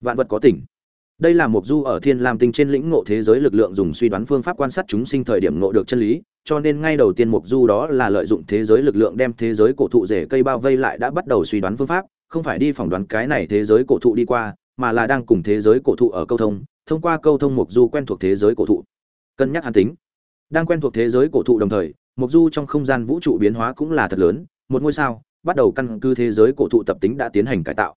vạn vật có tỉnh. Đây là mục du ở thiên lam tinh trên lĩnh ngộ thế giới lực lượng dùng suy đoán phương pháp quan sát chúng sinh thời điểm ngộ được chân lý, cho nên ngay đầu tiên mục du đó là lợi dụng thế giới lực lượng đem thế giới cổ thụ rễ cây bao vây lại đã bắt đầu suy đoán phương pháp, không phải đi phỏng đoán cái này thế giới cổ thụ đi qua, mà là đang cùng thế giới cổ thụ ở câu thông thông qua câu thông mục du quen thuộc thế giới cổ thụ. Cân nhắc hàn tính. Đang quen thuộc thế giới cổ thụ đồng thời mục du trong không gian vũ trụ biến hóa cũng là thật lớn, một ngôi sao, bắt đầu căn cứ thế giới cổ thụ tập tính đã tiến hành cải tạo.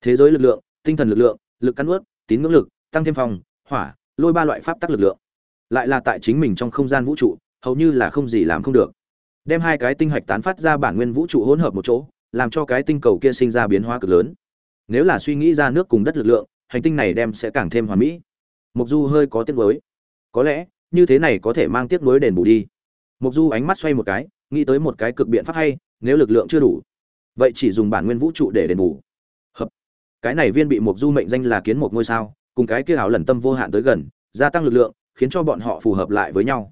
Thế giới lực lượng, tinh thần lực lượng lực cắn ướt tín ngưỡng lực, tăng thêm phòng, hỏa, lôi ba loại pháp tắc lực lượng. Lại là tại chính mình trong không gian vũ trụ, hầu như là không gì làm không được. Đem hai cái tinh hạch tán phát ra bản nguyên vũ trụ hỗn hợp một chỗ, làm cho cái tinh cầu kia sinh ra biến hóa cực lớn. Nếu là suy nghĩ ra nước cùng đất lực lượng, hành tinh này đem sẽ càng thêm hoàn mỹ. Mục du hơi có tiếc nuối. Có lẽ, như thế này có thể mang tiếc nuối đền bù đi. Mục du ánh mắt xoay một cái, nghĩ tới một cái cực biện pháp hay, nếu lực lượng chưa đủ. Vậy chỉ dùng bản nguyên vũ trụ để đền bù cái này viên bị mục du mệnh danh là kiến một ngôi sao, cùng cái kia hảo lần tâm vô hạn tới gần, gia tăng lực lượng, khiến cho bọn họ phù hợp lại với nhau.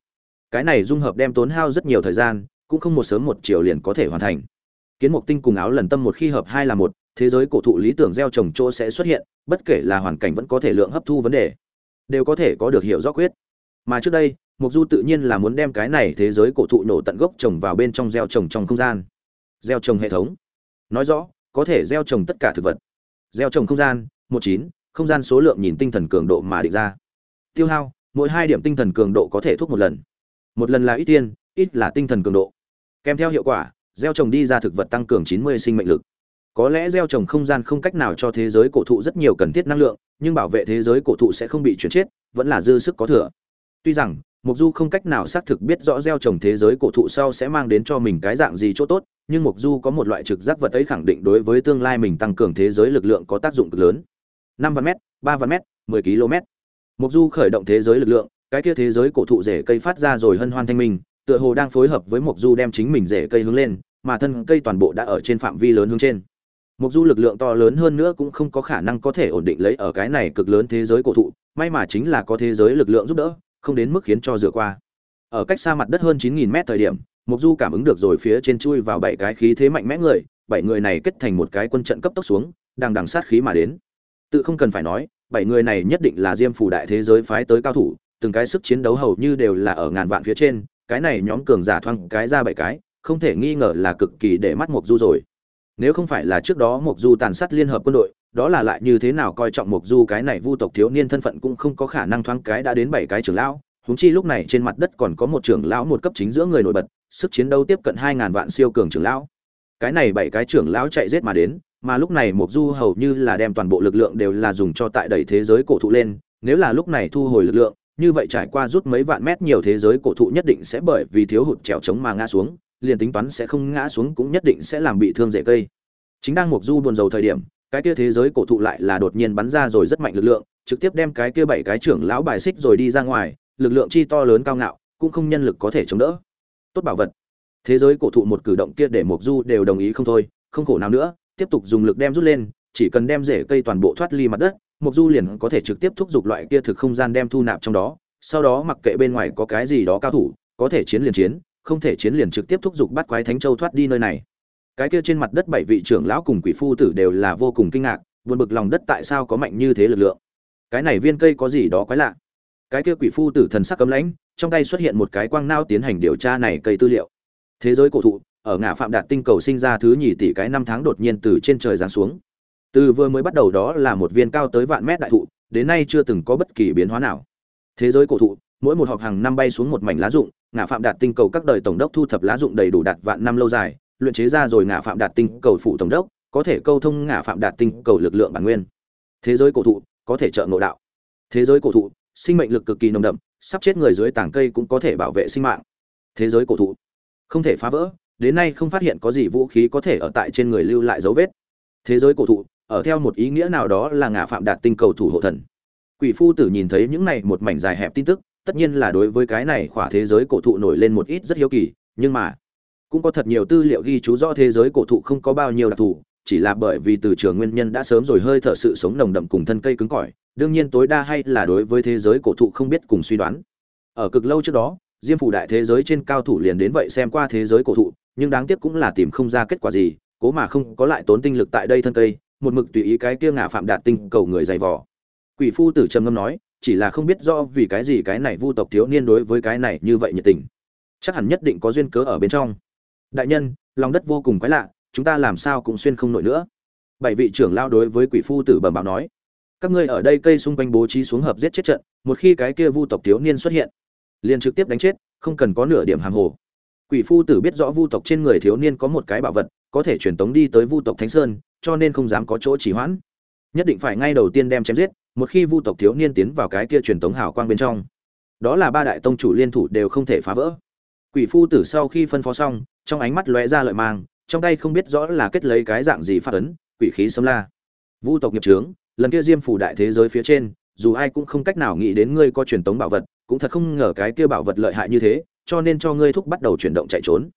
Cái này dung hợp đem tốn hao rất nhiều thời gian, cũng không một sớm một chiều liền có thể hoàn thành. Kiến mục tinh cùng áo lần tâm một khi hợp hai là một, thế giới cổ thụ lý tưởng gieo trồng chỗ sẽ xuất hiện, bất kể là hoàn cảnh vẫn có thể lượng hấp thu vấn đề, đều có thể có được hiểu rõ quyết. Mà trước đây mục du tự nhiên là muốn đem cái này thế giới cổ thụ nổ tận gốc trồng vào bên trong gieo trồng trong không gian, gieo trồng hệ thống. Nói rõ, có thể gieo trồng tất cả thực vật gieo trồng không gian, một chín, không gian số lượng nhìn tinh thần cường độ mà định ra. Tiêu hao, mỗi hai điểm tinh thần cường độ có thể thúc một lần. Một lần là ít tiên, ít là tinh thần cường độ. Kèm theo hiệu quả, gieo trồng đi ra thực vật tăng cường 90 sinh mệnh lực. Có lẽ gieo trồng không gian không cách nào cho thế giới cổ thụ rất nhiều cần thiết năng lượng, nhưng bảo vệ thế giới cổ thụ sẽ không bị chuyển chết, vẫn là dư sức có thừa. Tuy rằng Mộc du không cách nào xác thực biết rõ gieo trồng thế giới cổ thụ sau sẽ mang đến cho mình cái dạng gì chỗ tốt, nhưng Mộc du có một loại trực giác vật ấy khẳng định đối với tương lai mình tăng cường thế giới lực lượng có tác dụng cực lớn. Năm vạn mét, ba vạn mét, mười km. Mộc du khởi động thế giới lực lượng, cái kia thế giới cổ thụ rễ cây phát ra rồi hân hoan thanh minh, tựa hồ đang phối hợp với Mộc du đem chính mình rễ cây hướng lên, mà thân cây toàn bộ đã ở trên phạm vi lớn hướng trên. Mộc du lực lượng to lớn hơn nữa cũng không có khả năng có thể ổn định lấy ở cái này cực lớn thế giới cổ thụ, may mà chính là có thế giới lực lượng giúp đỡ không đến mức khiến cho dựa qua. Ở cách xa mặt đất hơn 9.000 mét thời điểm mục du cảm ứng được rồi phía trên chui vào bảy cái khí thế mạnh mẽ người, bảy người này kết thành một cái quân trận cấp tốc xuống, đang đằng sát khí mà đến. Tự không cần phải nói, bảy người này nhất định là diêm phủ đại thế giới phái tới cao thủ, từng cái sức chiến đấu hầu như đều là ở ngàn vạn phía trên, cái này nhóm cường giả thoang cái ra bảy cái, không thể nghi ngờ là cực kỳ để mắt mục du rồi. Nếu không phải là trước đó mục du tàn sát liên hợp quân đội đó là lại như thế nào coi trọng mục du cái này vu tộc thiếu niên thân phận cũng không có khả năng thoáng cái đã đến bảy cái trưởng lão, huống chi lúc này trên mặt đất còn có một trưởng lão một cấp chính giữa người nổi bật, sức chiến đấu tiếp cận hai ngàn vạn siêu cường trưởng lão. Cái này bảy cái trưởng lão chạy giết mà đến, mà lúc này mục du hầu như là đem toàn bộ lực lượng đều là dùng cho tại đẩy thế giới cổ thụ lên, nếu là lúc này thu hồi lực lượng, như vậy trải qua rút mấy vạn mét nhiều thế giới cổ thụ nhất định sẽ bởi vì thiếu hụt trèo trống mà ngã xuống, liền tính toán sẽ không ngã xuống cũng nhất định sẽ làm bị thương rễ cây. Chính đang mục du buồn rầu thời điểm cái kia thế giới cổ thụ lại là đột nhiên bắn ra rồi rất mạnh lực lượng, trực tiếp đem cái kia bảy cái trưởng lão bài xích rồi đi ra ngoài, lực lượng chi to lớn cao ngạo, cũng không nhân lực có thể chống đỡ. Tốt bảo vật. Thế giới cổ thụ một cử động kia để mộc du đều đồng ý không thôi, không khổ nào nữa, tiếp tục dùng lực đem rút lên, chỉ cần đem rễ cây toàn bộ thoát ly mặt đất, mộc du liền có thể trực tiếp thúc giục loại kia thực không gian đem thu nạp trong đó, sau đó mặc kệ bên ngoài có cái gì đó cao thủ, có thể chiến liền chiến, không thể chiến liền trực tiếp thúc giục bắt quái thánh châu thoát đi nơi này cái kia trên mặt đất bảy vị trưởng lão cùng quỷ phu tử đều là vô cùng kinh ngạc, buồn bực lòng đất tại sao có mạnh như thế lực lượng. Cái này viên cây có gì đó quái lạ. Cái kia quỷ phu tử thần sắc cấm lãnh, trong tay xuất hiện một cái quang nao tiến hành điều tra này cây tư liệu. Thế giới cổ thụ, ở ngã phạm đạt tinh cầu sinh ra thứ nhì tỷ cái năm tháng đột nhiên từ trên trời giáng xuống. Từ vừa mới bắt đầu đó là một viên cao tới vạn mét đại thụ, đến nay chưa từng có bất kỳ biến hóa nào. Thế giới cổ thụ, mỗi một họp hàng năm bay xuống một mảnh lá rụng, ngã phạm đạt tinh cầu các đời tổng đốc thu thập lá rụng đầy đủ đạt vạn năm lâu dài luyện chế ra rồi ngã phạm đạt tinh cầu phụ tổng đốc, có thể câu thông ngã phạm đạt tinh cầu lực lượng bản nguyên. Thế giới cổ thụ, có thể trợ ngộ đạo. Thế giới cổ thụ, sinh mệnh lực cực kỳ nồng đậm, sắp chết người dưới tảng cây cũng có thể bảo vệ sinh mạng. Thế giới cổ thụ, không thể phá vỡ, đến nay không phát hiện có gì vũ khí có thể ở tại trên người lưu lại dấu vết. Thế giới cổ thụ, ở theo một ý nghĩa nào đó là ngã phạm đạt tinh cầu thủ hộ thần. Quỷ phu tử nhìn thấy những này một mảnh dài hẹp tin tức, tất nhiên là đối với cái này khỏa thế giới cổ thụ nổi lên một ít rất hiếu kỳ, nhưng mà cũng có thật nhiều tư liệu ghi chú rõ thế giới cổ thụ không có bao nhiêu đặc thù, chỉ là bởi vì từ trường nguyên nhân đã sớm rồi hơi thở sự sống nồng đậm cùng thân cây cứng cỏi, đương nhiên tối đa hay là đối với thế giới cổ thụ không biết cùng suy đoán. Ở cực lâu trước đó, diêm phủ đại thế giới trên cao thủ liền đến vậy xem qua thế giới cổ thụ, nhưng đáng tiếc cũng là tìm không ra kết quả gì, cố mà không có lại tốn tinh lực tại đây thân cây, một mực tùy ý cái kia ngả phạm đạt tinh cầu người dày vò. Quỷ phu tử trầm ngâm nói, chỉ là không biết do vì cái gì cái này vu tộc thiếu niên đối với cái này như vậy nhiệt tình. Chắc hẳn nhất định có duyên cớ ở bên trong đại nhân, lòng đất vô cùng quái lạ, chúng ta làm sao cũng xuyên không nổi nữa. Bảy vị trưởng lao đối với quỷ phu tử bẩm báo nói, các ngươi ở đây cây xung quanh bố trí xuống hợp giết chết trận, một khi cái kia vu tộc thiếu niên xuất hiện, liền trực tiếp đánh chết, không cần có nửa điểm hàng hồ. Quỷ phu tử biết rõ vu tộc trên người thiếu niên có một cái bảo vật, có thể truyền tống đi tới vu tộc thánh sơn, cho nên không dám có chỗ chỉ hoãn. Nhất định phải ngay đầu tiên đem chém giết, một khi vu tộc thiếu niên tiến vào cái kia truyền tống hào quang bên trong. Đó là ba đại tông chủ liên thủ đều không thể phá vỡ quỷ phu tử sau khi phân phó xong, trong ánh mắt lóe ra lợi mang, trong tay không biết rõ là kết lấy cái dạng gì phát ấn, quỷ khí xâm la. Vu tộc nghiệp trướng, lần kia diêm phủ đại thế giới phía trên, dù ai cũng không cách nào nghĩ đến ngươi có truyền tống bảo vật, cũng thật không ngờ cái kia bảo vật lợi hại như thế, cho nên cho ngươi thúc bắt đầu chuyển động chạy trốn.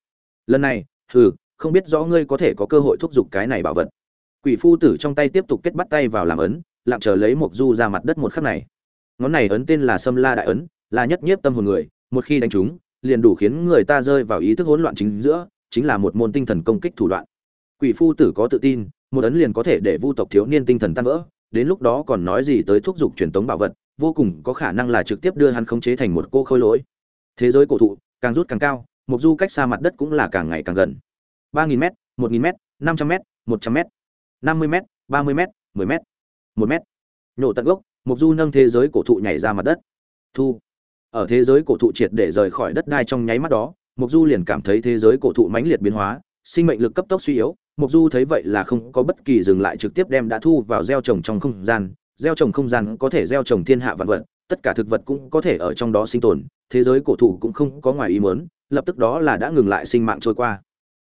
Lần này, hừ, không biết rõ ngươi có thể có cơ hội thúc giục cái này bảo vật. Quỷ phu tử trong tay tiếp tục kết bắt tay vào làm ấn, lặng chờ lấy một du ra mặt đất một khắc này. Ngón này ấn tên là sâm la đại ấn, là nhất nhiếp tâm hồn người, một khi đánh trúng liền đủ khiến người ta rơi vào ý thức hỗn loạn chính giữa, chính là một môn tinh thần công kích thủ đoạn. Quỷ phu tử có tự tin, một ấn liền có thể để vu tộc thiếu niên tinh thần tan vỡ, đến lúc đó còn nói gì tới thúc giục truyền tống bảo vật, vô cùng có khả năng là trực tiếp đưa hắn khống chế thành một cô khôi lỗi. Thế giới cổ thụ, càng rút càng cao, mục du cách xa mặt đất cũng là càng ngày càng gần. ba nghìn m một nghìn m năm trăm m một trăm m năm mươi m ba mươi m mười m một m nhổ tận gốc, mục du nâng thế giới cổ thụ nhảy ra mặt đất. Thu ở thế giới cổ thụ triệt để rời khỏi đất đai trong nháy mắt đó mục du liền cảm thấy thế giới cổ thụ mãnh liệt biến hóa, sinh mệnh lực cấp tốc suy yếu mục du thấy vậy là không có bất kỳ dừng lại trực tiếp đem đã thu vào gieo trồng trong không gian, gieo trồng không gian có thể gieo trồng thiên hạ vạn vật, tất cả thực vật cũng có thể ở trong đó sinh tồn, thế giới cổ thụ cũng không có ngoài ý muốn, lập tức đó là đã ngừng lại sinh mạng trôi qua.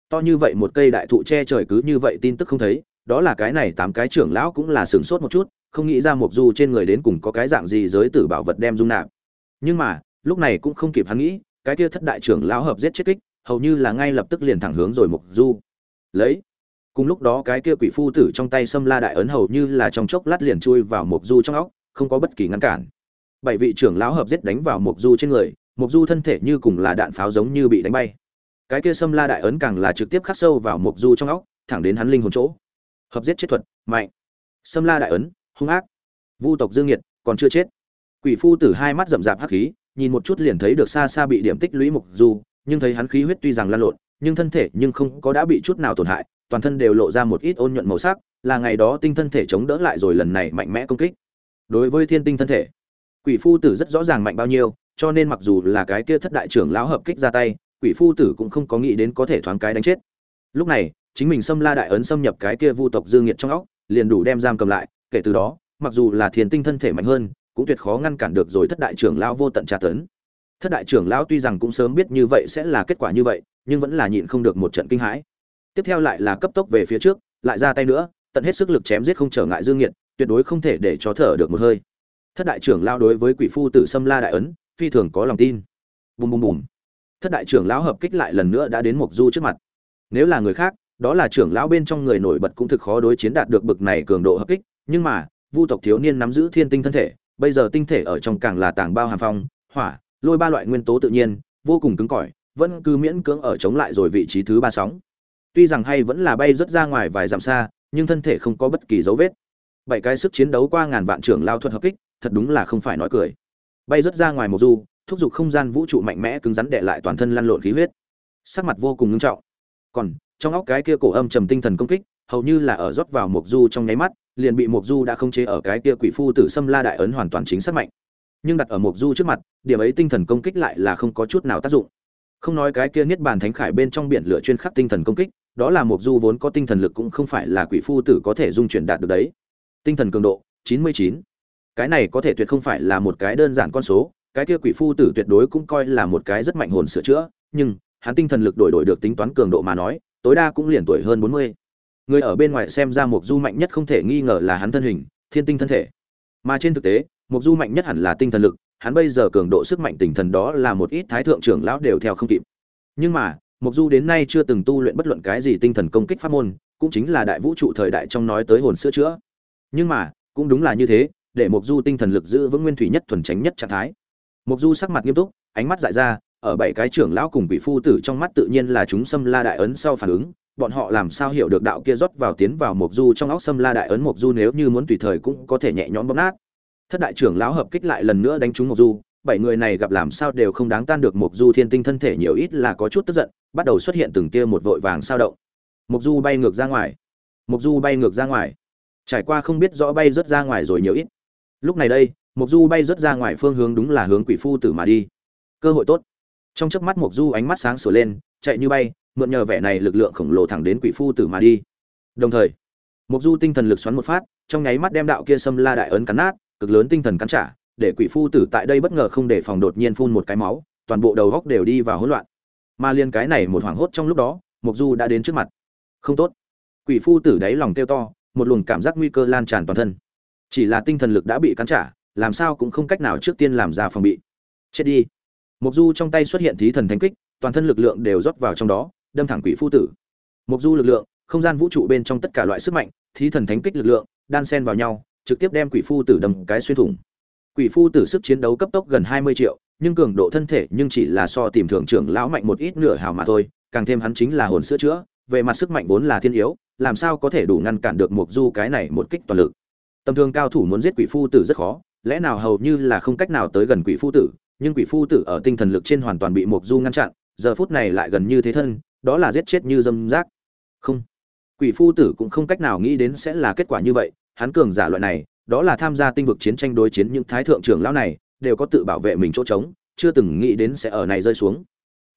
To như vậy một cây đại thụ che trời cứ như vậy tin tức không thấy, đó là cái này tám cái trưởng lão cũng là sửng sốt một chút, không nghĩ ra mục du trên người đến cùng có cái dạng gì giới tử bảo vật đem dung nạp nhưng mà, lúc này cũng không kịp hắn nghĩ, cái kia thất đại trưởng lão hợp giết chết kích, hầu như là ngay lập tức liền thẳng hướng rồi mục du. Lấy, cùng lúc đó cái kia quỷ phu tử trong tay xâm la đại ấn hầu như là trong chốc lát liền chui vào mục du trong óc, không có bất kỳ ngăn cản. Bảy vị trưởng lão hợp giết đánh vào mục du trên người mục du thân thể như cùng là đạn pháo giống như bị đánh bay. Cái kia xâm la đại ấn càng là trực tiếp khắc sâu vào mục du trong óc, thẳng đến hắn linh hồn chỗ. Hợp giết chết thuật, mạnh. Xâm la đại ấn, hung ác. Vu tộc dương nhiệt, còn chưa chết quỷ phu tử hai mắt rậm rạp hắc khí, nhìn một chút liền thấy được xa xa bị điểm tích lũy mục du, nhưng thấy hắn khí huyết tuy rằng lan lộn, nhưng thân thể nhưng không có đã bị chút nào tổn hại, toàn thân đều lộ ra một ít ôn nhuận màu sắc, là ngày đó tinh thân thể chống đỡ lại rồi lần này mạnh mẽ công kích. Đối với thiên tinh thân thể, quỷ phu tử rất rõ ràng mạnh bao nhiêu, cho nên mặc dù là cái kia thất đại trưởng lão hợp kích ra tay, quỷ phu tử cũng không có nghĩ đến có thể thoáng cái đánh chết. Lúc này, chính mình xâm la đại ấn xâm nhập cái kia vu tộc dương nhiệt trong óc, liền đủ đem giam cầm lại, kể từ đó, mặc dù là thiên tinh thân thể mạnh hơn cũng tuyệt khó ngăn cản được rồi thất đại trưởng lão vô tận tra tấn. Thất đại trưởng lão tuy rằng cũng sớm biết như vậy sẽ là kết quả như vậy, nhưng vẫn là nhịn không được một trận kinh hãi. Tiếp theo lại là cấp tốc về phía trước, lại ra tay nữa, tận hết sức lực chém giết không trở ngại dương nghiệt, tuyệt đối không thể để cho thở được một hơi. Thất đại trưởng lão đối với quỷ phu tử xâm la đại ấn, phi thường có lòng tin. Bùm bùm bùm. Thất đại trưởng lão hợp kích lại lần nữa đã đến Mộc du trước mặt. Nếu là người khác, đó là trưởng lão bên trong người nổi bật cũng thực khó đối chiến đạt được bực này cường độ hợp kích, nhưng mà, vu tộc thiếu niên nắm giữ thiên tinh thân thể bây giờ tinh thể ở trong càng là tàng bao hàm phong, hỏa, lôi ba loại nguyên tố tự nhiên, vô cùng cứng cỏi, vẫn cứ miễn cưỡng ở chống lại rồi vị trí thứ ba sóng. Tuy rằng hay vẫn là bay rất ra ngoài vài dặm xa, nhưng thân thể không có bất kỳ dấu vết. Bảy cái sức chiến đấu qua ngàn vạn trưởng lao thuật hợp kích, thật đúng là không phải nói cười. Bay rất ra ngoài một du, thúc giục không gian vũ trụ mạnh mẽ cứng rắn đệ lại toàn thân lăn lộn khí huyết. Sắc mặt vô cùng nghiêm trọng. Còn, trong óc cái kia cổ âm trầm tinh thần công kích, hầu như là ở rót vào mục du trong nháy mắt liền bị mục du đã không chế ở cái kia quỷ phu tử xâm la đại ấn hoàn toàn chính xác mạnh nhưng đặt ở mục du trước mặt, điểm ấy tinh thần công kích lại là không có chút nào tác dụng không nói cái kia niết bàn thánh khải bên trong biển lửa chuyên khắc tinh thần công kích, đó là mục du vốn có tinh thần lực cũng không phải là quỷ phu tử có thể dung chuyển đạt được đấy tinh thần cường độ 99. cái này có thể tuyệt không phải là một cái đơn giản con số, cái kia quỷ phu tử tuyệt đối cũng coi là một cái rất mạnh hồn sửa chữa, nhưng hắn tinh thần lực đổi đổi được tính toán cường độ mà nói, tối đa cũng liền tuổi hơn 40 người ở bên ngoài xem ra mục du mạnh nhất không thể nghi ngờ là hắn thân hình thiên tinh thân thể mà trên thực tế mục du mạnh nhất hẳn là tinh thần lực hắn bây giờ cường độ sức mạnh tinh thần đó là một ít thái thượng trưởng lão đều theo không kịp nhưng mà Mộc Du đến nay chưa từng tu luyện bất luận cái gì tinh thần công kích pháp môn, cũng chính là đại vũ trụ thời đại trong nói tới hồn sữa chữa. Nhưng mà, cũng đúng là như thế, để Mộc Du tinh thần lực giữ vững nguyên thủy nhất thuần chánh nhất trạng thái. Mộc Du sắc mặt nghiêm túc, ánh mắt dại ra, ở bảy cái trưởng lão cùng vị phu tử trong mắt tự nhiên là chúng xâm la đại ấn sau phản ứng, bọn họ làm sao hiểu được đạo kia rót vào tiến vào mộc du trong óc xâm la đại ấn mộc du nếu như muốn tùy thời cũng có thể nhẹ nhõm bóp nát. Thất đại trưởng lão hợp kích lại lần nữa đánh trúng mộc du, bảy người này gặp làm sao đều không đáng tan được mộc du thiên tinh thân thể nhiều ít là có chút tức giận, bắt đầu xuất hiện từng tia một vội vàng sao động. Mộc du bay ngược ra ngoài. Mộc du bay ngược ra ngoài. Trải qua không biết rõ bay rất ra ngoài rồi nhiều ít. Lúc này đây, mộc du bay rất ra ngoài phương hướng đúng là hướng quỷ phu tử mà đi. Cơ hội tốt. Trong chớp mắt mộc du ánh mắt sáng sủa lên, chạy như bay mượn nhờ vẻ này lực lượng khổng lồ thẳng đến quỷ phu tử mà đi. Đồng thời, mộc du tinh thần lực xoắn một phát, trong nháy mắt đem đạo kia xâm la đại ấn cắn nát, cực lớn tinh thần cắn trả, để quỷ phu tử tại đây bất ngờ không để phòng đột nhiên phun một cái máu, toàn bộ đầu góc đều đi vào hỗn loạn. Mà liên cái này một hoảng hốt trong lúc đó, mộc du đã đến trước mặt. Không tốt. Quỷ phu tử đáy lòng kêu to, một luồng cảm giác nguy cơ lan tràn toàn thân. Chỉ là tinh thần lực đã bị cắn trả, làm sao cũng không cách nào trước tiên làm ra phòng bị. Chết đi. Mộc du trong tay xuất hiện thí thần thánh kích, toàn thân lực lượng đều rót vào trong đó đâm thẳng quỷ phu tử. Mộc du lực lượng, không gian vũ trụ bên trong tất cả loại sức mạnh, thí thần thánh kích lực lượng, đan sen vào nhau, trực tiếp đem quỷ phu tử đâm cái xuyên thủng. Quỷ phu tử sức chiến đấu cấp tốc gần hai mươi triệu, nhưng cường độ thân thể nhưng chỉ là so tìm thượng trưởng lão mạnh một ít nửa hào mà thôi, càng thêm hắn chính là hồn sữa chữa, về mặt sức mạnh vốn là thiên yếu, làm sao có thể đủ ngăn cản được mục du cái này một kích toàn lực. Tầm thường cao thủ muốn giết quỷ phu tử rất khó, lẽ nào hầu như là không cách nào tới gần quỷ phu tử, nhưng quỷ phu tử ở tinh thần lực trên hoàn toàn bị mục du ngăn chặn, giờ phút này lại gần như thế thân đó là giết chết như dâm rác. Không. Quỷ phu tử cũng không cách nào nghĩ đến sẽ là kết quả như vậy. Hắn cường giả loại này, đó là tham gia tinh vực chiến tranh đối chiến những thái thượng trưởng lão này, đều có tự bảo vệ mình chỗ trống, chưa từng nghĩ đến sẽ ở này rơi xuống.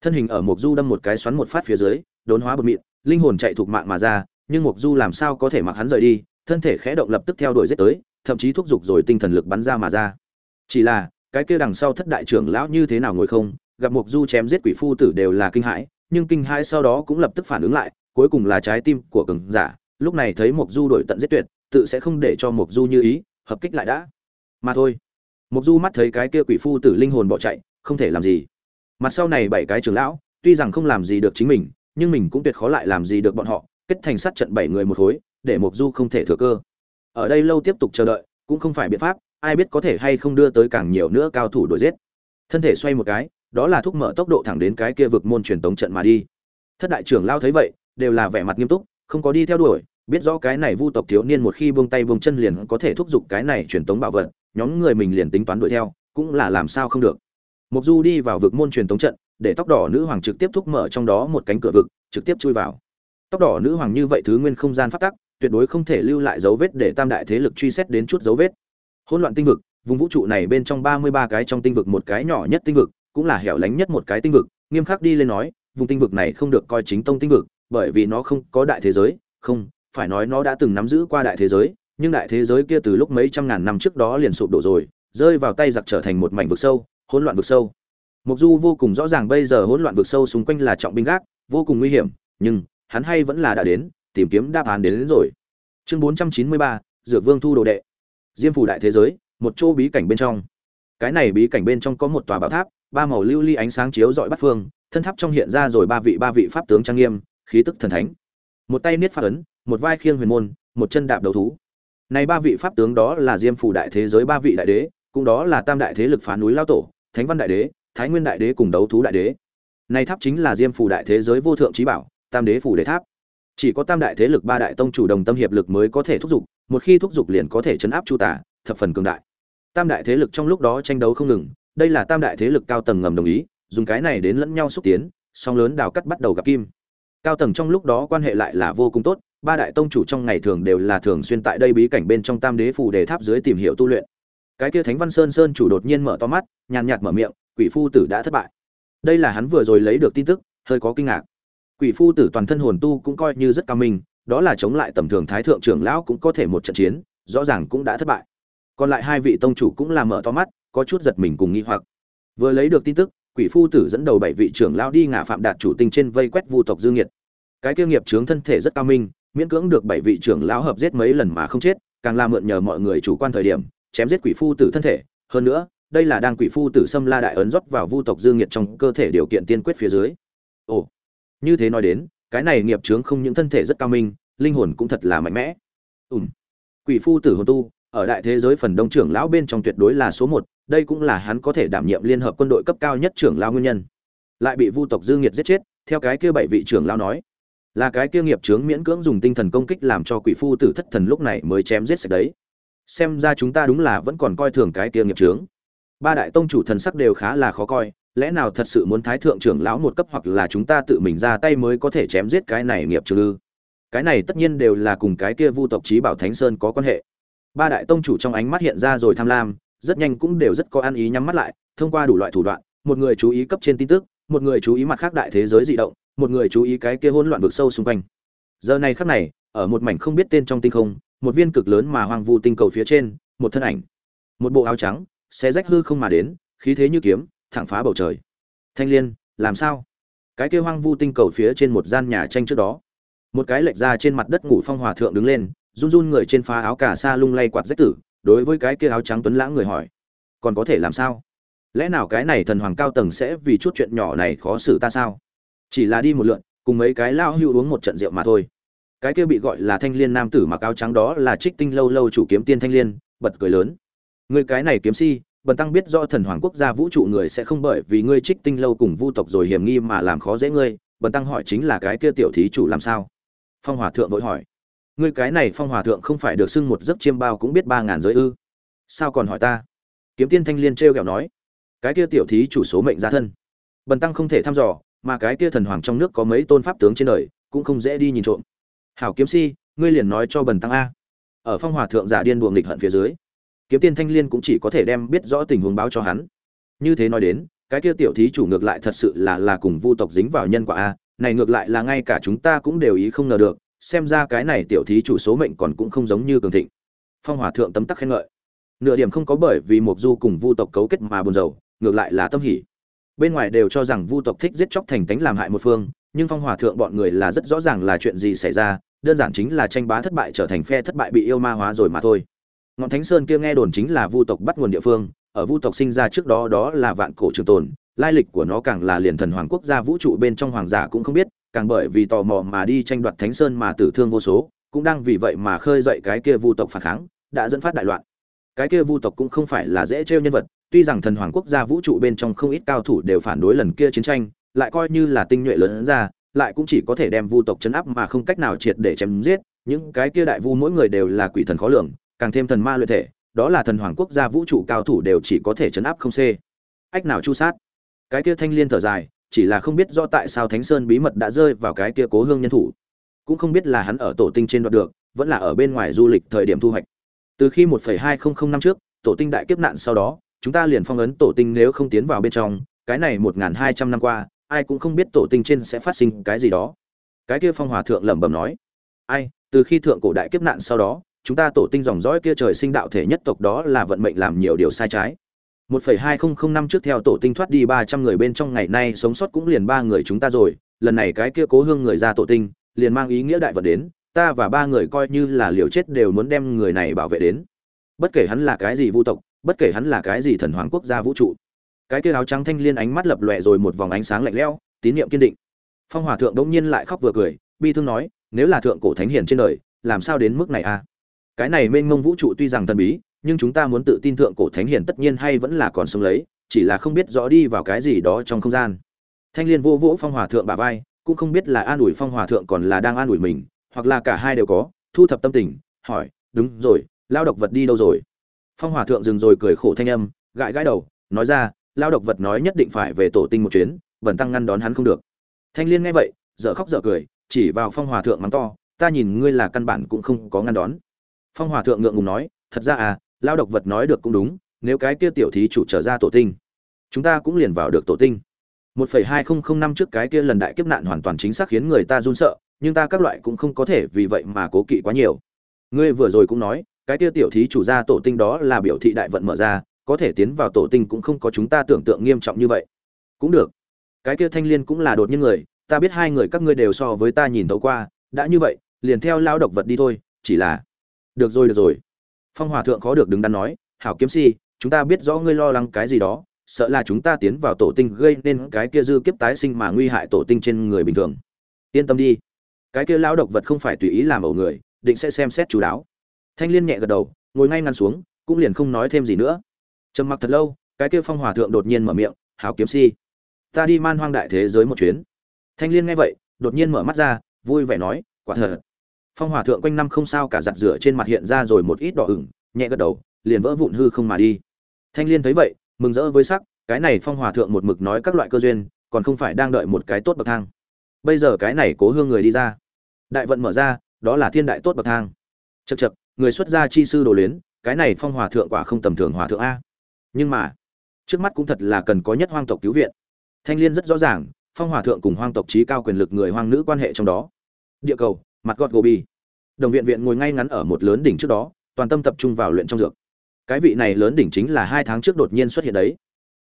Thân hình ở mục du đâm một cái xoắn một phát phía dưới, đốn hóa bột mịn, linh hồn chạy thuộc mạng mà ra, nhưng mục du làm sao có thể mặc hắn rời đi, thân thể khẽ động lập tức theo đuổi giết tới, thậm chí thúc giục rồi tinh thần lực bắn ra mà ra. Chỉ là, cái kia đằng sau thất đại trưởng lão như thế nào ngồi không, gặp mục du chém giết quỷ phu tử đều là kinh hãi nhưng kinh hãi sau đó cũng lập tức phản ứng lại, cuối cùng là trái tim của cường giả, lúc này thấy mục du đổi tận giết tuyệt, tự sẽ không để cho mục du như ý, hợp kích lại đã. Mà thôi. Mục du mắt thấy cái kia quỷ phu tử linh hồn bỏ chạy, không thể làm gì. Mặt sau này bảy cái trưởng lão, tuy rằng không làm gì được chính mình, nhưng mình cũng tuyệt khó lại làm gì được bọn họ, kết thành sát trận bảy người một khối để mục du không thể thừa cơ. Ở đây lâu tiếp tục chờ đợi, cũng không phải biện pháp, ai biết có thể hay không đưa tới càng nhiều nữa cao thủ đuổi giết. Thân thể xoay một cái đó là thúc mở tốc độ thẳng đến cái kia vực môn truyền tống trận mà đi. Thất đại trưởng lao thấy vậy, đều là vẻ mặt nghiêm túc, không có đi theo đuổi, biết rõ cái này vu tộc thiếu niên một khi buông tay buông chân liền có thể thúc giục cái này truyền tống bảo vật, nhóm người mình liền tính toán đuổi theo, cũng là làm sao không được. Mục du đi vào vực môn truyền tống trận, để tóc đỏ nữ hoàng trực tiếp thúc mở trong đó một cánh cửa vực, trực tiếp chui vào. Tóc đỏ nữ hoàng như vậy thứ nguyên không gian phát tắc, tuyệt đối không thể lưu lại dấu vết để tam đại thế lực truy xét đến chút dấu vết. Hỗn loạn tinh vực, vùng vũ trụ này bên trong ba mươi ba cái trong tinh vực một cái nhỏ nhất tinh vực cũng là hẻo lánh nhất một cái tinh vực nghiêm khắc đi lên nói vùng tinh vực này không được coi chính tông tinh vực bởi vì nó không có đại thế giới không phải nói nó đã từng nắm giữ qua đại thế giới nhưng đại thế giới kia từ lúc mấy trăm ngàn năm trước đó liền sụp đổ rồi rơi vào tay giặc trở thành một mảnh vực sâu hỗn loạn vực sâu. Mục du vô cùng rõ ràng bây giờ hỗn loạn vực sâu xung quanh là trọng binh gác vô cùng nguy hiểm nhưng hắn hay vẫn là đã đến tìm kiếm đáp án đến, đến rồi. Chương 493, dược vương thu đồ đệ. Diêm phủ đại thế giới một chỗ bí cảnh bên trong. Cái này bí cảnh bên trong có một tòa bảo tháp ba màu lưu ly ánh sáng chiếu rọi bắt phương thân tháp trong hiện ra rồi ba vị ba vị pháp tướng trang nghiêm khí tức thần thánh. Một tay niết pháp ấn một vai khiêng huyền môn một chân đạp đầu thú. Này ba vị pháp tướng đó là diêm phủ đại thế giới ba vị đại đế cũng đó là tam đại thế lực phá núi lao tổ thánh văn đại đế thái nguyên đại đế cùng đấu thú đại đế. Này tháp chính là diêm phủ đại thế giới vô thượng trí bảo tam đế phủ đế tháp. Chỉ có tam đại thế lực ba đại tông chủ đồng tâm hiệp lực mới có thể thúc dục, một khi thúc dục liền có thể chấn áp chu tả thập phần cường đại. Tam đại thế lực trong lúc đó tranh đấu không ngừng đây là tam đại thế lực cao tầng ngầm đồng ý, dùng cái này đến lẫn nhau xúc tiến, song lớn đào cắt bắt đầu gặp kim. Cao tầng trong lúc đó quan hệ lại là vô cùng tốt, ba đại tông chủ trong ngày thường đều là thường xuyên tại đây bí cảnh bên trong tam đế phủ đề tháp dưới tìm hiểu tu luyện. Cái kia thánh văn sơn sơn chủ đột nhiên mở to mắt, nhàn nhạt mở miệng, quỷ phu tử đã thất bại. Đây là hắn vừa rồi lấy được tin tức, hơi có kinh ngạc. Quỷ phu tử toàn thân hồn tu cũng coi như rất cao minh, đó là chống lại tầm thường thái thượng trưởng lão cũng có thể một trận chiến, rõ ràng cũng đã thất bại. Còn lại hai vị tông chủ cũng là mở to mắt có chút giật mình cùng nghi hoặc. Vừa lấy được tin tức, quỷ phu tử dẫn đầu bảy vị trưởng lão đi ngả phạm đạt chủ tinh trên vây quét vu tộc dương nhiệt cái kia nghiệp trướng thân thể rất cao minh, miễn cưỡng được bảy vị trưởng lão hợp giết mấy lần mà không chết, càng là mượn nhờ mọi người chủ quan thời điểm, chém giết quỷ phu tử thân thể. Hơn nữa, đây là đang quỷ phu tử xâm la đại ấn rót vào vu tộc dương nhiệt trong cơ thể điều kiện tiên quyết phía dưới. Ồ, như thế nói đến, cái này nghiệp trướng không những thân thể rất cao minh, linh hồn cũng thật là mạnh mẽ. Ùm quỷ phu tử hồn tu, ở đại thế giới phần đông trưởng lão bên trong tuyệt đối là số một đây cũng là hắn có thể đảm nhiệm liên hợp quân đội cấp cao nhất trưởng lão nguyên nhân. Lại bị vu tộc Dư nhiệt giết chết, theo cái kia bảy vị trưởng lão nói, là cái kia nghiệp trướng miễn cưỡng dùng tinh thần công kích làm cho quỷ phu tử thất thần lúc này mới chém giết sạch đấy. Xem ra chúng ta đúng là vẫn còn coi thường cái kia nghiệp trướng ba đại tông chủ thần sắc đều khá là khó coi, lẽ nào thật sự muốn thái thượng trưởng lão một cấp hoặc là chúng ta tự mình ra tay mới có thể chém giết cái này nghiệp trừ ư? Cái này tất nhiên đều là cùng cái kia vu tộc trí bảo thánh sơn có quan hệ. Ba đại tông chủ trong ánh mắt hiện ra rồi tham lam rất nhanh cũng đều rất có ăn ý nhắm mắt lại, thông qua đủ loại thủ đoạn, một người chú ý cấp trên tin tức, một người chú ý mặt khác đại thế giới dị động, một người chú ý cái kia hỗn loạn vực sâu xung quanh. Giờ này khắc này, ở một mảnh không biết tên trong tinh không, một viên cực lớn mà hoang vu tinh cầu phía trên, một thân ảnh, một bộ áo trắng, xé rách hư không mà đến, khí thế như kiếm, thẳng phá bầu trời. Thanh liên, làm sao? Cái kia hoang vu tinh cầu phía trên một gian nhà tranh trước đó. Một cái lệch ra trên mặt đất ngủ phong hòa thượng đứng lên, run run người trên phá áo cả sa lung lay quạt rách tử đối với cái kia áo trắng tuấn lãng người hỏi, còn có thể làm sao? Lẽ nào cái này thần hoàng cao tầng sẽ vì chút chuyện nhỏ này khó xử ta sao? Chỉ là đi một lượn, cùng mấy cái lao hưu uống một trận rượu mà thôi. Cái kia bị gọi là thanh liên nam tử mặc áo trắng đó là trích tinh lâu lâu chủ kiếm tiên thanh liên, bật cười lớn. Người cái này kiếm si, bần tăng biết do thần hoàng quốc gia vũ trụ người sẽ không bởi vì ngươi trích tinh lâu cùng vu tộc rồi hiểm nghi mà làm khó dễ ngươi. Bần tăng hỏi chính là cái kia tiểu thí chủ làm sao? Phong hòa thượng vội hỏi ngươi cái này phong hòa thượng không phải được xưng một giấc chiêm bao cũng biết ba ngàn giới ư? Sao còn hỏi ta? Kiếm tiên thanh liên trêu ghẹo nói. Cái kia tiểu thí chủ số mệnh gia thân. Bần tăng không thể thăm dò, mà cái kia thần hoàng trong nước có mấy tôn pháp tướng trên đời, cũng không dễ đi nhìn trộm. Hảo kiếm si, ngươi liền nói cho bần tăng a. Ở phong hòa thượng giả điên buồng nghịch hận phía dưới, kiếm tiên thanh liên cũng chỉ có thể đem biết rõ tình huống báo cho hắn. Như thế nói đến, cái kia tiểu thí chủ ngược lại thật sự là là cùng vu tộc dính vào nhân quả a. Này ngược lại là ngay cả chúng ta cũng đều ý không ngờ được xem ra cái này tiểu thí chủ số mệnh còn cũng không giống như cường thịnh. Phong hòa thượng tấm tắc khen ngợi. Nửa điểm không có bởi vì mục du cùng vu tộc cấu kết mà buồn rầu, ngược lại là tâm hỉ. Bên ngoài đều cho rằng vu tộc thích giết chóc thành tánh làm hại một phương, nhưng phong hòa thượng bọn người là rất rõ ràng là chuyện gì xảy ra, đơn giản chính là tranh bá thất bại trở thành phe thất bại bị yêu ma hóa rồi mà thôi. Ngọn thánh sơn kia nghe đồn chính là vu tộc bắt nguồn địa phương, ở vu tộc sinh ra trước đó đó là vạn cổ trường tồn, lai lịch của nó càng là liền thần hoàng quốc gia vũ trụ bên trong hoàng giả cũng không biết càng bởi vì tò mò mà đi tranh đoạt thánh sơn mà tử thương vô số, cũng đang vì vậy mà khơi dậy cái kia vu tộc phản kháng, đã dẫn phát đại loạn. Cái kia vu tộc cũng không phải là dễ trêu nhân vật, tuy rằng thần hoàng quốc gia vũ trụ bên trong không ít cao thủ đều phản đối lần kia chiến tranh, lại coi như là tinh nhuệ lớn ra, lại cũng chỉ có thể đem vu tộc chấn áp mà không cách nào triệt để chém giết, những cái kia đại vu mỗi người đều là quỷ thần khó lường, càng thêm thần ma luyện thể, đó là thần hoàng quốc gia vũ trụ cao thủ đều chỉ có thể chấn áp không xê. Ách nào chu sát. Cái kia thanh liên thở dài chỉ là không biết rõ tại sao thánh sơn bí mật đã rơi vào cái kia cố hương nhân thủ. Cũng không biết là hắn ở tổ tinh trên đoạn được, vẫn là ở bên ngoài du lịch thời điểm thu hoạch. Từ khi 1.2000 năm trước, tổ tinh đại kiếp nạn sau đó, chúng ta liền phong ấn tổ tinh nếu không tiến vào bên trong, cái này 1.200 năm qua, ai cũng không biết tổ tinh trên sẽ phát sinh cái gì đó. Cái kia phong hòa thượng lẩm bẩm nói, ai, từ khi thượng cổ đại kiếp nạn sau đó, chúng ta tổ tinh dòng dõi kia trời sinh đạo thể nhất tộc đó là vận mệnh làm nhiều điều sai trái. 1.2005 trước theo tổ tinh thoát đi 300 người bên trong ngày nay sống sót cũng liền ba người chúng ta rồi, lần này cái kia cố hương người ra tổ tinh, liền mang ý nghĩa đại vật đến, ta và ba người coi như là liều chết đều muốn đem người này bảo vệ đến. Bất kể hắn là cái gì vu tộc, bất kể hắn là cái gì thần hoàng quốc gia vũ trụ. Cái kia áo trắng thanh liên ánh mắt lập lòe rồi một vòng ánh sáng lạnh lẽo, tín niệm kiên định. Phong Hòa thượng đột nhiên lại khóc vừa cười, bi thương nói, nếu là thượng cổ thánh hiển trên đời, làm sao đến mức này a? Cái này mênh mông vũ trụ tuy rằng thần bí, nhưng chúng ta muốn tự tin thượng cổ thánh hiền tất nhiên hay vẫn là còn sống lấy, chỉ là không biết rõ đi vào cái gì đó trong không gian. Thanh liên vô vỗ phong hòa thượng bà vai, cũng không biết là an ủi phong hòa thượng còn là đang an ủi mình, hoặc là cả hai đều có, thu thập tâm tình, hỏi, đúng rồi lao độc vật đi đâu rồi? Phong hòa thượng dừng rồi cười khổ thanh âm, gãi gãi đầu, nói ra lao độc vật nói nhất định phải về tổ tinh một chuyến, bẩn tăng ngăn đón hắn không được. Thanh liên nghe vậy, dở khóc dở cười, chỉ vào phong hòa thượng mắng to, ta nhìn ngươi là căn bản cũng không có ngăn đón. Phong hòa thượng ngượng ngùng nói, thật ra à lao độc vật nói được cũng đúng, nếu cái kia tiểu thí chủ trở ra tổ tinh, chúng ta cũng liền vào được tổ tinh. Một phẩy hai không không năm trước cái kia lần đại kiếp nạn hoàn toàn chính xác khiến người ta run sợ, nhưng ta các loại cũng không có thể vì vậy mà cố kỵ quá nhiều. Ngươi vừa rồi cũng nói, cái kia tiểu thí chủ ra tổ tinh đó là biểu thị đại vận mở ra, có thể tiến vào tổ tinh cũng không có chúng ta tưởng tượng nghiêm trọng như vậy. Cũng được. Cái kia thanh liên cũng là đột nhiên người, ta biết hai người các ngươi đều so với ta nhìn thấu qua, đã như vậy, liền theo lao độc vật đi thôi, chỉ là được rồi được rồi phong hòa thượng khó được đứng đắn nói, hảo kiếm si, chúng ta biết rõ ngươi lo lắng cái gì đó, sợ là chúng ta tiến vào tổ tinh gây nên cái kia dư kiếp tái sinh mà nguy hại tổ tinh trên người bình thường. Yên tâm đi, cái kia lão độc vật không phải tùy ý làm ẩu người, định sẽ xem xét chú đáo. Thanh liên nhẹ gật đầu, ngồi ngay ngăn xuống, cũng liền không nói thêm gì nữa. Trầm mặc thật lâu, cái kia phong hòa thượng đột nhiên mở miệng, hảo kiếm si, ta đi man hoang đại thế giới một chuyến. Thanh liên nghe vậy, đột nhiên mở mắt ra, vui vẻ nói, quả thật phong hòa thượng quanh năm không sao cả giặt rửa trên mặt hiện ra rồi một ít đỏ ửng, nhẹ gật đầu, liền vỡ vụn hư không mà đi. Thanh liên thấy vậy, mừng rỡ với sắc, cái này phong hòa thượng một mực nói các loại cơ duyên, còn không phải đang đợi một cái tốt bậc thang. Bây giờ cái này cố hương người đi ra. Đại vận mở ra, đó là thiên đại tốt bậc thang. Chật chật người xuất gia chi sư đồ luyến, cái này phong hòa thượng quả không tầm thường hòa thượng a. Nhưng mà, trước mắt cũng thật là cần có nhất hoang tộc cứu viện. Thanh liên rất rõ ràng, phong hòa thượng cùng hoang tộc trí cao quyền lực người hoang nữ quan hệ trong đó. Địa cầu mặt gọt gobi đồng viện viện ngồi ngay ngắn ở một lớn đỉnh trước đó, toàn tâm tập trung vào luyện trong dược. Cái vị này lớn đỉnh chính là hai tháng trước đột nhiên xuất hiện đấy.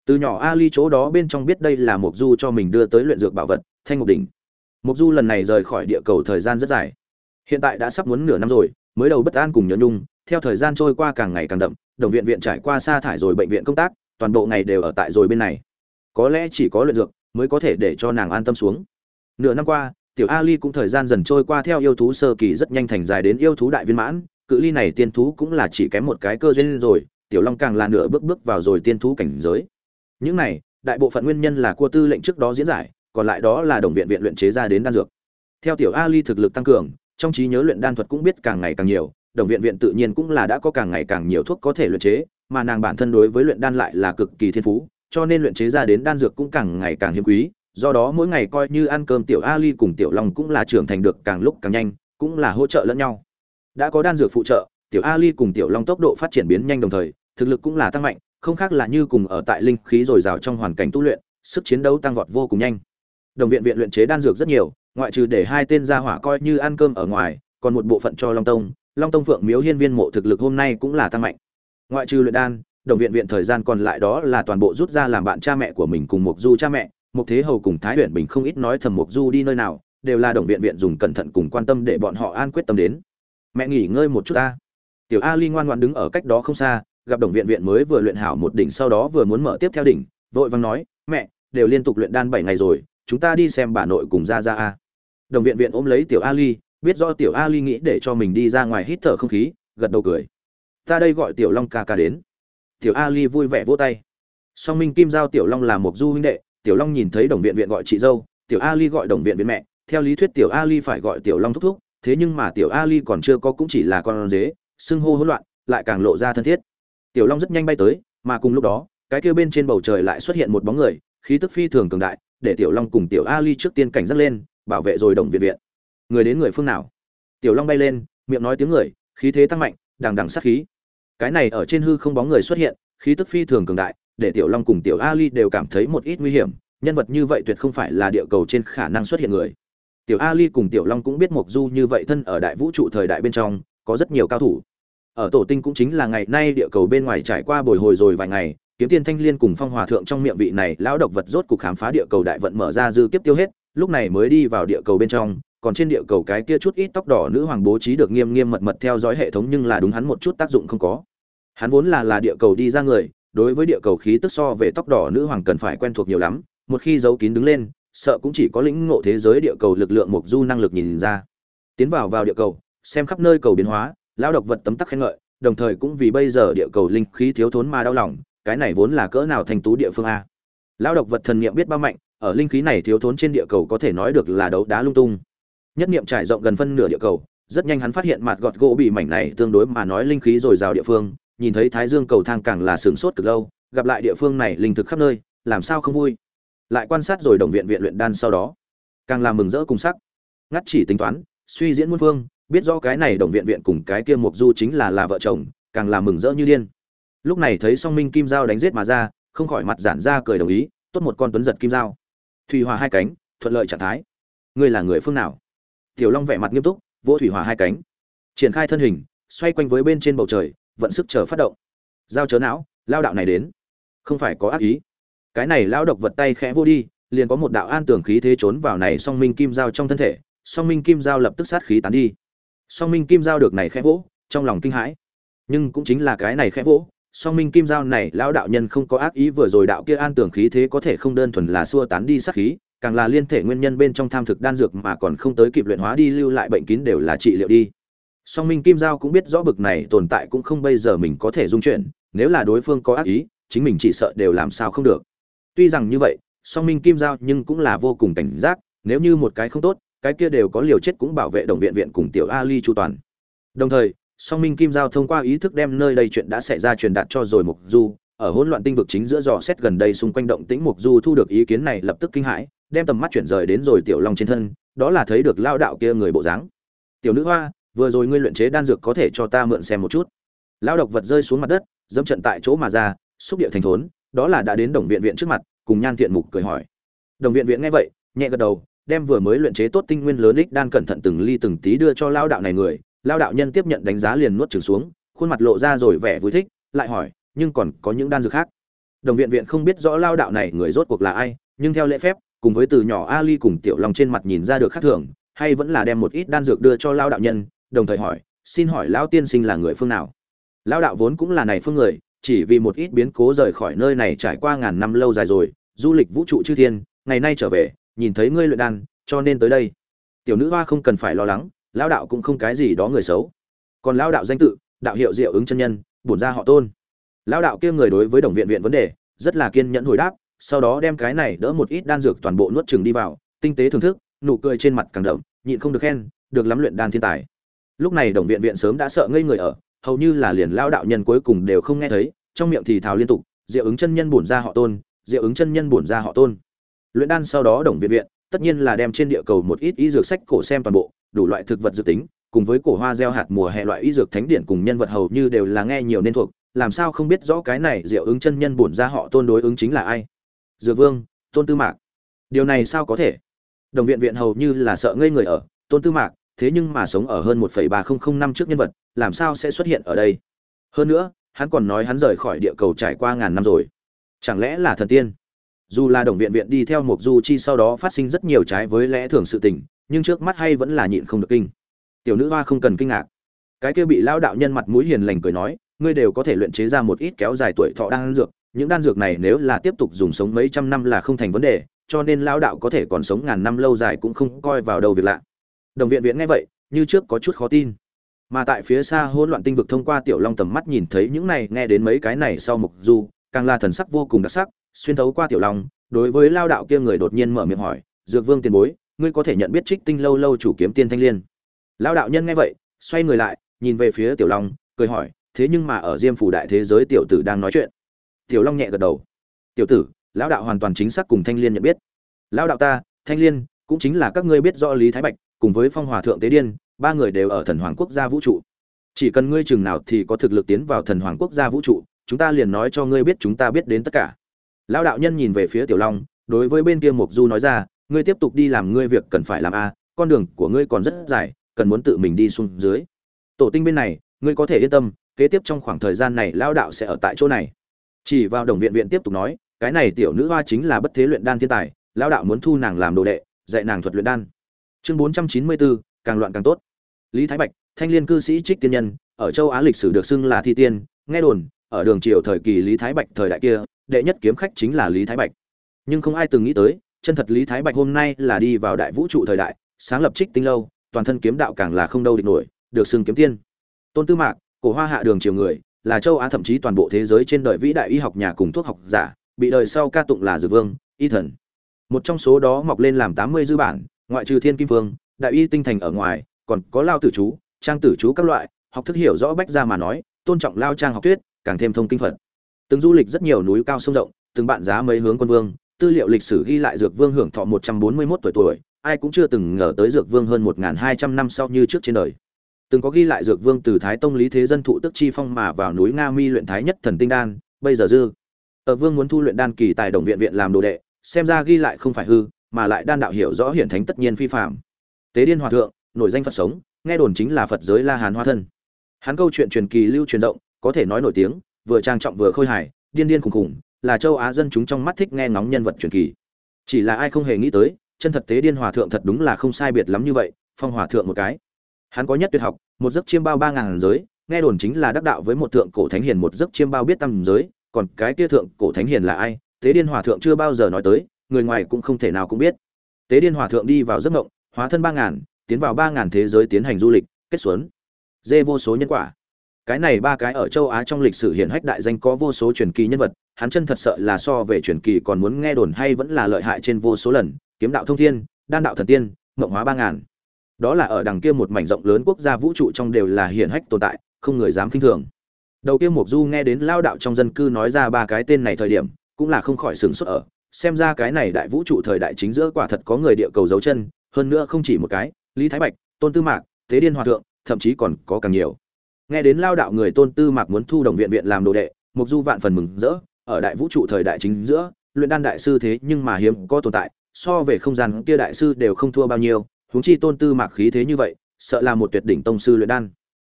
Từ nhỏ ali chỗ đó bên trong biết đây là mục du cho mình đưa tới luyện dược bảo vật, thanh ngục đỉnh. Mục du lần này rời khỏi địa cầu thời gian rất dài. Hiện tại đã sắp muốn nửa năm rồi, mới đầu bất an cùng nhớ nhung, theo thời gian trôi qua càng ngày càng đậm, đồng viện viện trải qua sa thải rồi bệnh viện công tác, toàn bộ ngày đều ở tại rồi bên này. Có lẽ chỉ có luyện dược mới có thể để cho nàng an tâm xuống. Nửa năm qua tiểu ali cũng thời gian dần trôi qua theo yêu thú sơ kỳ rất nhanh thành dài đến yêu thú đại viên mãn, cự ly này tiên thú cũng là chỉ kém một cái cơ duyên rồi, tiểu long càng là nửa bước bước vào rồi tiên thú cảnh giới. Những này, đại bộ phận nguyên nhân là cua tư lệnh trước đó diễn giải, còn lại đó là đồng viện viện luyện chế ra đến đan dược. Theo tiểu ali thực lực tăng cường, trong trí nhớ luyện đan thuật cũng biết càng ngày càng nhiều, đồng viện viện tự nhiên cũng là đã có càng ngày càng nhiều thuốc có thể luyện chế, mà nàng bản thân đối với luyện đan lại là cực kỳ thiên phú, cho nên luyện chế ra đến đan dược cũng càng ngày càng hiếm quý do đó mỗi ngày coi như ăn cơm tiểu ali cùng tiểu long cũng là trưởng thành được càng lúc càng nhanh, cũng là hỗ trợ lẫn nhau. Đã có đan dược phụ trợ, tiểu ali cùng tiểu long tốc độ phát triển biến nhanh đồng thời, thực lực cũng là tăng mạnh, không khác là như cùng ở tại linh khí dồi dào trong hoàn cảnh tu luyện, sức chiến đấu tăng vọt vô cùng nhanh. Đồng viện viện luyện chế đan dược rất nhiều, ngoại trừ để hai tên gia hỏa coi như ăn cơm ở ngoài, còn một bộ phận cho long tông long tông phượng miếu hiên viên mộ thực lực hôm nay cũng là tăng mạnh. Ngoại trừ luyện đan, đồng viện viện thời gian còn lại đó là toàn bộ rút ra làm bạn cha mẹ của mình cùng mục du cha mẹ mục thế hầu cùng thái huyện bình không ít nói thầm mục du đi nơi nào, đều là đồng viện viện dùng cẩn thận cùng quan tâm để bọn họ an quyết tâm đến. Mẹ nghỉ ngơi một chút ta. Tiểu a ly ngoan ngoan đứng ở cách đó không xa, gặp đồng viện viện mới vừa luyện hảo một đỉnh sau đó vừa muốn mở tiếp theo đỉnh, vội vàng nói, mẹ, đều liên tục luyện đan bảy ngày rồi, chúng ta đi xem bà nội cùng ra ra a. Đồng viện viện ôm lấy tiểu a ly, biết do tiểu a ly nghĩ để cho mình đi ra ngoài hít thở không khí, gật đầu cười. Ta đây gọi tiểu long ca ca đến. Tiểu a ly vui vẻ vỗ tay. Song minh kim giao tiểu long là một du huynh đệ tiểu long nhìn thấy đồng viện viện gọi chị dâu, tiểu ali gọi đồng viện viện mẹ, theo lý thuyết tiểu ali phải gọi tiểu long thúc thúc, thế nhưng mà tiểu ali còn chưa có cũng chỉ là con dế, xưng hô hỗn loạn, lại càng lộ ra thân thiết. Tiểu long rất nhanh bay tới, mà cùng lúc đó, cái kia bên trên bầu trời lại xuất hiện một bóng người, khí tức phi thường cường đại, để tiểu long cùng tiểu ali trước tiên cảnh giác lên, bảo vệ rồi đồng viện viện. Người đến người phương nào? Tiểu long bay lên, miệng nói tiếng người, khí thế tăng mạnh, đằng đằng sát khí. Cái này ở trên hư không bóng người xuất hiện, khí tức phi thường cường đại để tiểu long cùng tiểu ali đều cảm thấy một ít nguy hiểm, nhân vật như vậy tuyệt không phải là địa cầu trên khả năng xuất hiện người. Tiểu ali cùng tiểu long cũng biết mộc du như vậy thân ở đại vũ trụ thời đại bên trong, có rất nhiều cao thủ. Ở tổ tinh cũng chính là ngày nay địa cầu bên ngoài trải qua bồi hồi rồi vài ngày, kiếm tiên thanh liên cùng phong hòa thượng trong miệng vị này lão độc vật rốt cục khám phá địa cầu đại vận mở ra dư kiếp tiêu hết, lúc này mới đi vào địa cầu bên trong, còn trên địa cầu cái kia chút ít tóc đỏ nữ hoàng bố trí được nghiêm nghiêm mật mật theo dõi hệ thống nhưng là đúng hắn một chút tác dụng không có. Hắn vốn là là địa cầu đi ra người đối với địa cầu khí tức so về tóc đỏ nữ hoàng cần phải quen thuộc nhiều lắm, một khi giấu kín đứng lên, sợ cũng chỉ có lĩnh ngộ thế giới địa cầu lực lượng mục du năng lực nhìn ra. Tiến vào vào địa cầu, xem khắp nơi cầu biến hóa, lão độc vật tấm tắc khen ngợi, đồng thời cũng vì bây giờ địa cầu linh khí thiếu thốn mà đau lòng, cái này vốn là cỡ nào thành tú địa phương a. Lão độc vật thần niệm biết bao mạnh, ở linh khí này thiếu thốn trên địa cầu có thể nói được là đấu đá lung tung. Nhất niệm trải rộng gần phân nửa địa cầu, rất nhanh hắn phát hiện mặt gọt gỗ bị mảnh này tương đối mà nói linh khí dồi dào địa phương nhìn thấy thái dương cầu thang càng là sướng sốt cực lâu, gặp lại địa phương này linh thực khắp nơi, làm sao không vui? Lại quan sát rồi đồng viện viện luyện đan sau đó, càng làm mừng rỡ cùng sắc. Ngắt chỉ tính toán, suy diễn muôn phương, biết rõ cái này đồng viện viện cùng cái kia mục du chính là là vợ chồng, càng làm mừng rỡ như điên. Lúc này thấy song minh kim giao đánh giết mà ra, không khỏi mặt giản ra cười đồng ý, tốt một con tuấn giật kim giao. Thủy hòa hai cánh, thuận lợi trạng thái. Ngươi là người phương nào? Tiểu long vẻ mặt nghiêm túc, vỗ thủy hòa hai cánh. Triển khai thân hình, xoay quanh với bên trên bầu trời vận sức chờ phát động. Giao chớ não, lao đạo này đến. Không phải có ác ý. Cái này lao độc vật tay khẽ vô đi, liền có một đạo an tưởng khí thế trốn vào này song minh kim giao trong thân thể, song minh kim giao lập tức sát khí tán đi. Song minh kim giao được này khẽ vỗ, trong lòng kinh hãi. Nhưng cũng chính là cái này khẽ vỗ, song minh kim giao này lão đạo nhân không có ác ý vừa rồi đạo kia an tưởng khí thế có thể không đơn thuần là xua tán đi sát khí, càng là liên thể nguyên nhân bên trong tham thực đan dược mà còn không tới kịp luyện hóa đi lưu lại bệnh kín đều là trị liệu đi song minh kim giao cũng biết rõ bực này tồn tại cũng không bây giờ mình có thể dung chuyển, nếu là đối phương có ác ý, chính mình chỉ sợ đều làm sao không được. Tuy rằng như vậy, song minh kim giao nhưng cũng là vô cùng cảnh giác, nếu như một cái không tốt, cái kia đều có liều chết cũng bảo vệ đồng viện viện cùng tiểu ali chu toàn. Đồng thời, song minh kim giao thông qua ý thức đem nơi đây chuyện đã xảy ra truyền đạt cho rồi mục du, ở hỗn loạn tinh vực chính giữa dò xét gần đây xung quanh động tĩnh mục du thu được ý kiến này lập tức kinh hãi, đem tầm mắt chuyển rời đến rồi tiểu long trên thân, đó là thấy được lao đạo kia người bộ dáng. Tiểu nữ hoa vừa rồi ngươi luyện chế đan dược có thể cho ta mượn xem một chút. Lao độc vật rơi xuống mặt đất, dẫm trận tại chỗ mà ra, xúc địa thành thốn, đó là đã đến đồng viện viện trước mặt, cùng nhan thiện mục cười hỏi. Đồng viện viện nghe vậy, nhẹ gật đầu, đem vừa mới luyện chế tốt tinh nguyên lớn ích đan cẩn thận từng ly từng tí đưa cho lao đạo này người. Lao đạo nhân tiếp nhận đánh giá liền nuốt trừng xuống, khuôn mặt lộ ra rồi vẻ vui thích, lại hỏi, nhưng còn có những đan dược khác? Đồng viện viện không biết rõ lao đạo này người rốt cuộc là ai, nhưng theo lễ phép, cùng với từ nhỏ ali cùng tiểu long trên mặt nhìn ra được khác thường, hay vẫn là đem một ít đan dược đưa cho lao đạo nhân đồng thời hỏi, xin hỏi lão tiên sinh là người phương nào? Lão đạo vốn cũng là này phương người, chỉ vì một ít biến cố rời khỏi nơi này trải qua ngàn năm lâu dài rồi, du lịch vũ trụ chư thiên, ngày nay trở về, nhìn thấy ngươi luyện đan, cho nên tới đây. Tiểu nữ hoa không cần phải lo lắng, Lão đạo cũng không cái gì đó người xấu. Còn Lão đạo danh tự, đạo hiệu diệu ứng chân nhân, bổn ra họ tôn. Lão đạo kia người đối với đồng viện viện vấn đề, rất là kiên nhẫn hồi đáp, sau đó đem cái này đỡ một ít đan dược toàn bộ nuốt chừng đi vào, tinh tế thưởng thức, nụ cười trên mặt càng đậm, nhịn không được khen, được lắm luyện đan thiên tài lúc này đồng viện viện sớm đã sợ ngây người ở, hầu như là liền lao đạo nhân cuối cùng đều không nghe thấy, trong miệng thì thào liên tục, diệu ứng chân nhân bổn ra họ tôn, diệu ứng chân nhân bổn ra họ tôn. Luyện đan sau đó đồng viện viện tất nhiên là đem trên địa cầu một ít y dược sách cổ xem toàn bộ, đủ loại thực vật dự tính, cùng với cổ hoa gieo hạt mùa hè loại y dược thánh điển cùng nhân vật hầu như đều là nghe nhiều nên thuộc, làm sao không biết rõ cái này diệu ứng chân nhân bổn ra họ tôn đối ứng chính là ai? Dược vương, tôn tư mạc. Điều này sao có thể? Đồng viện viện hầu như là sợ ngây người ở, tôn tư mạc thế nhưng mà sống ở hơn một ba nghìn năm trước nhân vật, làm sao sẽ xuất hiện ở đây? Hơn nữa, hắn còn nói hắn rời khỏi địa cầu trải qua ngàn năm rồi. Chẳng lẽ là thần tiên? Dù là đồng viện viện đi theo một du chi sau đó phát sinh rất nhiều trái với lẽ thường sự tình, nhưng trước mắt hay vẫn là nhịn không được kinh. Tiểu nữ hoa không cần kinh ngạc. Cái kia bị lão đạo nhân mặt mũi hiền lành cười nói, ngươi đều có thể luyện chế ra một ít kéo dài tuổi thọ đan dược, những đan dược này nếu là tiếp tục dùng sống mấy trăm năm là không thành vấn đề, cho nên lão đạo có thể còn sống ngàn năm lâu dài cũng không coi vào đâu việc lạ đồng viện viện nghe vậy, như trước có chút khó tin. Mà tại phía xa hỗn loạn tinh vực thông qua tiểu long tầm mắt nhìn thấy những này, nghe đến mấy cái này sau mục du, càng là thần sắc vô cùng đặc sắc, xuyên thấu qua tiểu long, đối với lao đạo kia người đột nhiên mở miệng hỏi, dược vương tiền bối, ngươi có thể nhận biết trích tinh lâu lâu chủ kiếm tiên thanh liên? Lao đạo nhân nghe vậy, xoay người lại, nhìn về phía tiểu long, cười hỏi, thế nhưng mà ở diêm phủ đại thế giới tiểu tử đang nói chuyện. Tiểu long nhẹ gật đầu. Tiểu tử, lão đạo hoàn toàn chính xác cùng thanh liên nhận biết. Lão đạo ta, thanh liên, cũng chính là các ngươi biết rõ lý thái bạch cùng với phong hòa thượng tế điên, ba người đều ở thần hoàng quốc gia vũ trụ. Chỉ cần ngươi chừng nào thì có thực lực tiến vào thần hoàng quốc gia vũ trụ, chúng ta liền nói cho ngươi biết chúng ta biết đến tất cả. Lão đạo nhân nhìn về phía tiểu long, đối với bên kia mục du nói ra, ngươi tiếp tục đi làm ngươi việc cần phải làm a, con đường của ngươi còn rất dài, cần muốn tự mình đi xuống dưới. Tổ tinh bên này, ngươi có thể yên tâm, kế tiếp trong khoảng thời gian này lão đạo sẽ ở tại chỗ này. Chỉ vào đồng viện viện tiếp tục nói, cái này tiểu nữ hoa chính là bất thế luyện đan thiên tài, lão đạo muốn thu nàng làm đồ đệ, dạy nàng thuật luyện đan chương bốn trăm chín mươi bốn, càng loạn càng tốt. Lý thái bạch, thanh liên cư sĩ trích tiên nhân, ở châu á lịch sử được xưng là thi tiên, nghe đồn, ở đường triều thời kỳ lý thái bạch thời đại kia, đệ nhất kiếm khách chính là lý thái bạch. Nhưng không ai từng nghĩ tới, chân thật lý thái bạch hôm nay là đi vào đại vũ trụ thời đại, sáng lập trích tinh lâu, toàn thân kiếm đạo càng là không đâu địch nổi, được xưng kiếm tiên. Tôn tư mạc, cổ hoa hạ đường triều người, là châu á thậm chí toàn bộ thế giới trên đời vĩ đại y học nhà cùng thuốc học giả, bị đời sau ca tụng là dược vương, y thần. Một trong số đó mọc lên làm tám mươi dư bản ngoại trừ thiên kim vương, đại y tinh thành ở ngoài, còn có lao tử chú, trang tử chú các loại, học thức hiểu rõ bách ra mà nói, tôn trọng lao trang học thuyết, càng thêm thông kinh phật. Từng du lịch rất nhiều núi cao sông rộng, từng bạn giá mấy hướng quân vương, tư liệu lịch sử ghi lại dược vương hưởng thọ một trăm bốn mươi 141 tuổi tuổi, ai cũng chưa từng ngờ tới dược vương hơn một hai trăm năm sau như trước trên đời. Từng có ghi lại dược vương từ thái tông lý thế dân thụ tức chi phong mà vào núi nga mi luyện thái nhất thần tinh đan, bây giờ dư. Ở vương muốn thu luyện đan kỳ tài đồng viện viện làm đồ đệ, xem ra ghi lại không phải hư mà lại đan đạo hiểu rõ hiển thánh tất nhiên phi phạm. Tế điên hòa thượng, nổi danh phật sống, nghe đồn chính là phật giới la hán hoa thân. Hắn câu chuyện truyền kỳ lưu truyền rộng, có thể nói nổi tiếng, vừa trang trọng vừa khôi hài, điên điên khùng khùng là châu á dân chúng trong mắt thích nghe ngóng nhân vật truyền kỳ. Chỉ là ai không hề nghĩ tới, chân thật tế điên hòa thượng thật đúng là không sai biệt lắm như vậy, phong hòa thượng một cái. Hắn có nhất tuyệt học, một giấc chiêm bao ba ngàn giới, nghe đồn chính là đắc đạo với một thượng cổ thánh hiền một giấc chiêm bao biết tầm giới, còn cái kia thượng cổ thánh hiền là ai, tế điên hòa thượng chưa bao giờ nói tới người ngoài cũng không thể nào cũng biết. Tế điên hòa thượng đi vào giấc mộng, hóa thân ba ngàn, tiến vào ba ngàn thế giới tiến hành du lịch, kết xuấn. Dê vô số nhân quả. Cái này ba cái ở châu á trong lịch sử hiển hách đại danh có vô số truyền kỳ nhân vật, hắn chân thật sợ là so về truyền kỳ còn muốn nghe đồn hay vẫn là lợi hại trên vô số lần, kiếm đạo thông thiên, đan đạo thần tiên ngộng hóa ba ngàn. Đó là ở đằng kia một mảnh rộng lớn quốc gia vũ trụ trong đều là hiển hách tồn tại, không người dám khinh thường. Đầu kia mục du nghe đến lao đạo trong dân cư nói ra ba cái tên này thời điểm, cũng là không khỏi sửng sốt ở xem ra cái này đại vũ trụ thời đại chính giữa quả thật có người địa cầu dấu chân, hơn nữa không chỉ một cái, lý thái bạch, tôn tư mạc, tế điên hòa thượng, thậm chí còn có càng nhiều. Nghe đến lao đạo người tôn tư mạc muốn thu đồng viện viện làm đồ đệ, mục du vạn phần mừng rỡ, ở đại vũ trụ thời đại chính giữa, luyện đan đại sư thế nhưng mà hiếm có tồn tại, so về không gian kia đại sư đều không thua bao nhiêu, huống chi tôn tư mạc khí thế như vậy, sợ là một tuyệt đỉnh tông sư luyện đan.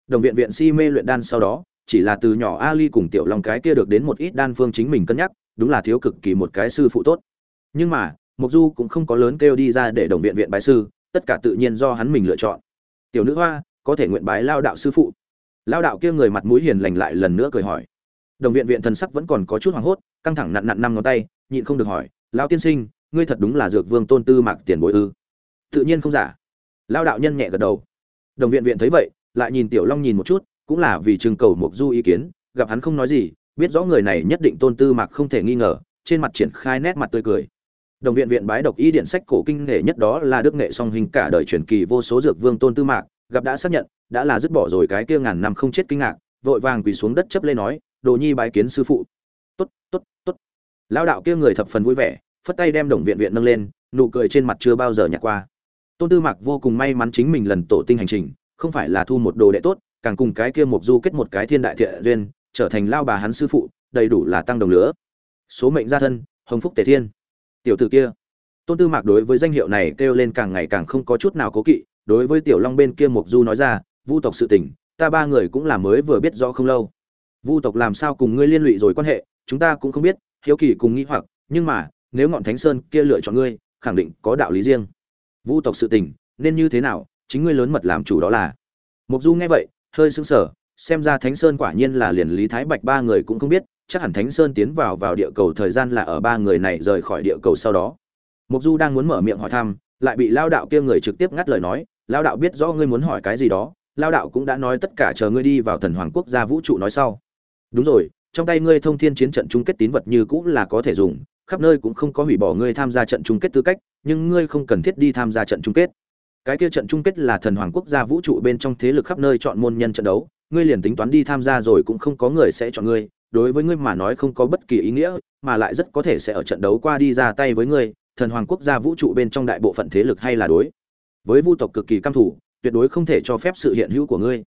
Đồng viện viện si mê luyện đan sau đó, chỉ là từ nhỏ ali cùng tiểu long cái kia được đến một ít đan phương chính mình cân nhắc đúng là thiếu cực kỳ một cái sư phụ tốt. Nhưng mà mục du cũng không có lớn kêu đi ra để đồng viện viện bái sư, tất cả tự nhiên do hắn mình lựa chọn. Tiểu nữ hoa, có thể nguyện bái lao đạo sư phụ. Lao đạo kia người mặt mũi hiền lành lại lần nữa cười hỏi. Đồng viện viện thần sắc vẫn còn có chút hoảng hốt, căng thẳng nặn nặn năm ngón tay, nhịn không được hỏi, lao tiên sinh, ngươi thật đúng là dược vương tôn tư mạc tiền bối ư? Tự nhiên không giả. Lao đạo nhân nhẹ gật đầu. Đồng viện viện thấy vậy, lại nhìn tiểu long nhìn một chút, cũng là vì trưng cầu mục du ý kiến, gặp hắn không nói gì biết rõ người này nhất định tôn tư mạc không thể nghi ngờ, trên mặt triển khai nét mặt tươi cười. Đồng viện viện bái độc y điện sách cổ kinh nghệ nhất đó là đức nghệ song hình cả đời truyền kỳ vô số dược vương tôn tư mạc, gặp đã xác nhận, đã là dứt bỏ rồi cái kia ngàn năm không chết kinh ngạc, vội vàng quỳ xuống đất chấp lê nói, đồ nhi bái kiến sư phụ. Tốt tốt tốt. Lao đạo kia người thập phần vui vẻ, phất tay đem đồng viện viện nâng lên, nụ cười trên mặt chưa bao giờ nhạt qua. Tôn tư mạc vô cùng may mắn chính mình lần tổ tinh hành trình, không phải là thu một đồ đệ tốt, càng cùng cái kia mục du kết một cái thiên đại thiện duyên trở thành lao bà hắn sư phụ, đầy đủ là tăng đồng lửa. Số mệnh gia thân, hồng phúc tề thiên. Tiểu tử kia. Tôn tư mạc đối với danh hiệu này kêu lên càng ngày càng không có chút nào cố kỵ, đối với tiểu long bên kia mục du nói ra, vu tộc sự tình, ta ba người cũng là mới vừa biết rõ không lâu. Vu tộc làm sao cùng ngươi liên lụy rồi quan hệ, chúng ta cũng không biết, hiếu kỳ cùng nghĩ hoặc, nhưng mà, nếu ngọn thánh sơn kia lựa chọn ngươi, khẳng định có đạo lý riêng. Vu tộc sự tình, nên như thế nào, chính ngươi lớn mật làm chủ đó là. Mục du nghe vậy, hơi sững sờ xem ra thánh sơn quả nhiên là liền lý thái bạch ba người cũng không biết, chắc hẳn thánh sơn tiến vào vào địa cầu thời gian là ở ba người này rời khỏi địa cầu sau đó. Mục du đang muốn mở miệng hỏi thăm, lại bị lao đạo kia người trực tiếp ngắt lời nói, lao đạo biết rõ ngươi muốn hỏi cái gì đó, lao đạo cũng đã nói tất cả chờ ngươi đi vào thần hoàng quốc gia vũ trụ nói sau. Đúng rồi, trong tay ngươi thông thiên chiến trận chung kết tín vật như cũ là có thể dùng, khắp nơi cũng không có hủy bỏ ngươi tham gia trận chung kết tư cách, nhưng ngươi không cần thiết đi tham gia trận chung kết. Cái kia trận chung kết là thần hoàng quốc gia vũ trụ bên trong thế lực khắp nơi chọn môn nhân trận đấu ngươi liền tính toán đi tham gia rồi cũng không có người sẽ chọn ngươi, đối với ngươi mà nói không có bất kỳ ý nghĩa, mà lại rất có thể sẽ ở trận đấu qua đi ra tay với ngươi, thần hoàng quốc gia vũ trụ bên trong đại bộ phận thế lực hay là đối. Với vu tộc cực kỳ căm thủ tuyệt đối không thể cho phép sự hiện hữu của ngươi.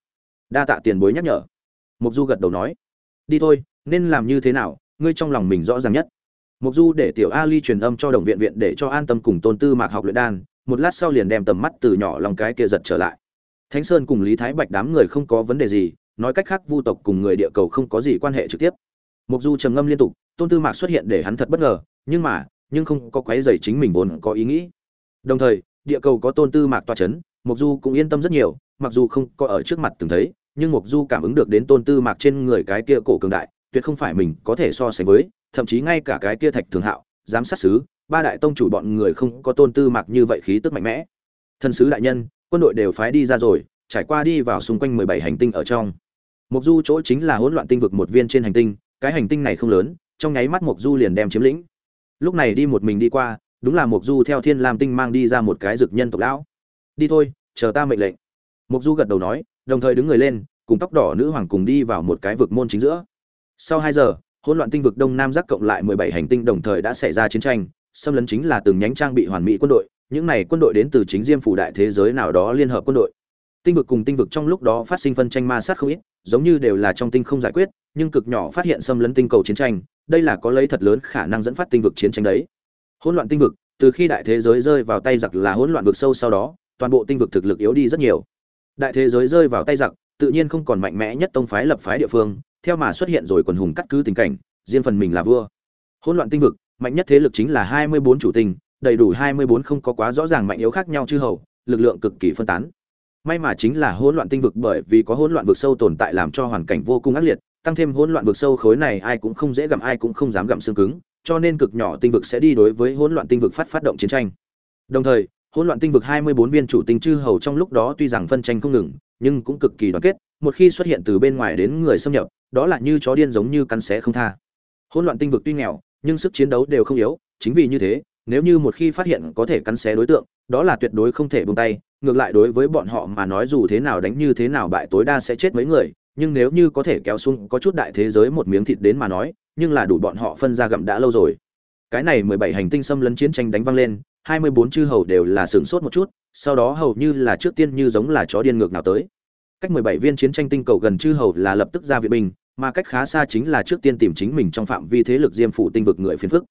Đa tạ tiền bối nhắc nhở. Mục du gật đầu nói. Đi thôi, nên làm như thế nào, ngươi trong lòng mình rõ ràng nhất. Mục du để tiểu ali truyền âm cho đồng viện viện để cho an tâm cùng tôn tư mạc học luyện đan, một lát sau liền đem tầm mắt từ nhỏ lòng cái kia giật trở lại thánh sơn cùng lý thái bạch đám người không có vấn đề gì, nói cách khác vu tộc cùng người địa cầu không có gì quan hệ trực tiếp. Mục du trầm ngâm liên tục, tôn tư mạc xuất hiện để hắn thật bất ngờ, nhưng mà, nhưng không có quấy rầy chính mình vốn có ý nghĩ. Đồng thời, địa cầu có tôn tư mạc tọa chấn mục du cũng yên tâm rất nhiều, mặc dù không có ở trước mặt từng thấy, nhưng mục du cảm ứng được đến tôn tư mạc trên người cái kia cổ cường đại, tuyệt không phải mình có thể so sánh với, thậm chí ngay cả cái kia thạch thường hạo, giám sát sứ, ba đại tông chủ bọn người không có tôn tư mạc như vậy khí tức mạnh mẽ. Thân sứ đại nhân quân đội đều phái đi ra rồi, trải qua đi vào xung quanh mười bảy hành tinh ở trong. Mục du chỗ chính là hỗn loạn tinh vực một viên trên hành tinh, cái hành tinh này không lớn, trong nháy mắt mục du liền đem chiếm lĩnh. Lúc này đi một mình đi qua, đúng là mục du theo thiên lam tinh mang đi ra một cái dực nhân tộc lão. Đi thôi, chờ ta mệnh lệnh. Mục du gật đầu nói, đồng thời đứng người lên, cùng tóc đỏ nữ hoàng cùng đi vào một cái vực môn chính giữa. Sau hai giờ, hỗn loạn tinh vực đông nam giác cộng lại mười bảy hành tinh đồng thời đã xảy ra chiến tranh, xâm lấn chính là từng nhánh trang bị hoàn mỹ quân đội những này quân đội đến từ chính diêm phủ đại thế giới nào đó liên hợp quân đội. Tinh vực cùng tinh vực trong lúc đó phát sinh phân tranh ma sát không ít, giống như đều là trong tinh không giải quyết, nhưng cực nhỏ phát hiện xâm lấn tinh cầu chiến tranh, đây là có lấy thật lớn khả năng dẫn phát tinh vực chiến tranh đấy. Hỗn loạn tinh vực, từ khi đại thế giới rơi vào tay giặc là hỗn loạn vực sâu sau đó, toàn bộ tinh vực thực lực yếu đi rất nhiều. Đại thế giới rơi vào tay giặc, tự nhiên không còn mạnh mẽ nhất tông phái lập phái địa phương, theo mà xuất hiện rồi quần hùng cắt cứ tình cảnh, riêng phần mình là vua. Hỗn loạn tinh vực, mạnh nhất thế lực chính là hai mươi bốn chủ tinh đầy đủ hai mươi bốn không có quá rõ ràng mạnh yếu khác nhau chư hầu, lực lượng cực kỳ phân tán. May mà chính là hỗn loạn tinh vực bởi vì có hỗn loạn vực sâu tồn tại làm cho hoàn cảnh vô cùng ác liệt, tăng thêm hỗn loạn vực sâu khối này ai cũng không dễ gặm ai cũng không dám gặm xương cứng, cho nên cực nhỏ tinh vực sẽ đi đối với hỗn loạn tinh vực phát phát động chiến tranh. Đồng thời, hỗn loạn tinh vực hai mươi bốn viên chủ tinh chư hầu trong lúc đó tuy rằng phân tranh không ngừng, nhưng cũng cực kỳ đoàn kết, một khi xuất hiện từ bên ngoài đến người xâm nhập, đó là như chó điên giống như cắn xé không tha. Hỗn loạn tinh vực tuy nghèo, nhưng sức chiến đấu đều không yếu, chính vì như thế nếu như một khi phát hiện có thể cắn xé đối tượng, đó là tuyệt đối không thể buông tay. Ngược lại đối với bọn họ mà nói dù thế nào đánh như thế nào bại tối đa sẽ chết mấy người, nhưng nếu như có thể kéo xuống có chút đại thế giới một miếng thịt đến mà nói, nhưng là đủ bọn họ phân ra gặm đã lâu rồi. Cái này mười bảy hành tinh xâm lấn chiến tranh đánh văng lên, hai mươi bốn chư hầu đều là sửng sốt một chút, sau đó hầu như là trước tiên như giống là chó điên ngược nào tới. Cách mười bảy viên chiến tranh tinh cầu gần chư hầu là lập tức ra viện binh, mà cách khá xa chính là trước tiên tìm chính mình trong phạm vi thế lực diêm phủ tinh vực người phiền phức.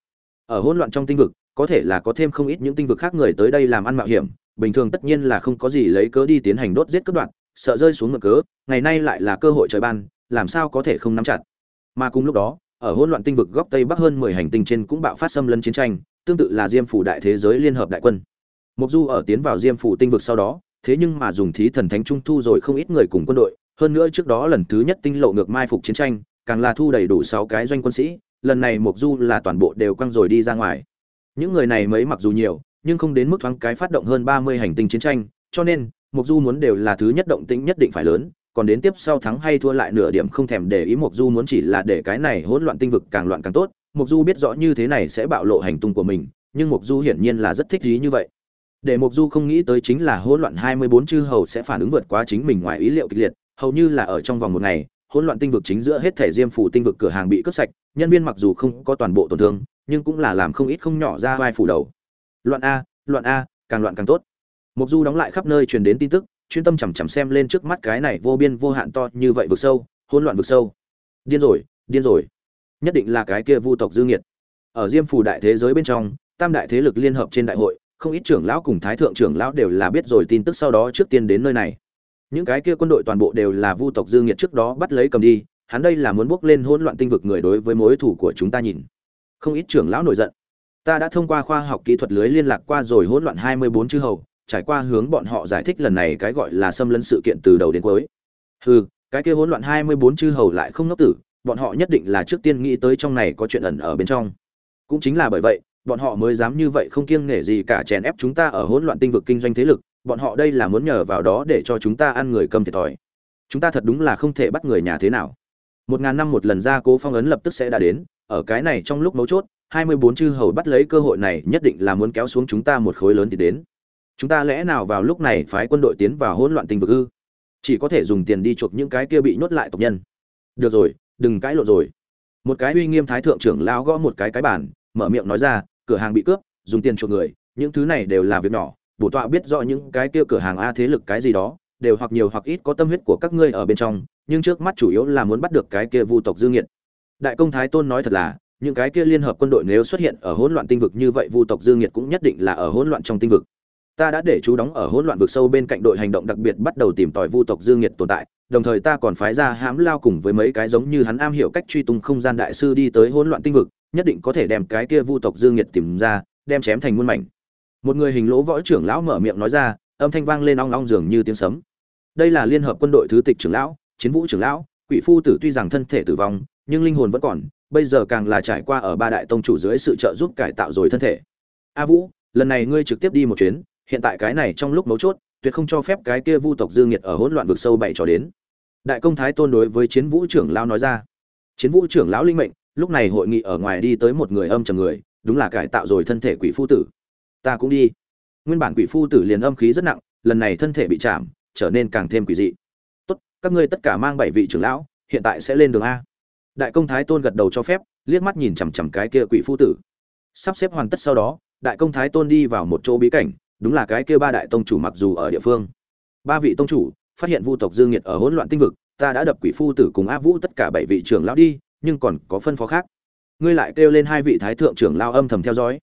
Ở hỗn loạn trong tinh vực có thể là có thêm không ít những tinh vực khác người tới đây làm ăn mạo hiểm, bình thường tất nhiên là không có gì lấy cớ đi tiến hành đốt giết cướp đoạt, sợ rơi xuống ngựa cớ, ngày nay lại là cơ hội trời ban, làm sao có thể không nắm chặt. Mà cùng lúc đó, ở hỗn loạn tinh vực góc tây bắc hơn mười hành tinh trên cũng bạo phát xâm lấn chiến tranh, tương tự là diêm phủ đại thế giới liên hợp đại quân. Mục du ở tiến vào diêm phủ tinh vực sau đó, thế nhưng mà dùng thí thần thánh trung thu rồi không ít người cùng quân đội, hơn nữa trước đó lần thứ nhất tinh lộ ngược mai phục chiến tranh, càng là thu đầy đủ sáu cái doanh quân sĩ, lần này mục du là toàn bộ đều quăng rồi đi ra ngoài những người này mấy mặc dù nhiều, nhưng không đến mức thoáng cái phát động hơn ba mươi hành tinh chiến tranh, cho nên mục du muốn đều là thứ nhất động tĩnh nhất định phải lớn, còn đến tiếp sau thắng hay thua lại nửa điểm không thèm để ý mục du muốn chỉ là để cái này hỗn loạn tinh vực càng loạn càng tốt. Mục du biết rõ như thế này sẽ bạo lộ hành tung của mình, nhưng mục du hiển nhiên là rất thích ý như vậy. Để mục du không nghĩ tới chính là hỗn loạn 24 chư hầu sẽ phản ứng vượt quá chính mình ngoài ý liệu kịch liệt, hầu như là ở trong vòng một ngày, hỗn loạn tinh vực chính giữa hết thể diêm phủ tinh vực cửa hàng bị cướp sạch, nhân viên mặc dù không có toàn bộ tổn thương nhưng cũng là làm không ít không nhỏ ra vai phủ đầu. Loạn a loạn a, càng loạn càng tốt. Mục du đóng lại khắp nơi truyền đến tin tức, chuyên tâm chằm chằm xem lên trước mắt cái này vô biên vô hạn to như vậy vực sâu, hỗn loạn vực sâu. Điên rồi điên rồi. Nhất định là cái kia vu tộc dư nghiệt. Ở diêm phủ đại thế giới bên trong, tam đại thế lực liên hợp trên đại hội, không ít trưởng lão cùng thái thượng trưởng lão đều là biết rồi tin tức sau đó trước tiên đến nơi này. Những cái kia quân đội toàn bộ đều là vu tộc dư nghiệt trước đó bắt lấy cầm đi, hắn đây là muốn bước lên hỗn loạn tinh vực người đối với mối thủ của chúng ta nhìn không ít trưởng lão nổi giận. Ta đã thông qua khoa học kỹ thuật lưới liên lạc qua rồi hỗn loạn 24 chư hầu, trải qua hướng bọn họ giải thích lần này cái gọi là xâm lấn sự kiện từ đầu đến cuối. Hừ, cái kia hỗn loạn 24 chư hầu lại không ngốc tử, bọn họ nhất định là trước tiên nghĩ tới trong này có chuyện ẩn ở bên trong. Cũng chính là bởi vậy, bọn họ mới dám như vậy không kiêng nể gì cả chèn ép chúng ta ở hỗn loạn tinh vực kinh doanh thế lực, bọn họ đây là muốn nhờ vào đó để cho chúng ta ăn người cầm thiệt thòi. Chúng ta thật đúng là không thể bắt người nhà thế nào. Một ngàn năm một lần ra cố phong ấn lập tức sẽ đã đến ở cái này trong lúc mấu chốt, hai mươi bốn chư hầu bắt lấy cơ hội này nhất định là muốn kéo xuống chúng ta một khối lớn thì đến. Chúng ta lẽ nào vào lúc này phái quân đội tiến vào hỗn loạn tình vực ư? Chỉ có thể dùng tiền đi chuộc những cái kia bị nhốt lại tộc nhân. Được rồi, đừng cãi lộn rồi. Một cái uy nghiêm thái thượng trưởng lao gõ một cái cái bàn, mở miệng nói ra, cửa hàng bị cướp, dùng tiền chuộc người, những thứ này đều là việc nhỏ, bổ tọa biết rõ những cái kia cửa hàng a thế lực cái gì đó, đều hoặc nhiều hoặc ít có tâm huyết của các ngươi ở bên trong, nhưng trước mắt chủ yếu là muốn bắt được cái kia vu tộc dương nghiệt đại công thái tôn nói thật là, những cái kia liên hợp quân đội nếu xuất hiện ở hỗn loạn tinh vực như vậy, vu tộc dương nhiệt cũng nhất định là ở hỗn loạn trong tinh vực. Ta đã để chú đóng ở hỗn loạn vực sâu bên cạnh đội hành động đặc biệt bắt đầu tìm tòi vu tộc dương nhiệt tồn tại, đồng thời ta còn phái ra hãm lao cùng với mấy cái giống như hắn am hiểu cách truy tung không gian đại sư đi tới hỗn loạn tinh vực, nhất định có thể đem cái kia vu tộc dương nhiệt tìm ra, đem chém thành muôn mảnh. Một người hình lỗ võ trưởng lão mở miệng nói ra, âm thanh vang lên ong ong dường như tiếng sấm. Đây là liên hợp quân đội thứ tịch trưởng lão, chiến vũ trưởng lão, quỷ phu tử tuy rằng thân thể tử vong nhưng linh hồn vẫn còn, bây giờ càng là trải qua ở ba đại tông chủ dưới sự trợ giúp cải tạo rồi thân thể. A vũ, lần này ngươi trực tiếp đi một chuyến, hiện tại cái này trong lúc mấu chốt, tuyệt không cho phép cái kia vu tộc dương nghiệt ở hỗn loạn vực sâu bảy cho đến. Đại công thái tôn đối với chiến vũ trưởng lão nói ra. Chiến vũ trưởng lão linh mệnh, lúc này hội nghị ở ngoài đi tới một người âm trầm người, đúng là cải tạo rồi thân thể quỷ phu tử. Ta cũng đi. Nguyên bản quỷ phu tử liền âm khí rất nặng, lần này thân thể bị chạm, trở nên càng thêm quỷ dị. Tốt, các ngươi tất cả mang bảy vị trưởng lão, hiện tại sẽ lên đường a đại công thái tôn gật đầu cho phép, liếc mắt nhìn chằm chằm cái kia quỷ phu tử. Sắp xếp hoàn tất sau đó, đại công thái tôn đi vào một chỗ bí cảnh, đúng là cái kia ba đại tông chủ mặc dù ở địa phương. Ba vị tông chủ, phát hiện vu tộc dương nhiệt ở hỗn loạn tinh vực, ta đã đập quỷ phu tử cùng áp vũ tất cả bảy vị trưởng lão đi, nhưng còn có phân phó khác. Ngươi lại kêu lên hai vị thái thượng trưởng lao âm thầm theo dõi.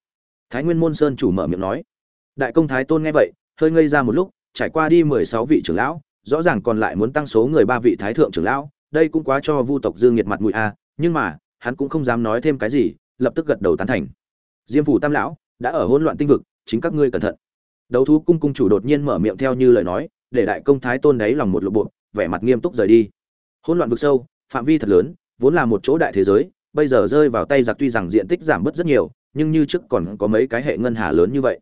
Thái nguyên môn sơn chủ mở miệng nói. Đại công thái tôn nghe vậy, hơi ngây ra một lúc, trải qua đi mười sáu vị trưởng lão, rõ ràng còn lại muốn tăng số người ba vị thái thượng trưởng lão đây cũng quá cho vu tộc dương nhiệt mặt mũi a, nhưng mà, hắn cũng không dám nói thêm cái gì, lập tức gật đầu tán thành. Diêm phủ tam lão đã ở hỗn loạn tinh vực, chính các ngươi cẩn thận. Đấu thú cung cung chủ đột nhiên mở miệng theo như lời nói, để đại công thái tôn đáy lòng một lộ bộ vẻ mặt nghiêm túc rời đi. Hỗn loạn vực sâu, phạm vi thật lớn, vốn là một chỗ đại thế giới, bây giờ rơi vào tay giặc tuy rằng diện tích giảm bớt rất nhiều, nhưng như trước còn có mấy cái hệ ngân hà lớn như vậy.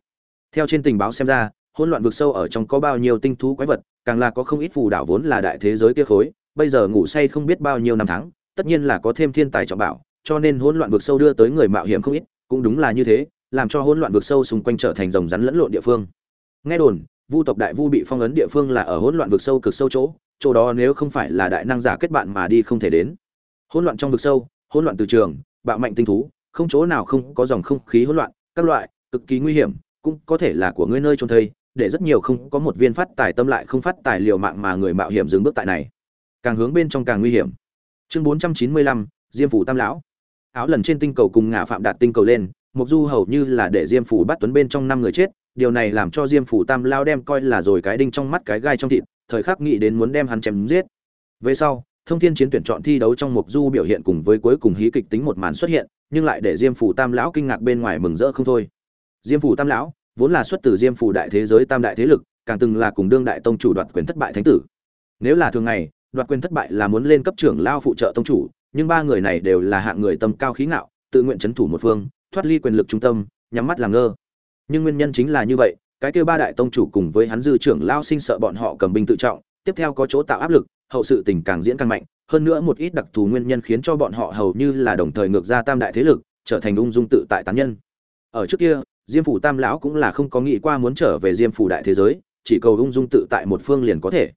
Theo trên tình báo xem ra, hỗn loạn vực sâu ở trong có bao nhiêu tinh thú quái vật, càng là có không ít phù đảo vốn là đại thế giới kia khối bây giờ ngủ say không biết bao nhiêu năm tháng, tất nhiên là có thêm thiên tài trọng bảo, cho nên hỗn loạn vực sâu đưa tới người mạo hiểm không ít, cũng đúng là như thế, làm cho hỗn loạn vực sâu xung quanh trở thành rồng rắn lẫn lộn địa phương. Nghe đồn, vu tộc đại vu bị phong ấn địa phương là ở hỗn loạn vực sâu cực sâu chỗ chỗ đó nếu không phải là đại năng giả kết bạn mà đi không thể đến. Hỗn loạn trong vực sâu, hỗn loạn từ trường, bạo mạnh tinh thú, không chỗ nào không có dòng không khí hỗn loạn, các loại, cực kỳ nguy hiểm, cũng có thể là của ngươi nơi trôn thây, để rất nhiều không có một viên phát tài tâm lại không phát tài liều mạng mà người mạo hiểm dừng bước tại này càng hướng bên trong càng nguy hiểm. Chương bốn trăm chín mươi lăm, diêm phủ tam lão. Áo lần trên tinh cầu cùng ngả phạm đạt tinh cầu lên mục du hầu như là để diêm phủ bắt tuấn bên trong năm người chết, điều này làm cho diêm phủ tam lao đem coi là rồi cái đinh trong mắt cái gai trong thịt, thời khắc nghĩ đến muốn đem hắn chém giết. Về sau, thông thiên chiến tuyển chọn thi đấu trong mục du biểu hiện cùng với cuối cùng hí kịch tính một màn xuất hiện, nhưng lại để diêm phủ tam lão kinh ngạc bên ngoài mừng rỡ không thôi. Diêm phủ tam lão vốn là xuất từ diêm phủ đại thế giới tam đại thế lực, càng từng là cùng đương đại tông chủ đoạt quyền thất bại thánh tử. Nếu là thường ngày đoạt quyền thất bại là muốn lên cấp trưởng lao phụ trợ tông chủ, nhưng ba người này đều là hạng người tâm cao khí ngạo, tự nguyện chấn thủ một phương, thoát ly quyền lực trung tâm, nhắm mắt làm ngơ. Nhưng nguyên nhân chính là như vậy, cái kia ba đại tông chủ cùng với hắn dư trưởng lao sinh sợ bọn họ cầm binh tự trọng, tiếp theo có chỗ tạo áp lực, hậu sự tình càng diễn càng mạnh, hơn nữa một ít đặc thù nguyên nhân khiến cho bọn họ hầu như là đồng thời ngược ra tam đại thế lực, trở thành ung dung tự tại tán nhân. Ở trước kia, diêm phủ tam lão cũng là không có nghĩ qua muốn trở về diêm phủ đại thế giới, chỉ cầu ung dung tự tại một phương liền có thể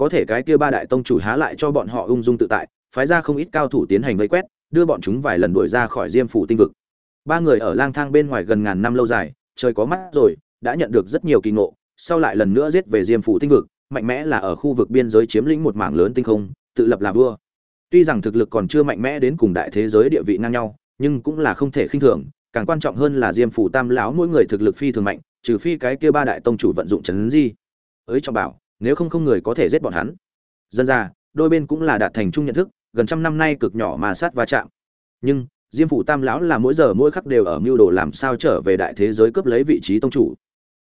có thể cái kia ba đại tông chủ há lại cho bọn họ ung dung tự tại, phái ra không ít cao thủ tiến hành vây quét, đưa bọn chúng vài lần đuổi ra khỏi diêm phủ tinh vực. Ba người ở lang thang bên ngoài gần ngàn năm lâu dài, trời có mắt rồi, đã nhận được rất nhiều kỳ ngộ, sau lại lần nữa giết về diêm phủ tinh vực, mạnh mẽ là ở khu vực biên giới chiếm lĩnh một mảng lớn tinh không, tự lập là vua. Tuy rằng thực lực còn chưa mạnh mẽ đến cùng đại thế giới địa vị ngang nhau, nhưng cũng là không thể khinh thường, càng quan trọng hơn là diêm phủ tam lão mỗi người thực lực phi thường mạnh, trừ phi cái kia ba đại tông chủ vận dụng trấn di. Ấy cho bảo nếu không không người có thể giết bọn hắn. Dân ra, đôi bên cũng là đạt thành chung nhận thức, gần trăm năm nay cực nhỏ mà sát va chạm. Nhưng, diêm phủ tam lão là mỗi giờ mỗi khắc đều ở mưu đồ làm sao trở về đại thế giới cướp lấy vị trí tông chủ.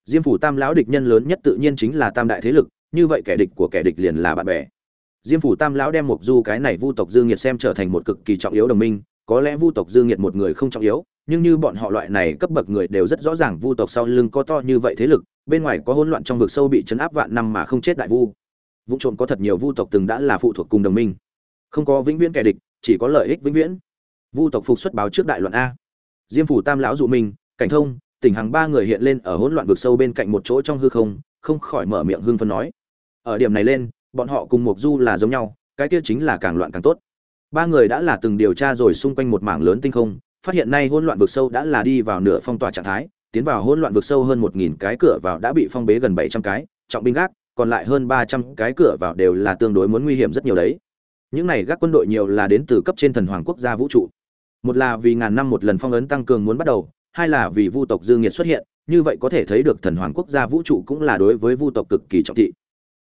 Diêm phủ tam lão địch nhân lớn nhất tự nhiên chính là tam đại thế lực, như vậy kẻ địch của kẻ địch liền là bạn bè. Diêm phủ tam lão đem mục du cái này vu tộc dương nhiệt xem trở thành một cực kỳ trọng yếu đồng minh có lẽ vu tộc dương nhiệt một người không trọng yếu, nhưng như bọn họ loại này cấp bậc người đều rất rõ ràng vu tộc sau lưng có to như vậy thế lực, bên ngoài có hỗn loạn trong vực sâu bị chấn áp vạn năm mà không chết đại vu. Vụ trộm có thật nhiều vu tộc từng đã là phụ thuộc cùng đồng minh. Không có vĩnh viễn kẻ địch, chỉ có lợi ích vĩnh viễn. Vu tộc phục xuất báo trước đại loạn a. Diêm phủ tam lão dụ minh cảnh thông, tỉnh hàng ba người hiện lên ở hỗn loạn vực sâu bên cạnh một chỗ trong hư không không khỏi mở miệng hưng phấn nói. Ở điểm này lên, bọn họ cùng mục du là giống nhau, cái kia chính là càng loạn càng tốt ba người đã là từng điều tra rồi xung quanh một mảng lớn tinh không, phát hiện nay hỗn loạn vực sâu đã là đi vào nửa phong tỏa trạng thái, tiến vào hỗn loạn vực sâu hơn một nghìn cái cửa vào đã bị phong bế gần bảy trăm cái, trọng binh gác, còn lại hơn ba trăm cái cửa vào đều là tương đối muốn nguy hiểm rất nhiều đấy. Những này gác quân đội nhiều là đến từ cấp trên thần hoàng quốc gia vũ trụ. Một là vì ngàn năm một lần phong ấn tăng cường muốn bắt đầu, hai là vì vu tộc dương nhiệt xuất hiện, như vậy có thể thấy được thần hoàng quốc gia vũ trụ cũng là đối với vu tộc cực kỳ trọng thị.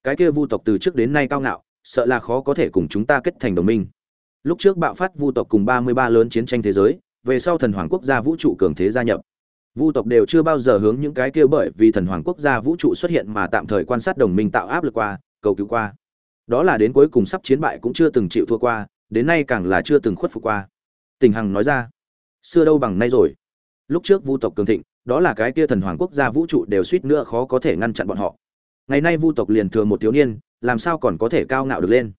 Cái kia vu tộc từ trước đến nay cao ngạo, sợ là khó có thể cùng chúng ta kết thành đồng minh lúc trước bạo phát vu tộc cùng ba mươi ba lớn chiến tranh thế giới, về sau thần hoàng quốc gia vũ trụ cường thế gia nhập. Vu tộc đều chưa bao giờ hướng những cái kia bởi vì thần hoàng quốc gia vũ trụ xuất hiện mà tạm thời quan sát đồng minh tạo áp lực qua, cầu cứu qua. Đó là đến cuối cùng sắp chiến bại cũng chưa từng chịu thua qua, đến nay càng là chưa từng khuất phục qua. Tình hằng nói ra, xưa đâu bằng nay rồi. Lúc trước vu tộc cường thịnh, đó là cái kia thần hoàng quốc gia vũ trụ đều suýt nữa khó có thể ngăn chặn bọn họ. Ngày nay vu tộc liền thừa một thiếu niên, làm sao còn có thể cao ngạo được lên?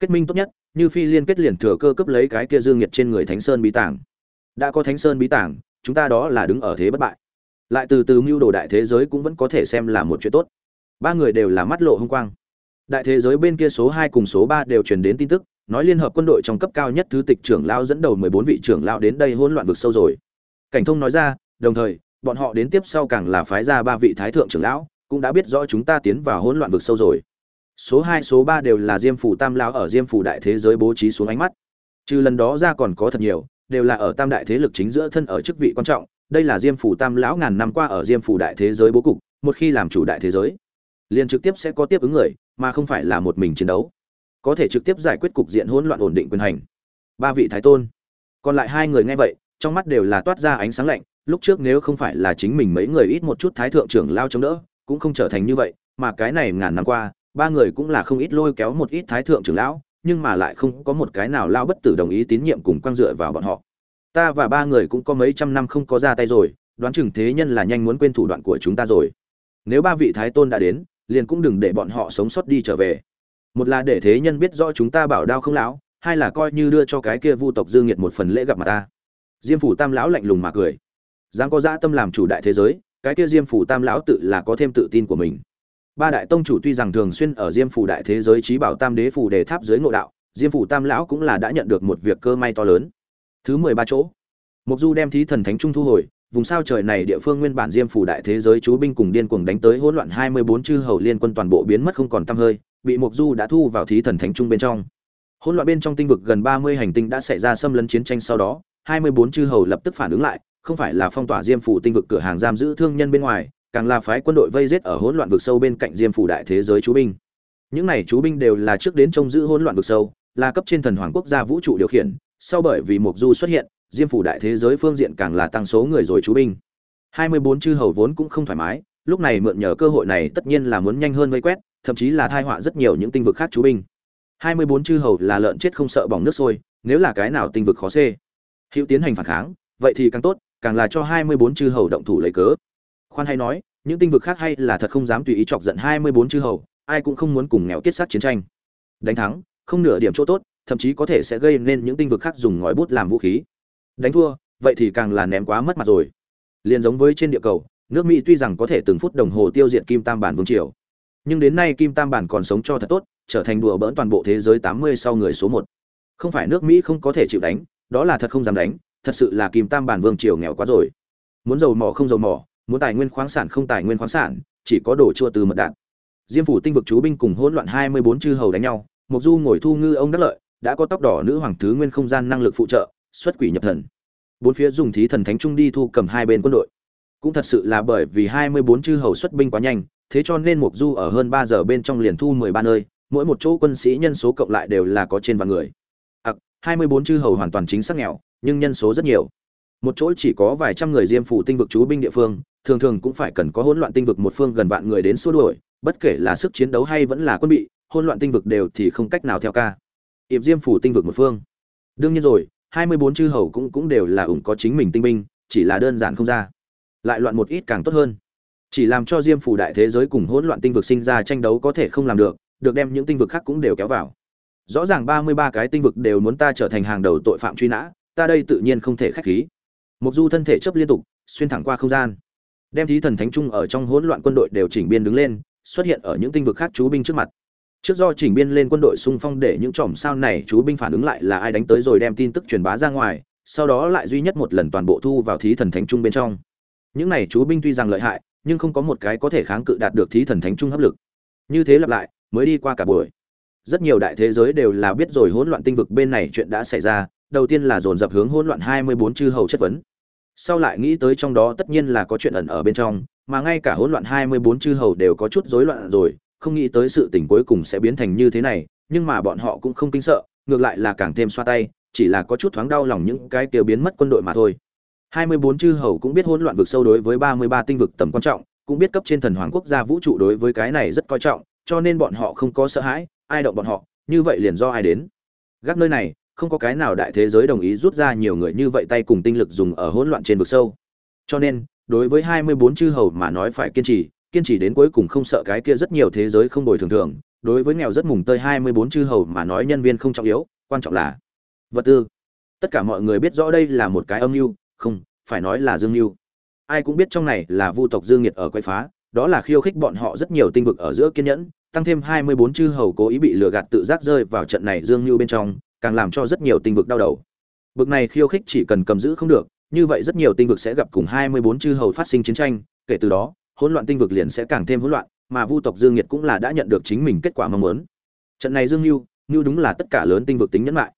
Kết minh tốt nhất, như phi liên kết liền thừa cơ cấp lấy cái kia dương nhiệt trên người thánh sơn bí tảng. Đã có thánh sơn bí tảng, chúng ta đó là đứng ở thế bất bại. Lại từ từ mưu đồ đại thế giới cũng vẫn có thể xem là một chuyện tốt. Ba người đều là mắt lộ hung quang. Đại thế giới bên kia số hai cùng số ba đều truyền đến tin tức, nói liên hợp quân đội trong cấp cao nhất thứ tịch trưởng lao dẫn đầu mười bốn vị trưởng lao đến đây hỗn loạn vực sâu rồi. Cảnh thông nói ra, đồng thời, bọn họ đến tiếp sau càng là phái ra ba vị thái thượng trưởng lão, cũng đã biết rõ chúng ta tiến vào hỗn loạn vực sâu rồi số hai, số ba đều là diêm phủ tam lão ở diêm phủ đại thế giới bố trí xuống ánh mắt. Trừ lần đó ra còn có thật nhiều, đều là ở tam đại thế lực chính giữa thân ở chức vị quan trọng. Đây là diêm phủ tam lão ngàn năm qua ở diêm phủ đại thế giới bố cục, một khi làm chủ đại thế giới, liền trực tiếp sẽ có tiếp ứng người, mà không phải là một mình chiến đấu. Có thể trực tiếp giải quyết cục diện hỗn loạn ổn định quyền hành. Ba vị thái tôn. Còn lại hai người nghe vậy, trong mắt đều là toát ra ánh sáng lạnh. Lúc trước nếu không phải là chính mình mấy người ít một chút thái thượng trưởng lao chống đỡ, cũng không trở thành như vậy, mà cái này ngàn năm qua ba người cũng là không ít lôi kéo một ít thái thượng trưởng lão, nhưng mà lại không có một cái nào lao bất tử đồng ý tín nhiệm cùng quang dựa vào bọn họ. Ta và ba người cũng có mấy trăm năm không có ra tay rồi, đoán chừng thế nhân là nhanh muốn quên thủ đoạn của chúng ta rồi. Nếu ba vị thái tôn đã đến, liền cũng đừng để bọn họ sống sót đi trở về. Một là để thế nhân biết rõ chúng ta bảo đao không lão, hai là coi như đưa cho cái kia vu tộc dương nhiệt một phần lễ gặp mặt ta. Diêm phủ tam lão lạnh lùng mà cười. Dám có dã tâm làm chủ đại thế giới, cái kia diêm phủ tam lão tự là có thêm tự tin của mình ba đại tông chủ tuy rằng thường xuyên ở diêm phủ đại thế giới trí bảo tam đế phủ đề tháp dưới ngộ đạo, diêm phủ tam lão cũng là đã nhận được một việc cơ may to lớn. Thứ mười ba chỗ. Mục du đem thí thần thánh trung thu hồi, vùng sao trời này địa phương nguyên bản diêm phủ đại thế giới chú binh cùng điên cuồng đánh tới hỗn loạn hai mươi bốn chư hầu liên quân toàn bộ biến mất không còn tăm hơi, bị mục du đã thu vào thí thần thánh trung bên trong. Hỗn loạn bên trong tinh vực gần ba mươi hành tinh đã xảy ra xâm lấn chiến tranh sau đó, hai mươi bốn chư hầu lập tức phản ứng lại, không phải là phong tỏa diêm phủ tinh vực cửa hàng giam giữ thương nhân bên ngoài càng là phái quân đội vây giết ở hỗn loạn vực sâu bên cạnh diêm phủ đại thế giới chú binh. Những này chú binh đều là trước đến trông giữ hỗn loạn vực sâu, là cấp trên thần hoàng quốc gia vũ trụ điều khiển. Sau bởi vì mục du xuất hiện, diêm phủ đại thế giới phương diện càng là tăng số người rồi chú binh. Hai mươi bốn chư hầu vốn cũng không thoải mái, lúc này mượn nhờ cơ hội này tất nhiên là muốn nhanh hơn vây quét, thậm chí là thai họa rất nhiều những tinh vực khác chú binh. Hai mươi bốn chư hầu là lợn chết không sợ bỏng nước sôi, nếu là cái nào tinh vực khó xê. Hữu tiến hành phản kháng, vậy thì càng tốt, càng là cho hai mươi bốn chư hầu động thủ lấy cớ khoan hay nói, những tinh vực khác hay là thật không dám tùy ý chọc giận hai mươi bốn chư hầu, ai cũng không muốn cùng nghèo kết sát chiến tranh. Đánh thắng, không nửa điểm chỗ tốt, thậm chí có thể sẽ gây nên những tinh vực khác dùng ngòi bút làm vũ khí. Đánh thua, vậy thì càng là ném quá mất mặt rồi. Liền giống với trên địa cầu, nước mỹ tuy rằng có thể từng phút đồng hồ tiêu diệt kim tam bản vương triều, nhưng đến nay kim tam bản còn sống cho thật tốt, trở thành đùa bỡn toàn bộ thế giới tám mươi sau người số một. Không phải nước mỹ không có thể chịu đánh, đó là thật không dám đánh, thật sự là kim tam bản vương triều nghèo quá rồi. Muốn dầu mỏ không dầu mỏ muốn tài nguyên khoáng sản không tài nguyên khoáng sản, chỉ có đồ chua từ mật đạn. Diêm phủ tinh vực chú binh cùng hỗn loạn hai mươi bốn chư hầu đánh nhau mục du ngồi thu ngư ông đắc lợi, đã có tóc đỏ nữ hoàng thứ nguyên không gian năng lực phụ trợ, xuất quỷ nhập thần. Bốn phía dùng thí thần thánh trung đi thu cầm hai bên quân đội. Cũng thật sự là bởi vì hai mươi bốn chư hầu xuất binh quá nhanh, thế cho nên mục du ở hơn ba giờ bên trong liền thu mười ba nơi, mỗi một chỗ quân sĩ nhân số cộng lại đều là có trên vạn người. Ặc, hai mươi bốn chư hầu hoàn toàn chính xác nghèo, nhưng nhân số rất nhiều. Một chỗ chỉ có vài trăm người diêm phủ tinh vực chú binh địa phương thường thường cũng phải cần có hỗn loạn tinh vực một phương gần vạn người đến xua đuổi bất kể là sức chiến đấu hay vẫn là quân bị hỗn loạn tinh vực đều thì không cách nào theo ca. Yệp diêm phủ tinh vực một phương. Đương nhiên rồi hai mươi bốn chư hầu cũng cũng đều là ủng có chính mình tinh binh chỉ là đơn giản không ra. Lại loạn một ít càng tốt hơn. Chỉ làm cho diêm phủ đại thế giới cùng hỗn loạn tinh vực sinh ra tranh đấu có thể không làm được được đem những tinh vực khác cũng đều kéo vào. Rõ ràng ba mươi ba cái tinh vực đều muốn ta trở thành hàng đầu tội phạm truy nã ta đây tự nhiên không thể khách khí. Mộc Du thân thể chấp liên tục, xuyên thẳng qua không gian. Đem thí thần thánh trung ở trong hỗn loạn quân đội đều chỉnh biên đứng lên, xuất hiện ở những tinh vực khác chú binh trước mặt. Trước do chỉnh biên lên quân đội xung phong để những chòm sao này chú binh phản ứng lại là ai đánh tới rồi đem tin tức truyền bá ra ngoài, sau đó lại duy nhất một lần toàn bộ thu vào thí thần thánh trung bên trong. Những này chú binh tuy rằng lợi hại, nhưng không có một cái có thể kháng cự đạt được thí thần thánh trung hấp lực. Như thế lặp lại, mới đi qua cả buổi. Rất nhiều đại thế giới đều là biết rồi hỗn loạn tinh vực bên này chuyện đã xảy ra, đầu tiên là dồn dập hướng hỗn loạn 24 chư hầu chất vấn sau lại nghĩ tới trong đó tất nhiên là có chuyện ẩn ở bên trong, mà ngay cả hỗn loạn hai mươi bốn chư hầu đều có chút rối loạn rồi, không nghĩ tới sự tình cuối cùng sẽ biến thành như thế này, nhưng mà bọn họ cũng không kinh sợ, ngược lại là càng thêm xoa tay, chỉ là có chút thoáng đau lòng những cái tiêu biến mất quân đội mà thôi. hai mươi bốn chư hầu cũng biết hỗn loạn vực sâu đối với ba mươi ba tinh vực tầm quan trọng, cũng biết cấp trên thần hoàng quốc gia vũ trụ đối với cái này rất coi trọng, cho nên bọn họ không có sợ hãi, ai động bọn họ, như vậy liền do ai đến. Gác nơi này không có cái nào đại thế giới đồng ý rút ra nhiều người như vậy tay cùng tinh lực dùng ở hỗn loạn trên vực sâu. Cho nên, đối với 24 chư hầu mà nói phải kiên trì, kiên trì đến cuối cùng không sợ cái kia rất nhiều thế giới không bồi thường thường, đối với nghèo rất mùng tơi 24 chư hầu mà nói nhân viên không trọng yếu, quan trọng là vật tư. Tất cả mọi người biết rõ đây là một cái âm mưu, không, phải nói là dương mưu. Ai cũng biết trong này là vu tộc Dương Nghiệt ở quay phá, đó là khiêu khích bọn họ rất nhiều tinh vực ở giữa kiên nhẫn, tăng thêm 24 chư hầu cố ý bị lừa gạt tự giác rơi vào trận này dương mưu bên trong, càng làm cho rất nhiều tinh vực đau đầu. Bực này khiêu khích chỉ cần cầm giữ không được, như vậy rất nhiều tinh vực sẽ gặp cùng 24 chư hầu phát sinh chiến tranh, kể từ đó, hỗn loạn tinh vực liền sẽ càng thêm hỗn loạn, mà Vu tộc Dương Nhiệt cũng là đã nhận được chính mình kết quả mong muốn. Trận này Dương Nưu, như đúng là tất cả lớn tinh vực tính nhẫn lại.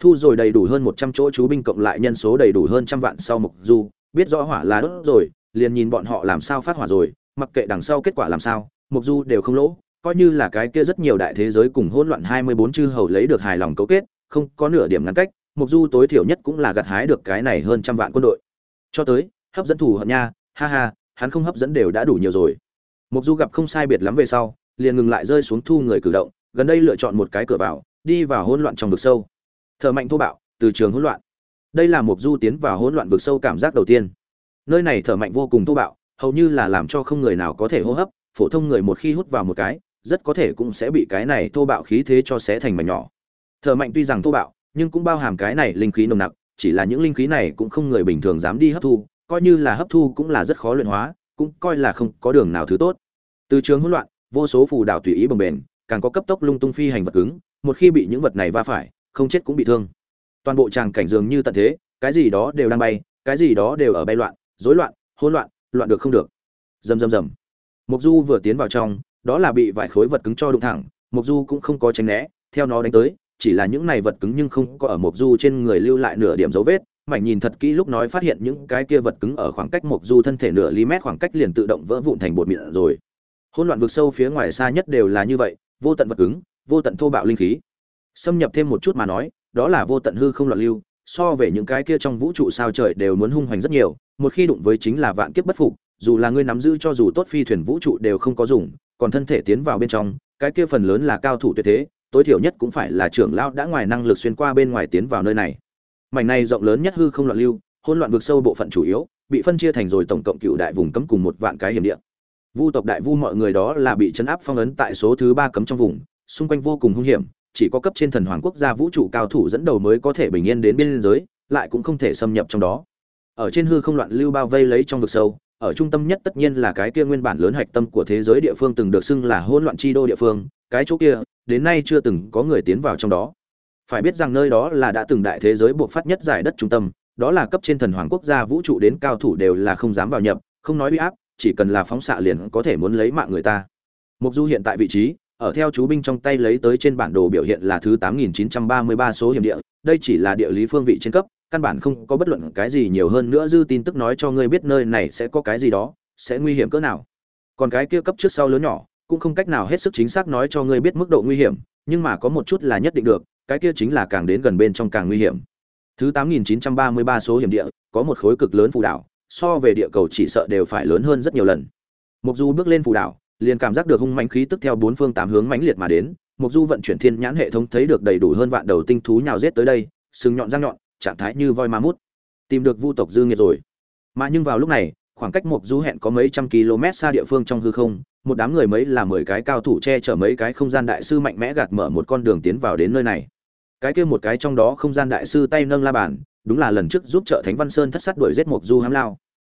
Thu rồi đầy đủ hơn 100 chỗ chú binh cộng lại nhân số đầy đủ hơn trăm vạn sau mục du, biết rõ hỏa là đốt rồi, liền nhìn bọn họ làm sao phát hỏa rồi, mặc kệ đằng sau kết quả làm sao, mục du đều không lỗ, coi như là cái kia rất nhiều đại thế giới cùng hỗn loạn 24 chư hầu lấy được hài lòng cấu kết, không có nửa điểm ngăn cách, mục du tối thiểu nhất cũng là gặt hái được cái này hơn trăm vạn quân đội. Cho tới, hấp dẫn thủ hận nha, ha ha, hắn không hấp dẫn đều đã đủ nhiều rồi. Mục du gặp không sai biệt lắm về sau, liền ngừng lại rơi xuống thu người cử động, gần đây lựa chọn một cái cửa vào, đi vào hỗn loạn trong vực sâu. Thở mạnh thô bạo, từ trường hỗn loạn. Đây là mục du tiến vào hỗn loạn vực sâu cảm giác đầu tiên. Nơi này thở mạnh vô cùng thô bạo, hầu như là làm cho không người nào có thể hô hấp, phổ thông người một khi hút vào một cái, rất có thể cũng sẽ bị cái này thô bạo khí thế cho xé thành mảnh nhỏ thợ mạnh tuy rằng thô bạo, nhưng cũng bao hàm cái này linh khí nồng nặc, chỉ là những linh khí này cũng không người bình thường dám đi hấp thu, coi như là hấp thu cũng là rất khó luyện hóa, cũng coi là không có đường nào thứ tốt. Từ trường hỗn loạn, vô số phù đảo tùy ý bồng bềnh, càng có cấp tốc lung tung phi hành vật cứng, một khi bị những vật này va phải, không chết cũng bị thương. Toàn bộ tràng cảnh dường như tận thế, cái gì đó đều đang bay, cái gì đó đều ở bay loạn, rối loạn, hỗn loạn loạn được không được. Rầm rầm rầm. Mục du vừa tiến vào trong, đó là bị vài khối vật cứng cho đụng thẳng mục du cũng không có tránh né, theo nó đánh tới chỉ là những này vật cứng nhưng không có ở mộc du trên người lưu lại nửa điểm dấu vết. Mảnh nhìn thật kỹ lúc nói phát hiện những cái kia vật cứng ở khoảng cách mộc du thân thể nửa ly mét khoảng cách liền tự động vỡ vụn thành bột mịn rồi. Hỗn loạn vực sâu phía ngoài xa nhất đều là như vậy, vô tận vật cứng, vô tận thô bạo linh khí. Xâm nhập thêm một chút mà nói, đó là vô tận hư không loạn lưu, so về những cái kia trong vũ trụ sao trời đều muốn hung hoành rất nhiều, một khi đụng với chính là vạn kiếp bất phục, dù là ngươi nắm giữ cho dù tốt phi thuyền vũ trụ đều không có dùng, còn thân thể tiến vào bên trong, cái kia phần lớn là cao thủ tuyệt thế tối thiểu nhất cũng phải là trưởng lão đã ngoài năng lực xuyên qua bên ngoài tiến vào nơi này. Mảnh này rộng lớn nhất hư không loạn lưu, hỗn loạn vực sâu bộ phận chủ yếu, bị phân chia thành rồi tổng cộng cựu đại vùng cấm cùng một vạn cái hiểm địa. Vu tộc đại vu mọi người đó là bị chấn áp phong ấn tại số thứ ba cấm trong vùng, xung quanh vô cùng hung hiểm, chỉ có cấp trên thần hoàng quốc gia vũ trụ cao thủ dẫn đầu mới có thể bình yên đến biên giới, lại cũng không thể xâm nhập trong đó. Ở trên hư không loạn lưu bao vây lấy trong vực sâu, ở trung tâm nhất tất nhiên là cái kia nguyên bản lớn hạch tâm của thế giới địa phương từng được xưng là hỗn loạn chi đô địa phương, cái chỗ kia đến nay chưa từng có người tiến vào trong đó phải biết rằng nơi đó là đã từng đại thế giới buộc phát nhất giải đất trung tâm đó là cấp trên thần hoàng quốc gia vũ trụ đến cao thủ đều là không dám vào nhập không nói uy áp chỉ cần là phóng xạ liền có thể muốn lấy mạng người ta mục du hiện tại vị trí ở theo chú binh trong tay lấy tới trên bản đồ biểu hiện là thứ 8933 số hiểm địa, đây chỉ là địa lý phương vị trên cấp, căn bản không có bất luận cái gì nhiều hơn nữa dư tin tức nói cho ngươi biết nơi này sẽ có cái gì đó, sẽ nguy hiểm cỡ nào. Còn cái kia cấp trước sau lớn nhỏ, cũng không cách nào hết sức chính xác nói cho ngươi biết mức độ nguy hiểm, nhưng mà có một chút là nhất định được, cái kia chính là càng đến gần bên trong càng nguy hiểm. Thứ 8933 số hiểm địa, có một khối cực lớn phù đảo, so về địa cầu chỉ sợ đều phải lớn hơn rất nhiều lần. Mục Du bước lên phù đảo, liền cảm giác được hung mãnh khí tức theo bốn phương tám hướng mãnh liệt mà đến, Mộc Du vận chuyển thiên nhãn hệ thống thấy được đầy đủ hơn vạn đầu tinh thú nhào giết tới đây, sừng nhọn răng nhọn, trạng thái như voi ma mút. Tìm được vu tộc dư nghiệt rồi. Mà nhưng vào lúc này, khoảng cách Mộc Du hẹn có mấy trăm km xa địa phương trong hư không, một đám người mấy là mười cái cao thủ che chở mấy cái không gian đại sư mạnh mẽ gạt mở một con đường tiến vào đến nơi này. Cái kia một cái trong đó không gian đại sư tay nâng la bàn, đúng là lần trước giúp trợ Thánh Văn Sơn thất sát đuổi giết Mộc Du hám lao.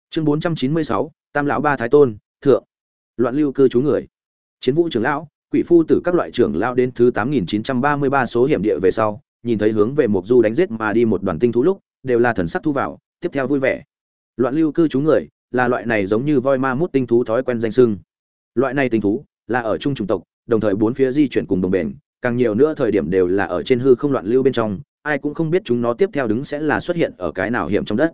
Chương 496, Tam lão ba thái tôn, thượng loạn lưu cư trú người chiến vũ trưởng lão quỷ phu tử các loại trưởng lão đến thứ tám nghìn chín trăm ba mươi ba số hiểm địa về sau nhìn thấy hướng về mục du đánh giết mà đi một đoàn tinh thú lúc đều là thần sắc thu vào tiếp theo vui vẻ loạn lưu cư trú người là loại này giống như voi ma mút tinh thú thói quen danh sưng loại này tình thú là ở chung chủng tộc đồng thời bốn phía di chuyển cùng đồng bền càng nhiều nữa thời điểm đều là ở trên hư không loạn lưu bên trong ai cũng không biết chúng nó tiếp theo đứng sẽ là xuất hiện ở cái nào hiểm trong đất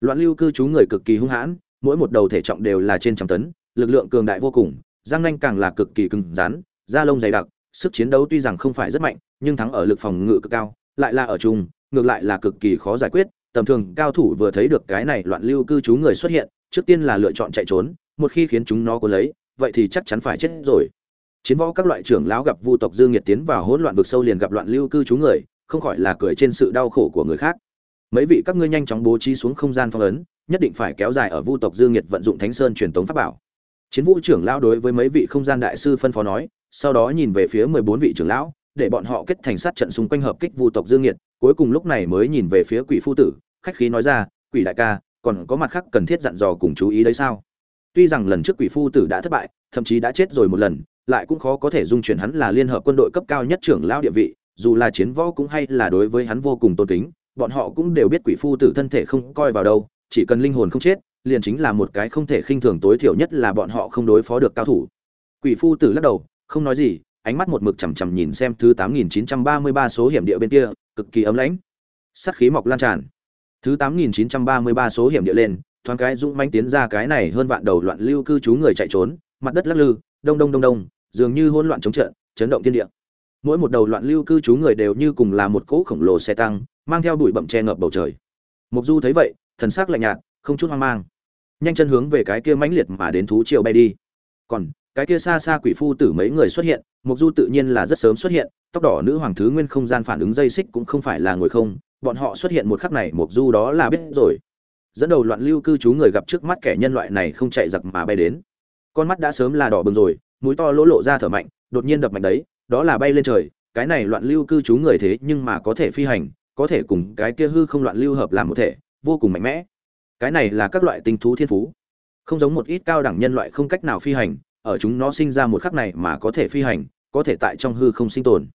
loạn lưu cư trú người cực kỳ hung hãn mỗi một đầu thể trọng đều là trên trăm tấn lực lượng cường đại vô cùng, răng nanh càng là cực kỳ cứng rắn, da lông dày đặc, sức chiến đấu tuy rằng không phải rất mạnh, nhưng thắng ở lực phòng ngự cực cao, lại là ở chung, ngược lại là cực kỳ khó giải quyết. Tầm thường cao thủ vừa thấy được cái này loạn lưu cư trú người xuất hiện, trước tiên là lựa chọn chạy trốn, một khi khiến chúng nó có lấy, vậy thì chắc chắn phải chết rồi. Chiến võ các loại trưởng lão gặp Vu tộc Dương nhiệt tiến vào hỗn loạn vực sâu liền gặp loạn lưu cư trú người, không khỏi là cười trên sự đau khổ của người khác. Mấy vị các ngươi nhanh chóng bố trí xuống không gian phong ấn, nhất định phải kéo dài ở Vu tộc Dương nhiệt vận dụng Thánh Sơn truyền tống pháp bảo chiến vũ trưởng lão đối với mấy vị không gian đại sư phân phó nói sau đó nhìn về phía mười bốn vị trưởng lão để bọn họ kết thành sát trận xung quanh hợp kích vu tộc dương nhiệt cuối cùng lúc này mới nhìn về phía quỷ phu tử khách khí nói ra quỷ đại ca còn có mặt khác cần thiết dặn dò cùng chú ý đấy sao tuy rằng lần trước quỷ phu tử đã thất bại thậm chí đã chết rồi một lần lại cũng khó có thể dung chuyển hắn là liên hợp quân đội cấp cao nhất trưởng lão địa vị dù là chiến võ cũng hay là đối với hắn vô cùng tôn kính bọn họ cũng đều biết quỷ phu tử thân thể không coi vào đâu chỉ cần linh hồn không chết liền chính là một cái không thể khinh thường tối thiểu nhất là bọn họ không đối phó được cao thủ. Quỷ phu tử lắc đầu, không nói gì, ánh mắt một mực chằm chằm nhìn xem thứ 8933 số hiểm địa bên kia, cực kỳ ấm lãnh. Sát khí mọc lan tràn. Thứ 8933 số hiểm địa lên, thoáng cái dũng mãnh tiến ra cái này hơn vạn đầu loạn lưu cư trú người chạy trốn, mặt đất lắc lư, đông đông đông đông, dường như hỗn loạn chống trận, chấn động thiên địa. Mỗi một đầu loạn lưu cư trú người đều như cùng là một cỗ khổng lồ xe tăng, mang theo bụi bặm che ngập bầu trời. Mục Du thấy vậy, thần sắc lạnh nhạt, không chút hoang mang nhanh chân hướng về cái kia mãnh liệt mà đến thú triều bay đi còn cái kia xa xa quỷ phu tử mấy người xuất hiện mục du tự nhiên là rất sớm xuất hiện tóc đỏ nữ hoàng thứ nguyên không gian phản ứng dây xích cũng không phải là ngồi không bọn họ xuất hiện một khắc này mục du đó là biết rồi dẫn đầu loạn lưu cư trú người gặp trước mắt kẻ nhân loại này không chạy giặc mà bay đến. Con mắt đã sớm là đỏ bừng rồi, mũi to lỗ lộ ra thở mạnh, đột nhiên đập mạnh đấy, đó là bay lên trời, cái này loạn lưu cư trú người thế nhưng mà có thể phi hành, có thể cùng cái kia hư không loạn lưu hợp làm một thể, vô cùng mạnh mẽ. Cái này là các loại tinh thú thiên phú. Không giống một ít cao đẳng nhân loại không cách nào phi hành, ở chúng nó sinh ra một khắc này mà có thể phi hành, có thể tại trong hư không sinh tồn.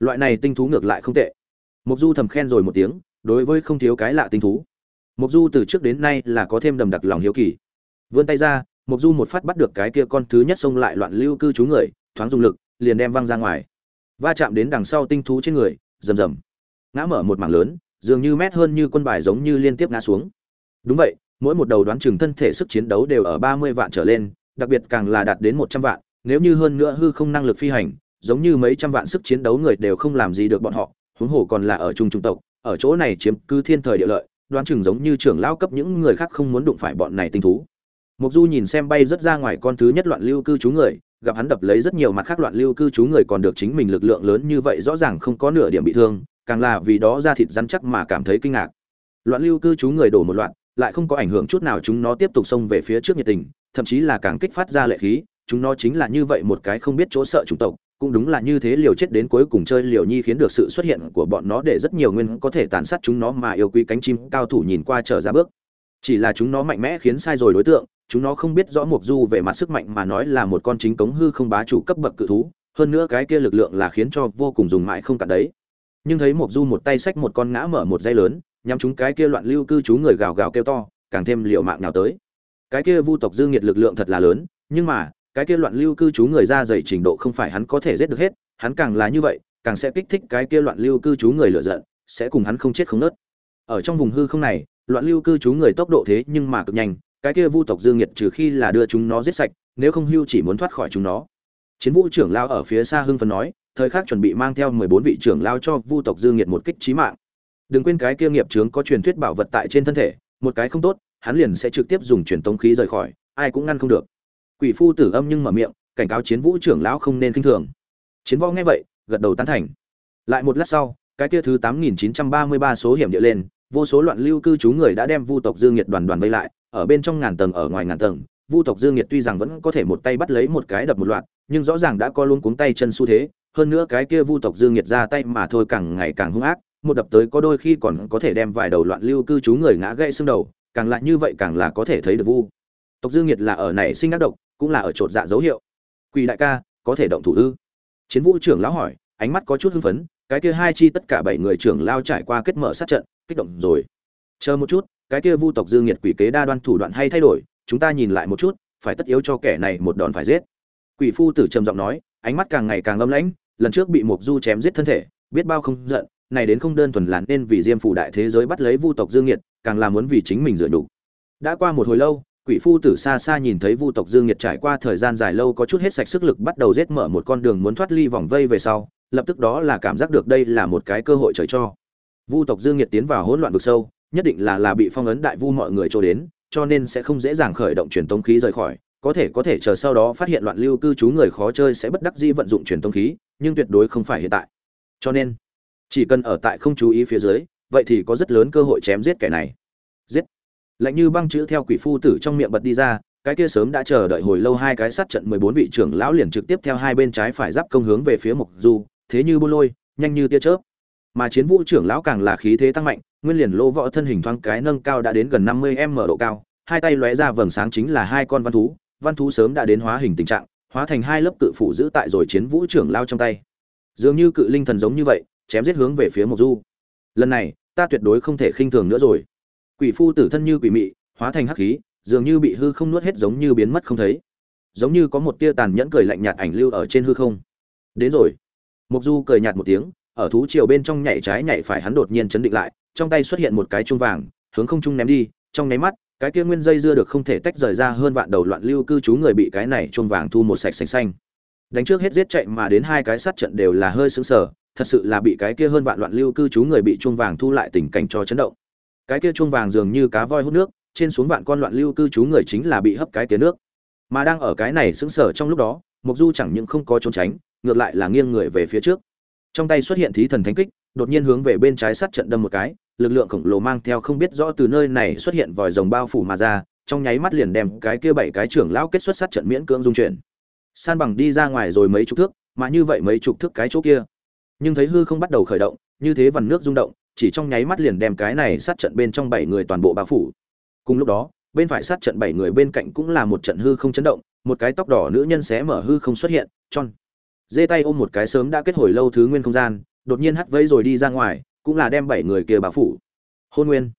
Loại này tinh thú ngược lại không tệ. Mục du thầm khen rồi một tiếng, đối với không thiếu cái lạ tinh thú mục du từ trước đến nay là có thêm đầm đặc lòng hiếu kỳ. Vươn tay ra mục du một phát bắt được cái kia con thứ nhất xông lại loạn lưu cư trú người, thoáng dùng lực, liền đem văng ra ngoài. Va chạm đến đằng sau tinh thú trên người, rầm rầm. Ngã mở một mảng lớn, dường như mét hơn như quân bài giống như liên tiếp ngã xuống. Đúng vậy, mỗi một đầu đoán chừng thân thể sức chiến đấu đều ở ba mươi vạn trở lên, đặc biệt càng là đạt đến một trăm vạn, nếu như hơn nữa hư không năng lực phi hành, giống như mấy trăm vạn sức chiến đấu người đều không làm gì được bọn họ, huống hồ còn là ở trung trung tộc, ở chỗ này chiếm cứ thiên thời địa lợi đoán chừng giống như trưởng lao cấp những người khác không muốn đụng phải bọn này tinh thú. Mục du nhìn xem bay rất ra ngoài con thứ nhất loạn lưu cư trú người, gặp hắn đập lấy rất nhiều mặt khác loạn lưu cư trú người còn được chính mình lực lượng lớn như vậy rõ ràng không có nửa điểm bị thương, càng là vì đó ra thịt rắn chắc mà cảm thấy kinh ngạc. Loạn lưu cư trú người đổ một loạn lại không có ảnh hưởng chút nào chúng nó tiếp tục xông về phía trước nhiệt tình, thậm chí là càng kích phát ra lệ khí, chúng nó chính là như vậy một cái không biết chỗ sợ chủng tộc cũng đúng là như thế, liều chết đến cuối cùng chơi liều nhi khiến được sự xuất hiện của bọn nó để rất nhiều nguyên có thể tàn sát chúng nó mà yêu quý cánh chim cao thủ nhìn qua trở ra bước. Chỉ là chúng nó mạnh mẽ khiến sai rồi đối tượng, chúng nó không biết rõ mục du về mặt sức mạnh mà nói là một con chính cống hư không bá chủ cấp bậc cự thú, hơn nữa cái kia lực lượng là khiến cho vô cùng dùng mãi không cả đấy. Nhưng thấy mục du một tay xách một con ngã mở một dây lớn, nhắm chúng cái kia loạn lưu cư trú người gào gào kêu to, càng thêm liều mạng nào tới. Cái kia vu tộc dư nghiệt lực lượng thật là lớn, nhưng mà cái kia loạn lưu cư trú người ra dày trình độ không phải hắn có thể giết được hết, hắn càng là như vậy, càng sẽ kích thích cái kia loạn lưu cư trú người lựa giận, sẽ cùng hắn không chết không nớt. Ở trong vùng hư không này, loạn lưu cư trú người tốc độ thế nhưng mà cực nhanh, cái kia vu tộc dương nhiệt trừ khi là đưa chúng nó giết sạch, nếu không hưu chỉ muốn thoát khỏi chúng nó. Chiến vũ trưởng lao ở phía xa hưng phấn nói, thời khắc chuẩn bị mang theo mười bốn vị trưởng lao cho vu tộc dương nhiệt một kích trí mạng. Đừng quên cái kia nghiệp trướng có truyền thuyết bảo vật tại trên thân thể, một cái không tốt, hắn liền sẽ trực tiếp dùng truyền tống khí rời khỏi, ai cũng ngăn không được quỷ phu tử âm nhưng mở miệng, cảnh cáo chiến vũ trưởng lão không nên kinh thường. Chiến võ nghe vậy, gật đầu tán thành. Lại một lát sau, cái kia thứ tám nghìn chín trăm ba mươi ba số hiểm địa lên, vô số loạn lưu cư trú người đã đem vu tộc dương nhiệt đoàn đoàn vây lại, ở bên trong ngàn tầng, ở ngoài ngàn tầng. Vu tộc dương nhiệt tuy rằng vẫn có thể một tay bắt lấy một cái đập một loạt, nhưng rõ ràng đã có luôn cuống tay chân xu thế. Hơn nữa cái kia vu tộc dương nhiệt ra tay mà thôi càng ngày càng hung ác, một đập tới có đôi khi còn có thể đem vài đầu loạn lưu cư trú người ngã gãy xương đầu, càng lại như vậy càng là có thể thấy được vu. Tộc dương nhiệt là ở này sinh ác độc cũng là ở chột dạ dấu hiệu. Quỷ đại ca, có thể động thủ ư? Chiến vũ trưởng lão hỏi, ánh mắt có chút hưng phấn, cái kia hai chi tất cả bảy người trưởng lao trải qua kết mở sát trận, kích động rồi. Chờ một chút, cái kia vu tộc dương nhiệt quỷ kế đa đoan thủ đoạn hay thay đổi, chúng ta nhìn lại một chút, phải tất yếu cho kẻ này một đòn phải giết. Quỷ phu tử trầm giọng nói, ánh mắt càng ngày càng âm lãnh, lần trước bị mục du chém giết thân thể, biết bao không giận, này đến không đơn thuần là nên vì diêm phủ đại thế giới bắt lấy vu tộc dương nhiệt càng là muốn vì chính mình dựa đủ đã qua một hồi lâu quỷ phu tử xa xa nhìn thấy vu tộc dương nhiệt trải qua thời gian dài lâu có chút hết sạch sức lực bắt đầu rết mở một con đường muốn thoát ly vòng vây về sau, lập tức đó là cảm giác được đây là một cái cơ hội trời cho. Vu tộc dương nhiệt tiến vào hỗn loạn vực sâu, nhất định là là bị phong ấn đại vu mọi người cho đến, cho nên sẽ không dễ dàng khởi động truyền tống khí rời khỏi, có thể có thể chờ sau đó phát hiện loạn lưu cư trú người khó chơi sẽ bất đắc dĩ vận dụng truyền tống khí, nhưng tuyệt đối không phải hiện tại. Cho nên, chỉ cần ở tại không chú ý phía dưới, vậy thì có rất lớn cơ hội chém giết kẻ này lạnh như băng chữ theo quỷ phu tử trong miệng bật đi ra, cái kia sớm đã chờ đợi hồi lâu hai cái sát trận mười bốn vị trưởng lão liền trực tiếp theo hai bên trái phải giáp công hướng về phía mục du, thế như buôn lôi, nhanh như tia chớp. Mà chiến vũ trưởng lão càng là khí thế tăng mạnh, nguyên liền lô võ thân hình thoáng cái nâng cao đã đến gần năm mươi m độ cao, hai tay lóe ra vầng sáng chính là hai con văn thú văn thú sớm đã đến hóa hình tình trạng, hóa thành hai lớp cự phủ giữ tại rồi chiến vũ trưởng lao trong tay. Dường như cự linh thần giống như vậy, chém giết hướng về phía mộc du. Lần này, ta tuyệt đối không thể khinh thường nữa rồi quỷ phu tử thân như quỷ mị, hóa thành hắc khí, dường như bị hư không nuốt hết giống như biến mất không thấy. Giống như có một tia tàn nhẫn cười lạnh nhạt ảnh lưu ở trên hư không. Đến rồi. Mộc du cười nhạt một tiếng, ở thú triều bên trong nhảy trái nhảy phải hắn đột nhiên chấn định lại, trong tay xuất hiện một cái chuông vàng, hướng không trung ném đi, trong nháy mắt, cái kia nguyên dây dưa được không thể tách rời ra hơn vạn đầu loạn lưu cư trú người bị cái này chuông vàng thu một sạch sành xanh. Đánh trước hết giết chạy mà đến hai cái sát trận đều là hơi sững sờ, thật sự là bị cái kia hơn vạn loạn lưu cư trú người bị chuông vàng thu lại tình cảnh cho chấn động cái kia chuông vàng dường như cá voi hút nước, trên xuống vạn con loạn lưu cư trú người chính là bị hấp cái kia nước. Mà đang ở cái này sững sờ trong lúc đó mục du chẳng những không có trốn tránh, ngược lại là nghiêng người về phía trước. Trong tay xuất hiện thí thần thánh kích, đột nhiên hướng về bên trái sát trận đâm một cái, lực lượng khổng lồ mang theo không biết rõ từ nơi này xuất hiện vòi rồng bao phủ mà ra, trong nháy mắt liền đem cái kia bảy cái trưởng lão kết xuất sát trận miễn cưỡng dung chuyển. San bằng đi ra ngoài rồi mấy chục thước, mà như vậy mấy chục thước cái chỗ kia. Nhưng thấy hư không bắt đầu khởi động, như thế vằn nước rung động chỉ trong nháy mắt liền đem cái này sát trận bên trong bảy người toàn bộ bao phủ. Cùng lúc đó, bên phải sát trận bảy người bên cạnh cũng là một trận hư không chấn động, một cái tóc đỏ nữ nhân xé mở hư không xuất hiện, tròn. Dê tay ôm một cái sớm đã kết hồi lâu thứ nguyên không gian, đột nhiên hắt vẫy rồi đi ra ngoài, cũng là đem bảy người kia bao phủ. Hôn nguyên.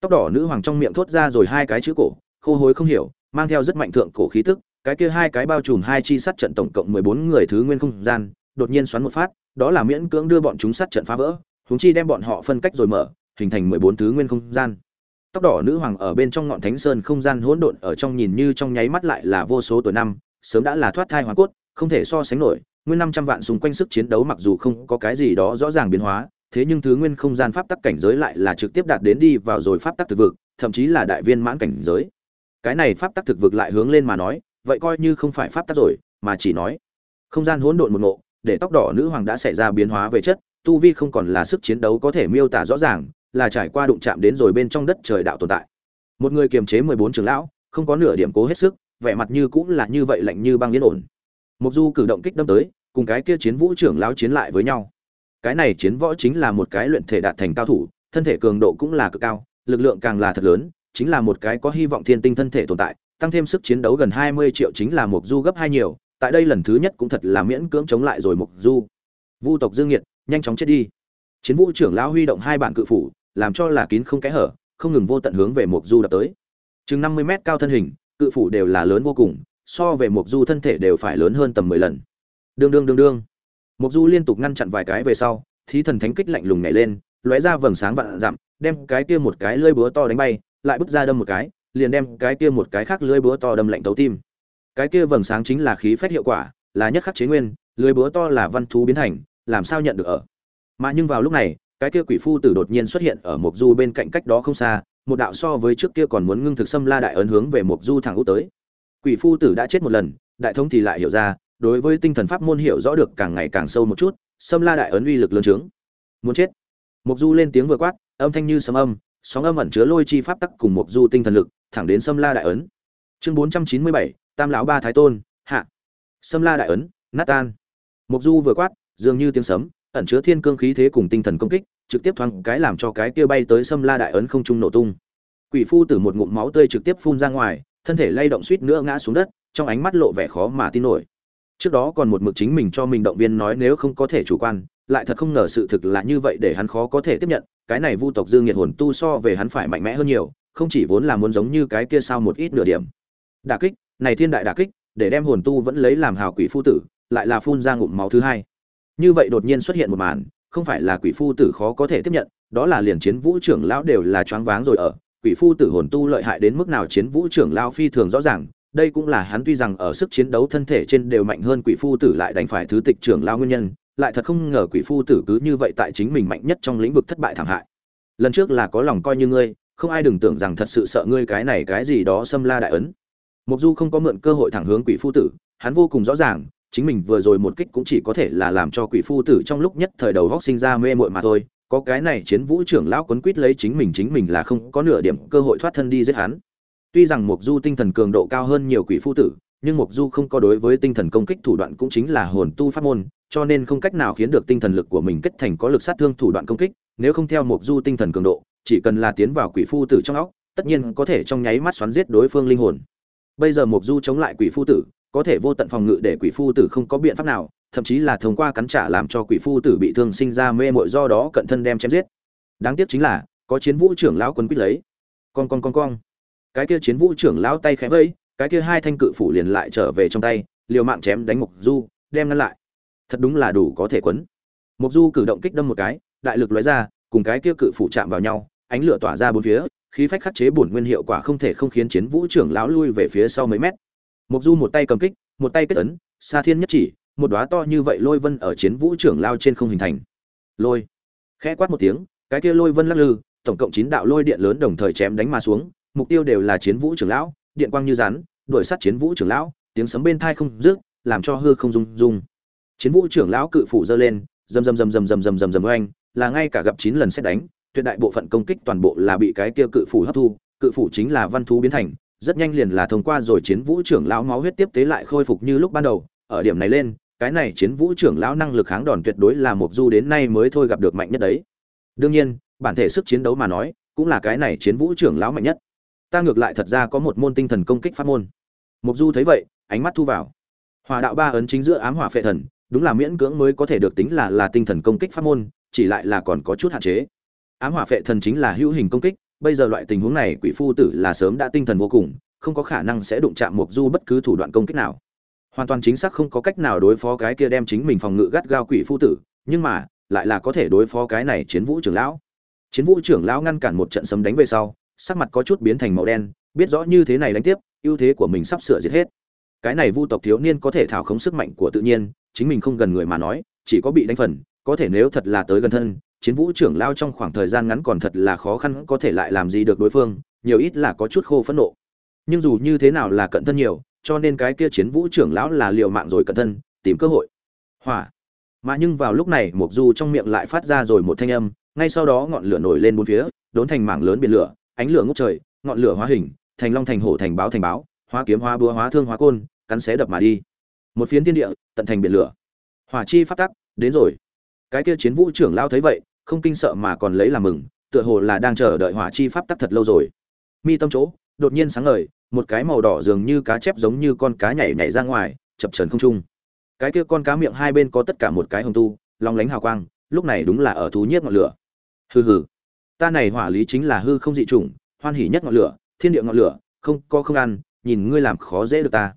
Tóc đỏ nữ hoàng trong miệng thốt ra rồi hai cái chữ cổ, khô hối không hiểu, mang theo rất mạnh thượng cổ khí tức, cái kia hai cái bao trùm hai chi sát trận tổng cộng mười bốn người thứ nguyên không gian, đột nhiên xoắn một phát, đó là miễn cưỡng đưa bọn chúng sát trận phá vỡ huống chi đem bọn họ phân cách rồi mở, hình thành mười bốn thứ nguyên không gian. Tóc đỏ nữ hoàng ở bên trong ngọn thánh sơn không gian hỗn độn ở trong nhìn như trong nháy mắt lại là vô số tuổi năm, sớm đã là thoát thai hoàn cốt, không thể so sánh nổi, nguyên năm trăm vạn xung quanh sức chiến đấu mặc dù không có cái gì đó rõ ràng biến hóa, thế nhưng thứ nguyên không gian pháp tắc cảnh giới lại là trực tiếp đạt đến đi vào rồi pháp tắc thực vực, thậm chí là đại viên mãn cảnh giới. Cái này pháp tắc thực vực lại hướng lên mà nói, vậy coi như không phải pháp tắc rồi, mà chỉ nói không gian hỗn độn một ngộ, để tóc đỏ nữ hoàng đã xảy ra biến hóa về chất tu vi không còn là sức chiến đấu có thể miêu tả rõ ràng, là trải qua đụng chạm đến rồi bên trong đất trời đạo tồn tại. Một người kiềm chế mười bốn trưởng lão, không có nửa điểm cố hết sức, vẻ mặt như cũng là như vậy lạnh như băng yên ổn. Mục du cử động kích đâm tới, cùng cái kia chiến vũ trưởng lão chiến lại với nhau. Cái này chiến võ chính là một cái luyện thể đạt thành cao thủ, thân thể cường độ cũng là cực cao, lực lượng càng là thật lớn, chính là một cái có hy vọng thiên tinh thân thể tồn tại, tăng thêm sức chiến đấu gần hai mươi triệu chính là mục du gấp hai nhiều, tại đây lần thứ nhất cũng thật là miễn cưỡng chống lại rồi mục du. Vu tộc dương nhiệt nhanh chóng chết đi. Chiến vũ trưởng lão huy động hai bản cự phủ, làm cho là kín không kẽ hở, không ngừng vô tận hướng về mục du đập tới. Chừng năm mươi mét cao thân hình, cự phủ đều là lớn vô cùng, so về mục du thân thể đều phải lớn hơn tầm mười lần. Đương đương đương đương. Mục du liên tục ngăn chặn vài cái về sau, thí thần thánh kích lạnh lùng nhảy lên, lóe ra vầng sáng vạn dặm, đem cái kia một cái lưỡi búa to đánh bay, lại bứt ra đâm một cái, liền đem cái kia một cái khác lưỡi búa to đâm lạnh tấu tim. Cái kia vầng sáng chính là khí phách hiệu quả, là nhất khắc chế nguyên, lưỡi búa to là văn thú biến thành làm sao nhận được ở? Mà nhưng vào lúc này, cái kia quỷ phu tử đột nhiên xuất hiện ở mục du bên cạnh cách đó không xa, một đạo so với trước kia còn muốn ngưng thực xâm la đại ấn hướng về mục du thẳng út tới. Quỷ phu tử đã chết một lần, đại thông thì lại hiểu ra, đối với tinh thần pháp môn hiểu rõ được càng ngày càng sâu một chút, xâm la đại ấn uy lực lớn trướng muốn chết. Mục du lên tiếng vừa quát, âm thanh như sấm âm, sóng âm ẩn chứa lôi chi pháp tắc cùng mục du tinh thần lực, thẳng đến xâm la đại ấn. Chương bốn trăm chín mươi bảy, tam lão ba thái tôn, hạ. Xâm la đại ấn, nát tan. Mục du vừa quát dường như tiếng sấm, ẩn chứa thiên cương khí thế cùng tinh thần công kích, trực tiếp thoáng cái làm cho cái kia bay tới xâm la đại ấn không trung nổ tung. Quỷ phu từ một ngụm máu tươi trực tiếp phun ra ngoài, thân thể lay động suýt nữa ngã xuống đất, trong ánh mắt lộ vẻ khó mà tin nổi. Trước đó còn một mực chính mình cho mình động viên nói nếu không có thể chủ quan, lại thật không ngờ sự thực là như vậy để hắn khó có thể tiếp nhận, cái này vu tộc dương nhiệt hồn tu so về hắn phải mạnh mẽ hơn nhiều, không chỉ vốn là muốn giống như cái kia sao một ít nửa điểm. Đả kích, này thiên đại đả kích, để đem hồn tu vẫn lấy làm hào quỷ phu tử, lại là phun ra ngụm máu thứ hai như vậy đột nhiên xuất hiện một màn, không phải là quỷ phu tử khó có thể tiếp nhận, đó là liền chiến vũ trưởng lão đều là choáng váng rồi ở. Quỷ phu tử hồn tu lợi hại đến mức nào chiến vũ trưởng lão phi thường rõ ràng, đây cũng là hắn tuy rằng ở sức chiến đấu thân thể trên đều mạnh hơn quỷ phu tử lại đành phải thứ tịch trưởng lão nguyên nhân, lại thật không ngờ quỷ phu tử cứ như vậy tại chính mình mạnh nhất trong lĩnh vực thất bại thảm hại. Lần trước là có lòng coi như ngươi, không ai đừng tưởng rằng thật sự sợ ngươi cái này cái gì đó xâm la đại ấn. Mục du không có mượn cơ hội thẳng hướng quỷ phu tử, hắn vô cùng rõ ràng chính mình vừa rồi một kích cũng chỉ có thể là làm cho quỷ phu tử trong lúc nhất thời đầu góc sinh ra mê muội mà thôi, có cái này chiến vũ trưởng lão quấn quýt lấy chính mình chính mình là không có nửa điểm cơ hội thoát thân đi giết hắn. Tuy rằng mục du tinh thần cường độ cao hơn nhiều quỷ phu tử, nhưng mục du không có đối với tinh thần công kích thủ đoạn cũng chính là hồn tu pháp môn, cho nên không cách nào khiến được tinh thần lực của mình kết thành có lực sát thương thủ đoạn công kích, nếu không theo mục du tinh thần cường độ, chỉ cần là tiến vào quỷ phu tử trong óc, tất nhiên có thể trong nháy mắt xoắn giết đối phương linh hồn. Bây giờ mục du chống lại quỷ phu tử có thể vô tận phòng ngự để quỷ phu tử không có biện pháp nào, thậm chí là thông qua cắn trả làm cho quỷ phu tử bị thương sinh ra mê mội do đó cận thân đem chém giết. Đáng tiếc chính là, có chiến vũ trưởng lão quân quýt lấy. Con con con con cái kia chiến vũ trưởng lão tay khẽ vây, cái kia hai thanh cự phủ liền lại trở về trong tay, liều mạng chém đánh mục du, đem ngăn lại. Thật đúng là đủ có thể quấn. Mục du cử động kích đâm một cái, đại lực lóe ra, cùng cái kia cự phủ chạm vào nhau, ánh lửa tỏa ra bốn phía, khí phách khắc chế bổn nguyên hiệu quả không thể không khiến chiến vũ trưởng lão lui về phía sau mấy mét. Mộc Du một tay cầm kích, một tay kết ấn, Sa Thiên nhất chỉ, một đóa to như vậy lôi vân ở chiến vũ trưởng lao trên không hình thành. Lôi. Khẽ quát một tiếng, cái kia lôi vân lắc lư, tổng cộng 9 đạo lôi điện lớn đồng thời chém đánh mà xuống, mục tiêu đều là chiến vũ trưởng lão, điện quang như rắn, đuổi sát chiến vũ trưởng lão, tiếng sấm bên tai không dứt, làm cho hư không rung rung. Chiến vũ trưởng lão cự phủ giơ lên, rầm rầm rầm rầm rầm rầm rầm rầm oanh, là ngay cả gặp 9 lần sẽ đánh, tuyệt đại bộ phận công kích toàn bộ là bị cái kia cự phủ hấp thu, cự phủ chính là văn thú biến thành, rất nhanh liền là thông qua rồi chiến vũ trưởng lão máu huyết tiếp tế lại khôi phục như lúc ban đầu. Ở điểm này lên, cái này chiến vũ trưởng lão năng lực kháng đòn tuyệt đối là một du đến nay mới thôi gặp được mạnh nhất đấy. Đương nhiên, bản thể sức chiến đấu mà nói, cũng là cái này chiến vũ trưởng lão mạnh nhất. Ta ngược lại thật ra có một môn tinh thần công kích pháp môn. Mục du thấy vậy, ánh mắt thu vào. Hòa đạo ba ấn chính giữa ám hỏa phệ thần, đúng là miễn cưỡng mới có thể được tính là là tinh thần công kích pháp môn, chỉ lại là còn có chút hạn chế. Ám hỏa phệ thần chính là hữu hình công kích bây giờ loại tình huống này, quỷ phu tử là sớm đã tinh thần vô cùng, không có khả năng sẽ đụng chạm mục du bất cứ thủ đoạn công kích nào. Hoàn toàn chính xác không có cách nào đối phó cái kia đem chính mình phòng ngự gắt gao quỷ phu tử, nhưng mà, lại là có thể đối phó cái này chiến vũ trưởng lão. Chiến vũ trưởng lão ngăn cản một trận sấm đánh về sau, sắc mặt có chút biến thành màu đen, biết rõ như thế này đánh tiếp, ưu thế của mình sắp sửa diệt hết. Cái này vu tộc thiếu niên có thể thảo khống sức mạnh của tự nhiên, chính mình không gần người mà nói, chỉ có bị đánh phần, có thể nếu thật là tới gần thân chiến vũ trưởng lao trong khoảng thời gian ngắn còn thật là khó khăn, có thể lại làm gì được đối phương, nhiều ít là có chút khô phẫn nộ. Nhưng dù như thế nào là cận thân nhiều, cho nên cái kia chiến vũ trưởng lão là liều mạng rồi cận thân, tìm cơ hội. Hỏa. Mà nhưng vào lúc này mục du trong miệng lại phát ra rồi một thanh âm, ngay sau đó ngọn lửa nổi lên bốn phía, đốn thành mảng lớn biển lửa, ánh lửa ngút trời, ngọn lửa hóa hình, thành long thành hổ thành báo thành báo, hóa kiếm hóa búa hóa thương hóa côn, cắn xé đập mà đi. Một phiến thiên địa, tận thành biển lửa. Hỏa chi phát tắc, đến rồi. Cái kia chiến vũ trưởng lao thấy vậy không kinh sợ mà còn lấy làm mừng, tựa hồ là đang chờ đợi hỏa chi pháp tắc thật lâu rồi. Mi tâm chỗ, đột nhiên sáng ngời, một cái màu đỏ dường như cá chép giống như con cá nhảy nhảy ra ngoài, chập trần không trung. Cái kia con cá miệng hai bên có tất cả một cái hồng tu, long lánh hào quang, lúc này đúng là ở thú nhiếp ngọn lửa. Hừ hừ. Ta này hỏa lý chính là hư không dị chủng, hoan hỉ nhất ngọn lửa, thiên địa ngọn lửa, không, có không ăn, nhìn ngươi làm khó dễ được ta.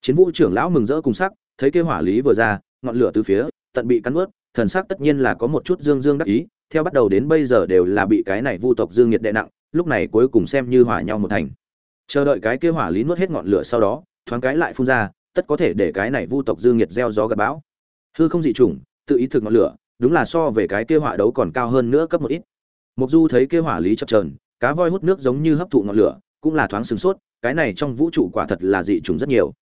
Chiến vũ trưởng lão mừng rỡ cùng sắc, thấy kia hỏa lý vừa ra, ngọn lửa từ phía, tận bị cắn ướt thần sắc tất nhiên là có một chút dương dương đắc ý theo bắt đầu đến bây giờ đều là bị cái này vu tộc dương nhiệt đệ nặng lúc này cuối cùng xem như hòa nhau một thành. Chờ đợi cái kia hỏa lý nuốt hết ngọn lửa sau đó thoáng cái lại phun ra tất có thể để cái này vu tộc dương nhiệt gieo gió gặt bão. Hư không dị chủng tự ý thực ngọn lửa đúng là so về cái kia hỏa đấu còn cao hơn nữa cấp một ít. Mục du thấy kia hỏa lý chập chờn, cá voi hút nước giống như hấp thụ ngọn lửa cũng là thoáng sửng sốt cái này trong vũ trụ quả thật là dị chủng rất nhiều.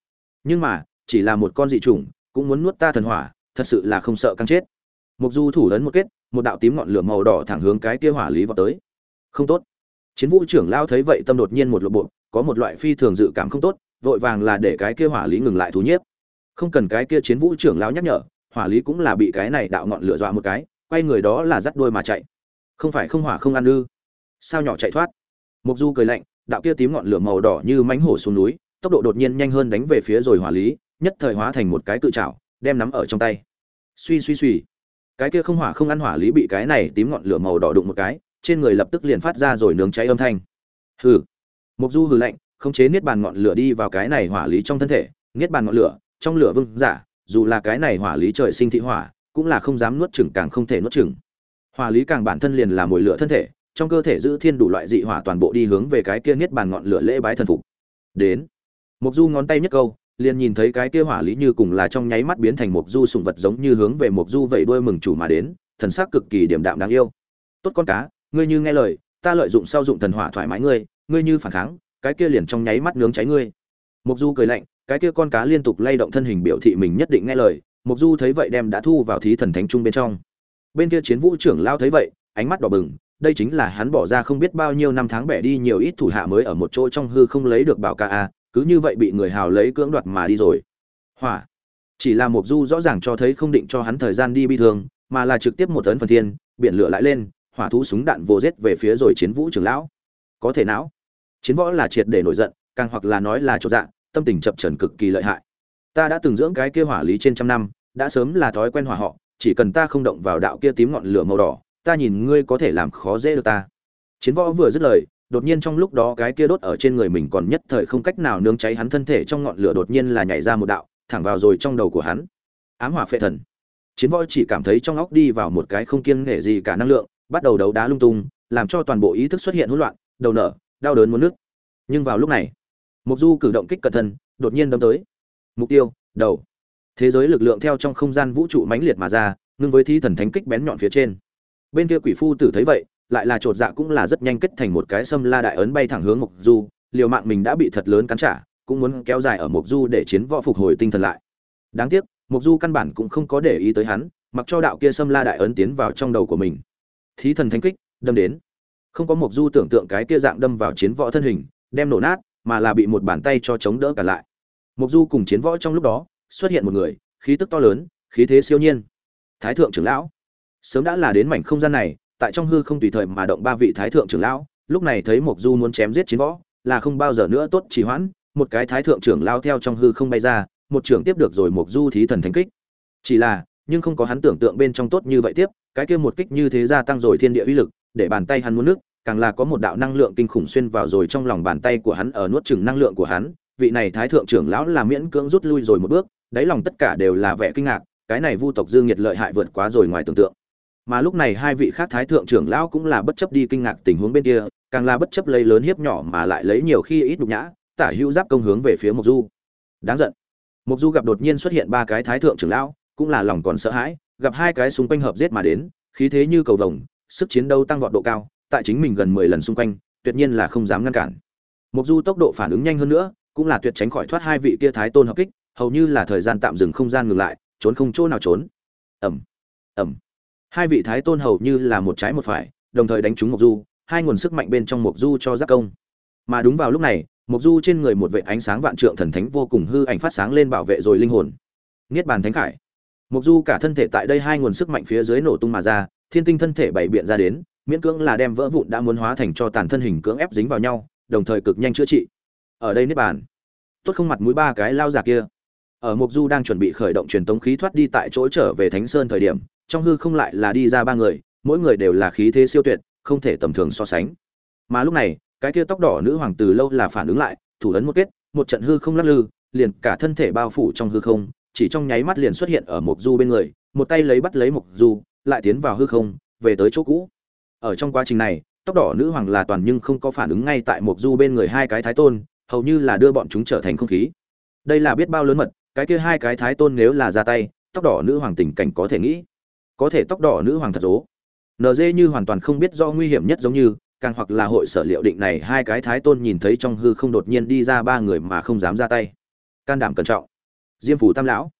Nhưng mà chỉ là một con dị chủng cũng muốn nuốt ta thần hỏa thật sự là không sợ căng chết mục du thủ lớn một kết, một đạo tím ngọn lửa màu đỏ thẳng hướng cái kia hỏa lý vọt tới. Không tốt. Chiến vũ trưởng lao thấy vậy tâm đột nhiên một lộ bộ, có một loại phi thường dự cảm không tốt, vội vàng là để cái kia hỏa lý ngừng lại thú nhiếp. Không cần cái kia chiến vũ trưởng lão nhắc nhở, hỏa lý cũng là bị cái này đạo ngọn lửa dọa một cái, quay người đó là dắt đuôi mà chạy. Không phải không hỏa không ăn ư? Sao nhỏ chạy thoát? Mục du cười lạnh, đạo kia tím ngọn lửa màu đỏ như mánh hổ xuống núi, tốc độ đột nhiên nhanh hơn đánh về phía rồi hỏa lý, nhất thời hóa thành một cái cự trảo, đem nắm ở trong tay. Suy suy suy cái kia không hỏa không ăn hỏa lý bị cái này tím ngọn lửa màu đỏ đụng một cái, trên người lập tức liền phát ra rồi nướng cháy âm thanh. Hừ. Mục du hừ lạnh khống chế niết bàn ngọn lửa đi vào cái này hỏa lý trong thân thể, niết bàn ngọn lửa, trong lửa vương giả, dù là cái này hỏa lý trời sinh thị hỏa, cũng là không dám nuốt chửng càng không thể nuốt chửng. Hỏa lý càng bản thân liền là mồi lửa thân thể, trong cơ thể giữ thiên đủ loại dị hỏa toàn bộ đi hướng về cái kia niết bàn ngọn lửa lễ bái thần phục. Đến. Mục du ngón tay nhất câu liền nhìn thấy cái kia hỏa lý như cùng là trong nháy mắt biến thành một du sùng vật giống như hướng về một du vậy đuôi mừng chủ mà đến, thần sắc cực kỳ điểm đạm đáng yêu. Tốt con cá, ngươi như nghe lời, ta lợi dụng sau dụng thần hỏa thoải mái ngươi ngươi như phản kháng, cái kia liền trong nháy mắt nướng cháy ngươi. Một du cười lạnh, cái kia con cá liên tục lay động thân hình biểu thị mình nhất định nghe lời một du thấy vậy đem đã thu vào thí thần thánh trung bên trong. Bên kia chiến vũ trưởng lao thấy vậy, ánh mắt đỏ bừng, đây chính là hắn bỏ ra không biết bao nhiêu năm tháng bẻ đi nhiều ít thủ hạ mới ở một chỗ trong hư không lấy được bảo ca a cứ như vậy bị người hào lấy cưỡng đoạt mà đi rồi. Hỏa. Chỉ là mục du rõ ràng cho thấy không định cho hắn thời gian đi bi thương, mà là trực tiếp một tấn phần thiên, biển lửa lại lên, hỏa thú súng đạn vô giết về phía rồi chiến vũ trưởng lão. Có thể não. Chiến võ là triệt để nổi giận, càng hoặc là nói là chỗ dạ tâm tình chập trần cực kỳ lợi hại. Ta đã từng dưỡng cái kia hỏa lý trên trăm năm, đã sớm là thói quen hỏa họ, chỉ cần ta không động vào đạo kia tím ngọn lửa màu đỏ, ta nhìn ngươi có thể làm khó dễ được ta. Chiến võ vừa dứt lời đột nhiên trong lúc đó cái kia đốt ở trên người mình còn nhất thời không cách nào nướng cháy hắn thân thể, trong ngọn lửa đột nhiên là nhảy ra một đạo, thẳng vào rồi trong đầu của hắn. Ám hỏa phệ thần. Chiến võ chỉ cảm thấy trong óc đi vào một cái không kiêng nể gì cả năng lượng, bắt đầu đấu đá lung tung, làm cho toàn bộ ý thức xuất hiện hỗn loạn, đầu nở, đau đớn muốn nước nhưng vào lúc này mục du cử động kích cẩn thân đột nhiên đâm tới. Mục tiêu, đầu. Thế giới lực lượng theo trong không gian vũ trụ mãnh liệt mà ra, ngưng với thi thần thánh kích bén nhọn phía trên. Bên kia quỷ phu tử thấy vậy lại là chột dạ cũng là rất nhanh kết thành một cái xâm la đại ấn bay thẳng hướng mục du. Liều mạng mình đã bị thật lớn cắn trả, cũng muốn kéo dài ở mục du để chiến võ phục hồi tinh thần lại. Đáng tiếc mục du căn bản cũng không có để ý tới hắn, mặc cho đạo kia xâm la đại ấn tiến vào trong đầu của mình. Thí thần thánh kích, đâm đến. Không có mục du tưởng tượng cái kia dạng đâm vào chiến võ thân hình, đem nổ nát, mà là bị một bàn tay cho chống đỡ cả lại. Mục du cùng chiến võ trong lúc đó, xuất hiện một người, khí tức to lớn, khí thế siêu nhiên. Thái thượng trưởng lão, sớm đã là đến mảnh không gian này tại trong hư không tùy thời mà động ba vị thái thượng trưởng lão, lúc này thấy mục du muốn chém giết chiến võ, là không bao giờ nữa tốt chỉ hoãn, một cái thái thượng trưởng lao theo trong hư không bay ra, một trưởng tiếp được rồi mộc du thí thần thánh kích. Chỉ là, nhưng không có hắn tưởng tượng bên trong tốt như vậy tiếp, cái kia một kích như thế gia tăng rồi thiên địa uy lực, để bàn tay hắn muốn nước, càng là có một đạo năng lượng kinh khủng xuyên vào rồi trong lòng bàn tay của hắn ở nuốt chửng năng lượng của hắn, vị này thái thượng trưởng lão là miễn cưỡng rút lui rồi một bước, đáy lòng tất cả đều là vẻ kinh ngạc, cái này vu tộc dương nhiệt lợi hại vượt quá rồi ngoài tưởng tượng mà lúc này hai vị khác thái thượng trưởng lão cũng là bất chấp đi kinh ngạc tình huống bên kia, càng là bất chấp lấy lớn hiếp nhỏ mà lại lấy nhiều khi ít nhục nhã, tả hữu giáp công hướng về phía mộc du. Đáng giận. Mộc du gặp đột nhiên xuất hiện ba cái thái thượng trưởng lão, cũng là lòng còn sợ hãi, gặp hai cái xung quanh hợp giết mà đến, khí thế như cầu vồng, sức chiến đấu tăng vọt độ cao, tại chính mình gần mười lần xung quanh, tuyệt nhiên là không dám ngăn cản. Mộc du tốc độ phản ứng nhanh hơn nữa, cũng là tuyệt tránh khỏi thoát hai vị kia thái tôn hợp kích, hầu như là thời gian tạm dừng không gian ngừng lại, trốn không chỗ nào trốn. Ầm. Ầm hai vị thái tôn hầu như là một trái một phải, đồng thời đánh trúng mộc du, hai nguồn sức mạnh bên trong mộc du cho giác công. Mà đúng vào lúc này, mộc du trên người một vệ ánh sáng vạn trượng thần thánh vô cùng hư ảnh phát sáng lên bảo vệ rồi linh hồn. Niết bàn thánh khải. Mộc du cả thân thể tại đây hai nguồn sức mạnh phía dưới nổ tung mà ra, thiên tinh thân thể bảy biện ra đến, miễn cưỡng là đem vỡ vụn đã muốn hóa thành cho tàn thân hình cưỡng ép dính vào nhau, đồng thời cực nhanh chữa trị. Ở đây niết bàn. Tốt không mặt mũi ba cái lao giả kia. Ở mộc du đang chuẩn bị khởi động truyền tống khí thoát đi tại chỗ trở về thánh sơn thời điểm trong hư không lại là đi ra ba người, mỗi người đều là khí thế siêu tuyệt, không thể tầm thường so sánh. Mà lúc này, cái kia tóc đỏ nữ hoàng từ lâu là phản ứng lại, thủ ấn một kết, một trận hư không lắc lư, liền cả thân thể bao phủ trong hư không, chỉ trong nháy mắt liền xuất hiện ở mộc du bên người, một tay lấy bắt lấy mộc du, lại tiến vào hư không, về tới chỗ cũ. Ở trong quá trình này, tóc đỏ nữ hoàng là toàn nhưng không có phản ứng ngay tại mộc du bên người hai cái thái tôn, hầu như là đưa bọn chúng trở thành không khí. Đây là biết bao lớn mật, cái kia hai cái thái tôn nếu là ra tay, tóc đỏ nữ hoàng tình cảnh có thể nghĩ có thể tóc đỏ nữ hoàng thật dố. Nd như hoàn toàn không biết do nguy hiểm nhất giống như, càng hoặc là hội sở liệu định này hai cái thái tôn nhìn thấy trong hư không đột nhiên đi ra ba người mà không dám ra tay. Can đảm cẩn trọng. Diêm phủ tam lão.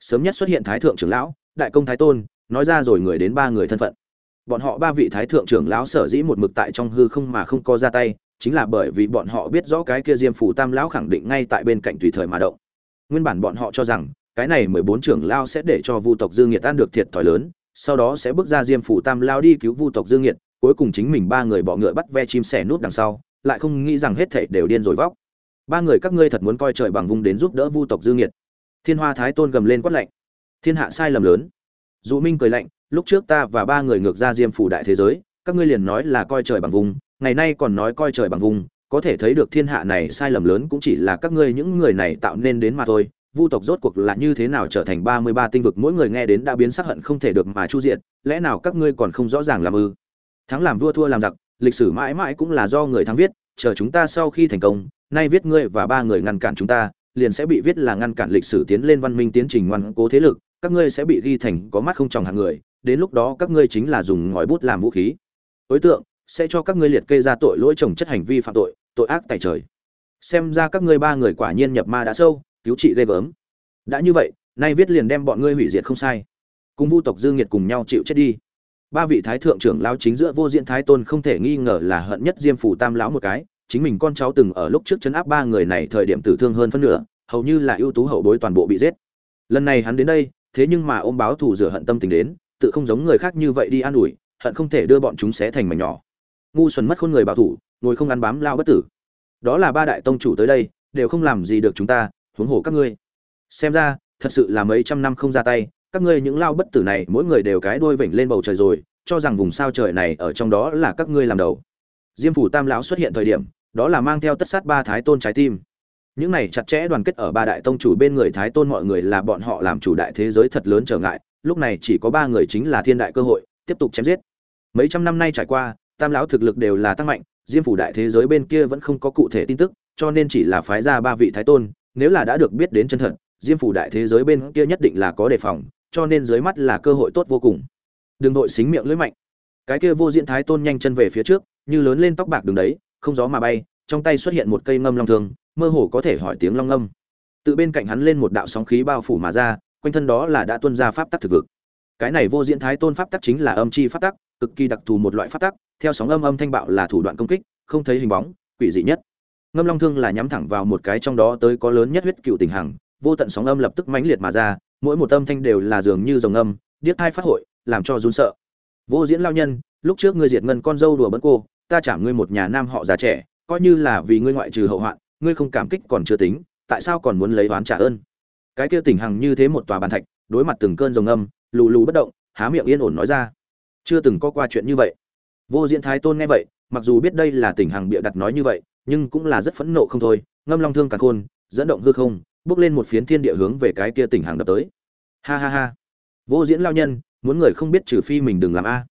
Sớm nhất xuất hiện thái thượng trưởng lão, đại công thái tôn, nói ra rồi người đến ba người thân phận. Bọn họ ba vị thái thượng trưởng lão sở dĩ một mực tại trong hư không mà không có ra tay, chính là bởi vì bọn họ biết rõ cái kia diêm phủ tam lão khẳng định ngay tại bên cạnh tùy thời mà động. Nguyên bản bọn họ cho rằng, cái này mười bốn trưởng lao sẽ để cho vu tộc dương nhiệt tan được thiệt thòi lớn sau đó sẽ bước ra diêm phủ tam lao đi cứu vu tộc dương nghiệt, cuối cùng chính mình ba người bỏ ngựa bắt ve chim sẻ nút đằng sau, lại không nghĩ rằng hết thảy đều điên rồi vóc. Ba người các ngươi thật muốn coi trời bằng vung đến giúp đỡ vu tộc dương nghiệt. Thiên hoa thái tôn gầm lên quát lạnh. Thiên hạ sai lầm lớn. Dụ minh cười lạnh, lúc trước ta và ba người ngược ra diêm phủ đại thế giới, các ngươi liền nói là coi trời bằng vùng ngày nay còn nói coi trời bằng vùng có thể thấy được thiên hạ này sai lầm lớn cũng chỉ là các ngươi những người này tạo nên đến mà thôi vu tộc rốt cuộc là như thế nào trở thành ba mươi ba tinh vực mỗi người nghe đến đã biến sắc hận không thể được mà chu diện lẽ nào các ngươi còn không rõ ràng làm ư? Thắng làm vua thua làm giặc, lịch sử mãi mãi cũng là do người thắng viết, chờ chúng ta sau khi thành công, nay viết ngươi và ba người ngăn cản chúng ta, liền sẽ bị viết là ngăn cản lịch sử tiến lên văn minh tiến trình ngoan cố thế lực, các ngươi sẽ bị ghi thành có mắt không tròng hàng người, đến lúc đó các ngươi chính là dùng ngòi bút làm vũ khí. Đối tượng, sẽ cho các ngươi liệt kê ra tội lỗi trồng chất hành vi phạm tội tội ác tại trời. Xem ra các ngươi ba người quả nhiên nhập ma đã sâu cứu trị ghê gớm. Đã như vậy, nay viết liền đem bọn ngươi hủy diệt không sai. Cùng vu tộc dương nhiệt cùng nhau chịu chết đi. Ba vị thái thượng trưởng lao chính giữa vô diện thái tôn không thể nghi ngờ là hận nhất diêm phủ tam lão một cái. Chính mình con cháu từng ở lúc trước chấn áp ba người này thời điểm tử thương hơn phân nửa, hầu như là ưu tú hậu bối toàn bộ bị giết. Lần này hắn đến đây, thế nhưng mà ôm báo thù rửa hận tâm tình đến, tự không giống người khác như vậy đi an ủi, hận không thể đưa bọn chúng xé thành mảnh nhỏ. Ngu xuẩn mất khôn người bảo thủ, ngồi không ăn bám lao bất tử. Đó là ba đại tông chủ tới đây, đều không làm gì được chúng ta huống hồ các ngươi. Xem ra, thật sự là mấy trăm năm không ra tay, các ngươi những lao bất tử này, mỗi người đều cái đuôi vểnh lên bầu trời rồi, cho rằng vùng sao trời này ở trong đó là các ngươi làm đầu. Diêm phủ tam lão xuất hiện thời điểm, đó là mang theo tất sát ba thái tôn trái tim. Những này chặt chẽ đoàn kết ở ba đại tông chủ bên người thái tôn mọi người là bọn họ làm chủ đại thế giới thật lớn trở ngại, lúc này chỉ có ba người chính là thiên đại cơ hội, tiếp tục chém giết. Mấy trăm năm nay trải qua, tam lão thực lực đều là tăng mạnh, diêm phủ đại thế giới bên kia vẫn không có cụ thể tin tức, cho nên chỉ là phái ra ba vị thái tôn nếu là đã được biết đến chân thật, diêm phủ đại thế giới bên kia nhất định là có đề phòng, cho nên dưới mắt là cơ hội tốt vô cùng. Đừng vội xính miệng lưỡi mạnh. Cái kia vô diện thái tôn nhanh chân về phía trước, như lớn lên tóc bạc đường đấy, không gió mà bay, trong tay xuất hiện một cây ngâm long thường mơ hồ có thể hỏi tiếng long ngâm. Tự bên cạnh hắn lên một đạo sóng khí bao phủ mà ra, quanh thân đó là đã tuân ra pháp tắc thực vực. Cái này vô diện thái tôn pháp tắc chính là âm chi pháp tắc, cực kỳ đặc thù một loại pháp tắc, theo sóng âm âm thanh bạo là thủ đoạn công kích, không thấy hình bóng, quỷ dị nhất ngâm long thương là nhắm thẳng vào một cái trong đó tới có lớn nhất huyết cựu tình hằng, vô tận sóng âm lập tức mãnh liệt mà ra, mỗi một âm thanh đều là dường như dòng âm, điếc thai phát hội, làm cho run sợ. Vô diễn lao nhân, lúc trước ngươi diệt ngân con dâu đùa bấn cô, ta trả ngươi một nhà nam họ già trẻ, coi như là vì ngươi ngoại trừ hậu hoạn, ngươi không cảm kích còn chưa tính, tại sao còn muốn lấy oán trả ơn? Cái kia tỉnh hằng như thế một tòa bàn thạch, đối mặt từng cơn rồng âm, lù lù bất động, há miệng yên ổn nói ra. Chưa từng có qua chuyện như vậy. Vô diễn thái tôn nghe vậy, mặc dù biết đây là tỉnh hằng bịa đặt nói như vậy nhưng cũng là rất phẫn nộ không thôi, ngâm long thương cả khôn, dẫn động hư không, bước lên một phiến thiên địa hướng về cái kia tỉnh hàng đập tới. Ha ha ha. Vô diễn lao nhân, muốn người không biết trừ phi mình đừng làm a.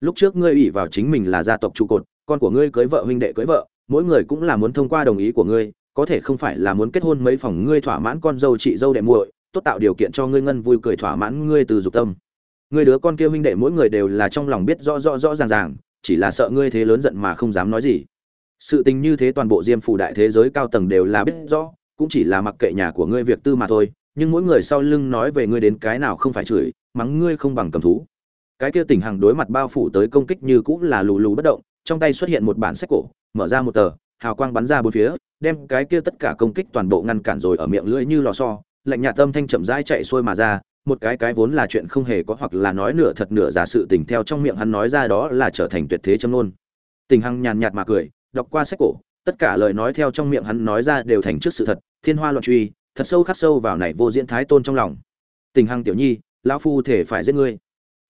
Lúc trước ngươi ủy vào chính mình là gia tộc trụ cột, con của ngươi cưới vợ, huynh đệ cưới vợ, mỗi người cũng là muốn thông qua đồng ý của ngươi, có thể không phải là muốn kết hôn mấy phòng ngươi thỏa mãn con dâu chị dâu đệ muội, tốt tạo điều kiện cho ngươi ngân vui cười thỏa mãn ngươi từ dục tâm. Ngươi đứa con kia huynh đệ mỗi người đều là trong lòng biết rõ rõ rõ ràng ràng, chỉ là sợ ngươi thế lớn giận mà không dám nói gì sự tình như thế toàn bộ diêm phủ đại thế giới cao tầng đều là biết rõ, cũng chỉ là mặc kệ nhà của ngươi việc tư mà thôi, nhưng mỗi người sau lưng nói về ngươi đến cái nào không phải chửi, mắng ngươi không bằng cầm thú. Cái kia tỉnh hàng đối mặt bao phủ tới công kích như cũng là lù lù bất động, trong tay xuất hiện một bản sách cổ, mở ra một tờ, hào quang bắn ra bốn phía, đem cái kia tất cả công kích toàn bộ ngăn cản rồi ở miệng lưỡi như lò xo, lạnh nhạt tâm thanh chậm rãi chạy xuôi mà ra, một cái cái vốn là chuyện không hề có hoặc là nói nửa thật nửa giả sự tình theo trong miệng hắn nói ra đó là trở thành tuyệt thế châm nôn tình hằng nhàn nhạt mà cười đọc qua sách cổ, tất cả lời nói theo trong miệng hắn nói ra đều thành trước sự thật, thiên hoa loạn truy, thật sâu khắc sâu vào này vô diễn thái tôn trong lòng. Tình hằng tiểu nhi, lão phu thể phải giết ngươi.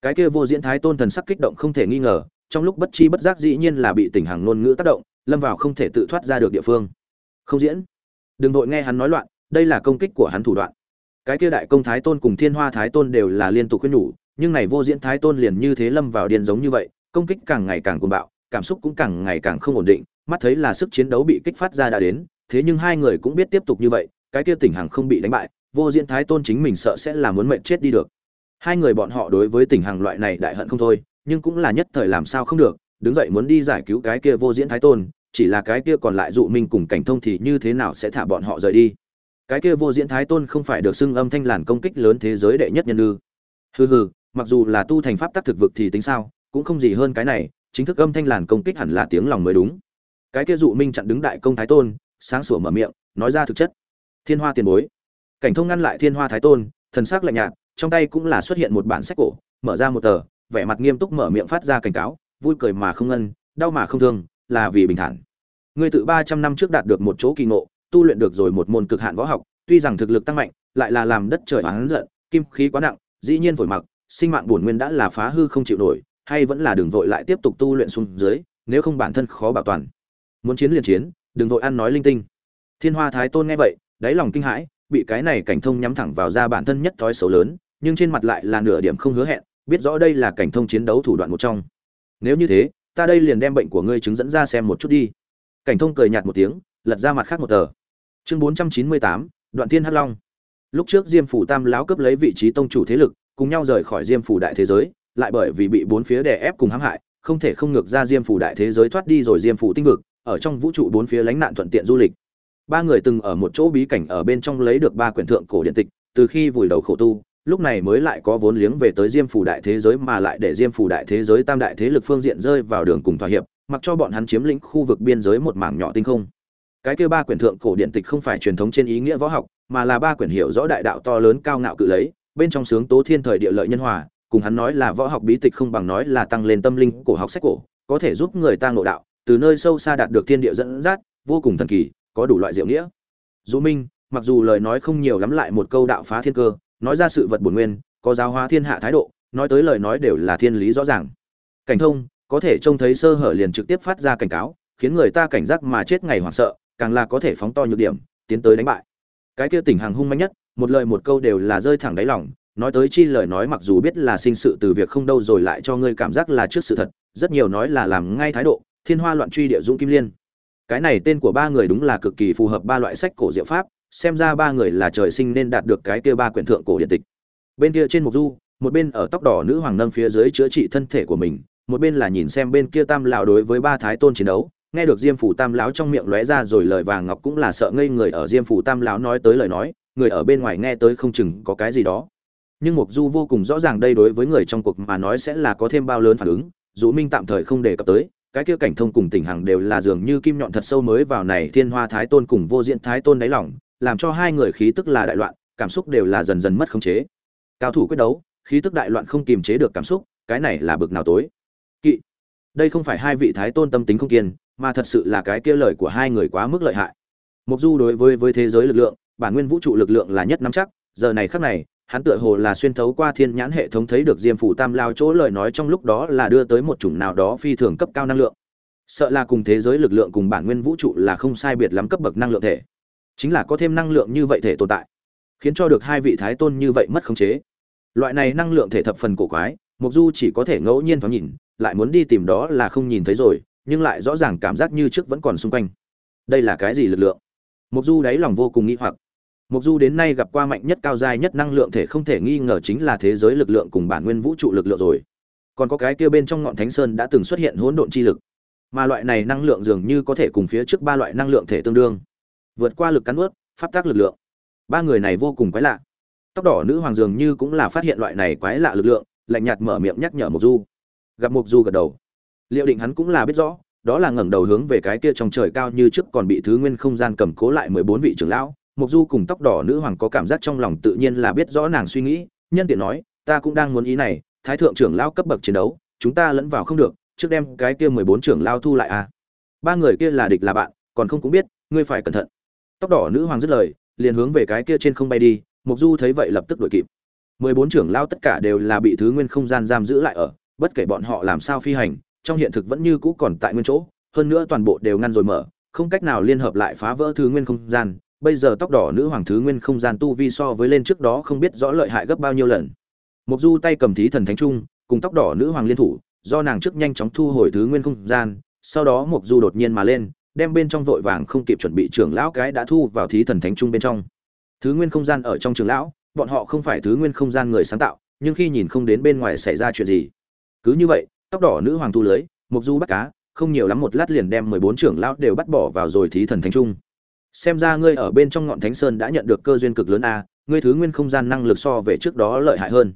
Cái kia vô diễn thái tôn thần sắc kích động không thể nghi ngờ, trong lúc bất chi bất giác dĩ nhiên là bị tình hằng ngôn ngữ tác động, lâm vào không thể tự thoát ra được địa phương. Không diễn. Đừng vội nghe hắn nói loạn, đây là công kích của hắn thủ đoạn. Cái kia đại công thái tôn cùng thiên hoa thái tôn đều là liên tục khuyên nhủ, nhưng này vô diễn thái tôn liền như thế lâm vào điên giống như vậy, công kích càng ngày càng cuồng bạo, cảm xúc cũng càng ngày càng không ổn định mắt thấy là sức chiến đấu bị kích phát ra đã đến, thế nhưng hai người cũng biết tiếp tục như vậy, cái kia tỉnh hàng không bị đánh bại, vô diễn thái tôn chính mình sợ sẽ là muốn mệnh chết đi được. Hai người bọn họ đối với tỉnh hàng loại này đại hận không thôi, nhưng cũng là nhất thời làm sao không được, đứng dậy muốn đi giải cứu cái kia vô diễn thái tôn, chỉ là cái kia còn lại dụ minh cùng cảnh thông thì như thế nào sẽ thả bọn họ rời đi. Cái kia vô diễn thái tôn không phải được xưng âm thanh làn công kích lớn thế giới đệ nhất nhân ư. Hừ hừ, mặc dù là tu thành pháp tắc thực vực thì tính sao, cũng không gì hơn cái này, chính thức âm thanh làn công kích hẳn là tiếng lòng mới đúng cái kia dụ minh chặn đứng đại công thái tôn, sáng sủa mở miệng, nói ra thực chất. Thiên hoa tiền bối. Cảnh thông ngăn lại thiên hoa thái tôn, thần sắc lạnh nhạt, trong tay cũng là xuất hiện một bản sách cổ, mở ra một tờ, vẻ mặt nghiêm túc mở miệng phát ra cảnh cáo, vui cười mà không ngân, đau mà không thương, là vì bình thản. Ngươi tự ba trăm năm trước đạt được một chỗ kỳ ngộ, tu luyện được rồi một môn cực hạn võ học, tuy rằng thực lực tăng mạnh, lại là làm đất trời oán giận, kim khí quá nặng, dĩ nhiên phổi mặc, sinh mạng bổn nguyên đã là phá hư không chịu nổi, hay vẫn là đường vội lại tiếp tục tu luyện xuống dưới, nếu không bản thân khó bảo toàn muốn chiến liền chiến, đừng vội ăn nói linh tinh. Thiên hoa thái tôn nghe vậy, đáy lòng kinh hãi, bị cái này cảnh thông nhắm thẳng vào ra bản thân nhất thói xấu lớn, nhưng trên mặt lại là nửa điểm không hứa hẹn, biết rõ đây là cảnh thông chiến đấu thủ đoạn một trong. Nếu như thế, ta đây liền đem bệnh của ngươi chứng dẫn ra xem một chút đi. Cảnh thông cười nhạt một tiếng, lật ra mặt khác một tờ. Chương bốn trăm chín mươi tám, đoạn thiên hắc long. Lúc trước diêm phủ tam láo cấp lấy vị trí tông chủ thế lực, cùng nhau rời khỏi diêm phủ đại thế giới, lại bởi vì bị bốn phía đè ép cùng hãm hại, không thể không ngược ra diêm phủ đại thế giới thoát đi rồi diêm phủ tinh vực ở trong vũ trụ bốn phía lánh nạn thuận tiện du lịch. Ba người từng ở một chỗ bí cảnh ở bên trong lấy được ba quyển thượng cổ điện tịch, từ khi vùi đầu khổ tu, lúc này mới lại có vốn liếng về tới diêm phủ đại thế giới mà lại để diêm phủ đại thế giới tam đại thế lực phương diện rơi vào đường cùng thỏa hiệp, mặc cho bọn hắn chiếm lĩnh khu vực biên giới một mảng nhỏ tinh không. Cái kia ba quyển thượng cổ điện tịch không phải truyền thống trên ý nghĩa võ học, mà là ba quyển hiểu rõ đại đạo to lớn cao ngạo cự lấy, bên trong sướng tố thiên thời địa lợi nhân hòa, cùng hắn nói là võ học bí tịch không bằng nói là tăng lên tâm linh cổ học sách cổ, có thể giúp người ta ngộ đạo từ nơi sâu xa đạt được thiên địa dẫn dắt, vô cùng thần kỳ, có đủ loại diệu nghĩa. Dụ minh, mặc dù lời nói không nhiều lắm lại một câu đạo phá thiên cơ, nói ra sự vật bổn nguyên, có giáo hóa thiên hạ thái độ, nói tới lời nói đều là thiên lý rõ ràng. Cảnh thông, có thể trông thấy sơ hở liền trực tiếp phát ra cảnh cáo, khiến người ta cảnh giác mà chết ngày hoảng sợ, càng là có thể phóng to nhược điểm, tiến tới đánh bại. Cái kia tỉnh hàng hung manh nhất, một lời một câu đều là rơi thẳng đáy lòng, nói tới chi lời nói mặc dù biết là sinh sự từ việc không đâu rồi lại cho ngươi cảm giác là trước sự thật, rất nhiều nói là làm ngay thái độ thiên hoa loạn truy địa dũng kim liên. Cái này tên của ba người đúng là cực kỳ phù hợp ba loại sách cổ diệu pháp, xem ra ba người là trời sinh nên đạt được cái kia ba quyển thượng cổ điện tịch. Bên kia trên mục du, một bên ở tóc đỏ nữ hoàng nâng phía dưới chữa trị thân thể của mình, một bên là nhìn xem bên kia tam lão đối với ba thái tôn chiến đấu. Nghe được diêm phủ tam lão trong miệng lóe ra rồi lời vàng ngọc cũng là sợ ngây người ở diêm phủ tam lão nói tới lời nói, người ở bên ngoài nghe tới không chừng có cái gì đó. Nhưng mục du vô cùng rõ ràng đây đối với người trong cuộc mà nói sẽ là có thêm bao lớn phản ứng, dù minh tạm thời không đề cập tới cái kia cảnh thông cùng tỉnh hằng đều là dường như kim nhọn thật sâu mới vào này thiên hoa thái tôn cùng vô diện thái tôn đáy lỏng làm cho hai người khí tức là đại loạn, cảm xúc đều là dần dần mất khống chế. Cao thủ quyết đấu, khí tức đại loạn không kiềm chế được cảm xúc, cái này là bực nào tối. Kỵ, đây không phải hai vị thái tôn tâm tính không kiên, mà thật sự là cái kia lời của hai người quá mức lợi hại. Mục du đối với với thế giới lực lượng, bản nguyên vũ trụ lực lượng là nhất nắm chắc, giờ này khắc này hắn tựa hồ là xuyên thấu qua thiên nhãn hệ thống thấy được diêm phủ tam lao chỗ lời nói trong lúc đó là đưa tới một chủng nào đó phi thường cấp cao năng lượng. Sợ là cùng thế giới lực lượng cùng bản nguyên vũ trụ là không sai biệt lắm cấp bậc năng lượng thể. Chính là có thêm năng lượng như vậy thể tồn tại, khiến cho được hai vị thái tôn như vậy mất khống chế. Loại này năng lượng thể thập phần cổ quái mục du chỉ có thể ngẫu nhiên thoáng nhìn, lại muốn đi tìm đó là không nhìn thấy rồi, nhưng lại rõ ràng cảm giác như trước vẫn còn xung quanh. Đây là cái gì lực lượng? Mục du đáy lòng vô cùng nghĩ hoặc mục du đến nay gặp qua mạnh nhất cao giai nhất năng lượng thể không thể nghi ngờ chính là thế giới lực lượng cùng bản nguyên vũ trụ lực lượng rồi. Còn có cái kia bên trong ngọn thánh sơn đã từng xuất hiện hỗn độn chi lực. Mà loại này năng lượng dường như có thể cùng phía trước ba loại năng lượng thể tương đương. Vượt qua lực cắn nuốt, pháp tác lực lượng. Ba người này vô cùng quái lạ. Tóc đỏ nữ hoàng dường như cũng là phát hiện loại này quái lạ lực lượng lạnh nhạt mở miệng nhắc nhở mục du. Gặp mục du gật đầu. Liệu định hắn cũng là biết rõ đó là ngẩng đầu hướng về cái kia trong trời cao như trước còn bị thứ nguyên không gian cầm cố lại mười bốn vị trưởng lão mục du cùng tóc đỏ nữ hoàng có cảm giác trong lòng tự nhiên là biết rõ nàng suy nghĩ, nhân tiện nói, ta cũng đang muốn ý này, thái thượng trưởng lão cấp bậc chiến đấu, chúng ta lẫn vào không được, trước đem cái kia mười bốn trưởng lao thu lại à. Ba người kia là địch là bạn, còn không cũng biết, ngươi phải cẩn thận. Tóc đỏ nữ hoàng dứt lời, liền hướng về cái kia trên không bay đi, mục du thấy vậy lập tức đuổi kịp. Mười bốn trưởng lao tất cả đều là bị thứ nguyên không gian giam giữ lại ở, bất kể bọn họ làm sao phi hành, trong hiện thực vẫn như cũ còn tại nguyên chỗ, hơn nữa toàn bộ đều ngăn rồi mở, không cách nào liên hợp lại phá vỡ thứ nguyên không gian bây giờ tóc đỏ nữ hoàng thứ nguyên không gian tu vi so với lên trước đó không biết rõ lợi hại gấp bao nhiêu lần. Mục du tay cầm thí thần thánh trung, cùng tóc đỏ nữ hoàng liên thủ, do nàng trước nhanh chóng thu hồi thứ nguyên không gian, sau đó mục du đột nhiên mà lên, đem bên trong vội vàng không kịp chuẩn bị trưởng lão cái đã thu vào thí thần thánh trung bên trong. Thứ nguyên không gian ở trong trường lão, bọn họ không phải thứ nguyên không gian người sáng tạo, nhưng khi nhìn không đến bên ngoài xảy ra chuyện gì. Cứ như vậy, tóc đỏ nữ hoàng thu lưới mục du bắt cá, không nhiều lắm một lát liền đem mười bốn trưởng lão đều bắt bỏ vào rồi thí thần thánh trung xem ra ngươi ở bên trong ngọn thánh sơn đã nhận được cơ duyên cực lớn a, ngươi thứ nguyên không gian năng lực so về trước đó lợi hại hơn.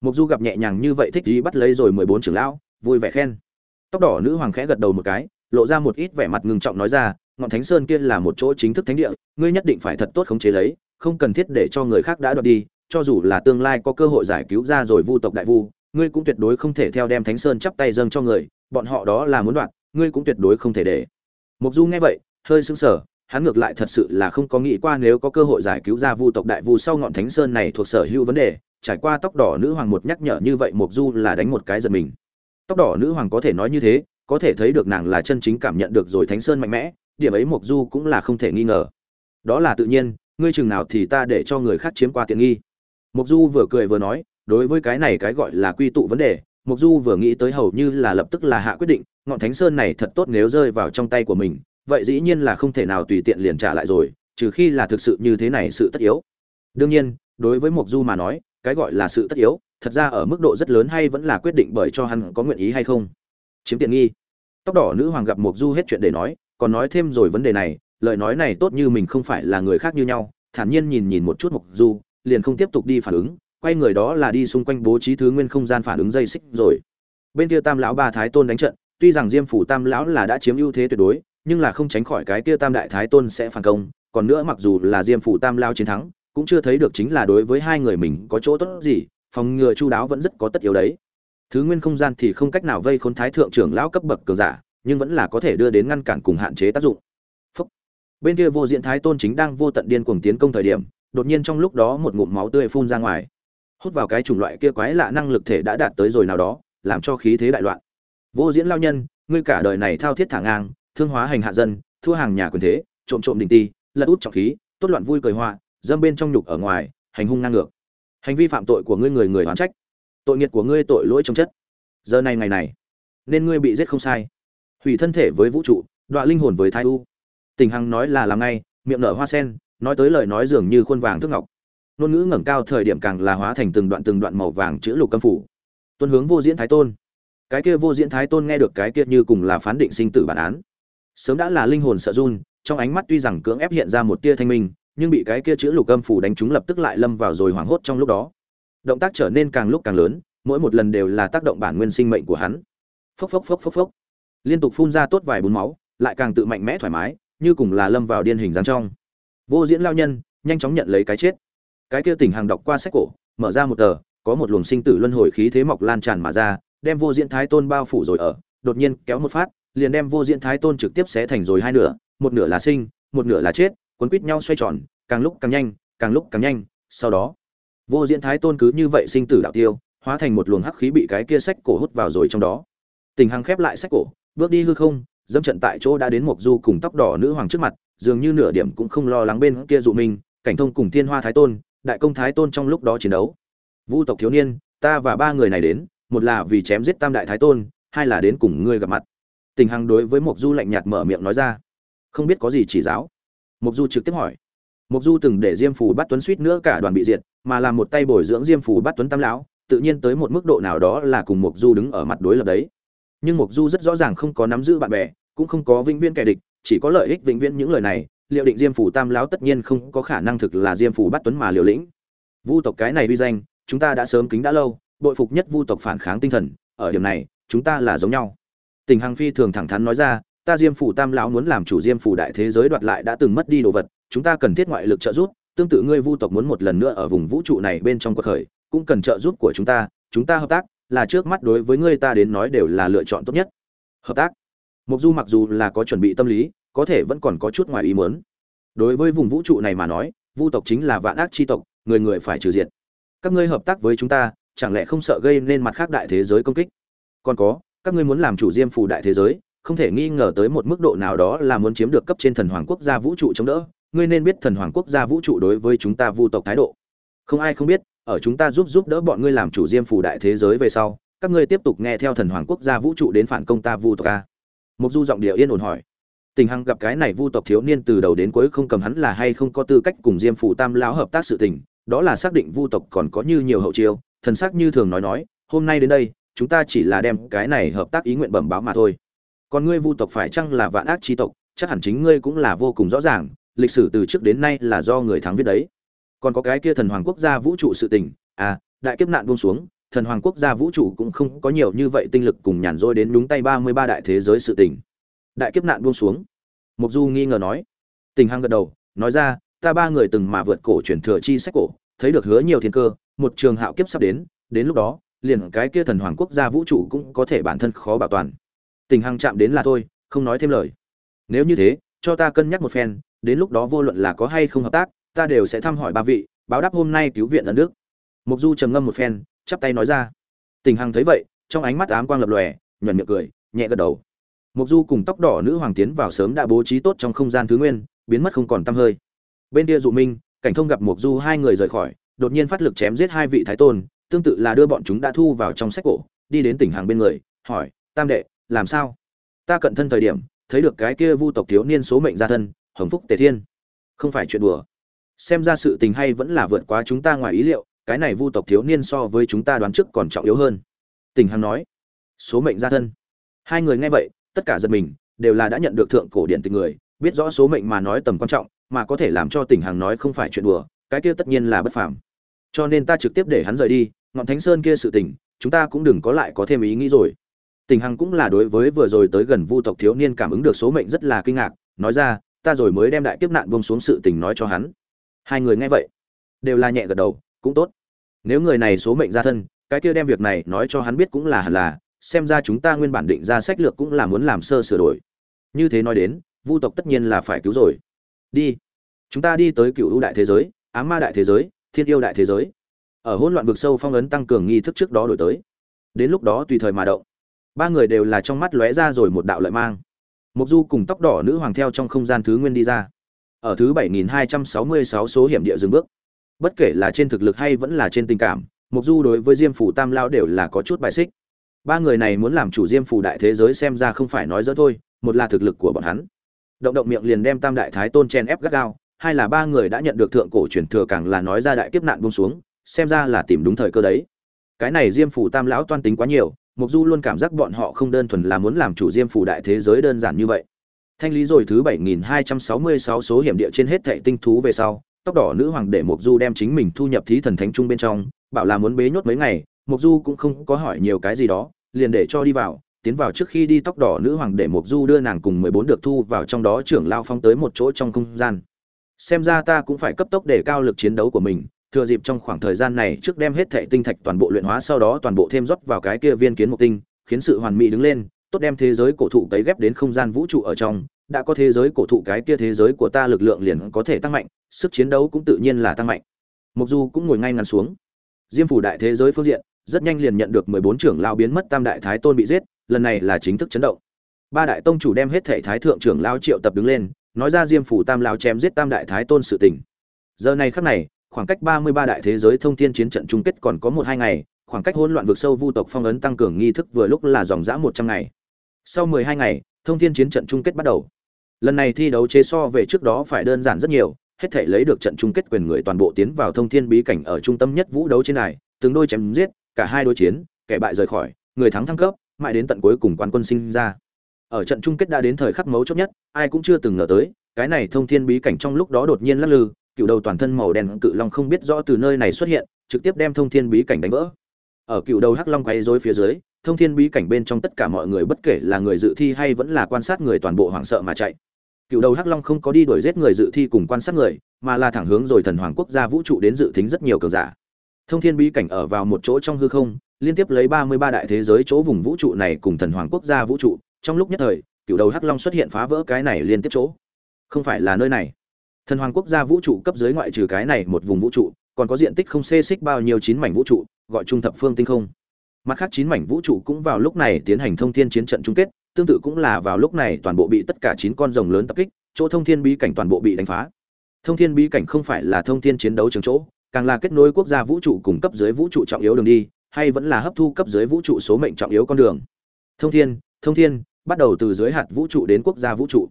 Mục du gặp nhẹ nhàng như vậy thích gì bắt lấy rồi mười bốn trưởng lão, vui vẻ khen. Tóc đỏ nữ hoàng khẽ gật đầu một cái, lộ ra một ít vẻ mặt ngừng trọng nói ra, ngọn thánh sơn kia là một chỗ chính thức thánh địa, ngươi nhất định phải thật tốt khống chế lấy, không cần thiết để cho người khác đã đoạt đi, cho dù là tương lai có cơ hội giải cứu ra rồi vu tộc đại vu, ngươi cũng tuyệt đối không thể theo đem thánh sơn chắp tay dâng cho người, bọn họ đó là muốn đoạt, ngươi cũng tuyệt đối không thể để. Mục du nghe vậy, hơi sững sờ hắn ngược lại thật sự là không có nghĩ qua nếu có cơ hội giải cứu ra vu tộc đại vu sau ngọn thánh sơn này thuộc sở hữu vấn đề, trải qua tóc đỏ nữ hoàng một nhắc nhở như vậy mộc du là đánh một cái giật mình. Tóc đỏ nữ hoàng có thể nói như thế, có thể thấy được nàng là chân chính cảm nhận được rồi thánh sơn mạnh mẽ, điểm ấy mộc du cũng là không thể nghi ngờ. Đó là tự nhiên, ngươi chừng nào thì ta để cho người khác chiếm qua tiện nghi. Mộc du vừa cười vừa nói, đối với cái này cái gọi là quy tụ vấn đề, mộc du vừa nghĩ tới hầu như là lập tức là hạ quyết định, ngọn thánh sơn này thật tốt nếu rơi vào trong tay của mình vậy dĩ nhiên là không thể nào tùy tiện liền trả lại rồi, trừ khi là thực sự như thế này sự tất yếu. Đương nhiên, đối với Mộc du mà nói, cái gọi là sự tất yếu, thật ra ở mức độ rất lớn hay vẫn là quyết định bởi cho hắn có nguyện ý hay không. Chiếm tiện nghi. Tóc đỏ nữ hoàng gặp Mộc du hết chuyện để nói, còn nói thêm rồi vấn đề này, lời nói này tốt như mình không phải là người khác như nhau, thản nhiên nhìn nhìn một chút Mộc du, liền không tiếp tục đi phản ứng, quay người đó là đi xung quanh bố trí thứ nguyên không gian phản ứng dây xích rồi. Bên kia tam lão ba thái tôn đánh trận, tuy rằng diêm phủ tam lão là đã chiếm ưu thế tuyệt đối nhưng là không tránh khỏi cái kia tam đại thái tôn sẽ phản công, còn nữa mặc dù là diêm phủ tam lao chiến thắng, cũng chưa thấy được chính là đối với hai người mình có chỗ tốt gì, phòng ngừa chu đáo vẫn rất có tất yếu đấy. Thứ nguyên không gian thì không cách nào vây khốn thái thượng trưởng lão cấp bậc cường giả, nhưng vẫn là có thể đưa đến ngăn cản cùng hạn chế tác dụng. Phúc. bên kia vô diện thái tôn chính đang vô tận điên cuồng tiến công thời điểm, đột nhiên trong lúc đó một ngụm máu tươi phun ra ngoài. Hút vào cái chủng loại kia quái lạ năng lực thể đã đạt tới rồi nào đó, làm cho khí thế đại loạn. Vô diễn lao nhân, ngươi cả đời này thao thiết thả ngang thương hóa hành hạ dân, thua hàng nhà quyền thế, trộm trộm đình ti, lật út trọng khí, tốt loạn vui cười hoa dâm bên trong nhục ở ngoài, hành hung ngang ngược. Hành vi phạm tội của ngươi người người oán trách. Tội nghiệt của ngươi tội lỗi trong chất. Giờ này ngày này, nên ngươi bị giết không sai. Hủy thân thể với vũ trụ, đọa linh hồn với thái u. Tình hằng nói là làm ngay, miệng nở hoa sen, nói tới lời nói dường như khuôn vàng thước ngọc. Ngôn ngữ ngẩng cao thời điểm càng là hóa thành từng đoạn từng đoạn màu vàng chữ lục câm phủ. Tuân hướng vô diễn thái tôn. Cái kia vô diễn thái tôn nghe được cái kia như cùng là phán định sinh tử bản án sớm đã là linh hồn sợ run, trong ánh mắt tuy rằng cưỡng ép hiện ra một tia thanh minh, nhưng bị cái kia chữ lục âm phủ đánh trúng lập tức lại lâm vào rồi hoảng hốt trong lúc đó. Động tác trở nên càng lúc càng lớn, mỗi một lần đều là tác động bản nguyên sinh mệnh của hắn. Phốc phốc phốc phốc phốc. Liên tục phun ra tốt vài bún máu, lại càng tự mạnh mẽ thoải mái, như cùng là lâm vào điên hình dáng trong. Vô diễn lao nhân, nhanh chóng nhận lấy cái chết. Cái kia tỉnh hàng đọc qua sách cổ, mở ra một tờ, có một luồng sinh tử luân hồi khí thế mọc lan tràn mà ra, đem vô diễn thái tôn bao phủ rồi ở, đột nhiên kéo một phát liền đem vô diễn thái tôn trực tiếp xé thành rồi hai nửa, một nửa là sinh, một nửa là chết, quấn quít nhau xoay tròn, càng lúc càng nhanh, càng lúc càng nhanh, sau đó, vô diễn thái tôn cứ như vậy sinh tử đạo tiêu, hóa thành một luồng hắc khí bị cái kia sách cổ hút vào rồi trong đó. Tình hằng khép lại sách cổ, bước đi hư không, dẫm trận tại chỗ đã đến mộc du cùng tóc đỏ nữ hoàng trước mặt, dường như nửa điểm cũng không lo lắng bên kia dụ mình, cảnh thông cùng thiên hoa thái tôn, đại công thái tôn trong lúc đó chiến đấu. Vu tộc thiếu niên, ta và ba người này đến, một là vì chém giết tam đại thái tôn, hai là đến cùng ngươi gặp mặt tình hằng đối với mộc du lạnh nhạt mở miệng nói ra. Không biết có gì chỉ giáo. Mộc du trực tiếp hỏi. Mộc du từng để diêm phù bắt tuấn suýt nữa cả đoàn bị diệt, mà làm một tay bồi dưỡng diêm phù bắt tuấn tam lão, tự nhiên tới một mức độ nào đó là cùng mộc du đứng ở mặt đối lập đấy. Nhưng mộc du rất rõ ràng không có nắm giữ bạn bè, cũng không có vĩnh viễn kẻ địch, chỉ có lợi ích vĩnh viễn những lời này, liệu định diêm phủ tam lão tất nhiên không có khả năng thực là diêm phủ bắt tuấn mà liều lĩnh. Vu tộc cái này uy danh, chúng ta đã sớm kính đã lâu, bội phục nhất vu tộc phản kháng tinh thần, ở điểm này, chúng ta là giống nhau tình hằng phi thường thẳng thắn nói ra, ta diêm phủ tam lão muốn làm chủ diêm phủ đại thế giới đoạt lại đã từng mất đi đồ vật, chúng ta cần thiết ngoại lực trợ giúp, tương tự ngươi vu tộc muốn một lần nữa ở vùng vũ trụ này bên trong quật khởi, cũng cần trợ giúp của chúng ta chúng ta hợp tác, là trước mắt đối với ngươi ta đến nói đều là lựa chọn tốt nhất. Hợp tác? Mộc du mặc dù là có chuẩn bị tâm lý, có thể vẫn còn có chút ngoài ý muốn. Đối với vùng vũ trụ này mà nói, vu tộc chính là vạn ác chi tộc, người người phải trừ diệt. Các ngươi hợp tác với chúng ta, chẳng lẽ không sợ gây nên mặt khác đại thế giới công kích? Còn có các ngươi muốn làm chủ diêm phủ đại thế giới, không thể nghi ngờ tới một mức độ nào đó là muốn chiếm được cấp trên thần hoàng quốc gia vũ trụ chống đỡ. Ngươi nên biết thần hoàng quốc gia vũ trụ đối với chúng ta vu tộc thái độ. Không ai không biết, ở chúng ta giúp giúp đỡ bọn ngươi làm chủ diêm phủ đại thế giới về sau, các ngươi tiếp tục nghe theo thần hoàng quốc gia vũ trụ đến phản công ta vu tộc a. Mục du giọng điệu yên ổn hỏi. Tình hằng gặp cái này vu tộc thiếu niên từ đầu đến cuối không cầm hắn là hay không có tư cách cùng diêm phủ tam lão hợp tác sự tình, đó là xác định vu tộc còn có như nhiều hậu chiêu, thần sắc như thường nói nói, hôm nay đến đây chúng ta chỉ là đem cái này hợp tác ý nguyện bẩm báo mà thôi. Còn ngươi vu tộc phải chăng là vạn ác chi tộc, chắc hẳn chính ngươi cũng là vô cùng rõ ràng, lịch sử từ trước đến nay là do người thắng viết đấy. Còn có cái kia thần hoàng quốc gia vũ trụ sự tình à đại kiếp nạn buông xuống, thần hoàng quốc gia vũ trụ cũng không có nhiều như vậy tinh lực cùng nhàn rỗi đến đúng tay ba mươi ba đại thế giới sự tình. Đại kiếp nạn buông xuống. Mục du nghi ngờ nói. Tình hằng gật đầu, nói ra, ta ba người từng mà vượt cổ truyền thừa chi sách cổ, thấy được hứa nhiều thiên cơ, một trường hạo kiếp sắp đến đến lúc đó liền cái kia thần hoàng quốc gia vũ trụ cũng có thể bản thân khó bảo toàn. Tình hằng chạm đến là thôi, không nói thêm lời. Nếu như thế, cho ta cân nhắc một phen, đến lúc đó vô luận là có hay không hợp tác, ta đều sẽ thăm hỏi ba vị, báo đáp hôm nay cứu viện ở nước. mục du trầm ngâm một phen, chắp tay nói ra. Tình hằng thấy vậy, trong ánh mắt ám quang lập lòe, nhuận miệng cười, nhẹ gật đầu. Mục du cùng tóc đỏ nữ hoàng tiến vào sớm đã bố trí tốt trong không gian thứ nguyên, biến mất không còn tăm hơi. Bên kia dụ minh, cảnh thông gặp mục du hai người rời khỏi, đột nhiên phát lực chém giết hai vị thái tôn tương tự là đưa bọn chúng đã thu vào trong sách cổ, đi đến tỉnh hàng bên người, hỏi, tam đệ, làm sao? Ta cận thân thời điểm, thấy được cái kia vu tộc thiếu niên số mệnh gia thân, hồng phúc tề thiên. Không phải chuyện đùa. Xem ra sự tình hay vẫn là vượt quá chúng ta ngoài ý liệu, cái này vu tộc thiếu niên so với chúng ta đoán trước còn trọng yếu hơn. Tỉnh hàng nói. Số mệnh gia thân. Hai người nghe vậy, tất cả giật mình, đều là đã nhận được thượng cổ điện tình người, biết rõ số mệnh mà nói tầm quan trọng, mà có thể làm cho tỉnh hàng nói không phải chuyện đùa, cái kia tất nhiên là bất phàm cho nên ta trực tiếp để hắn rời đi, ngọn thánh sơn kia sự tình, chúng ta cũng đừng có lại có thêm ý nghĩ rồi. Tình hằng cũng là đối với vừa rồi tới gần vu tộc thiếu niên cảm ứng được số mệnh rất là kinh ngạc, nói ra, ta rồi mới đem đại kiếp nạn buông xuống sự tình nói cho hắn. Hai người nghe vậy, đều là nhẹ gật đầu, cũng tốt. Nếu người này số mệnh ra thân, cái kia đem việc này nói cho hắn biết cũng là hẳn là, xem ra chúng ta nguyên bản định ra sách lược cũng là muốn làm sơ sửa đổi. Như thế nói đến, vu tộc tất nhiên là phải cứu rồi. Đi. Chúng ta đi tới cựu ưu đại thế giới, ám ma đại thế giới thiên yêu đại thế giới. Ở hỗn loạn vực sâu phong ấn tăng cường nghi thức trước đó đổi tới. Đến lúc đó tùy thời mà động. Ba người đều là trong mắt lóe ra rồi một đạo lợi mang. Mục du cùng tóc đỏ nữ hoàng theo trong không gian thứ nguyên đi ra. Ở thứ 7266 số hiểm địa dừng bước. Bất kể là trên thực lực hay vẫn là trên tình cảm mục du đối với diêm phủ tam lao đều là có chút bài xích. Ba người này muốn làm chủ diêm phủ đại thế giới xem ra không phải nói dỡ thôi, một là thực lực của bọn hắn. Động động miệng liền đem tam đại thái tôn chen ép gắt gao hai là ba người đã nhận được thượng cổ truyền thừa càng là nói ra đại kiếp nạn buông xuống, xem ra là tìm đúng thời cơ đấy. Cái này diêm phủ tam lão toan tính quá nhiều, mục du luôn cảm giác bọn họ không đơn thuần là muốn làm chủ diêm phủ đại thế giới đơn giản như vậy. Thanh lý rồi thứ 7266 số hiểm địa trên hết thảy tinh thú về sau, tóc đỏ nữ hoàng để mục du đem chính mình thu nhập thí thần thánh trung bên trong, bảo là muốn bế nhốt mấy ngày, mục du cũng không có hỏi nhiều cái gì đó, liền để cho đi vào, tiến vào trước khi đi tóc đỏ nữ hoàng để mục du đưa nàng cùng 14 được thu vào trong đó trưởng lao phong tới một chỗ trong không gian xem ra ta cũng phải cấp tốc để cao lực chiến đấu của mình, thừa dịp trong khoảng thời gian này trước đem hết thệ tinh thạch toàn bộ luyện hóa sau đó toàn bộ thêm rót vào cái kia viên kiến mục tinh, khiến sự hoàn mỹ đứng lên, tốt đem thế giới cổ thụ cấy ghép đến không gian vũ trụ ở trong, đã có thế giới cổ thụ cái kia thế giới của ta lực lượng liền có thể tăng mạnh, sức chiến đấu cũng tự nhiên là tăng mạnh. Mục du cũng ngồi ngay ngắn xuống. Diêm phủ đại thế giới phương diện, rất nhanh liền nhận được mười bốn trưởng lao biến mất tam đại thái tôn bị giết, lần này là chính thức chấn động. Ba đại tông chủ đem hết thể thái thượng trưởng lao triệu tập đứng lên nói ra diêm phủ tam lão chém giết tam đại thái tôn sự tình. Giờ này khắc này, khoảng cách ba mươi ba đại thế giới thông thiên chiến trận chung kết còn có một hai ngày, khoảng cách hỗn loạn vực sâu vu tộc phong ấn tăng cường nghi thức vừa lúc là dòng dã một trăm ngày. Sau mười hai ngày, thông thiên chiến trận chung kết bắt đầu. Lần này thi đấu chế so về trước đó phải đơn giản rất nhiều, hết thể lấy được trận chung kết quyền người toàn bộ tiến vào thông thiên bí cảnh ở trung tâm nhất vũ đấu trên này, từng đôi chém giết, cả hai đối chiến, kẻ bại rời khỏi, người thắng thăng cấp, mãi đến tận cuối cùng quan quân sinh ra ở trận chung kết đã đến thời khắc mấu chốt nhất, ai cũng chưa từng ngờ tới, cái này thông thiên bí cảnh trong lúc đó đột nhiên lắc lư, cựu đầu toàn thân màu đen cự long không biết rõ từ nơi này xuất hiện, trực tiếp đem thông thiên bí cảnh đánh vỡ. Ở cựu đầu hắc long quay rối phía dưới, thông thiên bí cảnh bên trong tất cả mọi người bất kể là người dự thi hay vẫn là quan sát người toàn bộ hoảng sợ mà chạy. Cựu đầu hắc long không có đi đuổi giết người dự thi cùng quan sát người, mà là thẳng hướng rồi thần hoàng quốc gia vũ trụ đến dự tính rất nhiều cường giả. Thông thiên bí cảnh ở vào một chỗ trong hư không, liên tiếp lấy ba mươi ba đại thế giới chỗ vùng vũ trụ này cùng thần hoàng quốc gia vũ trụ trong lúc nhất thời, cựu đầu hắc long xuất hiện phá vỡ cái này liên tiếp chỗ. Không phải là nơi này. Thần hoàng quốc gia vũ trụ cấp dưới ngoại trừ cái này một vùng vũ trụ, còn có diện tích không xê xích bao nhiêu chín mảnh vũ trụ, gọi trung thập phương tinh không. Mặt khác chín mảnh vũ trụ cũng vào lúc này tiến hành thông thiên chiến trận chung kết, tương tự cũng là vào lúc này toàn bộ bị tất cả chín con rồng lớn tập kích, chỗ thông thiên bí cảnh toàn bộ bị đánh phá. Thông thiên bí cảnh không phải là thông thiên chiến đấu trường chỗ, càng là kết nối quốc gia vũ trụ cùng cấp dưới vũ trụ trọng yếu đường đi, hay vẫn là hấp thu cấp dưới vũ trụ số mệnh trọng yếu con đường. Thông thiên thông thiên bắt đầu từ dưới hạt vũ trụ đến quốc gia vũ trụ.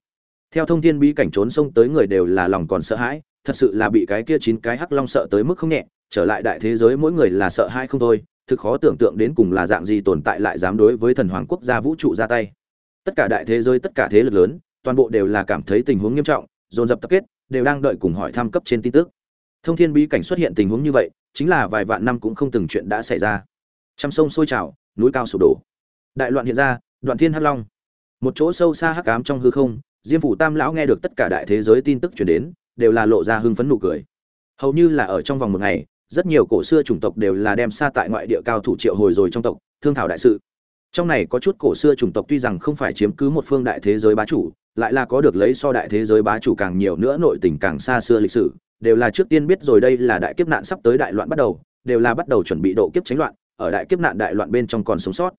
Theo thông thiên bí cảnh trốn sông tới người đều là lòng còn sợ hãi, thật sự là bị cái kia chín cái hắc long sợ tới mức không nhẹ, trở lại đại thế giới mỗi người là sợ hãi không thôi, thực khó tưởng tượng đến cùng là dạng gì tồn tại lại dám đối với thần hoàng quốc gia vũ trụ ra tay. Tất cả đại thế giới, tất cả thế lực lớn, toàn bộ đều là cảm thấy tình huống nghiêm trọng, dồn dập tập kết, đều đang đợi cùng hỏi thăm cấp trên tin tức. Thông thiên bí cảnh xuất hiện tình huống như vậy, chính là vài vạn năm cũng không từng chuyện đã xảy ra. Trăm sông sôi trào, núi cao sụp đổ. Đại loạn hiện ra, đoạn thiên hắc long một chỗ sâu xa hắc ám trong hư không, diêm phủ tam lão nghe được tất cả đại thế giới tin tức chuyển đến, đều là lộ ra hưng phấn nụ cười. Hầu như là ở trong vòng một ngày, rất nhiều cổ xưa chủng tộc đều là đem xa tại ngoại địa cao thủ triệu hồi rồi trong tộc, thương thảo đại sự. Trong này có chút cổ xưa chủng tộc tuy rằng không phải chiếm cứ một phương đại thế giới bá chủ, lại là có được lấy so đại thế giới bá chủ càng nhiều nữa nội tình càng xa xưa lịch sử, đều là trước tiên biết rồi đây là đại kiếp nạn sắp tới đại loạn bắt đầu, đều là bắt đầu chuẩn bị độ kiếp tránh loạn, ở đại kiếp nạn đại loạn bên trong còn sống sót.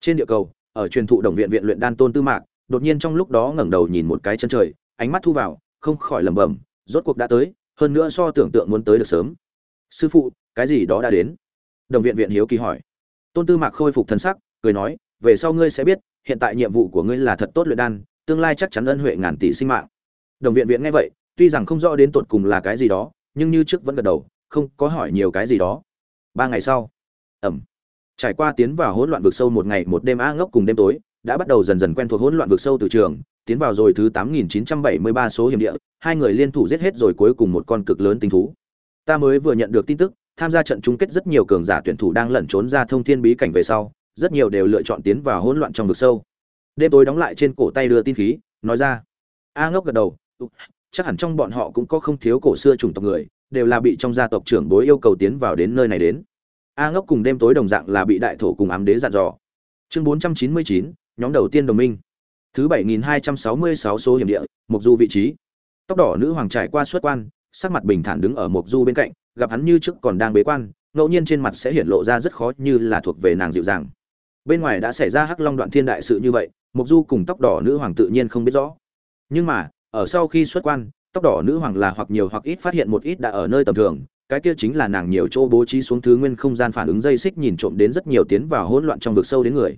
Trên địa cầu ở truyền thụ đồng viện viện luyện đan tôn tư mạc, đột nhiên trong lúc đó ngẩng đầu nhìn một cái chân trời, ánh mắt thu vào, không khỏi lẩm bẩm, rốt cuộc đã tới, hơn nữa so tưởng tượng muốn tới được sớm. Sư phụ, cái gì đó đã đến? Đồng viện viện hiếu kỳ hỏi. Tôn tư mạc khôi phục thân sắc, cười nói, về sau ngươi sẽ biết, hiện tại nhiệm vụ của ngươi là thật tốt luyện đan, tương lai chắc chắn ân huệ ngàn tỷ sinh mạng. Đồng viện viện nghe vậy, tuy rằng không rõ đến tột cùng là cái gì đó, nhưng như trước vẫn gật đầu, không có hỏi nhiều cái gì đó. Ba ngày sau. Ẩm trải qua tiến vào hỗn loạn vực sâu một ngày một đêm a ngốc cùng đêm tối, đã bắt đầu dần dần quen thuộc hỗn loạn vực sâu từ trường, tiến vào rồi thứ 8973 số hiểm địa, hai người liên thủ giết hết rồi cuối cùng một con cực lớn tinh thú. Ta mới vừa nhận được tin tức, tham gia trận chung kết rất nhiều cường giả tuyển thủ đang lẩn trốn ra thông thiên bí cảnh về sau, rất nhiều đều lựa chọn tiến vào hỗn loạn trong vực sâu. Đêm tối đóng lại trên cổ tay đưa tin khí, nói ra. A ngốc gật đầu ừ, chắc hẳn trong bọn họ cũng có không thiếu cổ xưa chủng tộc người, đều là bị trong gia tộc trưởng bối yêu cầu tiến vào đến nơi này đến a ngốc cùng đêm tối đồng dạng là bị đại thổ cùng ám đế dặn dò. Chương 499, nhóm đầu tiên đồng minh. Thứ 7266 số hiểm địa Mộc du vị trí. Tóc đỏ nữ hoàng trải qua xuất quan sắc mặt bình thản đứng ở Mộc du bên cạnh gặp hắn như trước còn đang bế quan ngẫu nhiên trên mặt sẽ hiện lộ ra rất khó như là thuộc về nàng dịu dàng. Bên ngoài đã xảy ra hắc long đoạn thiên đại sự như vậy Mộc du cùng tóc đỏ nữ hoàng tự nhiên không biết rõ. Nhưng mà ở sau khi xuất quan tóc đỏ nữ hoàng là hoặc nhiều hoặc ít phát hiện một ít đã ở nơi tầm thường cái kia chính là nàng nhiều chỗ bố trí xuống thứ nguyên không gian phản ứng dây xích nhìn trộm đến rất nhiều tiến vào hỗn loạn trong vực sâu đến người.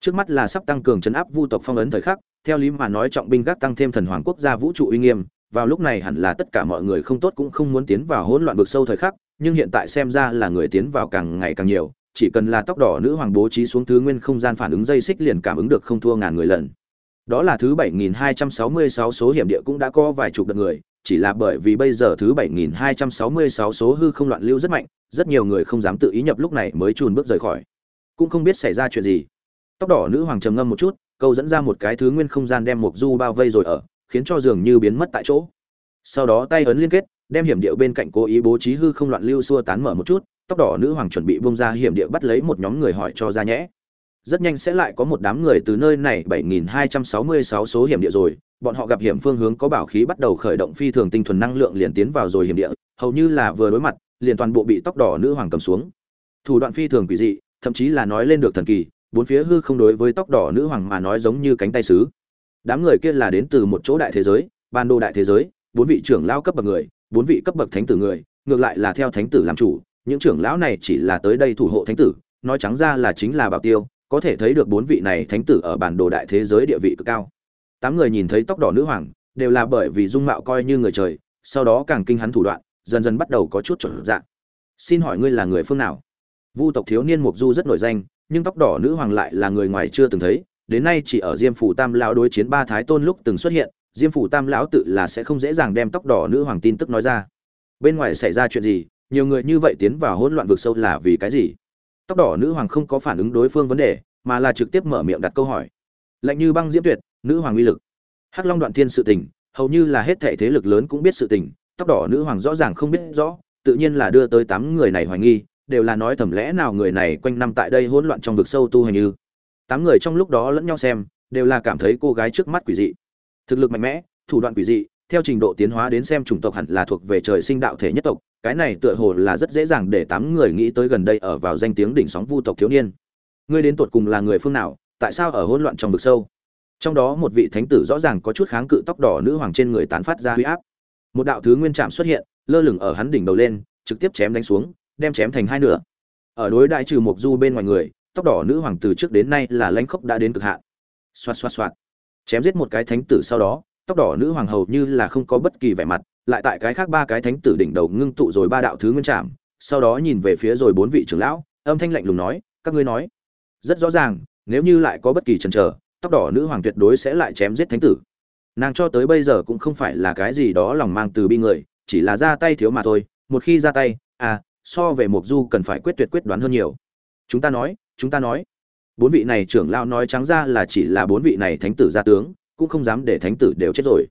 Trước mắt là sắp tăng cường chấn áp vu tộc phong ấn thời khắc, theo lý mà nói trọng binh gác tăng thêm thần hoàng quốc gia vũ trụ uy nghiêm, vào lúc này hẳn là tất cả mọi người không tốt cũng không muốn tiến vào hỗn loạn vực sâu thời khắc, nhưng hiện tại xem ra là người tiến vào càng ngày càng nhiều, chỉ cần là tóc đỏ nữ hoàng bố trí xuống thứ nguyên không gian phản ứng dây xích liền cảm ứng được không thua ngàn người lần. Đó là thứ 7266 số hiểm địa cũng đã có vài chục đợt người chỉ là bởi vì bây giờ thứ 7266 số hư không loạn lưu rất mạnh, rất nhiều người không dám tự ý nhập lúc này mới chùn bước rời khỏi. Cũng không biết xảy ra chuyện gì. Tóc đỏ nữ hoàng trầm ngâm một chút, câu dẫn ra một cái thứ nguyên không gian đem Mộc du bao vây rồi ở, khiến cho dường như biến mất tại chỗ. Sau đó tay ấn liên kết, đem hiểm điệu bên cạnh cố ý bố trí hư không loạn lưu xua tán mở một chút, tóc đỏ nữ hoàng chuẩn bị bung ra hiểm địa bắt lấy một nhóm người hỏi cho ra nhẽ rất nhanh sẽ lại có một đám người từ nơi này 7266 số hiểm địa rồi, bọn họ gặp hiểm phương hướng có bảo khí bắt đầu khởi động phi thường tinh thuần năng lượng liền tiến vào rồi hiểm địa, hầu như là vừa đối mặt, liền toàn bộ bị tóc đỏ nữ hoàng cầm xuống. Thủ đoạn phi thường quỷ dị, thậm chí là nói lên được thần kỳ, bốn phía hư không đối với tóc đỏ nữ hoàng mà nói giống như cánh tay sứ. Đám người kia là đến từ một chỗ đại thế giới, ban đô đại thế giới, bốn vị trưởng lao cấp bậc người, bốn vị cấp bậc thánh tử người, ngược lại là theo thánh tử làm chủ, những trưởng lão này chỉ là tới đây thủ hộ thánh tử, nói trắng ra là chính là bảo tiêu, có thể thấy được bốn vị này thánh tử ở bản đồ đại thế giới địa vị cực cao. Tám người nhìn thấy tóc đỏ nữ hoàng, đều là bởi vì dung mạo coi như người trời, sau đó càng kinh hắn thủ đoạn, dần dần bắt đầu có chút trở dạng. Xin hỏi ngươi là người phương nào? Vu tộc thiếu niên mục du rất nổi danh, nhưng tóc đỏ nữ hoàng lại là người ngoài chưa từng thấy, đến nay chỉ ở diêm phủ tam lão đối chiến ba thái tôn lúc từng xuất hiện, diêm phủ tam lão tự là sẽ không dễ dàng đem tóc đỏ nữ hoàng tin tức nói ra. Bên ngoài xảy ra chuyện gì, nhiều người như vậy tiến vào hỗn loạn vực sâu là vì cái gì? Tóc đỏ nữ hoàng không có phản ứng đối phương vấn đề, mà là trực tiếp mở miệng đặt câu hỏi. Lạnh như băng diễm tuyệt, nữ hoàng uy lực. Hắc long đoạn thiên sự tình, hầu như là hết thảy thế lực lớn cũng biết sự tình, tóc đỏ nữ hoàng rõ ràng không biết rõ, tự nhiên là đưa tới tám người này hoài nghi, đều là nói thầm lẽ nào người này quanh năm tại đây hỗn loạn trong vực sâu tu hành như. Tám người trong lúc đó lẫn nhau xem, đều là cảm thấy cô gái trước mắt quỷ dị. Thực lực mạnh mẽ, thủ đoạn quỷ dị, theo trình độ tiến hóa đến xem chủng tộc hẳn là thuộc về trời sinh đạo thể nhất tộc cái này tựa hồ là rất dễ dàng để tám người nghĩ tới gần đây ở vào danh tiếng đỉnh sóng vu tộc thiếu niên. Ngươi đến tột cùng là người phương nào, tại sao ở hỗn loạn trong vực sâu? Trong đó một vị thánh tử rõ ràng có chút kháng cự tóc đỏ nữ hoàng trên người tán phát ra huy áp. Một đạo thứ nguyên trạm xuất hiện, lơ lửng ở hắn đỉnh đầu lên, trực tiếp chém đánh xuống, đem chém thành hai nửa. Ở đối đại trừ mộc du bên ngoài người, tóc đỏ nữ hoàng từ trước đến nay là lãnh khốc đã đến cực hạn. Xoát xoát xoát chém giết một cái thánh tử sau đó, tóc đỏ nữ hoàng hầu như là không có bất kỳ vẻ mặt lại tại cái khác ba cái thánh tử đỉnh đầu ngưng tụ rồi ba đạo thứ nguyên trảm, sau đó nhìn về phía rồi bốn vị trưởng lão, âm thanh lạnh lùng nói, các ngươi nói. Rất rõ ràng, nếu như lại có bất kỳ chần chờ, tóc đỏ nữ hoàng tuyệt đối sẽ lại chém giết thánh tử. Nàng cho tới bây giờ cũng không phải là cái gì đó lòng mang từ bi người, chỉ là ra tay thiếu mà thôi, một khi ra tay à so về mục du cần phải quyết tuyệt quyết đoán hơn nhiều. Chúng ta nói, chúng ta nói. Bốn vị này trưởng lão nói trắng ra là chỉ là bốn vị này thánh tử gia tướng, cũng không dám để thánh tử đều chết rồi.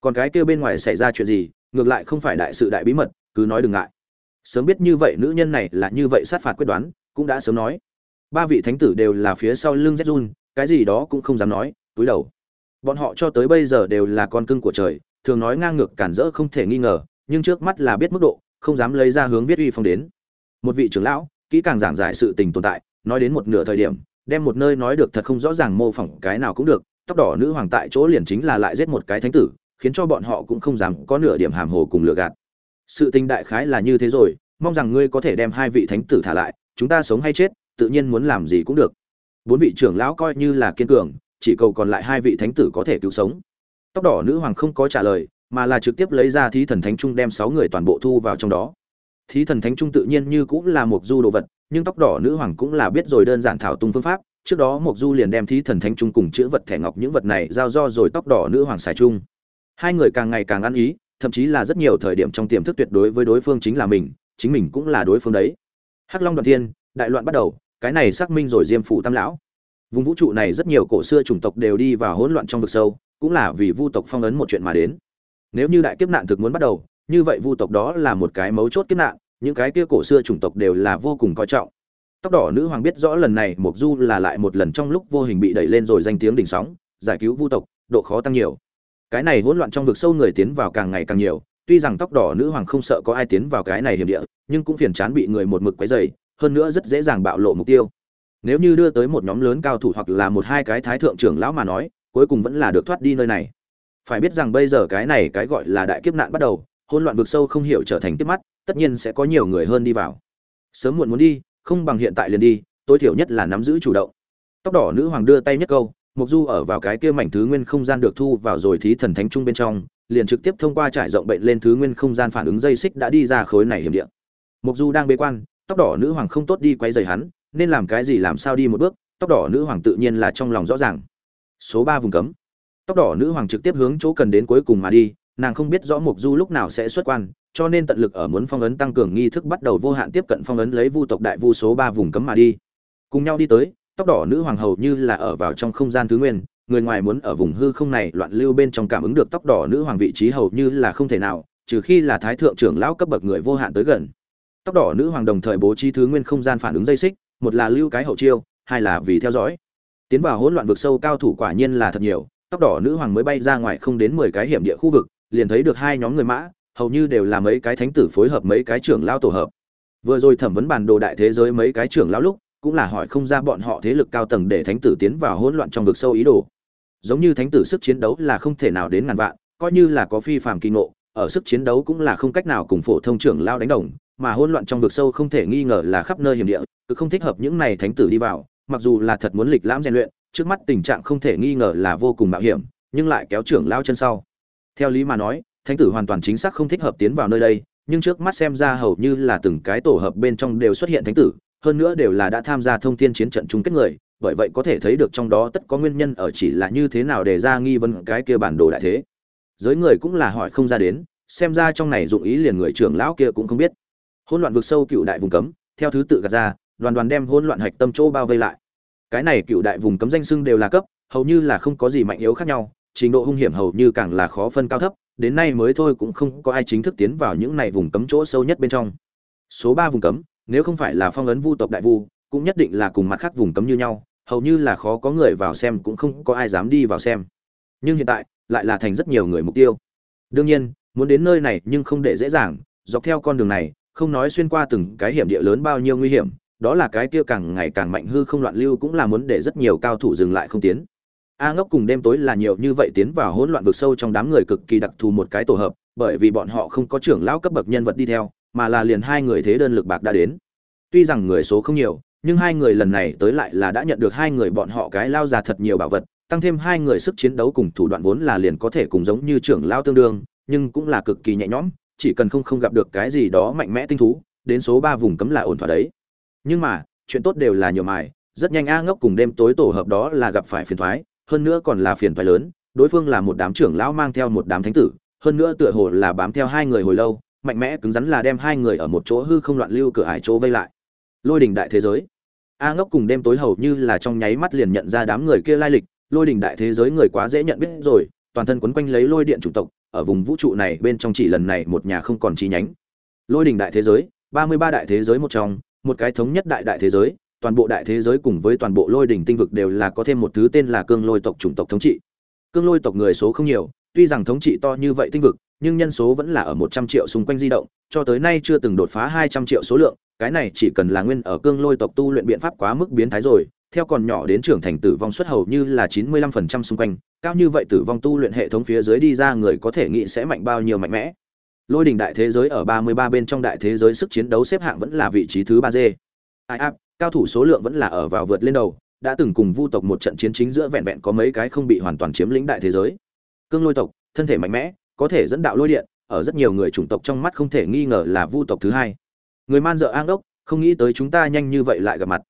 Còn cái kia bên ngoài xảy ra chuyện gì ngược lại không phải đại sự đại bí mật cứ nói đừng ngại. Sớm biết như vậy nữ nhân này là như vậy sát phạt quyết đoán cũng đã sớm nói. Ba vị thánh tử đều là phía sau lưng Zhun, cái gì đó cũng không dám nói túi đầu. Bọn họ cho tới bây giờ đều là con cưng của trời thường nói ngang ngược cản rỡ không thể nghi ngờ nhưng trước mắt là biết mức độ không dám lấy ra hướng viết uy phong đến. Một vị trưởng lão kỹ càng giảng giải sự tình tồn tại nói đến một nửa thời điểm đem một nơi nói được thật không rõ ràng mô phỏng cái nào cũng được tóc đỏ nữ hoàng tại chỗ liền chính là lại giết một cái thánh tử khiến cho bọn họ cũng không dám có nửa điểm hàm hồ cùng lựa gạt. Sự tình đại khái là như thế rồi, mong rằng ngươi có thể đem hai vị thánh tử thả lại, chúng ta sống hay chết, tự nhiên muốn làm gì cũng được. Bốn vị trưởng lão coi như là kiên cường, chỉ cầu còn lại hai vị thánh tử có thể cứu sống. Tóc đỏ nữ hoàng không có trả lời, mà là trực tiếp lấy ra thí thần thánh trung đem sáu người toàn bộ thu vào trong đó. Thí thần thánh trung tự nhiên như cũng là một du đồ vật, nhưng tóc đỏ nữ hoàng cũng là biết rồi đơn giản thảo tung phương pháp, trước đó mộc du liền đem thí thần thánh trung cùng chữ vật thẻ ngọc những vật này giao do rồi tóc đỏ nữ hoàng xài chung hai người càng ngày càng ăn ý, thậm chí là rất nhiều thời điểm trong tiềm thức tuyệt đối với đối phương chính là mình, chính mình cũng là đối phương đấy. Hắc long đoàn thiên, đại loạn bắt đầu, cái này xác minh rồi diêm phủ tam lão. Vùng vũ trụ này rất nhiều cổ xưa chủng tộc đều đi vào hỗn loạn trong vực sâu, cũng là vì vu tộc phong ấn một chuyện mà đến. Nếu như đại kiếp nạn thực muốn bắt đầu, như vậy vu tộc đó là một cái mấu chốt kiếp nạn, những cái kia cổ xưa chủng tộc đều là vô cùng coi trọng. Tóc đỏ nữ hoàng biết rõ lần này mục du là lại một lần trong lúc vô hình bị đẩy lên rồi danh tiếng đỉnh sóng, giải cứu vu tộc, độ khó tăng nhiều cái này hỗn loạn trong vực sâu người tiến vào càng ngày càng nhiều, tuy rằng tóc đỏ nữ hoàng không sợ có ai tiến vào cái này hiểm địa, nhưng cũng phiền chán bị người một mực quấy dày hơn nữa rất dễ dàng bạo lộ mục tiêu. Nếu như đưa tới một nhóm lớn cao thủ hoặc là một hai cái thái thượng trưởng lão mà nói, cuối cùng vẫn là được thoát đi nơi này. Phải biết rằng bây giờ cái này cái gọi là đại kiếp nạn bắt đầu, hỗn loạn vực sâu không hiểu trở thành kiếp mắt, tất nhiên sẽ có nhiều người hơn đi vào. Sớm muộn muốn đi, không bằng hiện tại liền đi, tối thiểu nhất là nắm giữ chủ động. Tóc đỏ nữ hoàng đưa tay nhất câu mục du ở vào cái kia mảnh thứ nguyên không gian được thu vào rồi thí thần thánh trung bên trong, liền trực tiếp thông qua trải rộng bệnh lên thứ nguyên không gian phản ứng dây xích đã đi ra khối này hiểm địa. Mục du đang bế quan, tóc đỏ nữ hoàng không tốt đi quay rầy hắn, nên làm cái gì làm sao đi một bước, tóc đỏ nữ hoàng tự nhiên là trong lòng rõ ràng. Số ba vùng cấm. Tóc đỏ nữ hoàng trực tiếp hướng chỗ cần đến cuối cùng mà đi, nàng không biết rõ mục du lúc nào sẽ xuất quan, cho nên tận lực ở muốn phong ấn tăng cường nghi thức bắt đầu vô hạn tiếp cận phong ấn lấy vu tộc đại vu số ba vùng cấm mà đi. Cùng nhau đi tới tóc đỏ nữ hoàng hầu như là ở vào trong không gian thứ nguyên, người ngoài muốn ở vùng hư không này loạn lưu bên trong cảm ứng được tóc đỏ nữ hoàng vị trí hầu như là không thể nào, trừ khi là thái thượng trưởng lão cấp bậc người vô hạn tới gần. Tóc đỏ nữ hoàng đồng thời bố trí thứ nguyên không gian phản ứng dây xích, một là lưu cái hậu chiêu, hai là vì theo dõi. Tiến vào hỗn loạn vực sâu cao thủ quả nhiên là thật nhiều, tóc đỏ nữ hoàng mới bay ra ngoài không đến mười cái hiểm địa khu vực, liền thấy được hai nhóm người mã, hầu như đều là mấy cái thánh tử phối hợp mấy cái trưởng lao tổ hợp. Vừa rồi thẩm vấn bản đồ đại thế giới mấy cái trưởng lao lúc cũng là hỏi không ra bọn họ thế lực cao tầng để thánh tử tiến vào hỗn loạn trong vực sâu ý đồ. Giống như thánh tử sức chiến đấu là không thể nào đến ngàn vạn, coi như là có phi phàm kỳ ngộ, ở sức chiến đấu cũng là không cách nào cùng phổ thông trưởng lao đánh đồng, mà hỗn loạn trong vực sâu không thể nghi ngờ là khắp nơi hiểm địa, cứ không thích hợp những này thánh tử đi vào, mặc dù là thật muốn lịch lãm rèn luyện, trước mắt tình trạng không thể nghi ngờ là vô cùng mạo hiểm, nhưng lại kéo trưởng lao chân sau. Theo lý mà nói, thánh tử hoàn toàn chính xác không thích hợp tiến vào nơi đây, nhưng trước mắt xem ra hầu như là từng cái tổ hợp bên trong đều xuất hiện thánh tử hơn nữa đều là đã tham gia thông thiên chiến trận chung kết người, bởi vậy có thể thấy được trong đó tất có nguyên nhân ở chỉ là như thế nào để ra nghi vấn cái kia bản đồ đại thế. Giới người cũng là hỏi không ra đến, xem ra trong này dụng ý liền người trưởng lão kia cũng không biết. Hỗn loạn vực sâu cựu đại vùng cấm, theo thứ tự gạt ra, đoàn đoàn đem hỗn loạn hạch tâm chỗ bao vây lại. Cái này cựu đại vùng cấm danh xưng đều là cấp, hầu như là không có gì mạnh yếu khác nhau, trình độ hung hiểm hầu như càng là khó phân cao thấp, đến nay mới thôi cũng không có ai chính thức tiến vào những này vùng cấm chỗ sâu nhất bên trong. Số ba vùng cấm nếu không phải là phong ấn vu tộc đại vu, cũng nhất định là cùng mặt khác vùng cấm như nhau, hầu như là khó có người vào xem cũng không có ai dám đi vào xem. Nhưng hiện tại, lại là thành rất nhiều người mục tiêu. Đương nhiên, muốn đến nơi này nhưng không để dễ dàng, dọc theo con đường này, không nói xuyên qua từng cái hiểm địa lớn bao nhiêu nguy hiểm, đó là cái kia càng ngày càng mạnh hư không loạn lưu cũng là muốn để rất nhiều cao thủ dừng lại không tiến. A ngốc cùng đêm tối là nhiều như vậy tiến vào hỗn loạn vực sâu trong đám người cực kỳ đặc thù một cái tổ hợp, bởi vì bọn họ không có trưởng lão cấp bậc nhân vật đi theo mà là liền hai người thế đơn lực bạc đã đến. Tuy rằng người số không nhiều, nhưng hai người lần này tới lại là đã nhận được hai người bọn họ cái lao già thật nhiều bảo vật, tăng thêm hai người sức chiến đấu cùng thủ đoạn vốn là liền có thể cùng giống như trưởng lao tương đương, nhưng cũng là cực kỳ nhẹ nhõm, chỉ cần không không gặp được cái gì đó mạnh mẽ tinh thú, đến số ba vùng cấm là ổn thỏa đấy. Nhưng mà, chuyện tốt đều là nhiều mài, rất nhanh a ngốc cùng đêm tối tổ hợp đó là gặp phải phiền thoái, hơn nữa còn là phiền thoái lớn, đối phương là một đám trưởng lão mang theo một đám thánh tử, hơn nữa tựa hồ là bám theo hai người hồi lâu mạnh mẽ cứng rắn là đem hai người ở một chỗ hư không loạn lưu cửa ải chỗ vây lại. Lôi đình đại thế giới. A ngốc cùng đêm tối hầu như là trong nháy mắt liền nhận ra đám người kia lai lịch, lôi đình đại thế giới người quá dễ nhận biết rồi, toàn thân quấn quanh lấy lôi điện chủng tộc, ở vùng vũ trụ này bên trong chỉ lần này một nhà không còn chi nhánh. Lôi đình đại thế giới, ba mươi ba đại thế giới một trong, một cái thống nhất đại đại thế giới, toàn bộ đại thế giới cùng với toàn bộ lôi đỉnh tinh vực đều là có thêm một thứ tên là cương lôi tộc chủng tộc thống trị. Cương lôi tộc người số không nhiều, tuy rằng thống trị to như vậy tinh vực nhưng nhân số vẫn là ở một trăm triệu xung quanh di động, cho tới nay chưa từng đột phá hai trăm triệu số lượng, cái này chỉ cần là nguyên ở cương lôi tộc tu luyện biện pháp quá mức biến thái rồi, theo còn nhỏ đến trưởng thành tử vong suất hầu như là chín mươi lăm phần trăm xung quanh, cao như vậy tử vong tu luyện hệ thống phía dưới đi ra người có thể nghĩ sẽ mạnh bao nhiêu mạnh mẽ. Lôi đình đại thế giới ở ba mươi ba bên trong đại thế giới sức chiến đấu xếp hạng vẫn là vị trí thứ ba d. Ai áp, cao thủ số lượng vẫn là ở vào vượt lên đầu, đã từng cùng vu tộc một trận chiến chính giữa vẹn vẹn có mấy cái không bị hoàn toàn chiếm lĩnh đại thế giới. Cương lôi tộc, thân thể mạnh mẽ có thể dẫn đạo lôi điện, ở rất nhiều người chủng tộc trong mắt không thể nghi ngờ là vu tộc thứ hai. Người man dợ an đốc, không nghĩ tới chúng ta nhanh như vậy lại gặp mặt.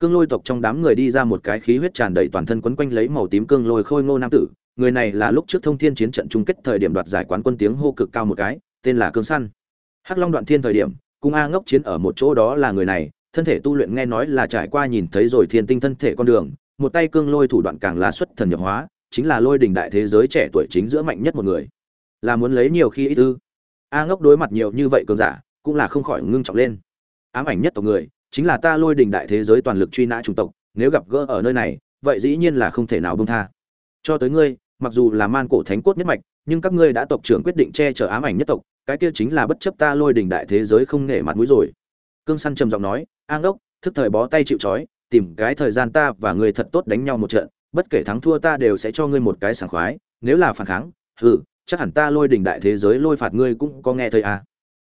Cương lôi tộc trong đám người đi ra một cái khí huyết tràn đầy toàn thân quấn quanh lấy màu tím cương lôi khôi ngô nam tử. Người này là lúc trước thông thiên chiến trận chung kết thời điểm đoạt giải quán quân tiếng hô cực cao một cái, tên là cương săn hắc long đoạn thiên thời điểm, cung a ngốc chiến ở một chỗ đó là người này, thân thể tu luyện nghe nói là trải qua nhìn thấy rồi thiên tinh thân thể con đường, một tay cương lôi thủ đoạn càng là xuất thần nhập hóa, chính là lôi đình đại thế giới trẻ tuổi chính giữa mạnh nhất một người là muốn lấy nhiều khi ít ư. A ngốc đối mặt nhiều như vậy cường giả, cũng là không khỏi ngưng trọng lên. Ám ảnh nhất tộc người, chính là ta lôi đình đại thế giới toàn lực truy nã chủng tộc, nếu gặp gỡ ở nơi này, vậy dĩ nhiên là không thể nào bông tha. Cho tới ngươi, mặc dù là man cổ thánh cốt nhất mạch, nhưng các ngươi đã tộc trưởng quyết định che chở ám ảnh nhất tộc, cái kia chính là bất chấp ta lôi đình đại thế giới không nể mặt mũi rồi. Cương săn trầm giọng nói, a đốc thức thời bó tay chịu trói, tìm cái thời gian ta và ngươi thật tốt đánh nhau một trận, bất kể thắng thua ta đều sẽ cho ngươi một cái sảng khoái, nếu là phản kháng, hừ chắc hẳn ta lôi đình đại thế giới lôi phạt ngươi cũng có nghe thấy à?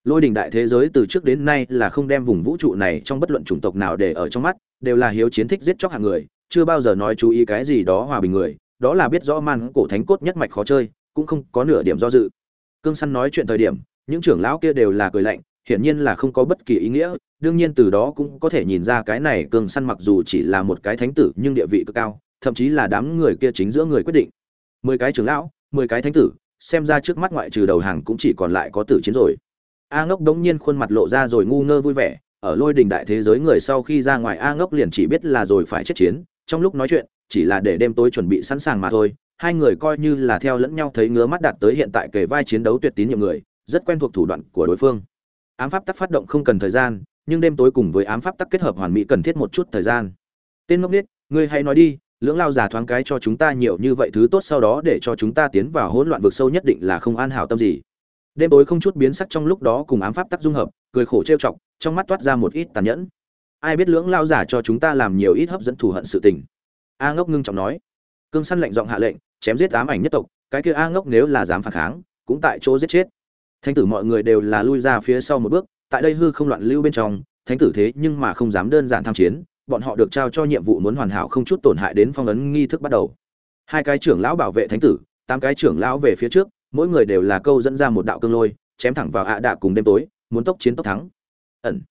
Lôi đình đại thế giới từ trước đến nay là không đem vùng vũ trụ này trong bất luận chủng tộc nào để ở trong mắt, đều là hiếu chiến thích giết chóc hàng người, chưa bao giờ nói chú ý cái gì đó hòa bình người, đó là biết rõ man cổ thánh cốt nhất mạch khó chơi, cũng không có nửa điểm do dự. Cương săn nói chuyện thời điểm, những trưởng lão kia đều là cười lạnh, hiển nhiên là không có bất kỳ ý nghĩa, đương nhiên từ đó cũng có thể nhìn ra cái này cương săn mặc dù chỉ là một cái thánh tử nhưng địa vị cực cao, thậm chí là đám người kia chính giữa người quyết định. Mười cái trưởng lão, mười cái thánh tử xem ra trước mắt ngoại trừ đầu hàng cũng chỉ còn lại có tử chiến rồi. A ngốc đống nhiên khuôn mặt lộ ra rồi ngu ngơ vui vẻ, ở lôi đình đại thế giới người sau khi ra ngoài a ngốc liền chỉ biết là rồi phải chết chiến, trong lúc nói chuyện, chỉ là để đêm tối chuẩn bị sẵn sàng mà thôi, hai người coi như là theo lẫn nhau thấy ngứa mắt đạt tới hiện tại kề vai chiến đấu tuyệt tín nhiều người, rất quen thuộc thủ đoạn của đối phương. Ám pháp tắc phát động không cần thời gian, nhưng đêm tối cùng với ám pháp tắc kết hợp hoàn mỹ cần thiết một chút thời gian. Tên ngốc biết ngươi hãy nói đi lưỡng lao già thoáng cái cho chúng ta nhiều như vậy thứ tốt sau đó để cho chúng ta tiến vào hỗn loạn vực sâu nhất định là không an hảo tâm gì. Đêm tối không chút biến sắc trong lúc đó cùng ám pháp tắc dung hợp, cười khổ trêu chọc, trong mắt toát ra một ít tàn nhẫn. Ai biết lưỡng lao giả cho chúng ta làm nhiều ít hấp dẫn thù hận sự tình? A ngốc ngưng trọng nói. Cương săn lệnh giọng hạ lệnh, chém giết ám ảnh nhất tộc, cái kia a ngốc nếu là dám phản kháng, cũng tại chỗ giết chết. Thánh tử mọi người đều là lui ra phía sau một bước, tại đây hư không loạn lưu bên trong, thánh tử thế nhưng mà không dám đơn giản tham chiến bọn họ được trao cho nhiệm vụ muốn hoàn hảo không chút tổn hại đến phong ấn nghi thức bắt đầu. Hai cái trưởng lão bảo vệ thánh tử, tám cái trưởng lão về phía trước, mỗi người đều là câu dẫn ra một đạo cương lôi, chém thẳng vào ạ à đạ cùng đêm tối, muốn tốc chiến tốc thắng. Ẩn.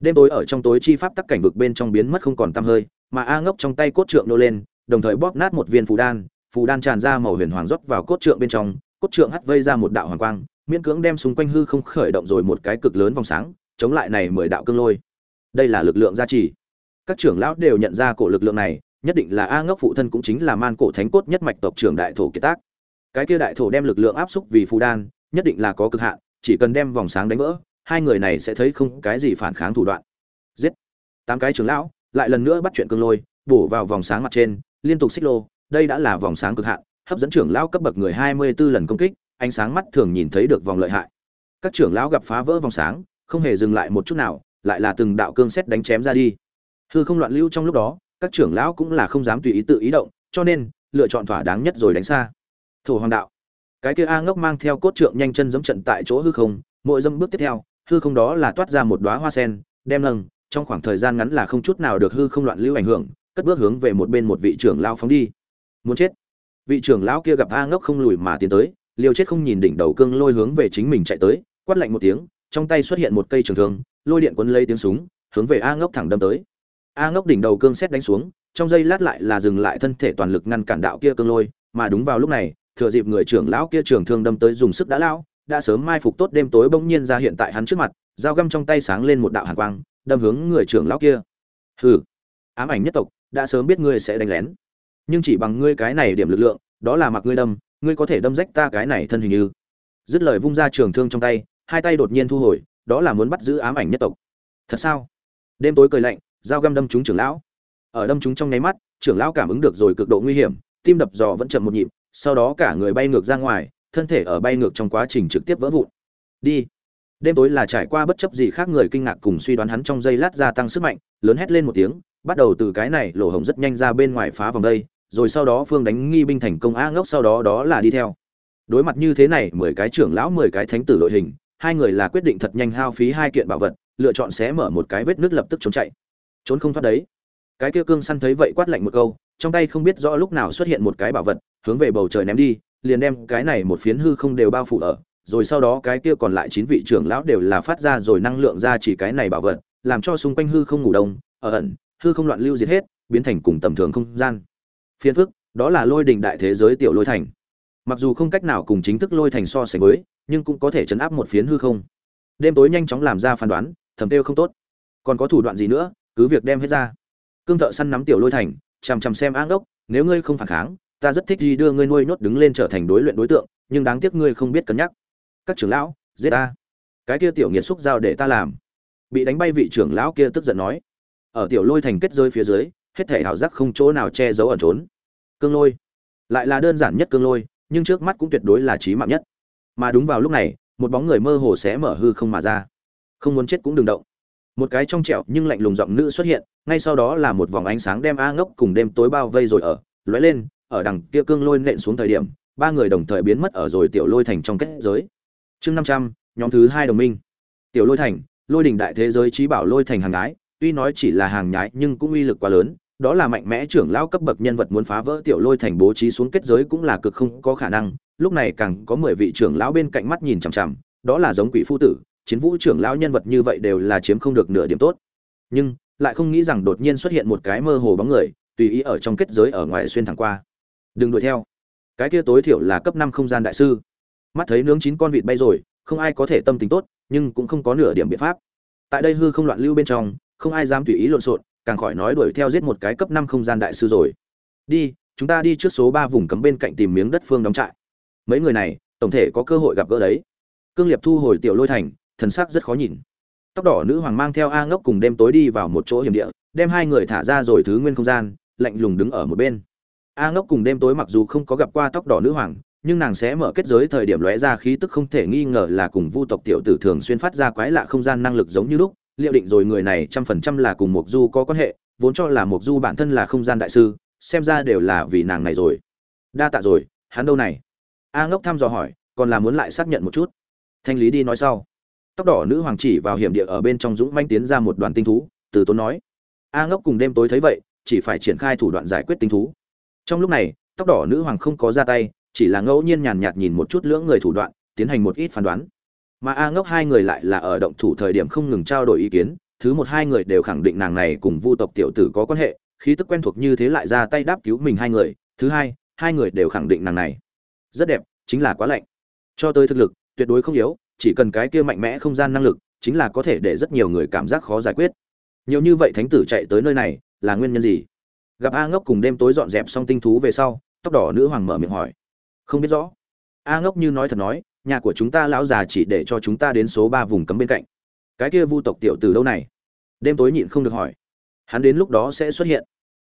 Đêm tối ở trong tối chi pháp tắc cảnh vực bên trong biến mất không còn tăm hơi, mà a ngốc trong tay cốt trượng nô lên, đồng thời bóp nát một viên phù đan phù đan tràn ra màu huyền hoàng rót vào cốt trượng bên trong, cốt trượng hắt vây ra một đạo hoàng quang, miễn cưỡng đem xung quanh hư không khởi động rồi một cái cực lớn vòng sáng, chống lại này mười đạo cương lôi. Đây là lực lượng gia trì các trưởng lão đều nhận ra cổ lực lượng này, nhất định là a ngốc phụ thân cũng chính là man cổ thánh cốt nhất mạch tộc trưởng đại thổ kiệt tác. Cái kia đại thổ đem lực lượng áp xúc vì phù đan, nhất định là có cực hạn, chỉ cần đem vòng sáng đánh vỡ, hai người này sẽ thấy không cái gì phản kháng thủ đoạn. Giết. Tám cái trưởng lão, lại lần nữa bắt chuyện cương lôi, bổ vào vòng sáng mặt trên, liên tục xích lô, đây đã là vòng sáng cực hạn, hấp dẫn trưởng lão cấp bậc người hai mươi 24 lần công kích, ánh sáng mắt thường nhìn thấy được vòng lợi hại. Các trưởng lão gặp phá vỡ vòng sáng, không hề dừng lại một chút nào, lại là từng đạo cương xét đánh chém ra đi hư không loạn lưu trong lúc đó, các trưởng lão cũng là không dám tùy ý tự ý động, cho nên, lựa chọn thỏa đáng nhất rồi đánh xa. Thổ hoàng đạo. Cái kia a ngốc mang theo cốt trượng nhanh chân dẫm trận tại chỗ hư không, mỗi dâm bước tiếp theo, hư không đó là toát ra một đóa hoa sen, đem nâng trong khoảng thời gian ngắn là không chút nào được hư không loạn lưu ảnh hưởng, cất bước hướng về một bên một vị trưởng lão phóng đi. Muốn chết. Vị trưởng lão kia gặp a ngốc không lùi mà tiến tới, liều chết không nhìn đỉnh đầu cương lôi hướng về chính mình chạy tới, quát lạnh một tiếng, trong tay xuất hiện một cây trường thương, lôi điện quấn lấy tiếng súng, hướng về a ngốc thẳng đâm tới a ngốc đỉnh đầu cương xét đánh xuống, trong giây lát lại là dừng lại thân thể toàn lực ngăn cản đạo kia cương lôi, mà đúng vào lúc này, thừa dịp người trưởng lão kia trường thương đâm tới dùng sức đã lão đã sớm mai phục tốt đêm tối bỗng nhiên ra hiện tại hắn trước mặt, dao găm trong tay sáng lên một đạo hàn quang, đâm hướng người trưởng lão kia. Hừ, ám ảnh nhất tộc, đã sớm biết ngươi sẽ đánh lén. Nhưng chỉ bằng ngươi cái này điểm lực lượng, đó là mặc ngươi đâm, ngươi có thể đâm rách ta cái này thân hình như. Dứt lời vung ra trường thương trong tay, hai tay đột nhiên thu hồi, đó là muốn bắt giữ ám ảnh nhất tộc. Thật sao? Đêm tối cười lạnh dao găm đâm trúng trưởng lão. Ở đâm trúng trong nháy mắt, trưởng lão cảm ứng được rồi cực độ nguy hiểm, tim đập dò vẫn chậm một nhịp, sau đó cả người bay ngược ra ngoài, thân thể ở bay ngược trong quá trình trực tiếp vỡ vụn. Đi. Đêm tối là trải qua bất chấp gì khác người kinh ngạc cùng suy đoán hắn trong giây lát gia tăng sức mạnh, lớn hét lên một tiếng, bắt đầu từ cái này lỗ hổng rất nhanh ra bên ngoài phá vòng đây, rồi sau đó phương đánh nghi binh thành công a ngốc sau đó đó là đi theo. Đối mặt như thế này, mười cái trưởng lão, mười cái thánh tử đội hình, hai người là quyết định thật nhanh hao phí hai kiện bảo vật, lựa chọn sẽ mở một cái vết nước lập tức trốn chạy trốn không thoát đấy. Cái kia cương săn thấy vậy quát lạnh một câu, trong tay không biết rõ lúc nào xuất hiện một cái bảo vật, hướng về bầu trời ném đi, liền đem cái này một phiến hư không đều bao phủ ở, rồi sau đó cái kia còn lại chín vị trưởng lão đều là phát ra rồi năng lượng ra chỉ cái này bảo vật, làm cho xung quanh hư không ngủ đông, ở ẩn, hư không loạn lưu diệt hết, biến thành cùng tầm thường không gian. Phiến phức, đó là lôi đình đại thế giới tiểu lôi thành. Mặc dù không cách nào cùng chính thức lôi thành so sánh với, nhưng cũng có thể chấn áp một phiến hư không. Đêm tối nhanh chóng làm ra phán đoán, thầm tiêu không tốt. Còn có thủ đoạn gì nữa? Cứ việc đem hết ra. Cương thợ săn nắm tiểu lôi thành, chằm chằm xem áng đốc, nếu ngươi không phản kháng, ta rất thích gì đưa ngươi nuôi nhốt đứng lên trở thành đối luyện đối tượng, nhưng đáng tiếc ngươi không biết cân nhắc. Các trưởng lão, giết ta. Cái kia tiểu nghiệt xúc giao để ta làm. Bị đánh bay vị trưởng lão kia tức giận nói. Ở tiểu lôi thành kết rơi phía dưới, hết thể hảo giác không chỗ nào che giấu ẩn trốn. Cương lôi. Lại là đơn giản nhất cương lôi, nhưng trước mắt cũng tuyệt đối là trí mạng nhất. Mà đúng vào lúc này, một bóng người mơ hồ sẽ mở hư không mà ra. Không muốn chết cũng đừng động một cái trong trẻo nhưng lạnh lùng giọng nữ xuất hiện, ngay sau đó là một vòng ánh sáng đem a ngốc cùng đêm tối bao vây rồi ở, lóe lên, ở đằng kia cương lôi nện xuống thời điểm, ba người đồng thời biến mất ở rồi tiểu lôi thành trong kết giới. Chương năm trăm, nhóm thứ hai đồng minh. Tiểu lôi thành, lôi đỉnh đại thế giới trí bảo lôi thành hàng nhái, tuy nói chỉ là hàng nhái nhưng cũng uy lực quá lớn, đó là mạnh mẽ trưởng lão cấp bậc nhân vật muốn phá vỡ tiểu lôi thành bố trí xuống kết giới cũng là cực không có khả năng, lúc này càng có mười vị trưởng lão bên cạnh mắt nhìn chằm chằm, đó là giống quỷ phu tử chiến vũ trưởng lão nhân vật như vậy đều là chiếm không được nửa điểm tốt. Nhưng, lại không nghĩ rằng đột nhiên xuất hiện một cái mơ hồ bóng người, tùy ý ở trong kết giới ở ngoài xuyên thẳng qua. Đừng đuổi theo. Cái kia tối thiểu là cấp năm không gian đại sư. Mắt thấy nướng chín con vịt bay rồi, không ai có thể tâm tính tốt, nhưng cũng không có nửa điểm biện pháp. Tại đây hư không loạn lưu bên trong, không ai dám tùy ý lộn xộn, càng khỏi nói đuổi theo giết một cái cấp năm không gian đại sư rồi. Đi, chúng ta đi trước số ba vùng cấm bên cạnh tìm miếng đất phương đóng trại. Mấy người này, tổng thể có cơ hội gặp gỡ đấy. Cương liệp thu hồi tiểu lôi thành thần sắc rất khó nhìn. Tóc đỏ nữ hoàng mang theo a ngốc cùng đêm tối đi vào một chỗ hiểm địa, đem hai người thả ra rồi thứ nguyên không gian, lạnh lùng đứng ở một bên. A ngốc cùng đêm tối mặc dù không có gặp qua tóc đỏ nữ hoàng, nhưng nàng sẽ mở kết giới thời điểm lóe ra khí tức không thể nghi ngờ là cùng vu tộc tiểu tử thường xuyên phát ra quái lạ không gian năng lực giống như lúc, liệu định rồi người này trăm phần trăm là cùng mục du có quan hệ, vốn cho là mục du bản thân là không gian đại sư, xem ra đều là vì nàng này rồi. Đa tạ rồi, hắn đâu này? A ngốc thăm dò hỏi, còn là muốn lại xác nhận một chút. Thanh lý đi nói sau tóc đỏ nữ hoàng chỉ vào hiểm địa ở bên trong dũng manh tiến ra một đoàn tinh thú, từ tốn nói, a ngốc cùng đêm tối thấy vậy, chỉ phải triển khai thủ đoạn giải quyết tinh thú. Trong lúc này, tóc đỏ nữ hoàng không có ra tay, chỉ là ngẫu nhiên nhàn nhạt nhìn một chút lưỡng người thủ đoạn, tiến hành một ít phán đoán. Mà a ngốc hai người lại là ở động thủ thời điểm không ngừng trao đổi ý kiến, thứ một hai người đều khẳng định nàng này cùng vu tộc tiểu tử có quan hệ, khí tức quen thuộc như thế lại ra tay đáp cứu mình hai người, thứ hai hai người đều khẳng định nàng này. Rất đẹp, chính là quá lạnh. Cho tới thực lực, tuyệt đối không yếu chỉ cần cái kia mạnh mẽ không gian năng lực, chính là có thể để rất nhiều người cảm giác khó giải quyết. Nhiều như vậy thánh tử chạy tới nơi này, là nguyên nhân gì? Gặp a ngốc cùng đêm tối dọn dẹp xong tinh thú về sau, tóc đỏ nữ hoàng mở miệng hỏi. Không biết rõ. A ngốc như nói thật nói, nhà của chúng ta lão già chỉ để cho chúng ta đến số ba vùng cấm bên cạnh. Cái kia vu tộc tiểu từ đâu này? Đêm tối nhịn không được hỏi. Hắn đến lúc đó sẽ xuất hiện.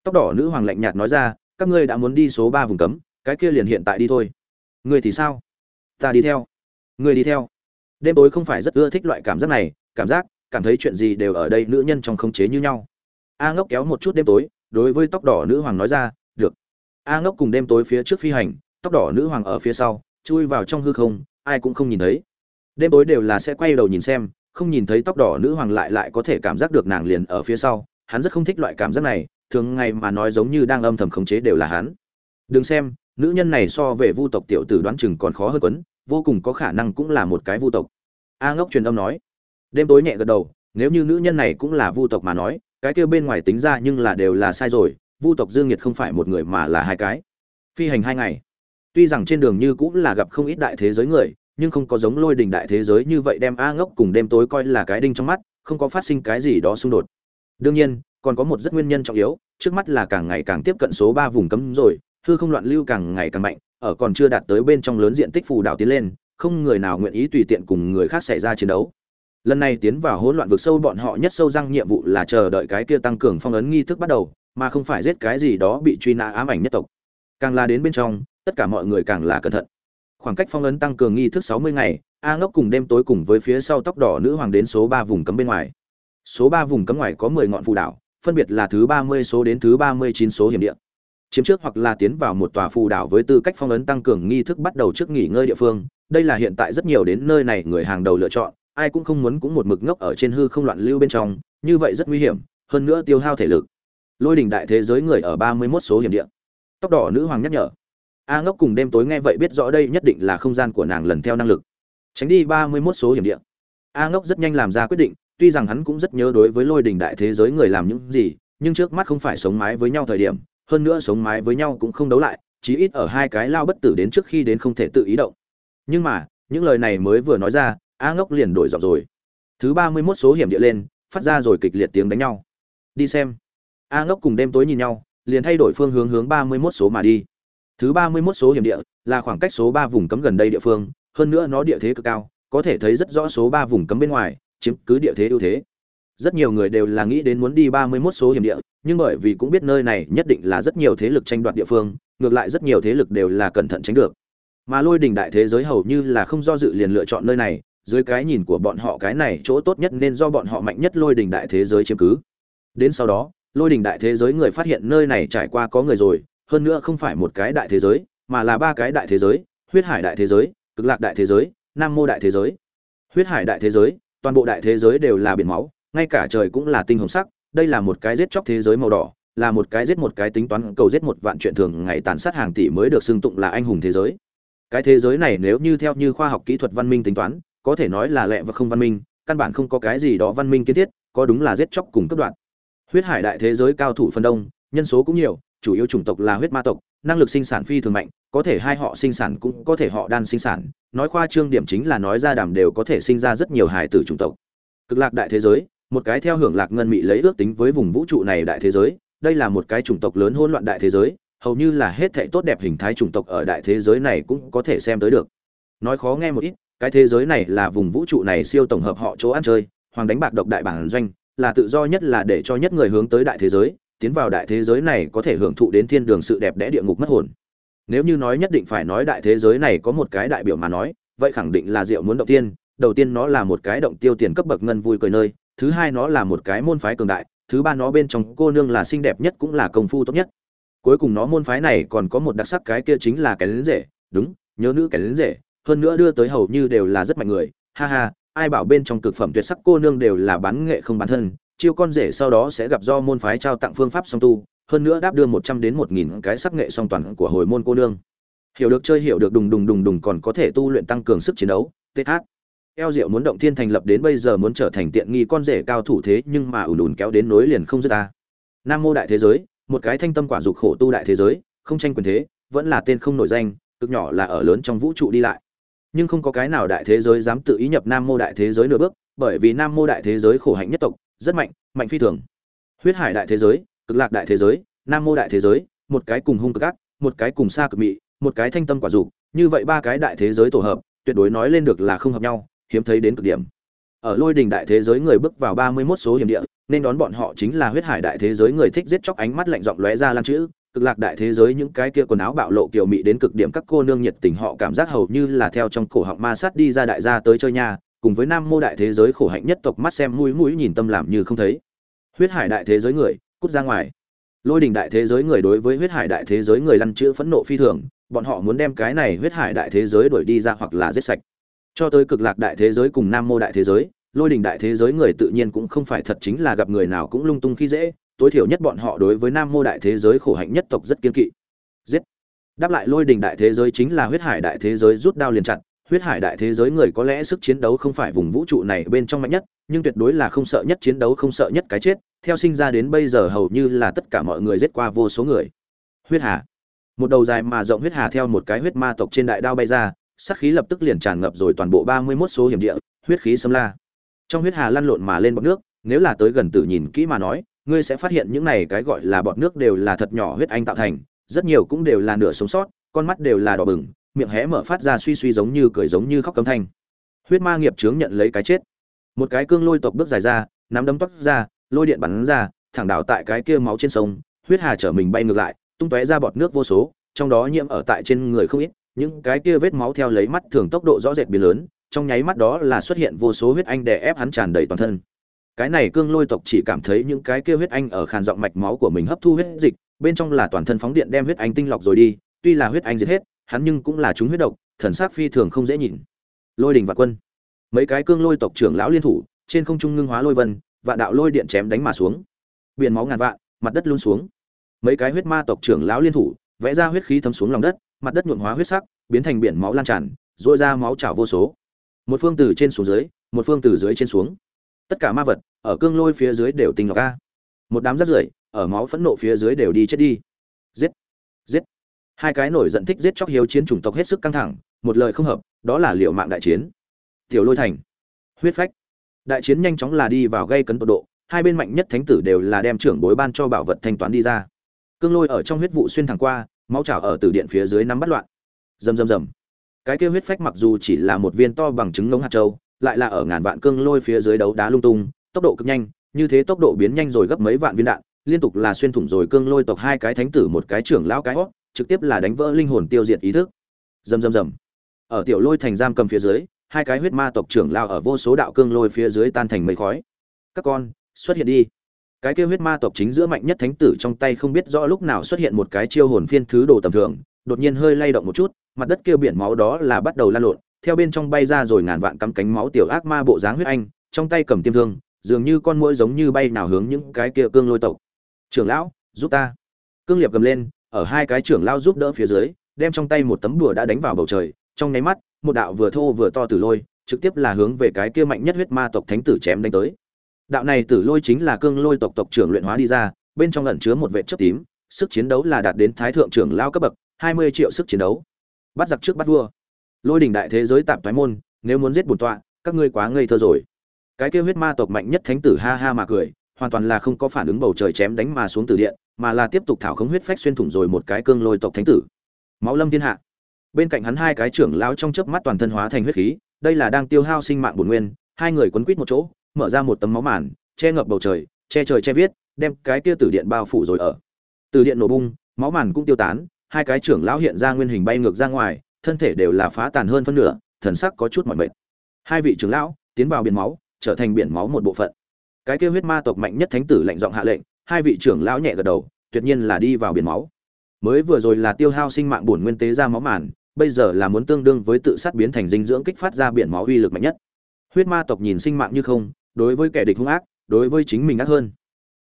Tóc đỏ nữ hoàng lạnh nhạt nói ra, các ngươi đã muốn đi số ba vùng cấm, cái kia liền hiện tại đi thôi. Ngươi thì sao? Ta đi theo. Ngươi đi theo đêm tối không phải rất ưa thích loại cảm giác này, cảm giác, cảm thấy chuyện gì đều ở đây nữ nhân trong khống chế như nhau. A ngốc kéo một chút đêm tối, đối với tóc đỏ nữ hoàng nói ra, được. A ngốc cùng đêm tối phía trước phi hành, tóc đỏ nữ hoàng ở phía sau, chui vào trong hư không, ai cũng không nhìn thấy. Đêm tối đều là sẽ quay đầu nhìn xem, không nhìn thấy tóc đỏ nữ hoàng lại lại có thể cảm giác được nàng liền ở phía sau. Hắn rất không thích loại cảm giác này, thường ngày mà nói giống như đang âm thầm khống chế đều là hắn. Đừng xem, nữ nhân này so về vu tộc tiểu tử đoán chừng còn khó hơn quấn vô cùng có khả năng cũng là một cái vu tộc. A ngốc truyền âm nói. Đêm tối nhẹ gật đầu, nếu như nữ nhân này cũng là vu tộc mà nói, cái kia bên ngoài tính ra nhưng là đều là sai rồi, vu tộc dương nhiệt không phải một người mà là hai cái. Phi hành hai ngày. Tuy rằng trên đường như cũng là gặp không ít đại thế giới người, nhưng không có giống lôi đình đại thế giới như vậy đem a ngốc cùng đêm tối coi là cái đinh trong mắt, không có phát sinh cái gì đó xung đột. Đương nhiên, còn có một rất nguyên nhân trọng yếu, trước mắt là càng ngày càng tiếp cận số ba vùng cấm rồi, hư không loạn lưu càng ngày càng mạnh ở còn chưa đạt tới bên trong lớn diện tích phù đảo tiến lên, không người nào nguyện ý tùy tiện cùng người khác xảy ra chiến đấu. Lần này tiến vào hỗn loạn vực sâu bọn họ nhất sâu răng nhiệm vụ là chờ đợi cái kia tăng cường phong ấn nghi thức bắt đầu, mà không phải giết cái gì đó bị truy nã ám ảnh nhất tộc. Càng là đến bên trong, tất cả mọi người càng là cẩn thận. Khoảng cách phong ấn tăng cường nghi thức sáu mươi ngày, a ngốc cùng đêm tối cùng với phía sau tóc đỏ nữ hoàng đến số ba vùng cấm bên ngoài. Số ba vùng cấm ngoài có mười ngọn phù đảo, phân biệt là thứ ba mươi số đến thứ ba mươi chín số hiểm địa chiếm trước hoặc là tiến vào một tòa phù đảo với tư cách phong ấn tăng cường nghi thức bắt đầu trước nghỉ ngơi địa phương. Đây là hiện tại rất nhiều đến nơi này người hàng đầu lựa chọn, ai cũng không muốn cũng một mực ngốc ở trên hư không loạn lưu bên trong, như vậy rất nguy hiểm, hơn nữa tiêu hao thể lực. Lôi đình đại thế giới người ở ba mươi 31 số hiểm địa. Tóc đỏ nữ hoàng nhắc nhở. A ngốc cùng đêm tối nghe vậy biết rõ đây nhất định là không gian của nàng lần theo năng lực. Tránh đi ba mươi 31 số hiểm địa. A ngốc rất nhanh làm ra quyết định, tuy rằng hắn cũng rất nhớ đối với lôi đình đại thế giới người làm những gì, nhưng trước mắt không phải sống mái với nhau thời điểm hơn nữa sống mái với nhau cũng không đấu lại, chí ít ở hai cái lao bất tử đến trước khi đến không thể tự ý động. Nhưng mà, những lời này mới vừa nói ra, a ngốc liền đổi giọng rồi. Thứ ba mươi mốt số hiểm địa lên, phát ra rồi kịch liệt tiếng đánh nhau. Đi xem. A ngốc cùng đêm tối nhìn nhau, liền thay đổi phương hướng hướng ba mươi mốt số mà đi. Thứ ba mươi mốt số hiểm địa là khoảng cách số ba vùng cấm gần đây địa phương, hơn nữa nó địa thế cực cao, có thể thấy rất rõ số ba vùng cấm bên ngoài, chiếm cứ địa thế ưu thế rất nhiều người đều là nghĩ đến muốn đi ba mươi 31 số hiểm địa, nhưng bởi vì cũng biết nơi này nhất định là rất nhiều thế lực tranh đoạt địa phương, ngược lại rất nhiều thế lực đều là cẩn thận tránh được. Mà Lôi đỉnh đại thế giới hầu như là không do dự liền lựa chọn nơi này, dưới cái nhìn của bọn họ cái này chỗ tốt nhất nên do bọn họ mạnh nhất Lôi đỉnh đại thế giới chiếm cứ. Đến sau đó, Lôi đỉnh đại thế giới người phát hiện nơi này trải qua có người rồi, hơn nữa không phải một cái đại thế giới, mà là ba cái đại thế giới, Huyết Hải đại thế giới, Cực Lạc đại thế giới, Nam Mô đại thế giới. Huyết Hải đại thế giới, toàn bộ đại thế giới đều là biển máu, ngay cả trời cũng là tinh hồng sắc, đây là một cái giết chóc thế giới màu đỏ, là một cái giết một cái tính toán cầu giết một vạn chuyện thường ngày tàn sát hàng tỷ mới được xưng tụng là anh hùng thế giới. Cái thế giới này nếu như theo như khoa học kỹ thuật văn minh tính toán, có thể nói là lẹ và không văn minh, căn bản không có cái gì đó văn minh kiến thiết, có đúng là giết chóc cùng cấp đoạn. Huyết hải đại thế giới cao thủ phân đông, nhân số cũng nhiều, chủ yếu chủng tộc là huyết ma tộc, năng lực sinh sản phi thường mạnh, có thể hai họ sinh sản cũng có thể họ đan sinh sản, nói khoa trương điểm chính là nói ra đàm đều có thể sinh ra rất nhiều hải tử chủng tộc. Cực lạc đại thế giới, một cái theo hưởng lạc ngân mị lấy ước tính với vùng vũ trụ này đại thế giới, đây là một cái chủng tộc lớn hỗn loạn đại thế giới, hầu như là hết thảy tốt đẹp hình thái chủng tộc ở đại thế giới này cũng có thể xem tới được. Nói khó nghe một ít, cái thế giới này là vùng vũ trụ này siêu tổng hợp họ chỗ ăn chơi, hoàng đánh bạc độc đại bản doanh, là tự do nhất là để cho nhất người hướng tới đại thế giới, tiến vào đại thế giới này có thể hưởng thụ đến thiên đường sự đẹp đẽ địa ngục mất hồn. Nếu như nói nhất định phải nói đại thế giới này có một cái đại biểu mà nói, vậy khẳng định là diệu muốn động tiên, đầu tiên nó là một cái động tiêu tiền cấp bậc ngân vui cười nơi thứ hai nó là một cái môn phái cường đại, thứ ba nó bên trong cô nương là xinh đẹp nhất cũng là công phu tốt nhất. Cuối cùng nó môn phái này còn có một đặc sắc cái kia chính là cái lính rể, đúng, nhớ nữ cái lính rể, hơn nữa đưa tới hầu như đều là rất mạnh người, ha ha, ai bảo bên trong cực phẩm tuyệt sắc cô nương đều là bán nghệ không bán thân, chiêu con rể sau đó sẽ gặp do môn phái trao tặng phương pháp song tu, hơn nữa đáp đưa một trăm đến một nghìn cái sắc nghệ song toàn của hồi môn cô nương. Hiểu được chơi hiểu được đùng đùng đùng đùng còn có thể tu luyện tăng cường sức chiến đấu th eo diệu muốn động thiên thành lập đến bây giờ muốn trở thành tiện nghi con rể cao thủ thế, nhưng mà ủn ủn kéo đến nối liền không dứt ta. Nam mô đại thế giới, một cái thanh tâm quả dục khổ tu đại thế giới, không tranh quyền thế, vẫn là tên không nổi danh, cực nhỏ là ở lớn trong vũ trụ đi lại. Nhưng không có cái nào đại thế giới dám tự ý nhập nam mô đại thế giới nửa bước, bởi vì nam mô đại thế giới khổ hạnh nhất tộc, rất mạnh mạnh phi thường. Huyết hải đại thế giới, cực lạc đại thế giới, nam mô đại thế giới, một cái cùng hung cực ác, một cái cùng xa cực mị, một cái thanh tâm quả dục, như vậy ba cái đại thế giới tổ hợp, tuyệt đối nói lên được là không hợp nhau hiếm thấy đến cực điểm. Ở lôi đình đại thế giới người bước vào ba mươi 31 số hiểm địa, nên đón bọn họ chính là huyết hải đại thế giới người thích giết chóc ánh mắt lạnh giọng lóe ra lan chữ. Cực lạc đại thế giới những cái kia quần áo bạo lộ kiểu mị đến cực điểm các cô nương nhiệt tình họ cảm giác hầu như là theo trong cổ họng ma sát đi ra đại gia tới chơi nhà, cùng với nam mô đại thế giới khổ hạnh nhất tộc mắt xem mũi mũi nhìn tâm làm như không thấy. Huyết hải đại thế giới người, cút ra ngoài. Lôi đình đại thế giới người đối với huyết hải đại thế giới người lăn chữ phẫn nộ phi thường, bọn họ muốn đem cái này huyết hải đại thế giới đuổi đi ra hoặc là giết sạch cho tới cực lạc đại thế giới cùng nam mô đại thế giới, lôi đình đại thế giới người tự nhiên cũng không phải thật chính là gặp người nào cũng lung tung khi dễ, tối thiểu nhất bọn họ đối với nam mô đại thế giới khổ hạnh nhất tộc rất kiên kỵ. Giết. Đáp lại lôi đình đại thế giới chính là huyết hải đại thế giới rút đao liền chặt, huyết hải đại thế giới người có lẽ sức chiến đấu không phải vùng vũ trụ này bên trong mạnh nhất, nhưng tuyệt đối là không sợ nhất chiến đấu không sợ nhất cái chết, theo sinh ra đến bây giờ hầu như là tất cả mọi người giết qua vô số người. Huyết hà. Một đầu dài mà rộng huyết hà theo một cái huyết ma tộc trên đại đao bay ra sát khí lập tức liền tràn ngập rồi toàn bộ ba mươi 31 số hiểm địa, huyết khí xâm la. Trong huyết hà lăn lộn mà lên bọt nước, nếu là tới gần tử nhìn kỹ mà nói, ngươi sẽ phát hiện những này cái gọi là bọt nước đều là thật nhỏ huyết anh tạo thành, rất nhiều cũng đều là nửa sống sót, con mắt đều là đỏ bừng, miệng hé mở phát ra suy suy giống như cười giống như khóc cấm thanh. Huyết ma nghiệp chướng nhận lấy cái chết. Một cái cương lôi tộc bước dài ra, nắm đấm tóc ra, lôi điện bắn ra, thẳng đảo tại cái kia máu trên sông, huyết hà trở mình bay ngược lại, tung tóe ra bọt nước vô số, trong đó nhiễm ở tại trên người không ít những cái kia vết máu theo lấy mắt thường tốc độ rõ rệt biến lớn, trong nháy mắt đó là xuất hiện vô số huyết anh đè ép hắn tràn đầy toàn thân. Cái này cương lôi tộc chỉ cảm thấy những cái kia huyết anh ở khàn giọng mạch máu của mình hấp thu huyết dịch, bên trong là toàn thân phóng điện đem huyết anh tinh lọc rồi đi, tuy là huyết anh diệt hết, hắn nhưng cũng là chúng huyết độc, thần sắc phi thường không dễ nhìn. Lôi đình và quân. Mấy cái cương lôi tộc trưởng lão liên thủ, trên không trung ngưng hóa lôi vân, vạn đạo lôi điện chém đánh mà xuống. Biển máu ngàn vạn, mặt đất luôn xuống. Mấy cái huyết ma tộc trưởng lão liên thủ, vẽ ra huyết khí thấm xuống lòng đất mặt đất nhuộm hóa huyết sắc, biến thành biển máu lan tràn dội ra máu trào vô số. Một phương từ trên xuống dưới, một phương từ dưới trên xuống. Tất cả ma vật, ở cương lôi phía dưới đều tình lọc ca một đám rắt rưởi, ở máu phẫn nộ phía dưới đều đi chết đi. Giết! Giết! Hai cái nổi giận thích giết chóc hiếu chiến chủng tộc hết sức căng thẳng, một lời không hợp, đó là liệu mạng đại chiến. Tiểu lôi thành. Huyết phách. Đại chiến nhanh chóng là đi vào gây cấn tột độ, hai bên mạnh nhất thánh tử đều là đem trưởng bối ban cho bảo vật thanh toán đi ra. Cương lôi ở trong huyết vụ xuyên thẳng qua máu chảo ở từ điện phía dưới nắm bắt loạn. Rầm rầm rầm. Cái kia huyết phách mặc dù chỉ là một viên to bằng trứng ngống hạt châu, lại là ở ngàn vạn cương lôi phía dưới đấu đá lung tung, tốc độ cực nhanh, như thế tốc độ biến nhanh rồi gấp mấy vạn viên đạn, liên tục là xuyên thủng rồi cương lôi tộc hai cái thánh tử một cái trưởng lão cái hót, trực tiếp là đánh vỡ linh hồn tiêu diệt ý thức. Rầm rầm rầm. Ở tiểu lôi thành giam cầm phía dưới, hai cái huyết ma tộc trưởng lao ở vô số đạo cương lôi phía dưới tan thành mây khói. Các con, xuất hiện đi cái kia huyết ma tộc chính giữa mạnh nhất thánh tử trong tay không biết rõ lúc nào xuất hiện một cái chiêu hồn phiên thứ đồ tầm thường, đột nhiên hơi lay động một chút, mặt đất kia biển máu đó là bắt đầu lan lộn, theo bên trong bay ra rồi ngàn vạn cắm cánh máu tiểu ác ma bộ dáng huyết anh, trong tay cầm tiêm thương, dường như con mũi giống như bay nào hướng những cái kia cương lôi tộc. Trưởng lão, giúp ta. Cương liệp cầm lên, ở hai cái trưởng lão giúp đỡ phía dưới, đem trong tay một tấm đùa đã đánh vào bầu trời, trong nháy mắt, một đạo vừa thô vừa to từ lôi, trực tiếp là hướng về cái kia mạnh nhất huyết ma tộc thánh tử chém đánh tới đạo này tử lôi chính là cương lôi tộc tộc trưởng luyện hóa đi ra, bên trong ẩn chứa một vệ chất tím, sức chiến đấu là đạt đến thái thượng trưởng lao cấp bậc, hai mươi triệu sức chiến đấu. Bắt giặc trước bắt vua. Lôi đình đại thế giới tạm thoái môn, nếu muốn giết bổn tọa, các ngươi quá ngây thơ rồi. Cái kêu huyết ma tộc mạnh nhất thánh tử ha ha mà cười, hoàn toàn là không có phản ứng bầu trời chém đánh mà xuống từ điện, mà là tiếp tục thảo khống huyết phách xuyên thủng rồi một cái cương lôi tộc thánh tử. Máu lâm thiên hạ. Bên cạnh hắn hai cái trưởng lão trong chớp mắt toàn thân hóa thành huyết khí, đây là đang tiêu hao sinh mạng bổn nguyên, hai người quấn quýt một chỗ mở ra một tấm máu màn, che ngập bầu trời, che trời che viết, đem cái kia tử điện bao phủ rồi ở. Từ điện nổ bung, máu màn cũng tiêu tán, hai cái trưởng lão hiện ra nguyên hình bay ngược ra ngoài, thân thể đều là phá tàn hơn phân nửa, thần sắc có chút mỏi mệt. Hai vị trưởng lão tiến vào biển máu, trở thành biển máu một bộ phận. Cái kia huyết ma tộc mạnh nhất thánh tử lạnh giọng hạ lệnh, hai vị trưởng lão nhẹ gật đầu, tuyệt nhiên là đi vào biển máu. Mới vừa rồi là tiêu hao sinh mạng bổn nguyên tế ra máu màn, bây giờ là muốn tương đương với tự sát biến thành dinh dưỡng kích phát ra biển máu uy lực mạnh nhất. Huyết ma tộc nhìn sinh mạng như không đối với kẻ địch hung ác, đối với chính mình ác hơn.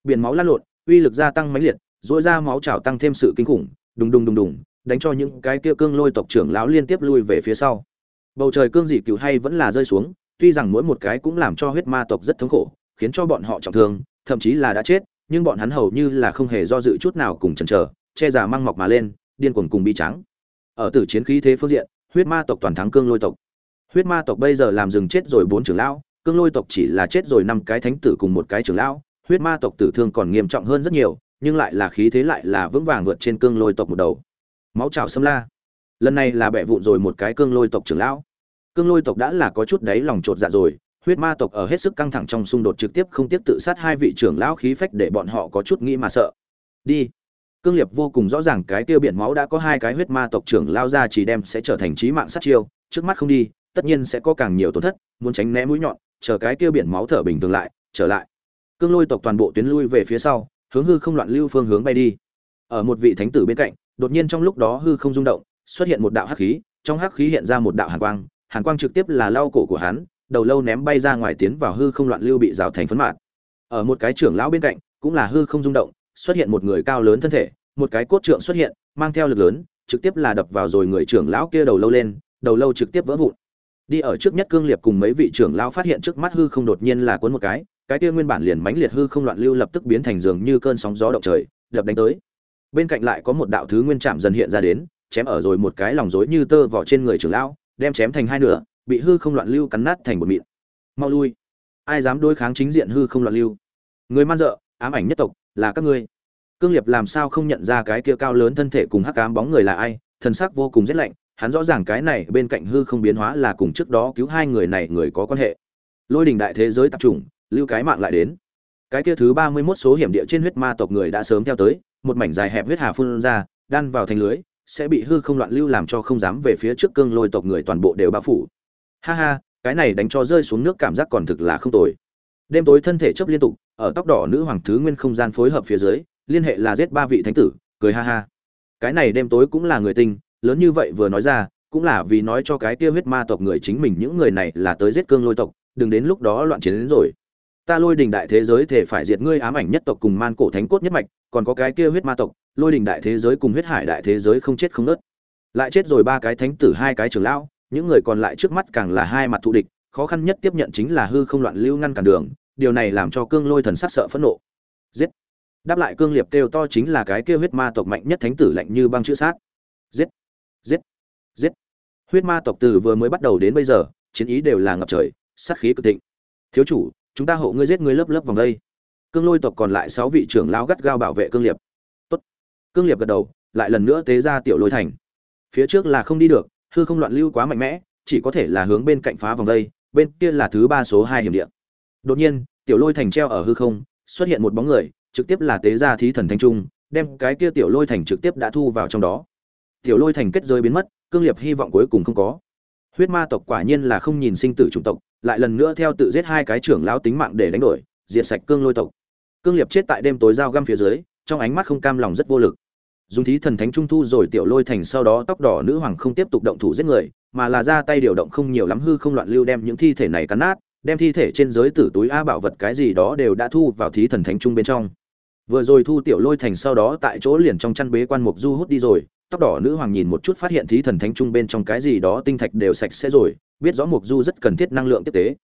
Biển máu lan lộn, uy lực gia tăng mãnh liệt dội ra máu trào tăng thêm sự kinh khủng, đùng đùng đùng đùng, đánh cho những cái kia cương lôi tộc trưởng lão liên tiếp lui về phía sau. Bầu trời cương dị cựu hay vẫn là rơi xuống, tuy rằng mỗi một cái cũng làm cho huyết ma tộc rất thống khổ, khiến cho bọn họ trọng thương, thậm chí là đã chết, nhưng bọn hắn hầu như là không hề do dự chút nào cùng chần chờ, che giả mang mọc mà lên, điên cuồng cùng bi trắng ở tử chiến khí thế phương diện, huyết ma tộc toàn thắng cương lôi tộc. Huyết ma tộc bây giờ làm dừng chết rồi bốn trưởng lão cương lôi tộc chỉ là chết rồi năm cái thánh tử cùng một cái trưởng lão, huyết ma tộc tử thương còn nghiêm trọng hơn rất nhiều, nhưng lại là khí thế lại là vững vàng vượt trên cương lôi tộc một đầu. Máu trào xâm la. Lần này là bẹ vụn rồi một cái cương lôi tộc trưởng lão. Cương lôi tộc đã là có chút đáy lòng chột dạ rồi, huyết ma tộc ở hết sức căng thẳng trong xung đột trực tiếp không tiếp tự sát hai vị trưởng lão khí phách để bọn họ có chút nghĩ mà sợ. Đi. Cương liệp vô cùng rõ ràng cái tiêu biển máu đã có hai cái huyết ma tộc trưởng lao ra chỉ đem sẽ trở thành trí mạng sát chiêu, trước mắt không đi, tất nhiên sẽ có càng nhiều tổn thất, muốn tránh né mũi nhọn chờ cái tiêu biển máu thở bình thường lại, trở lại. Cương lôi tộc toàn bộ tuyến lui về phía sau, hướng hư không loạn lưu phương hướng bay đi. Ở một vị thánh tử bên cạnh, đột nhiên trong lúc đó hư không rung động, xuất hiện một đạo hắc khí, trong hắc khí hiện ra một đạo hàn quang hàn quang trực tiếp là lau cổ của hắn, đầu lâu ném bay ra ngoài tiến vào hư không loạn lưu bị rào thành phấn mạn ở một cái trưởng lão bên cạnh, cũng là hư không rung động, xuất hiện một người cao lớn thân thể, một cái cốt trượng xuất hiện, mang theo lực lớn, trực tiếp là đập vào rồi người trưởng lão kia đầu lâu lên, đầu lâu trực tiếp vỡ vụn đi ở trước nhất cương liệt cùng mấy vị trưởng lao phát hiện trước mắt hư không đột nhiên là cuốn một cái cái kia nguyên bản liền mãnh liệt hư không loạn lưu lập tức biến thành dường như cơn sóng gió động trời, đập đánh tới. Bên cạnh lại có một đạo thứ nguyên chạm dần hiện ra đến, chém ở rồi một cái lòng rối như tơ vỏ trên người trưởng lão, đem chém thành hai nửa, bị hư không loạn lưu cắn nát thành một mịn. Mau lui. Ai dám đối kháng chính diện hư không loạn lưu? Người man dợ, ám ảnh nhất tộc, là các ngươi. Cương liệp làm sao không nhận ra cái kia cao lớn thân thể cùng hắc ám bóng người là ai, thần sắc vô cùng rét lạnh hắn rõ ràng cái này bên cạnh hư không biến hóa là cùng trước đó cứu hai người này người có quan hệ. Lôi đình đại thế giới tập trung lưu cái mạng lại đến. Cái kia thứ ba mươi 31 số hiểm địa trên huyết ma tộc người đã sớm theo tới, một mảnh dài hẹp huyết hà phun ra, đan vào thành lưới, sẽ bị hư không loạn lưu làm cho không dám về phía trước cương lôi tộc người toàn bộ đều bao phủ. Ha ha, cái này đánh cho rơi xuống nước cảm giác còn thực là không tồi. Đêm tối thân thể chấp liên tục, ở tóc đỏ nữ hoàng thứ nguyên không gian phối hợp phía dưới, liên hệ là giết ba vị thánh tử, cười ha ha. Cái này đêm tối cũng là người tinh lớn như vậy vừa nói ra, cũng là vì nói cho cái kia huyết ma tộc người chính mình những người này là tới giết cương lôi tộc, đừng đến lúc đó loạn chiến đến rồi. Ta lôi đình đại thế giới thể phải diệt ngươi ám ảnh nhất tộc cùng man cổ thánh cốt nhất mạch, còn có cái kia huyết ma tộc, lôi đình đại thế giới cùng huyết hải đại thế giới không chết không nớt lại chết rồi ba cái thánh tử, hai cái trưởng lão, những người còn lại trước mắt càng là hai mặt thù địch, khó khăn nhất tiếp nhận chính là hư không loạn lưu ngăn cản đường, điều này làm cho cương lôi thần sắc sợ phẫn nộ. Giết. Đáp lại cương liệp kêu to chính là cái kia huyết ma tộc mạnh nhất thánh tử lạnh như băng chữ sát. Giết giết! Giết! Huyết ma tộc từ vừa mới bắt đầu đến bây giờ, chiến ý đều là ngập trời, sát khí cực thịnh. Thiếu chủ, chúng ta hộ ngươi giết ngươi lớp lớp vòng đây. Cương lôi tộc còn lại sáu vị trưởng lao gắt gao bảo vệ cương liệp. Tốt. Cương liệp gật đầu, lại lần nữa tế ra tiểu lôi thành. Phía trước là không đi được, hư không loạn lưu quá mạnh mẽ, chỉ có thể là hướng bên cạnh phá vòng đây, bên kia là thứ ba số hai hiểm địa. Đột nhiên, tiểu lôi thành treo ở hư không, xuất hiện một bóng người, trực tiếp là tế ra thí thần thanh trung, đem cái kia tiểu lôi thành trực tiếp đã thu vào trong đó tiểu lôi thành kết giới biến mất, cương liệp hy vọng cuối cùng không có. Huyết ma tộc quả nhiên là không nhìn sinh tử chủng tộc, lại lần nữa theo tự giết hai cái trưởng lão tính mạng để đánh đổi, diệt sạch cương lôi tộc. Cương liệp chết tại đêm tối dao găm phía dưới, trong ánh mắt không cam lòng rất vô lực. Dùng thí thần thánh trung thu rồi tiểu lôi thành sau đó tóc đỏ nữ hoàng không tiếp tục động thủ giết người, mà là ra tay điều động không nhiều lắm hư không loạn lưu đem những thi thể này cắn nát, đem thi thể trên giới tử túi a bảo vật cái gì đó đều đã thu vào thí thần thánh trung bên trong. Vừa rồi thu tiểu lôi thành sau đó tại chỗ liền trong chăn bế quan mục du hút đi rồi tóc đỏ nữ hoàng nhìn một chút phát hiện thí thần thánh trung bên trong cái gì đó tinh thạch đều sạch sẽ rồi, biết rõ mục du rất cần thiết năng lượng tiếp tế.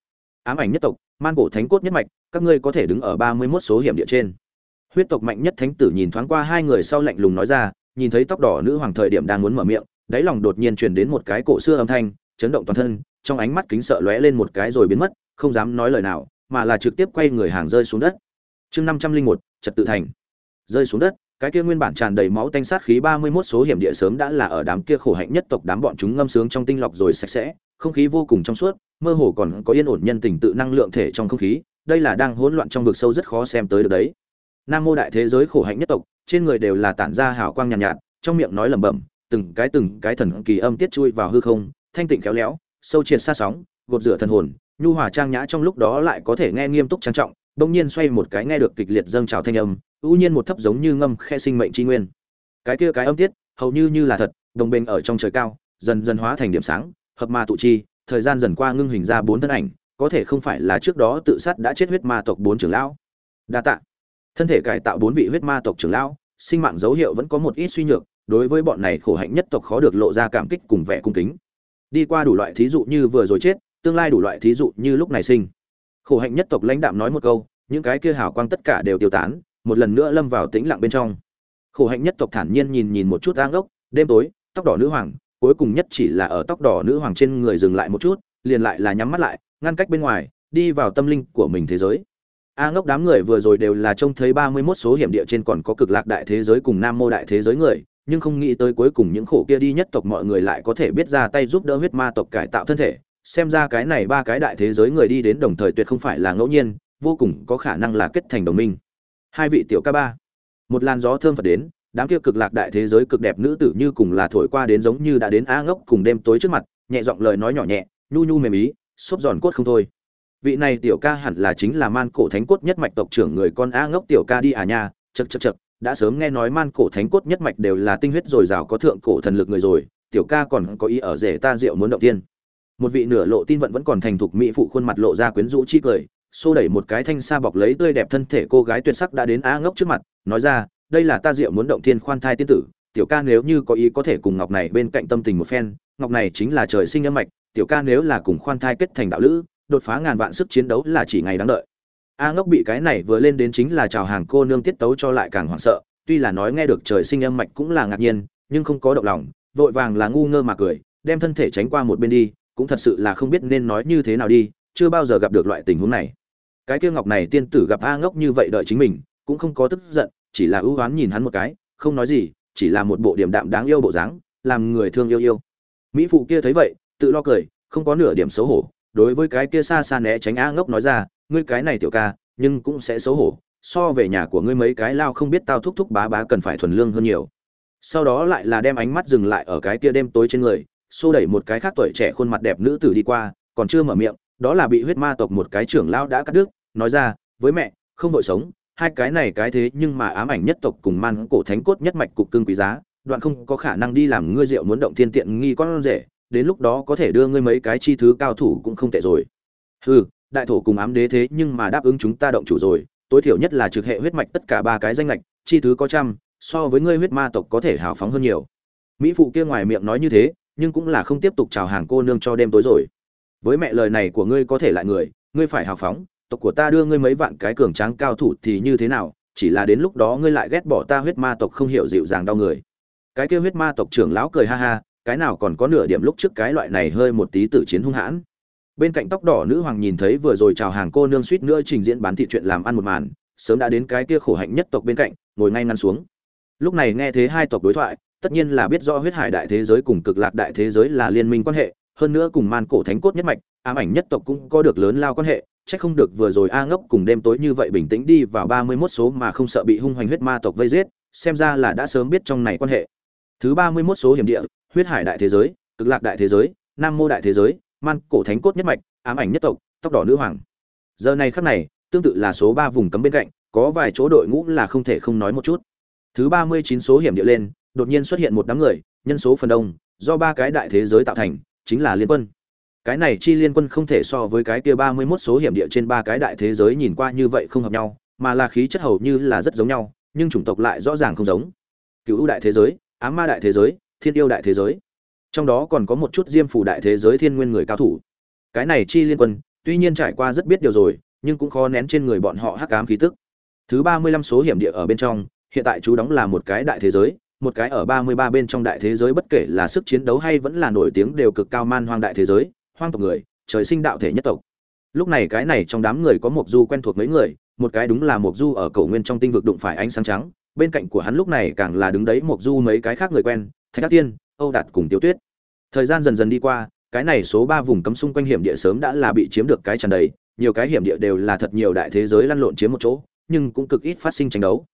Ám ảnh nhất tộc, man cổ thánh cốt nhất mạch, các ngươi có thể đứng ở ba mươi 31 số hiểm địa trên. Huyết tộc mạnh nhất thánh tử nhìn thoáng qua hai người sau lạnh lùng nói ra, nhìn thấy tóc đỏ nữ hoàng thời điểm đang muốn mở miệng, đáy lòng đột nhiên truyền đến một cái cổ xưa âm thanh, chấn động toàn thân, trong ánh mắt kính sợ lóe lên một cái rồi biến mất, không dám nói lời nào, mà là trực tiếp quay người hàng rơi xuống đất. Chương năm trăm linh một, trật tự thành. Rơi xuống đất cái kia nguyên bản tràn đầy máu tanh sát khí ba mươi 31 số hiểm địa sớm đã là ở đám kia khổ hạnh nhất tộc đám bọn chúng ngâm sướng trong tinh lọc rồi sạch sẽ không khí vô cùng trong suốt mơ hồ còn có yên ổn nhân tình tự năng lượng thể trong không khí đây là đang hỗn loạn trong vực sâu rất khó xem tới được đấy. Nam mô đại thế giới khổ hạnh nhất tộc trên người đều là tản ra hào quang nhàn nhạt, nhạt trong miệng nói lẩm bẩm từng cái từng cái thần kỳ âm tiết chui vào hư không thanh tịnh khéo léo sâu triệt xa sóng gột rửa thần hồn nhu hòa trang nhã trong lúc đó lại có thể nghe nghiêm túc trang trọng bỗng nhiên xoay một cái nghe được kịch liệt dâng trào thanh âm ưu nhiên một thấp giống như ngâm khe sinh mệnh tri nguyên. Cái kia cái âm tiết, hầu như như là thật, đồng bình ở trong trời cao, dần dần hóa thành điểm sáng, hợp ma tụ chi, thời gian dần qua ngưng hình ra bốn thân ảnh, có thể không phải là trước đó tự sát đã chết huyết ma tộc bốn trưởng lão. Đa tạ. Thân thể cải tạo bốn vị huyết ma tộc trưởng lão, sinh mạng dấu hiệu vẫn có một ít suy nhược, đối với bọn này khổ hạnh nhất tộc khó được lộ ra cảm kích cùng vẻ cung kính. Đi qua đủ loại thí dụ như vừa rồi chết, tương lai đủ loại thí dụ như lúc này sinh. Khổ hạnh nhất tộc lãnh đạm nói một câu, những cái kia hào quang tất cả đều tiêu tán một lần nữa lâm vào tĩnh lặng bên trong. Khổ hạnh nhất tộc thản nhiên nhìn nhìn một chút ang ốc đêm tối, tóc đỏ nữ hoàng, cuối cùng nhất chỉ là ở tóc đỏ nữ hoàng trên người dừng lại một chút, liền lại là nhắm mắt lại, ngăn cách bên ngoài, đi vào tâm linh của mình thế giới. A ngốc đám người vừa rồi đều là trông thấy ba mươi 31 số hiểm địa trên còn có cực lạc đại thế giới cùng nam mô đại thế giới người, nhưng không nghĩ tới cuối cùng những khổ kia đi nhất tộc mọi người lại có thể biết ra tay giúp đỡ huyết ma tộc cải tạo thân thể, xem ra cái này ba cái đại thế giới người đi đến đồng thời tuyệt không phải là ngẫu nhiên, vô cùng có khả năng là kết thành đồng minh hai vị tiểu ca ba. Một làn gió thơm phật đến, đám kia cực lạc đại thế giới cực đẹp nữ tử như cùng là thổi qua đến giống như đã đến a ngốc cùng đêm tối trước mặt, nhẹ giọng lời nói nhỏ nhẹ, nhu nhu mềm ý, xốp giòn cốt không thôi. Vị này tiểu ca hẳn là chính là man cổ thánh cốt nhất mạch tộc trưởng người con a ngốc tiểu ca đi à nha chật chật chật đã sớm nghe nói man cổ thánh cốt nhất mạch đều là tinh huyết dồi dào có thượng cổ thần lực người rồi, tiểu ca còn có ý ở rể ta rượu muốn động tiên. Một vị nửa lộ tin vận vẫn còn thành thục mỹ phụ khuôn mặt lộ ra quyến rũ chi cười xô đẩy một cái thanh sa bọc lấy tươi đẹp thân thể cô gái tuyệt sắc đã đến a ngốc trước mặt, nói ra, đây là ta Diệu muốn động thiên khoan thai tiên tử, tiểu ca nếu như có ý có thể cùng ngọc này bên cạnh tâm tình một phen, ngọc này chính là trời sinh âm mạch, tiểu ca nếu là cùng khoan thai kết thành đạo lữ, đột phá ngàn vạn sức chiến đấu là chỉ ngày đáng đợi. A ngốc bị cái này vừa lên đến chính là chào hàng cô nương tiết tấu cho lại càng hoảng sợ, tuy là nói nghe được trời sinh âm mạch cũng là ngạc nhiên, nhưng không có động lòng, vội vàng là ngu ngơ mà cười, đem thân thể tránh qua một bên đi, cũng thật sự là không biết nên nói như thế nào đi, chưa bao giờ gặp được loại tình huống này cái kia ngọc này tiên tử gặp a ngốc như vậy đợi chính mình, cũng không có tức giận, chỉ là ưu oán nhìn hắn một cái, không nói gì, chỉ là một bộ điểm đạm đáng yêu bộ dáng, làm người thương yêu yêu. Mỹ phụ kia thấy vậy, tự lo cười, không có nửa điểm xấu hổ, đối với cái kia xa xa né tránh a ngốc nói ra, ngươi cái này tiểu ca, nhưng cũng sẽ xấu hổ, so về nhà của ngươi mấy cái lao không biết tao thúc thúc bá bá cần phải thuần lương hơn nhiều. Sau đó lại là đem ánh mắt dừng lại ở cái kia đêm tối trên người, xô đẩy một cái khác tuổi trẻ khuôn mặt đẹp nữ tử đi qua, còn chưa mở miệng đó là bị huyết ma tộc một cái trưởng lão đã cắt đứt, nói ra, với mẹ, không vội sống, hai cái này cái thế nhưng mà ám ảnh nhất tộc cùng man cổ thánh cốt nhất mạch cục cưng quý giá, đoạn không có khả năng đi làm ngươi rượu muốn động thiên tiện nghi con rể, đến lúc đó có thể đưa ngươi mấy cái chi thứ cao thủ cũng không tệ rồi. Hừ, đại thổ cùng ám đế thế nhưng mà đáp ứng chúng ta động chủ rồi, tối thiểu nhất là trực hệ huyết mạch tất cả ba cái danh lệch chi thứ có trăm, so với ngươi huyết ma tộc có thể hào phóng hơn nhiều. Mỹ phụ kia ngoài miệng nói như thế, nhưng cũng là không tiếp tục chào hàng cô nương cho đêm tối rồi với mẹ lời này của ngươi có thể lại người, ngươi phải hào phóng. Tộc của ta đưa ngươi mấy vạn cái cường tráng cao thủ thì như thế nào? Chỉ là đến lúc đó ngươi lại ghét bỏ ta huyết ma tộc không hiểu dịu dàng đau người. Cái kia huyết ma tộc trưởng lão cười ha ha, cái nào còn có nửa điểm lúc trước cái loại này hơi một tí tử chiến hung hãn. Bên cạnh tóc đỏ nữ hoàng nhìn thấy vừa rồi chào hàng cô nương suýt nữa trình diễn bán thị chuyện làm ăn một màn, sớm đã đến cái kia khổ hạnh nhất tộc bên cạnh, ngồi ngay ngăn xuống. Lúc này nghe thế hai tộc đối thoại, tất nhiên là biết rõ huyết hải đại thế giới cùng cực lạc đại thế giới là liên minh quan hệ hơn nữa cùng man cổ thánh cốt nhất mạch, ám ảnh nhất tộc cũng có được lớn lao quan hệ, chắc không được vừa rồi a ngốc cùng đêm tối như vậy bình tĩnh đi vào ba mươi 31 số mà không sợ bị hung hoành huyết ma tộc vây giết, xem ra là đã sớm biết trong này quan hệ. Thứ ba mươi 31 số hiểm địa, huyết hải đại thế giới, cực lạc đại thế giới, nam mô đại thế giới, man cổ thánh cốt nhất mạch, ám ảnh nhất tộc, tóc đỏ nữ hoàng. Giờ này khắc này, tương tự là số ba vùng cấm bên cạnh, có vài chỗ đội ngũ là không thể không nói một chút. Thứ ba mươi chín số hiểm địa lên, đột nhiên xuất hiện một đám người, nhân số phần đông, do ba cái đại thế giới tạo thành chính là liên quân. Cái này chi liên quân không thể so với cái kia ba mươi 31 số hiểm địa trên ba cái đại thế giới nhìn qua như vậy không hợp nhau, mà là khí chất hầu như là rất giống nhau, nhưng chủng tộc lại rõ ràng không giống. Cựu ưu đại thế giới ám ma đại thế giới, thiên yêu đại thế giới. Trong đó còn có một chút diêm phủ đại thế giới thiên nguyên người cao thủ. Cái này chi liên quân, tuy nhiên trải qua rất biết điều rồi, nhưng cũng khó nén trên người bọn họ hắc ám khí tức. Thứ ba mươi lăm số hiểm địa ở bên trong, hiện tại chú đóng là một cái đại thế giới một cái ở ba mươi ba bên trong đại thế giới bất kể là sức chiến đấu hay vẫn là nổi tiếng đều cực cao man hoang đại thế giới, hoang tộc người, trời sinh đạo thể nhất tộc. Lúc này cái này trong đám người có một du quen thuộc mấy người, một cái đúng là một du ở cổ nguyên trong tinh vực đụng phải ánh sáng trắng, bên cạnh của hắn lúc này càng là đứng đấy một du mấy cái khác người quen, thạch Đắc tiên, âu đạt cùng tiêu tuyết. Thời gian dần dần đi qua, cái này số ba vùng cấm xung quanh hiểm địa sớm đã là bị chiếm được cái tràn đầy, nhiều cái hiểm địa đều là thật nhiều đại thế giới lăn lộn chiếm một chỗ, nhưng cũng cực ít phát sinh tranh đấu.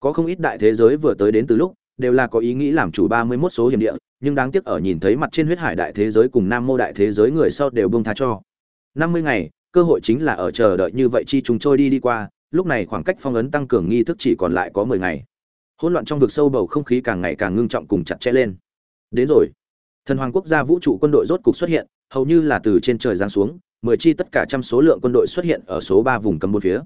Có không ít đại thế giới vừa tới đến từ lúc đều là có ý nghĩ làm chủ ba mươi 31 số hiểm địa, nhưng đáng tiếc ở nhìn thấy mặt trên huyết hải đại thế giới cùng nam mô đại thế giới người sau đều buông tha cho. năm mươi ngày, cơ hội chính là ở chờ đợi như vậy chi chúng trôi đi đi qua, lúc này khoảng cách phong ấn tăng cường nghi thức chỉ còn lại có mười ngày. Hỗn loạn trong vực sâu bầu không khí càng ngày càng ngưng trọng cùng chặt chẽ lên. Đến rồi. Thần hoàng quốc gia vũ trụ quân đội rốt cục xuất hiện, hầu như là từ trên trời giáng xuống, mười chi tất cả trăm số lượng quân đội xuất hiện ở số ba vùng cấm bốn phía.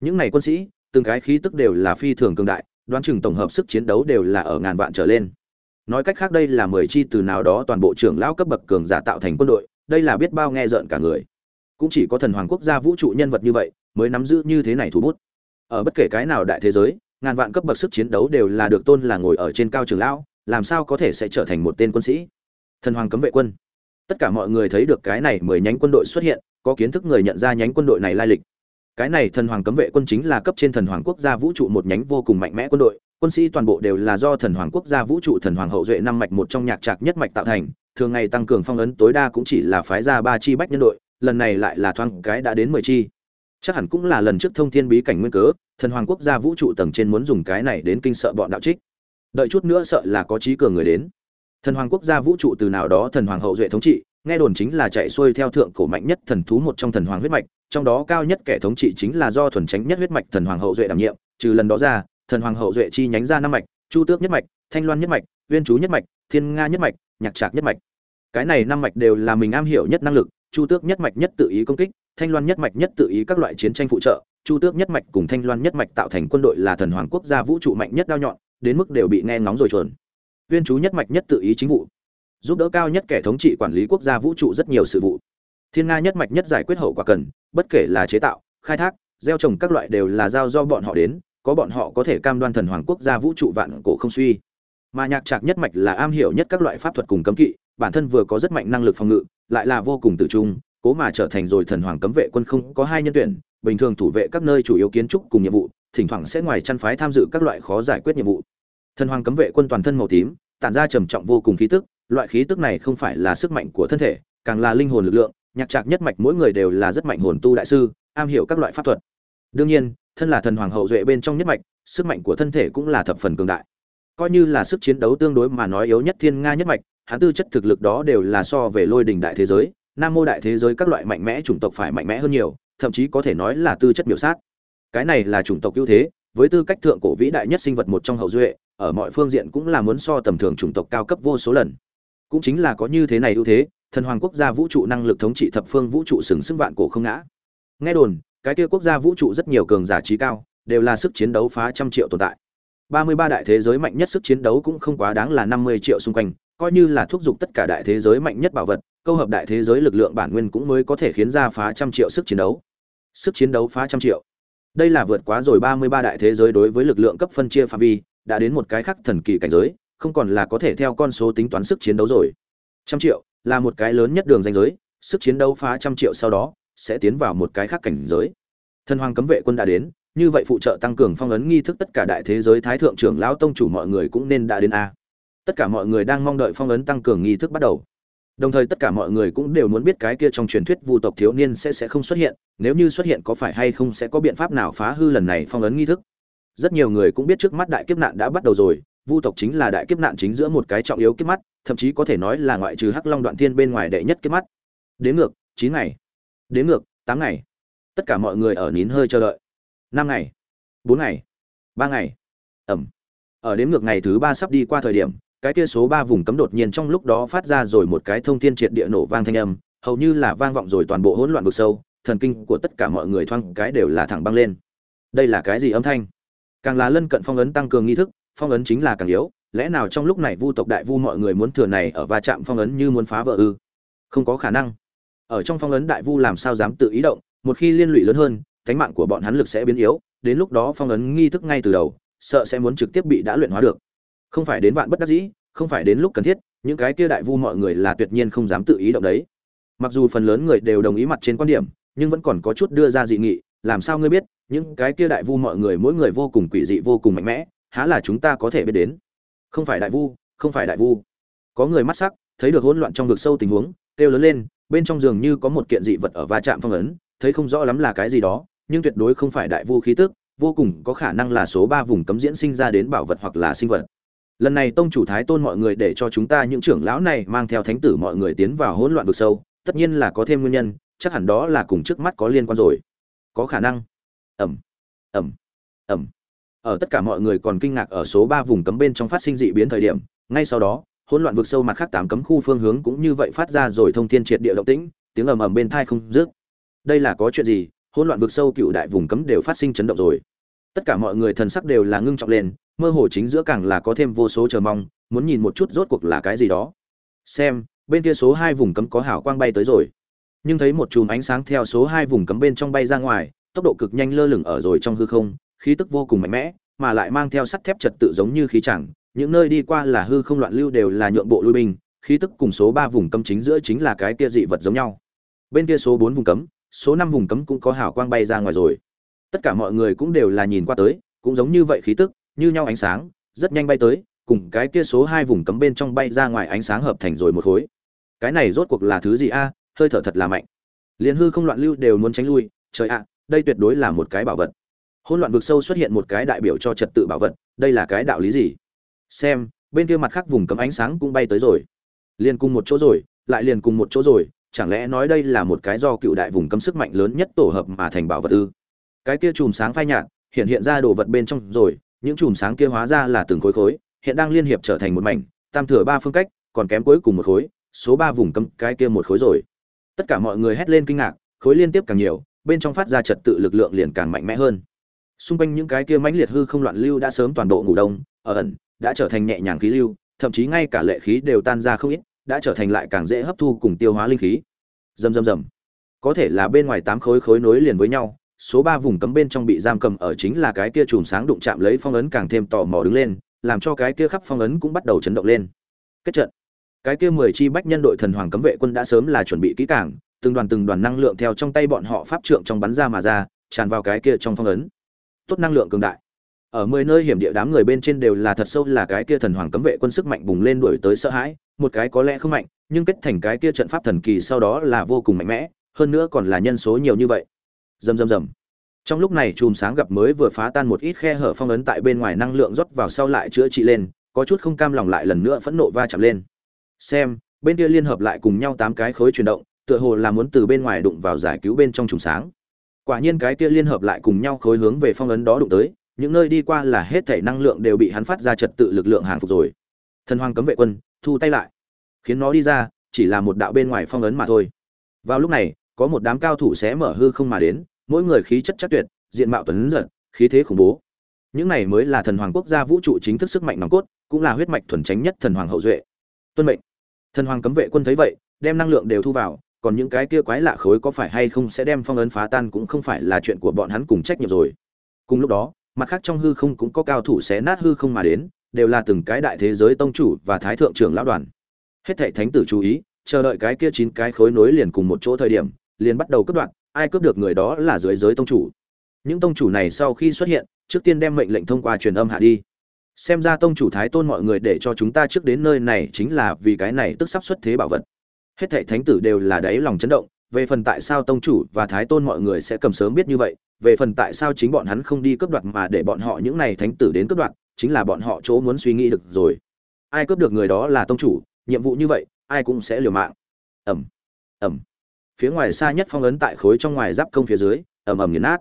Những này quân sĩ, từng cái khí tức đều là phi thường cường đại đoán chừng tổng hợp sức chiến đấu đều là ở ngàn vạn trở lên. Nói cách khác đây là mười chi từ nào đó toàn bộ trưởng lão cấp bậc cường giả tạo thành quân đội, đây là biết bao nghe rợn cả người. Cũng chỉ có thần hoàng quốc gia vũ trụ nhân vật như vậy mới nắm giữ như thế này thủ bút. Ở bất kể cái nào đại thế giới, ngàn vạn cấp bậc sức chiến đấu đều là được tôn là ngồi ở trên cao trường lão, làm sao có thể sẽ trở thành một tên quân sĩ? Thần hoàng cấm vệ quân. Tất cả mọi người thấy được cái này mười nhánh quân đội xuất hiện, có kiến thức người nhận ra nhánh quân đội này lai lịch cái này thần hoàng cấm vệ quân chính là cấp trên thần hoàng quốc gia vũ trụ một nhánh vô cùng mạnh mẽ quân đội. Quân sĩ toàn bộ đều là do thần hoàng quốc gia vũ trụ thần hoàng hậu duệ năm mạch một trong nhạc trạc nhất mạch tạo thành. Thường ngày tăng cường phong ấn tối đa cũng chỉ là phái ra ba chi bách nhân đội, lần này lại là thoáng cái đã đến mười chi. Chắc hẳn cũng là lần trước thông thiên bí cảnh nguyên cớ, thần hoàng quốc gia vũ trụ tầng trên muốn dùng cái này đến kinh sợ bọn đạo trích. Đợi chút nữa sợ là có trí cường người đến. Thần hoàng quốc gia vũ trụ từ nào đó thần hoàng hậu duệ thống trị, nghe đồn chính là chạy xuôi theo thượng cổ mạnh nhất thần thú một trong thần hoàng huyết mạch trong đó cao nhất kẻ thống trị chính là do thuần tránh nhất huyết mạch thần hoàng hậu duệ đảm nhiệm, trừ lần đó ra, thần hoàng hậu duệ chi nhánh ra năm mạch, chu tước nhất mạch, thanh loan nhất mạch, uyên chú nhất mạch, thiên nga nhất mạch, nhạc trạc nhất mạch. Cái này năm mạch đều là mình am hiểu nhất năng lực, chu tước nhất mạch nhất tự ý công kích, thanh loan nhất mạch nhất tự ý các loại chiến tranh phụ trợ, chu tước nhất mạch cùng thanh loan nhất mạch tạo thành quân đội là thần hoàng quốc gia vũ trụ mạnh nhất đao nhọn, đến mức đều bị nghe ngóng rồi chuẩn uyên chú nhất mạch nhất tự ý chính vụ, giúp đỡ cao nhất kẻ thống trị quản lý quốc gia vũ trụ rất nhiều sự vụ thiên nga nhất mạch nhất giải quyết hậu quả cần, bất kể là chế tạo, khai thác, gieo trồng các loại đều là giao do bọn họ đến, có bọn họ có thể cam đoan thần hoàng quốc gia vũ trụ vạn cổ không suy. Mà nhạc trạc nhất mạch là am hiểu nhất các loại pháp thuật cùng cấm kỵ, bản thân vừa có rất mạnh năng lực phòng ngự, lại là vô cùng tự trung, cố mà trở thành rồi thần hoàng cấm vệ quân không có hai nhân tuyển, bình thường thủ vệ các nơi chủ yếu kiến trúc cùng nhiệm vụ, thỉnh thoảng sẽ ngoài chăn phái tham dự các loại khó giải quyết nhiệm vụ. Thần hoàng cấm vệ quân toàn thân màu tím, tản ra trầm trọng vô cùng khí tức, loại khí tức này không phải là sức mạnh của thân thể, càng là linh hồn lực lượng nhạc trạc nhất mạch mỗi người đều là rất mạnh hồn tu đại sư, am hiểu các loại pháp thuật. Đương nhiên, thân là thần hoàng hậu duệ bên trong nhất mạch, sức mạnh của thân thể cũng là thập phần cường đại. Coi như là sức chiến đấu tương đối mà nói yếu nhất thiên nga nhất mạch, hắn tư chất thực lực đó đều là so về lôi đình đại thế giới, nam mô đại thế giới các loại mạnh mẽ chủng tộc phải mạnh mẽ hơn nhiều, thậm chí có thể nói là tư chất miểu sát. Cái này là chủng tộc ưu thế, với tư cách thượng cổ vĩ đại nhất sinh vật một trong hậu duệ, ở mọi phương diện cũng là muốn so tầm thường chủng tộc cao cấp vô số lần. Cũng chính là có như thế này ưu thế thần hoàng quốc gia vũ trụ năng lực thống trị thập phương vũ trụ sừng sững vạn cổ không ngã. Nghe đồn, cái kia quốc gia vũ trụ rất nhiều cường giả trí cao, đều là sức chiến đấu phá trăm triệu tồn tại. Ba mươi ba đại thế giới mạnh nhất sức chiến đấu cũng không quá đáng là năm mươi triệu xung quanh, coi như là thúc giục tất cả đại thế giới mạnh nhất bảo vật, câu hợp đại thế giới lực lượng bản nguyên cũng mới có thể khiến ra phá trăm triệu sức chiến đấu. Sức chiến đấu phá trăm triệu. Đây là vượt quá rồi ba mươi ba đại thế giới đối với lực lượng cấp phân chia phạm vi, đã đến một cái khác thần kỳ cảnh giới, không còn là có thể theo con số tính toán sức chiến đấu rồi. Trăm triệu là một cái lớn nhất đường danh giới, sức chiến đấu phá trăm triệu sau đó, sẽ tiến vào một cái khác cảnh giới. Thần hoàng cấm vệ quân đã đến, như vậy phụ trợ tăng cường phong ấn nghi thức tất cả đại thế giới thái thượng trưởng lão tông chủ mọi người cũng nên đã đến a. Tất cả mọi người đang mong đợi phong ấn tăng cường nghi thức bắt đầu. Đồng thời tất cả mọi người cũng đều muốn biết cái kia trong truyền thuyết vu tộc thiếu niên sẽ sẽ không xuất hiện, nếu như xuất hiện có phải hay không sẽ có biện pháp nào phá hư lần này phong ấn nghi thức. Rất nhiều người cũng biết trước mắt đại kiếp nạn đã bắt đầu rồi, vu tộc chính là đại kiếp nạn chính giữa một cái trọng yếu kiếp mắt thậm chí có thể nói là ngoại trừ hắc long đoạn thiên bên ngoài đệ nhất cái mắt. Đến ngược, chín ngày. Đến ngược, tám ngày. Tất cả mọi người ở nín hơi chờ đợi. Năm ngày. Bốn ngày. Ba ngày. Ẩm. Ở đến ngược ngày thứ ba sắp đi qua thời điểm, cái kia số ba vùng cấm đột nhiên trong lúc đó phát ra rồi một cái thông thiên triệt địa nổ vang thanh âm, hầu như là vang vọng rồi toàn bộ hỗn loạn vực sâu, thần kinh của tất cả mọi người thoang cái đều là thẳng băng lên. Đây là cái gì âm thanh? Càng là lân cận phong ấn tăng cường nghi thức, phong ấn chính là càng yếu lẽ nào trong lúc này vu tộc đại vu mọi người muốn thừa này ở va chạm phong ấn như muốn phá vỡ ư? Không có khả năng. Ở trong phong ấn đại vu làm sao dám tự ý động, một khi liên lụy lớn hơn, cánh mạng của bọn hắn lực sẽ biến yếu, đến lúc đó phong ấn nghi thức ngay từ đầu, sợ sẽ muốn trực tiếp bị đã luyện hóa được. Không phải đến vạn bất đắc dĩ, không phải đến lúc cần thiết, những cái kia đại vu mọi người là tuyệt nhiên không dám tự ý động đấy. Mặc dù phần lớn người đều đồng ý mặt trên quan điểm, nhưng vẫn còn có chút đưa ra dị nghị, làm sao ngươi biết, những cái kia đại vu mọi người mỗi người vô cùng quỷ dị, vô cùng mạnh mẽ, há là chúng ta có thể biết đến? Không phải đại vu, không phải đại vu. Có người mắt sắc, thấy được hỗn loạn trong vực sâu tình huống, kêu lớn lên, bên trong giường như có một kiện dị vật ở va chạm phong ấn, thấy không rõ lắm là cái gì đó, nhưng tuyệt đối không phải đại vu khí tức, vô cùng có khả năng là số ba vùng cấm diễn sinh ra đến bảo vật hoặc là sinh vật. Lần này tông chủ thái tôn mọi người để cho chúng ta những trưởng lão này mang theo thánh tử mọi người tiến vào hỗn loạn vực sâu, tất nhiên là có thêm nguyên nhân, chắc hẳn đó là cùng trước mắt có liên quan rồi. Có khả năng. Ẩm ẩm ẩm ở tất cả mọi người còn kinh ngạc ở số ba vùng cấm bên trong phát sinh dị biến thời điểm. Ngay sau đó, hỗn loạn vực sâu mặt khác tám cấm khu phương hướng cũng như vậy phát ra rồi thông thiên triệt địa động tĩnh, tiếng ầm ầm bên tai không dứt. Đây là có chuyện gì? Hỗn loạn vực sâu cựu đại vùng cấm đều phát sinh chấn động rồi. Tất cả mọi người thần sắc đều là ngưng trọng lên, mơ hồ chính giữa càng là có thêm vô số chờ mong, muốn nhìn một chút rốt cuộc là cái gì đó. Xem, bên kia số hai vùng cấm có hào quang bay tới rồi. Nhưng thấy một chùm ánh sáng theo số hai vùng cấm bên trong bay ra ngoài, tốc độ cực nhanh lơ lửng ở rồi trong hư không khí tức vô cùng mạnh mẽ, mà lại mang theo sắt thép trật tự giống như khí chẳng. Những nơi đi qua là hư không loạn lưu đều là nhượng bộ lui binh, khí tức cùng số ba vùng cấm chính giữa chính là cái kia dị vật giống nhau. Bên kia số bốn vùng cấm, số năm vùng cấm cũng có hào quang bay ra ngoài rồi. Tất cả mọi người cũng đều là nhìn qua tới, cũng giống như vậy khí tức, như nhau ánh sáng, rất nhanh bay tới, cùng cái kia số hai vùng cấm bên trong bay ra ngoài ánh sáng hợp thành rồi một khối. Cái này rốt cuộc là thứ gì a? Hơi thở thật là mạnh. Liên hư không loạn lưu đều muốn tránh lui, trời ạ, đây tuyệt đối là một cái bảo vật hỗn loạn vực sâu xuất hiện một cái đại biểu cho trật tự bảo vật, đây là cái đạo lý gì? Xem, bên kia mặt khác vùng cấm ánh sáng cũng bay tới rồi. Liền cùng một chỗ rồi, lại liền cùng một chỗ rồi, chẳng lẽ nói đây là một cái do cựu đại vùng cấm sức mạnh lớn nhất tổ hợp mà thành bảo vật ư? Cái kia chùm sáng phai nhạt, hiện hiện ra đồ vật bên trong rồi, những chùm sáng kia hóa ra là từng khối khối, hiện đang liên hiệp trở thành một mảnh, tam thừa ba phương cách, còn kém cuối cùng một khối, số ba vùng cấm cái kia một khối rồi. Tất cả mọi người hét lên kinh ngạc, khối liên tiếp càng nhiều, bên trong phát ra trật tự lực lượng liền càng mạnh mẽ hơn xung quanh những cái kia mãnh liệt hư không loạn lưu đã sớm toàn bộ ngủ đông, ở ẩn, đã trở thành nhẹ nhàng khí lưu, thậm chí ngay cả lệ khí đều tan ra không ít, đã trở thành lại càng dễ hấp thu cùng tiêu hóa linh khí. Rầm rầm rầm. Có thể là bên ngoài tám khối khối nối liền với nhau, số ba vùng cấm bên trong bị giam cầm ở chính là cái kia chùm sáng đụng chạm lấy phong ấn càng thêm tò mò đứng lên, làm cho cái kia khắp phong ấn cũng bắt đầu chấn động lên. Kết trận. Cái kia mười chi bách nhân đội thần hoàng cấm vệ quân đã sớm là chuẩn bị kỹ càng, từng đoàn từng đoàn năng lượng theo trong tay bọn họ pháp trượng trong bắn ra mà ra, tràn vào cái kia trong phong ấn tốt năng lượng cường đại. Ở mười nơi hiểm địa đám người bên trên đều là thật sâu là cái kia thần hoàng cấm vệ quân sức mạnh bùng lên đuổi tới sợ hãi, một cái có lẽ không mạnh, nhưng kết thành cái kia trận pháp thần kỳ sau đó là vô cùng mạnh mẽ, hơn nữa còn là nhân số nhiều như vậy. Rầm rầm rầm. Trong lúc này chùm sáng gặp mới vừa phá tan một ít khe hở phong ấn tại bên ngoài năng lượng rót vào sau lại chữa trị lên, có chút không cam lòng lại lần nữa phẫn nộ va chạm lên. Xem, bên kia liên hợp lại cùng nhau tám cái khối chuyển động, tựa hồ là muốn từ bên ngoài đụng vào giải cứu bên trong chùm sáng quả nhiên cái kia liên hợp lại cùng nhau khối hướng về phong ấn đó đụng tới, những nơi đi qua là hết thể năng lượng đều bị hắn phát ra trật tự lực lượng hàng phục rồi. Thần hoàng cấm vệ quân, thu tay lại. Khiến nó đi ra, chỉ là một đạo bên ngoài phong ấn mà thôi. Vào lúc này, có một đám cao thủ sẽ mở hư không mà đến, mỗi người khí chất chắc tuyệt, diện mạo tuấn giật, khí thế khủng bố. Những này mới là thần hoàng quốc gia vũ trụ chính thức sức mạnh nòng cốt, cũng là huyết mạch thuần tránh nhất thần hoàng hậu duệ. Tuân mệnh. Thần hoàng cấm vệ quân thấy vậy, đem năng lượng đều thu vào còn những cái kia quái lạ khối có phải hay không sẽ đem phong ấn phá tan cũng không phải là chuyện của bọn hắn cùng trách nhiệm rồi. Cùng lúc đó, mặt khác trong hư không cũng có cao thủ xé nát hư không mà đến, đều là từng cái đại thế giới tông chủ và thái thượng trưởng lão đoàn. Hết thảy thánh tử chú ý, chờ đợi cái kia chín cái khối nối liền cùng một chỗ thời điểm, liền bắt đầu cướp đoạt, ai cướp được người đó là dưới giới tông chủ. Những tông chủ này sau khi xuất hiện, trước tiên đem mệnh lệnh thông qua truyền âm hạ đi. Xem ra tông chủ thái tôn mọi người để cho chúng ta trước đến nơi này chính là vì cái này tức sắp xuất thế bảo vật hết thảy thánh tử đều là đáy lòng chấn động, về phần tại sao tông chủ và thái tôn mọi người sẽ cầm sớm biết như vậy, về phần tại sao chính bọn hắn không đi cướp đoạt mà để bọn họ những này thánh tử đến cướp đoạt, chính là bọn họ chỗ muốn suy nghĩ được rồi. Ai cướp được người đó là tông chủ, nhiệm vụ như vậy, ai cũng sẽ liều mạng. Ẩm ẩm phía ngoài xa nhất phong ấn tại khối trong ngoài giáp công phía dưới ẩm ẩm nghiền nát.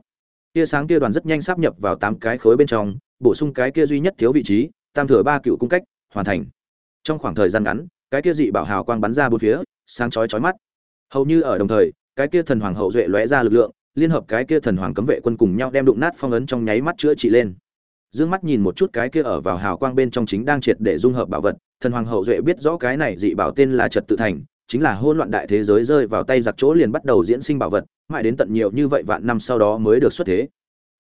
Tia sáng kia đoàn rất nhanh sắp nhập vào tám cái khối bên trong, bổ sung cái kia duy nhất thiếu vị trí, tam thừa ba cựu cung cách, hoàn thành. Trong khoảng thời gian ngắn, cái kia dị bảo hào quang bắn ra bốn phía sáng chói chói mắt. Hầu như ở đồng thời, cái kia thần hoàng hậu duệ lóe ra lực lượng, liên hợp cái kia thần hoàng cấm vệ quân cùng nhau đem đụng nát phong ấn trong nháy mắt chữa trị lên. Dương mắt nhìn một chút cái kia ở vào hào quang bên trong chính đang triệt để dung hợp bảo vật, thần hoàng hậu duệ biết rõ cái này dị bảo tên là trật tự thành, chính là hỗn loạn đại thế giới rơi vào tay giặc chỗ liền bắt đầu diễn sinh bảo vật, mãi đến tận nhiều như vậy vạn năm sau đó mới được xuất thế.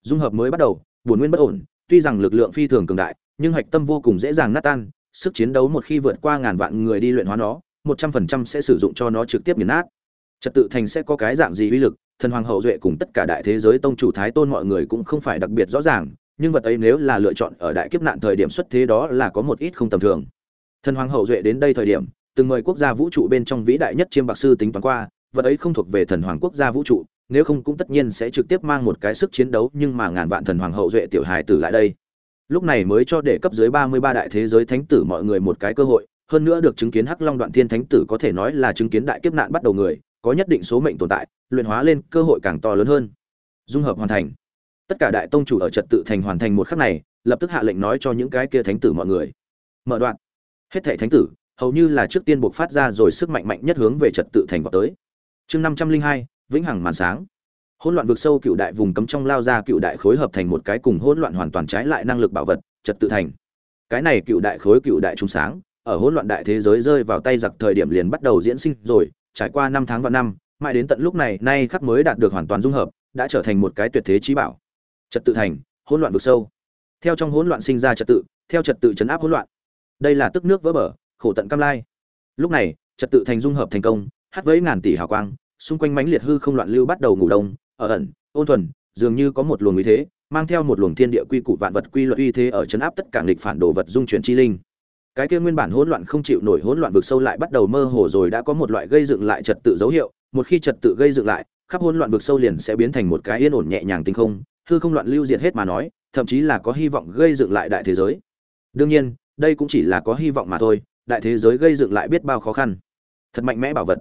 Dung hợp mới bắt đầu, buồn nguyên bất ổn, tuy rằng lực lượng phi thường cường đại, nhưng hạch tâm vô cùng dễ dàng nát tan, sức chiến đấu một khi vượt qua ngàn vạn người đi luyện hóa nó một trăm phần trăm sẽ sử dụng cho nó trực tiếp nghiền nát. Trật tự thành sẽ có cái dạng gì uy lực, thần hoàng hậu duệ cùng tất cả đại thế giới tông chủ thái tôn mọi người cũng không phải đặc biệt rõ ràng, nhưng vật ấy nếu là lựa chọn ở đại kiếp nạn thời điểm xuất thế đó là có một ít không tầm thường. Thần hoàng hậu duệ đến đây thời điểm, từng mời quốc gia vũ trụ bên trong vĩ đại nhất chiêm bạc sư tính toán qua, vật ấy không thuộc về thần hoàng quốc gia vũ trụ, nếu không cũng tất nhiên sẽ trực tiếp mang một cái sức chiến đấu nhưng mà ngàn vạn thần hoàng hậu duệ tiểu hài tử lại đây. Lúc này mới cho để cấp dưới ba mươi ba đại thế giới thánh tử mọi người một cái cơ hội hơn nữa được chứng kiến hắc long đoạn thiên thánh tử có thể nói là chứng kiến đại kiếp nạn bắt đầu người, có nhất định số mệnh tồn tại, luyện hóa lên cơ hội càng to lớn hơn. Dung hợp hoàn thành. Tất cả đại tông chủ ở trật tự thành hoàn thành một khắc này, lập tức hạ lệnh nói cho những cái kia thánh tử mọi người. Mở đoạn. Hết thảy thánh tử, hầu như là trước tiên buộc phát ra rồi sức mạnh mạnh nhất hướng về trật tự thành vào tới. Chương năm trăm linh hai, vĩnh hằng màn sáng. Hỗn loạn vực sâu cựu đại vùng cấm trong lao ra cựu đại khối hợp thành một cái cùng hỗn loạn hoàn toàn trái lại năng lực bảo vật, trật tự thành. Cái này cựu đại khối cựu đại trung sáng ở hỗn loạn đại thế giới rơi vào tay giặc thời điểm liền bắt đầu diễn sinh rồi, trải qua năm tháng và năm, mãi đến tận lúc này, nay khắc mới đạt được hoàn toàn dung hợp, đã trở thành một cái tuyệt thế trí bảo. Trật tự thành, hỗn loạn vực sâu. Theo trong hỗn loạn sinh ra trật tự, theo trật tự chấn áp hỗn loạn. Đây là tức nước vỡ bờ, khổ tận cam lai. Lúc này, trật tự thành dung hợp thành công, hát với ngàn tỷ hào quang, xung quanh mãnh liệt hư không loạn lưu bắt đầu ngủ đông, ở ẩn, ôn thuần, dường như có một luồng uy thế, mang theo một luồng thiên địa quy củ vạn vật quy luật uy thế ở chấn áp tất cả nghịch phản đồ vật dung chuyển chi linh cái kia nguyên bản hỗn loạn không chịu nổi hỗn loạn vực sâu lại bắt đầu mơ hồ rồi đã có một loại gây dựng lại trật tự dấu hiệu, một khi trật tự gây dựng lại, khắp hỗn loạn vực sâu liền sẽ biến thành một cái yên ổn nhẹ nhàng tinh không, hư không loạn lưu diệt hết mà nói, thậm chí là có hy vọng gây dựng lại đại thế giới. Đương nhiên, đây cũng chỉ là có hy vọng mà thôi, đại thế giới gây dựng lại biết bao khó khăn. Thật mạnh mẽ bảo vật.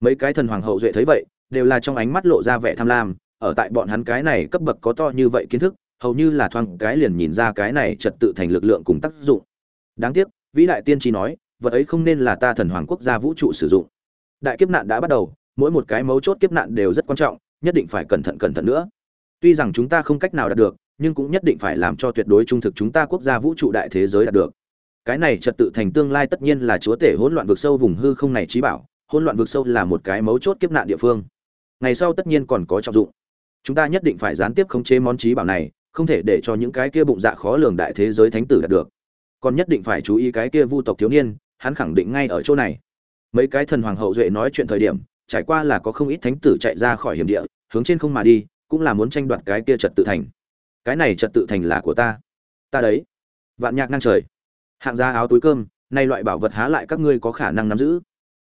Mấy cái thần hoàng hậu duệ thấy vậy, đều là trong ánh mắt lộ ra vẻ tham lam, ở tại bọn hắn cái này cấp bậc có to như vậy kiến thức, hầu như là thoáng cái liền nhìn ra cái này trật tự thành lực lượng cùng tác dụng. Đáng tiếc vĩ đại tiên tri nói, vật ấy không nên là ta thần hoàng quốc gia vũ trụ sử dụng. Đại kiếp nạn đã bắt đầu, mỗi một cái mấu chốt kiếp nạn đều rất quan trọng, nhất định phải cẩn thận cẩn thận nữa. Tuy rằng chúng ta không cách nào đạt được, nhưng cũng nhất định phải làm cho tuyệt đối trung thực chúng ta quốc gia vũ trụ đại thế giới đạt được. Cái này trật tự thành tương lai tất nhiên là chúa tể hỗn loạn vực sâu vùng hư không này trí bảo, hỗn loạn vực sâu là một cái mấu chốt kiếp nạn địa phương. Ngày sau tất nhiên còn có trọng dụng. Chúng ta nhất định phải gián tiếp khống chế món trí bảo này, không thể để cho những cái kia bụng dạ khó lường đại thế giới thánh tử đạt được còn nhất định phải chú ý cái kia vu tộc thiếu niên, hắn khẳng định ngay ở chỗ này. Mấy cái thần hoàng hậu duệ nói chuyện thời điểm, trải qua là có không ít thánh tử chạy ra khỏi hiểm địa, hướng trên không mà đi, cũng là muốn tranh đoạt cái kia trật tự thành. Cái này trật tự thành là của ta. Ta đấy. Vạn nhạc ngang trời. Hạng gia áo túi cơm, nay loại bảo vật há lại các ngươi có khả năng nắm giữ.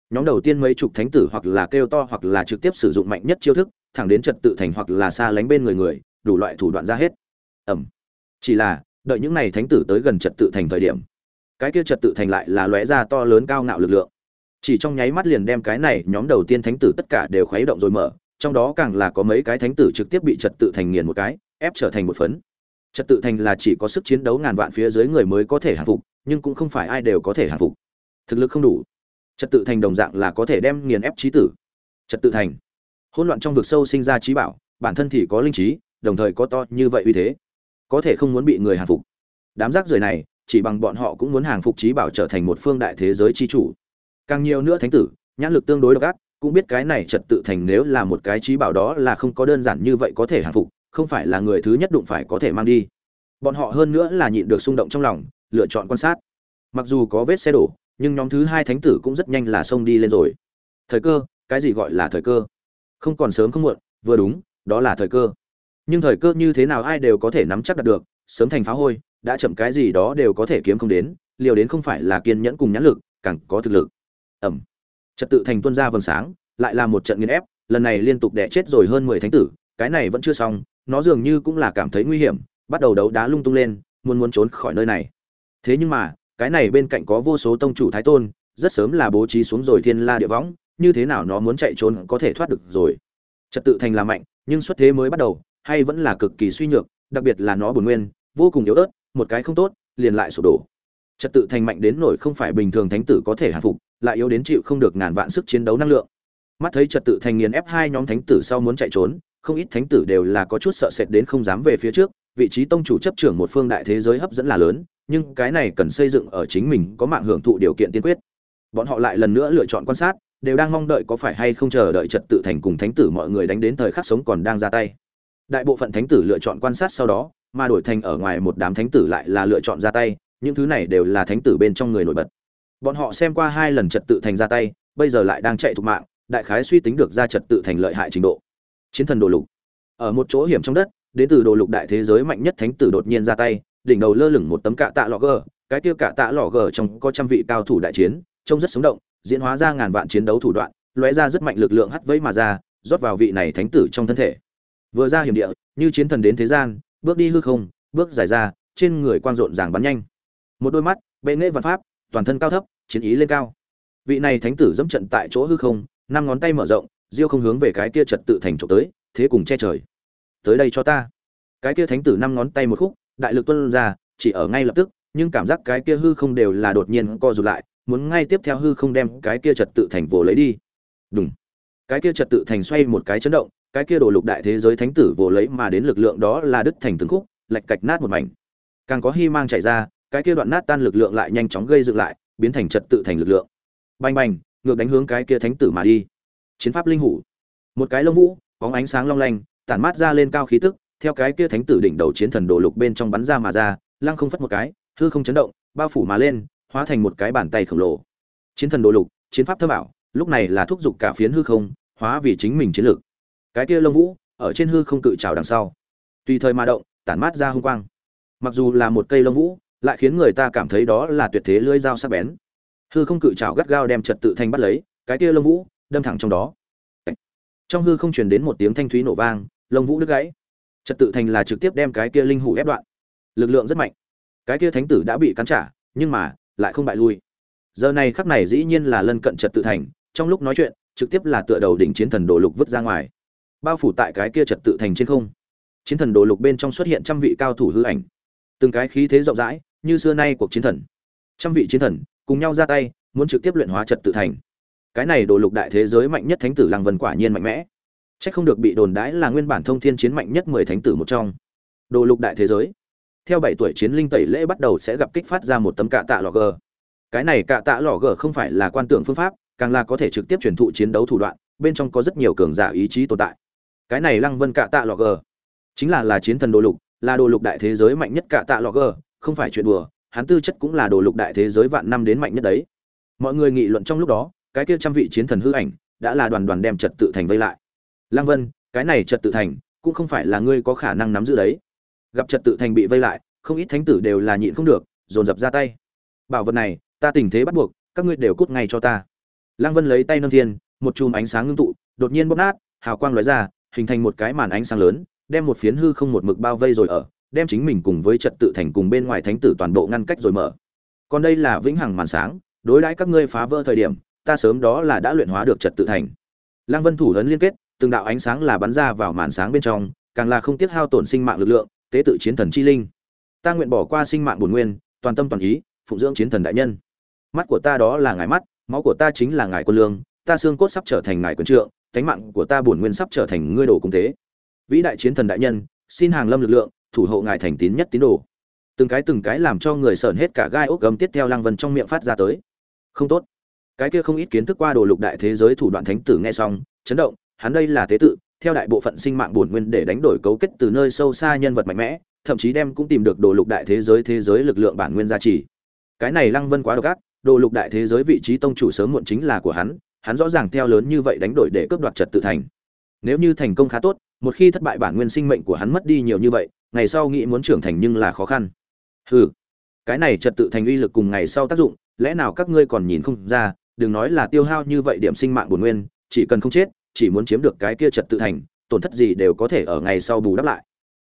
Nhóm đầu tiên mấy chục thánh tử hoặc là kêu to hoặc là trực tiếp sử dụng mạnh nhất chiêu thức, thẳng đến trật tự thành hoặc là xa lánh bên người người, đủ loại thủ đoạn ra hết. Ẩm. Chỉ là đợi những này thánh tử tới gần trật tự thành thời điểm, cái kia trật tự thành lại là lóe ra to lớn cao ngạo lực lượng. Chỉ trong nháy mắt liền đem cái này nhóm đầu tiên thánh tử tất cả đều khuấy động rồi mở, trong đó càng là có mấy cái thánh tử trực tiếp bị trật tự thành nghiền một cái, ép trở thành một phấn. Trật tự thành là chỉ có sức chiến đấu ngàn vạn phía dưới người mới có thể hạ phục, nhưng cũng không phải ai đều có thể hạ phục. Thực lực không đủ. Trật tự thành đồng dạng là có thể đem nghiền ép trí tử. Trật tự thành. Hỗn loạn trong vực sâu sinh ra trí bảo, bản thân thì có linh trí, đồng thời có to như vậy uy thế có thể không muốn bị người hàng phục. Đám rác rưởi này, chỉ bằng bọn họ cũng muốn hàng phục trí bảo trở thành một phương đại thế giới chi chủ. Càng nhiều nữa thánh tử, nhãn lực tương đối độc ác, cũng biết cái này trật tự thành nếu là một cái trí bảo đó là không có đơn giản như vậy có thể hàng phục, không phải là người thứ nhất đụng phải có thể mang đi. Bọn họ hơn nữa là nhịn được xung động trong lòng, lựa chọn quan sát. Mặc dù có vết xe đổ, nhưng nhóm thứ hai thánh tử cũng rất nhanh là xông đi lên rồi. Thời cơ, cái gì gọi là thời cơ? Không còn sớm không muộn, vừa đúng, đó là thời cơ nhưng thời cơ như thế nào ai đều có thể nắm chắc đạt được, sớm thành phá hôi, đã chậm cái gì đó đều có thể kiếm không đến, liều đến không phải là kiên nhẫn cùng nhãn lực, càng có thực lực. Ẩm. Trật tự thành tuân ra vầng sáng, lại là một trận nghiền ép, lần này liên tục đẻ chết rồi hơn mười thánh tử, cái này vẫn chưa xong, nó dường như cũng là cảm thấy nguy hiểm, bắt đầu đấu đá lung tung lên, muốn muốn trốn khỏi nơi này. Thế nhưng mà, cái này bên cạnh có vô số tông chủ thái tôn, rất sớm là bố trí xuống rồi thiên la địa võng, như thế nào nó muốn chạy trốn có thể thoát được rồi. Trật tự thành là mạnh, nhưng xuất thế mới bắt đầu hay vẫn là cực kỳ suy nhược, đặc biệt là nó bổn nguyên, vô cùng yếu ớt, một cái không tốt, liền lại sụp đổ. Trật tự thành mạnh đến nổi không phải bình thường thánh tử có thể hạ phục, lại yếu đến chịu không được ngàn vạn sức chiến đấu năng lượng. Mắt thấy trật tự thành nghiền ép hai nhóm thánh tử sau muốn chạy trốn, không ít thánh tử đều là có chút sợ sệt đến không dám về phía trước, vị trí tông chủ chấp trưởng một phương đại thế giới hấp dẫn là lớn, nhưng cái này cần xây dựng ở chính mình có mạng hưởng thụ điều kiện tiên quyết. Bọn họ lại lần nữa lựa chọn quan sát, đều đang mong đợi có phải hay không chờ đợi trật tự thành cùng thánh tử mọi người đánh đến thời khắc sống còn đang ra tay đại bộ phận thánh tử lựa chọn quan sát sau đó, mà đổi thành ở ngoài một đám thánh tử lại là lựa chọn ra tay, những thứ này đều là thánh tử bên trong người nổi bật. Bọn họ xem qua hai lần trật tự thành ra tay, bây giờ lại đang chạy thục mạng, đại khái suy tính được ra trật tự thành lợi hại trình độ. Chiến thần đồ lục. Ở một chỗ hiểm trong đất, đến từ đồ lục đại thế giới mạnh nhất thánh tử đột nhiên ra tay, đỉnh đầu lơ lửng một tấm cạ tạ lò gờ, cái tiêu cạ tạ lò gờ trong có trăm vị cao thủ đại chiến, trông rất sống động, diễn hóa ra ngàn vạn chiến đấu thủ đoạn, lóe ra rất mạnh lực lượng hắt vẫy mà ra, rót vào vị này thánh tử trong thân thể vừa ra hiểm địa, như chiến thần đến thế gian, bước đi hư không, bước dài ra, trên người quang rộn ràng bắn nhanh. Một đôi mắt, bệ nghệ văn pháp, toàn thân cao thấp, chiến ý lên cao. Vị này thánh tử dẫm trận tại chỗ hư không, năm ngón tay mở rộng, diêu không hướng về cái kia trật tự thành trộm tới, thế cùng che trời. Tới đây cho ta. Cái kia thánh tử năm ngón tay một khúc, đại lực tuân ra, chỉ ở ngay lập tức, nhưng cảm giác cái kia hư không đều là đột nhiên co rụt lại, muốn ngay tiếp theo hư không đem cái kia trật tự thành vồ lấy đi. Đúng cái kia trật tự thành xoay một cái chấn động cái kia đổ lục đại thế giới thánh tử vồ lấy mà đến lực lượng đó là đứt thành từng khúc, lạch cạch nát một mảnh. Càng có hy mang chạy ra, cái kia đoạn nát tan lực lượng lại nhanh chóng gây dựng lại, biến thành trật tự thành lực lượng. Bành bành, ngược đánh hướng cái kia thánh tử mà đi. Chiến pháp linh hủ. Một cái lông vũ, bóng ánh sáng long lanh, tản mát ra lên cao khí tức, theo cái kia thánh tử đỉnh đầu chiến thần đồ lục bên trong bắn ra mà ra, lăng không phất một cái, hư không chấn động, bao phủ mà lên, hóa thành một cái bàn tay khổng lồ. Chiến thần đồ lục, chiến pháp thơ bảo, lúc này là thúc giục cả phiến hư không, hóa vì chính mình chiến lược cái kia lông vũ ở trên hư không cự trào đằng sau. Tùy thời mà động, tản mát ra hung quang. Mặc dù là một cây lông vũ, lại khiến người ta cảm thấy đó là tuyệt thế lưỡi dao sắc bén. Hư không cự trào gắt gao đem trật tự thanh bắt lấy, cái kia lông vũ đâm thẳng trong đó. Trong hư không truyền đến một tiếng thanh thúy nổ vang, lông vũ đứt gãy. Trật tự thành là trực tiếp đem cái kia linh hủ ép đoạn. Lực lượng rất mạnh. Cái kia thánh tử đã bị cắn trả, nhưng mà lại không bại lui. Giờ này khắc này dĩ nhiên là lân cận trật tự thành, trong lúc nói chuyện, trực tiếp là tựa đầu đỉnh chiến thần đồ lục vứt ra ngoài bao phủ tại cái kia trật tự thành trên không chiến thần đồ lục bên trong xuất hiện trăm vị cao thủ hư ảnh từng cái khí thế rộng rãi như xưa nay cuộc chiến thần trăm vị chiến thần cùng nhau ra tay muốn trực tiếp luyện hóa trật tự thành cái này đồ lục đại thế giới mạnh nhất thánh tử lăng vân quả nhiên mạnh mẽ Chắc không được bị đồn đãi là nguyên bản thông thiên chiến mạnh nhất mười thánh tử một trong. Đồ lục đại thế giới. Theo bảy tuổi chiến linh tẩy lễ bắt đầu sẽ gặp kích phát ra một tấm cạ tạ lò gờ. Cái này cạ tạ lò gờ không phải là quan tưởng phương pháp, càng là có thể trực tiếp truyền thụ chiến đấu thủ đoạn, bên trong có rất nhiều cường giả ý chí tồn tại. Cái này Lăng Vân cạ tạ lò gờ, chính là là chiến thần đồ lục, là đồ lục đại thế giới mạnh nhất cạ tạ lò gờ, không phải chuyện đùa, hắn tư chất cũng là đồ lục đại thế giới vạn năm đến mạnh nhất đấy. Mọi người nghị luận trong lúc đó, cái kia trăm vị chiến thần hư ảnh đã là đoàn đoàn đem trật tự thành vây lại Lăng Vân, cái này trật tự thành, cũng không phải là ngươi có khả năng nắm giữ đấy. Gặp trật tự thành bị vây lại, không ít thánh tử đều là nhịn không được, dồn dập ra tay. Bảo vật này, ta tình thế bắt buộc, các ngươi đều cút ngay cho ta. Lăng Vân lấy tay nâng thiên, một chùm ánh sáng ngưng tụ, đột nhiên bóp nát, hào quang lóe ra, hình thành một cái màn ánh sáng lớn, đem một phiến hư không một mực bao vây rồi ở, đem chính mình cùng với trật tự thành cùng bên ngoài thánh tử toàn bộ ngăn cách rồi mở. Còn đây là vĩnh hằng màn sáng, đối đãi các ngươi phá vỡ thời điểm, ta sớm đó là đã luyện hóa được trật tự thành. Lăng Vân thủ ấn liên kết, từng đạo ánh sáng là bắn ra vào màn sáng bên trong, càng là không tiếc hao tổn sinh mạng lực lượng, tế tự chiến thần chi linh. Ta nguyện bỏ qua sinh mạng bổn nguyên, toàn tâm toàn ý, phụng dưỡng chiến thần đại nhân. Mắt của ta đó là ngài mắt, máu của ta chính là ngài quân lương, ta xương cốt sắp trở thành ngài quân trượng, thánh mạng của ta bổn nguyên sắp trở thành ngươi đồ cung tế. Vĩ đại chiến thần đại nhân, xin hàng lâm lực lượng, thủ hộ ngài thành tín nhất tín đồ. Từng cái từng cái làm cho người sởn hết cả gai ốc gầm tiếp theo Lăng Vân trong miệng phát ra tới. Không tốt. Cái kia không ít kiến thức qua đồ lục đại thế giới thủ đoạn thánh tử nghe xong, chấn động, hắn đây là tế tự, theo đại bộ phận sinh mạng bổn nguyên để đánh đổi cấu kết từ nơi sâu xa nhân vật mạnh mẽ, thậm chí đem cũng tìm được đồ lục đại thế giới thế giới lực lượng bản nguyên gia trì. Cái này Lăng Vân quá độc ác, đồ lục đại thế giới vị trí tông chủ sớm muộn chính là của hắn, hắn rõ ràng theo lớn như vậy đánh đổi để cướp đoạt trật tự thành. Nếu như thành công khá tốt, một khi thất bại bản nguyên sinh mệnh của hắn mất đi nhiều như vậy, ngày sau nghĩ muốn trưởng thành nhưng là khó khăn. Hừ, cái này trật tự thành uy lực cùng ngày sau tác dụng, lẽ nào các ngươi còn nhìn không ra, đừng nói là tiêu hao như vậy điểm sinh mạng bổn nguyên, chỉ cần không chết, chỉ muốn chiếm được cái kia trật tự thành, tổn thất gì đều có thể ở ngày sau bù đắp lại.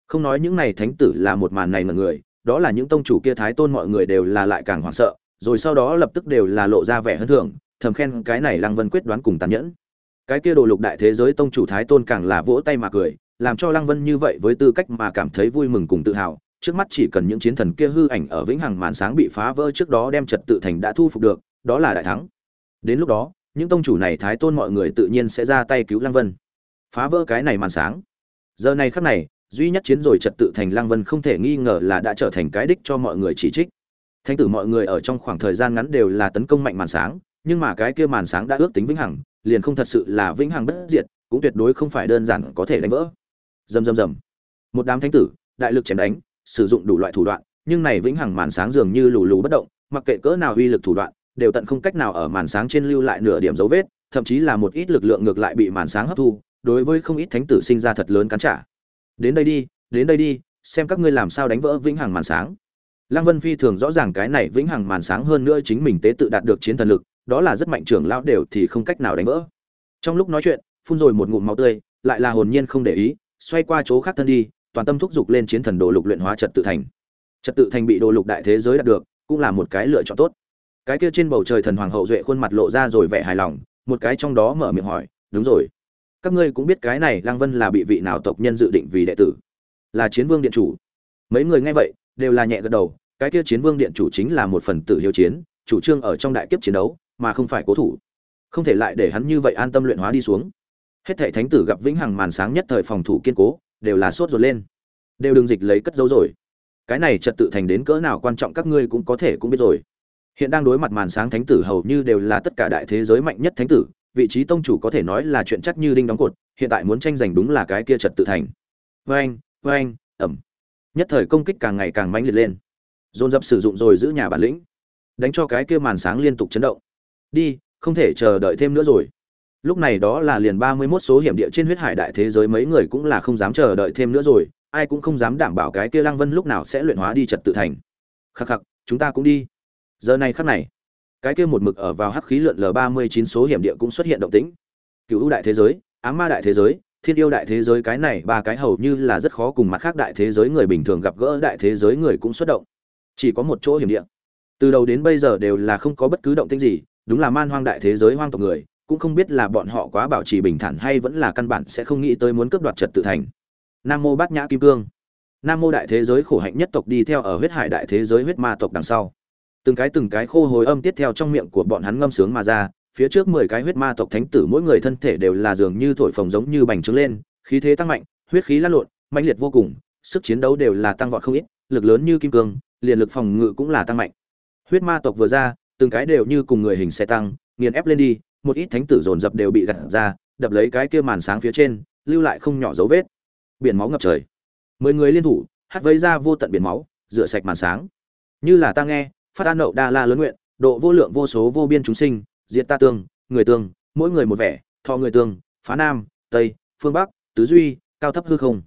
Không nói những này thánh tử là một màn này mà người, đó là những tông chủ kia thái tôn mọi người đều là lại càng hoảng sợ, rồi sau đó lập tức đều là lộ ra vẻ hân thường thầm khen cái này Lăng Vân quyết đoán cùng tàn nhẫn. Cái kia đồ lục đại thế giới tông chủ thái tôn càng là vỗ tay mà cười, làm cho Lăng Vân như vậy với tư cách mà cảm thấy vui mừng cùng tự hào, trước mắt chỉ cần những chiến thần kia hư ảnh ở vĩnh hằng màn sáng bị phá vỡ trước đó đem trật tự thành đã thu phục được, đó là đại thắng. Đến lúc đó, những tông chủ này thái tôn mọi người tự nhiên sẽ ra tay cứu lăng vân phá vỡ cái này màn sáng giờ này khắc này duy nhất chiến rồi trật tự thành lăng vân không thể nghi ngờ là đã trở thành cái đích cho mọi người chỉ trích thanh tử mọi người ở trong khoảng thời gian ngắn đều là tấn công mạnh màn sáng nhưng mà cái kia màn sáng đã ước tính vĩnh hằng liền không thật sự là vĩnh hằng bất diệt cũng tuyệt đối không phải đơn giản có thể đánh vỡ rầm rầm rầm một đám thánh tử đại lực chém đánh sử dụng đủ loại thủ đoạn nhưng này vĩnh hằng màn sáng dường như lù lù bất động mặc kệ cỡ nào uy lực thủ đoạn đều tận không cách nào ở màn sáng trên lưu lại nửa điểm dấu vết, thậm chí là một ít lực lượng ngược lại bị màn sáng hấp thu, đối với không ít thánh tử sinh ra thật lớn cắn trả. Đến đây đi, đến đây đi, xem các ngươi làm sao đánh vỡ vĩnh hằng màn sáng. Lăng Vân Phi thường rõ ràng cái này vĩnh hằng màn sáng hơn nữa chính mình tế tự đạt được chiến thần lực, đó là rất mạnh trưởng lão đều thì không cách nào đánh vỡ. Trong lúc nói chuyện, phun rồi một ngụm máu tươi lại là hồn nhiên không để ý xoay qua chỗ khác thân đi toàn tâm thúc giục lên chiến thần đồ lục luyện hóa trật tự thành. Trật tự thành bị đồ lục đại thế giới đạt được cũng là một cái lựa chọn tốt. Cái kia trên bầu trời thần hoàng hậu duệ khuôn mặt lộ ra rồi vẻ hài lòng một cái trong đó mở miệng hỏi đúng rồi. Các ngươi cũng biết cái này lăng vân là bị vị nào tộc nhân dự định vì đệ tử? Là chiến vương điện chủ? Mấy người nghe vậy đều là nhẹ gật đầu cái kia chiến vương điện chủ chính là một phần tử hiếu chiến chủ trương ở trong đại kiếp chiến đấu mà không phải cố thủ. Không thể lại để hắn như vậy an tâm luyện hóa đi xuống. Hết thảy thánh tử gặp vĩnh hằng màn sáng nhất thời phòng thủ kiên cố, đều là sốt ruột lên. Đều đường dịch lấy cất dấu rồi. Cái này trật tự thành đến cỡ nào quan trọng các ngươi cũng có thể cũng biết rồi. Hiện đang đối mặt màn sáng thánh tử hầu như đều là tất cả đại thế giới mạnh nhất thánh tử, vị trí tông chủ có thể nói là chuyện chắc như đinh đóng cột, hiện tại muốn tranh giành đúng là cái kia trật tự thành. Vâng vâng ẩm. Nhất thời công kích càng ngày càng mãnh liệt lên. Dồn dập sử dụng rồi giữ nhà bản lĩnh. Đánh cho cái kia màn sáng liên tục chấn động đi, không thể chờ đợi thêm nữa rồi. Lúc này đó là liền ba mươi 31 số hiểm địa trên huyết hải đại thế giới mấy người cũng là không dám chờ đợi thêm nữa rồi, ai cũng không dám đảm bảo cái kia lăng vân lúc nào sẽ luyện hóa đi trật tự thành. Khắc khắc, chúng ta cũng đi. Giờ này khắc này, cái kia một mực ở vào hắc khí lượn l ba mươi chín số hiểm địa cũng xuất hiện động tĩnh. Cựu ưu đại thế giới, ám ma đại thế giới, thiên yêu đại thế giới, cái này ba cái hầu như là rất khó cùng mặt khác đại thế giới người bình thường gặp gỡ đại thế giới người cũng xuất động. Chỉ có một chỗ hiểm địa. Từ đầu đến bây giờ đều là không có bất cứ động tĩnh gì đúng là man hoang đại thế giới hoang tộc người, cũng không biết là bọn họ quá bảo trì bình thản hay vẫn là căn bản sẽ không nghĩ tới muốn cướp đoạt trật tự thành. Nam mô bát nhã kim cương. Nam mô đại thế giới khổ hạnh nhất tộc đi theo ở huyết hải đại thế giới huyết ma tộc đằng sau. Từng cái từng cái khô hồi âm tiếp theo trong miệng của bọn hắn ngâm sướng mà ra, phía trước mười cái huyết ma tộc thánh tử mỗi người thân thể đều là dường như thổi phồng giống như bành trướng lên, khí thế tăng mạnh, huyết khí lăn lộn mạnh liệt vô cùng, sức chiến đấu đều là tăng vọt không ít, lực lớn như kim cương, liền lực phòng ngự cũng là tăng mạnh. Huyết ma tộc vừa ra từng cái đều như cùng người hình xe tăng, nghiền ép lên đi, một ít thánh tử dồn dập đều bị gặt ra, đập lấy cái kia màn sáng phía trên, lưu lại không nhỏ dấu vết. Biển máu ngập trời. Mười người liên thủ, hát vây ra vô tận biển máu, rửa sạch màn sáng. Như là ta nghe, phát an nậu đa la lớn nguyện, độ vô lượng vô số vô biên chúng sinh, diệt ta tương người tương mỗi người một vẻ, thọ người tương phá nam, tây, phương bắc, tứ duy, cao thấp hư không.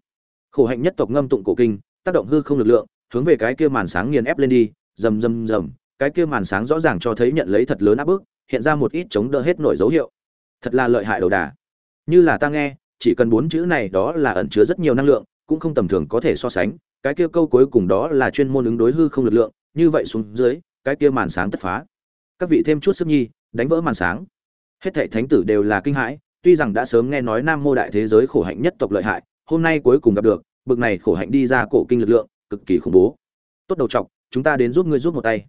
Khổ hạnh nhất tộc ngâm tụng cổ kinh, tác động hư không lực lượng, hướng về cái kia màn sáng nghiền ép lên đi, rầm rầm rầm cái kia màn sáng rõ ràng cho thấy nhận lấy thật lớn áp bức, hiện ra một ít chống đỡ hết nổi dấu hiệu. Thật là lợi hại đầu đà. Như là ta nghe, chỉ cần bốn chữ này đó là ẩn chứa rất nhiều năng lượng, cũng không tầm thường có thể so sánh, cái kia câu cuối cùng đó là chuyên môn ứng đối hư không lực lượng, như vậy xuống dưới, cái kia màn sáng tất phá. Các vị thêm chút sức nhi, đánh vỡ màn sáng. Hết thảy thánh tử đều là kinh hãi, tuy rằng đã sớm nghe nói nam mô đại thế giới khổ hạnh nhất tộc lợi hại, hôm nay cuối cùng gặp được, bực này khổ hạnh đi ra cổ kinh lực lượng, cực kỳ khủng bố. Tốt đầu trọc chúng ta đến giúp ngươi giúp một tay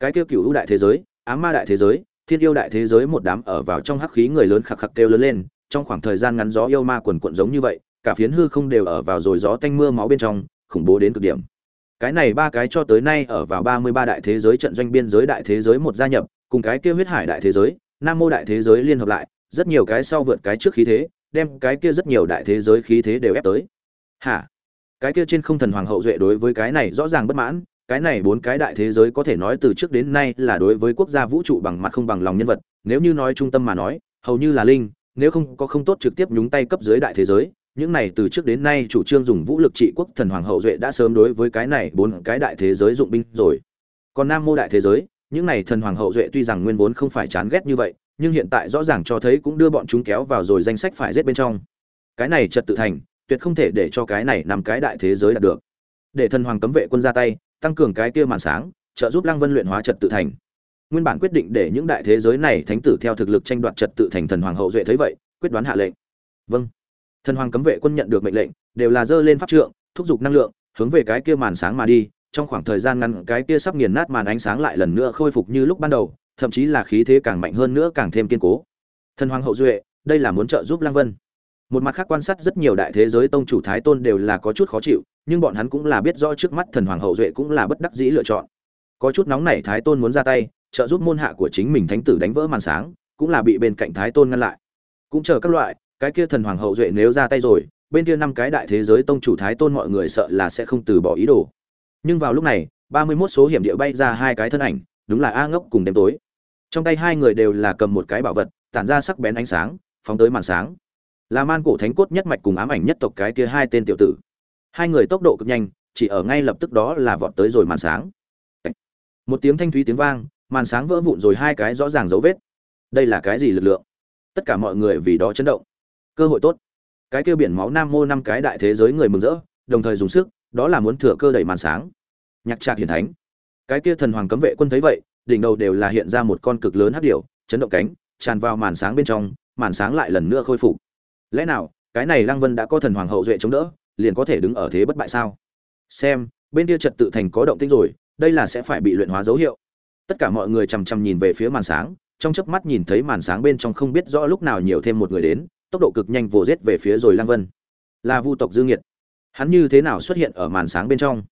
cái kia cựu đại thế giới ám ma đại thế giới, thiên yêu đại thế giới một đám ở vào trong hắc khí người lớn khạc khạc kêu lớn lên, trong khoảng thời gian ngắn gió yêu ma quần quận giống như vậy, cả phiến hư không đều ở vào rồi gió tanh mưa máu bên trong, khủng bố đến cực điểm. Cái này ba cái cho tới nay ở vào ba mươi ba đại thế giới trận doanh biên giới đại thế giới một gia nhập, cùng cái kia huyết hải đại thế giới, nam mô đại thế giới liên hợp lại, rất nhiều cái sau vượt cái trước khí thế, đem cái kia rất nhiều đại thế giới khí thế đều ép tới. Hả? Cái kia trên không thần hoàng hậu duệ đối với cái này rõ ràng bất mãn cái này bốn cái đại thế giới có thể nói từ trước đến nay là đối với quốc gia vũ trụ bằng mặt không bằng lòng nhân vật, nếu như nói trung tâm mà nói, hầu như là linh, nếu không có không tốt trực tiếp nhúng tay cấp dưới đại thế giới, những này từ trước đến nay chủ trương dùng vũ lực trị quốc thần hoàng hậu duệ đã sớm đối với cái này bốn cái đại thế giới dụng binh rồi. Còn nam mô đại thế giới, những này thần hoàng hậu duệ tuy rằng nguyên vốn không phải chán ghét như vậy, nhưng hiện tại rõ ràng cho thấy cũng đưa bọn chúng kéo vào rồi danh sách phải giết bên trong. Cái này trật tự thành, tuyệt không thể để cho cái này nằm cái đại thế giới đạt được. Để thần hoàng cấm vệ quân ra tay tăng cường cái kia màn sáng, trợ giúp lăng vân luyện hóa trật tự thành. Nguyên bản quyết định để những đại thế giới này thánh tử theo thực lực tranh đoạt trật tự thành thần hoàng hậu duệ thấy vậy, quyết đoán hạ lệnh. Vâng. Thần hoàng cấm vệ quân nhận được mệnh lệnh, đều là dơ lên pháp trượng, thúc giục năng lượng, hướng về cái kia màn sáng mà đi, trong khoảng thời gian ngắn cái kia sắp nghiền nát màn ánh sáng lại lần nữa khôi phục như lúc ban đầu, thậm chí là khí thế càng mạnh hơn nữa càng thêm kiên cố. Thần hoàng hậu duệ, đây là muốn trợ giúp lăng vân một mặt khác quan sát rất nhiều đại thế giới tông chủ thái tôn đều là có chút khó chịu, nhưng bọn hắn cũng là biết rõ trước mắt thần hoàng hậu duệ cũng là bất đắc dĩ lựa chọn. Có chút nóng nảy thái tôn muốn ra tay, trợ giúp môn hạ của chính mình thánh tử đánh vỡ màn sáng, cũng là bị bên cạnh thái tôn ngăn lại. Cũng chờ các loại, cái kia thần hoàng hậu duệ nếu ra tay rồi, bên kia năm cái đại thế giới tông chủ thái tôn mọi người sợ là sẽ không từ bỏ ý đồ. Nhưng vào lúc này, ba mươi 31 số hiểm địa bay ra hai cái thân ảnh, đúng là a ngốc cùng đêm tối. Trong tay hai người đều là cầm một cái bảo vật, tản ra sắc bén ánh sáng, phóng tới màn sáng là man cổ thánh cốt nhất mạch cùng ám ảnh nhất tộc cái kia hai tên tiểu tử. Hai người tốc độ cực nhanh, chỉ ở ngay lập tức đó là vọt tới rồi màn sáng. Một tiếng thanh thúy tiếng vang, màn sáng vỡ vụn rồi hai cái rõ ràng dấu vết. Đây là cái gì lực lượng? Tất cả mọi người vì đó chấn động. Cơ hội tốt. Cái kia biển máu nam mô năm cái đại thế giới người mừng rỡ, đồng thời dùng sức, đó là muốn thừa cơ đẩy màn sáng. Nhạc trạc hiển thánh. Cái kia thần hoàng cấm vệ quân thấy vậy, đỉnh đầu đều là hiện ra một con cực lớn hắc điểu, chấn động cánh, tràn vào màn sáng bên trong, màn sáng lại lần nữa khôi phục lẽ nào, cái này lăng vân đã có thần hoàng hậu duệ chống đỡ, liền có thể đứng ở thế bất bại sao? Xem, bên kia trật tự thành có động tĩnh rồi, đây là sẽ phải bị luyện hóa dấu hiệu. Tất cả mọi người chằm chằm nhìn về phía màn sáng, trong chớp mắt nhìn thấy màn sáng bên trong không biết rõ lúc nào nhiều thêm một người đến, tốc độ cực nhanh vồ rết về phía rồi lăng vân. Là vu tộc dương nhiệt. Hắn như thế nào xuất hiện ở màn sáng bên trong?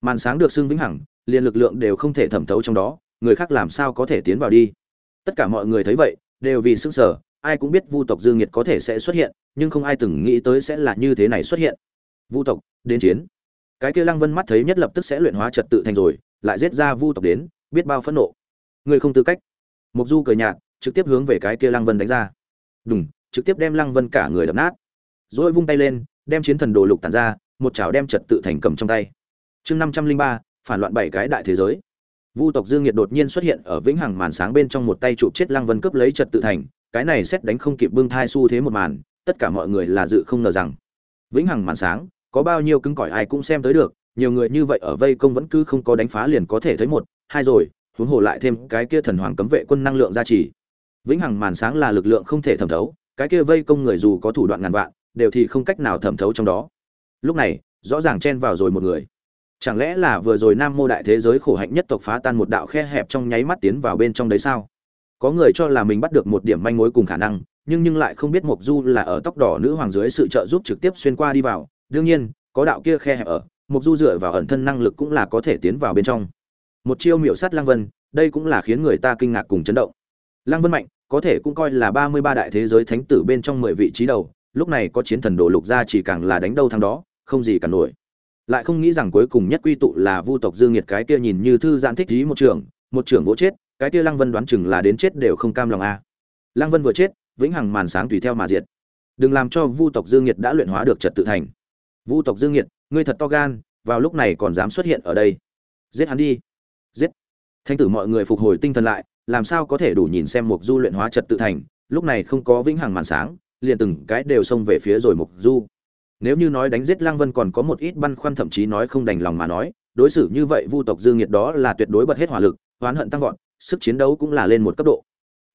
Màn sáng được xưng vĩnh hằng, liền lực lượng đều không thể thẩm thấu trong đó, người khác làm sao có thể tiến vào đi? Tất cả mọi người thấy vậy, đều vì sức sở ai cũng biết vu tộc dương nhiệt có thể sẽ xuất hiện, nhưng không ai từng nghĩ tới sẽ là như thế này xuất hiện. Vu tộc, đến chiến. Cái kia lăng vân mắt thấy nhất lập tức sẽ luyện hóa trật tự thành rồi, lại giết ra vu tộc đến, biết bao phẫn nộ. Người không tư cách. Mục du cười nhạt, trực tiếp hướng về cái kia lăng vân đánh ra. Đùng, trực tiếp đem lăng vân cả người đập nát. Rồi vung tay lên, đem chiến thần đồ lục tàn ra, một chảo đem trật tự thành cầm trong tay. Chương năm trăm linh ba, phản loạn bảy cái đại thế giới. Vu tộc dương nhiệt đột nhiên xuất hiện ở vĩnh hằng màn sáng bên trong một tay chụp chết lăng vân cướp lấy trật tự thành cái này xét đánh không kịp bưng thai xu thế một màn, tất cả mọi người là dự không ngờ rằng, vĩnh hằng màn sáng, có bao nhiêu cứng cỏi ai cũng xem tới được, nhiều người như vậy ở vây công vẫn cứ không có đánh phá liền có thể thấy một, hai rồi, huống hồ lại thêm cái kia thần hoàng cấm vệ quân năng lượng gia trì. Vĩnh hằng màn sáng là lực lượng không thể thẩm thấu, cái kia vây công người dù có thủ đoạn ngàn vạn, đều thì không cách nào thẩm thấu trong đó. Lúc này, rõ ràng chen vào rồi một người. Chẳng lẽ là vừa rồi nam mô đại thế giới khổ hạnh nhất tộc phá tan một đạo khe hẹp trong nháy mắt tiến vào bên trong đấy sao? Có người cho là mình bắt được một điểm manh mối cùng khả năng, nhưng nhưng lại không biết mộc du là ở tóc đỏ nữ hoàng dưới sự trợ giúp trực tiếp xuyên qua đi vào. Đương nhiên, có đạo kia khe hẹp ở, mộc du dựa vào ẩn thân năng lực cũng là có thể tiến vào bên trong. Một chiêu miệu sát lang vân, đây cũng là khiến người ta kinh ngạc cùng chấn động. Lang vân mạnh, có thể cũng coi là ba mươi ba đại thế giới thánh tử bên trong mười vị trí đầu, lúc này có chiến thần đồ lục ra chỉ càng là đánh đâu thắng đó, không gì cả nổi. Lại không nghĩ rằng cuối cùng nhất quy tụ là vu tộc dương nhiệt cái kia nhìn như thư giãn thích dí một trưởng một trưởng vỗ chết cái kia lăng vân đoán chừng là đến chết đều không cam lòng a. À. lăng vân vừa chết, vĩnh hằng màn sáng tùy theo mà diệt. Đừng làm cho vu tộc dương nhiệt đã luyện hóa được trật tự thành. Vu tộc dương nhiệt, ngươi thật to gan, vào lúc này còn dám xuất hiện ở đây. Giết hắn đi. Giết. Thanh tử mọi người phục hồi tinh thần lại, làm sao có thể đủ nhìn xem mục du luyện hóa trật tự thành, lúc này không có vĩnh hằng màn sáng, liền từng cái đều xông về phía rồi mục du. Nếu như nói đánh giết lang vân còn có một ít băn khoăn thậm chí nói không đành lòng mà nói, đối xử như vậy vu tộc dương nhiệt đó là tuyệt đối bật hết hỏa lực, oán hận tăng vọt sức chiến đấu cũng là lên một cấp độ.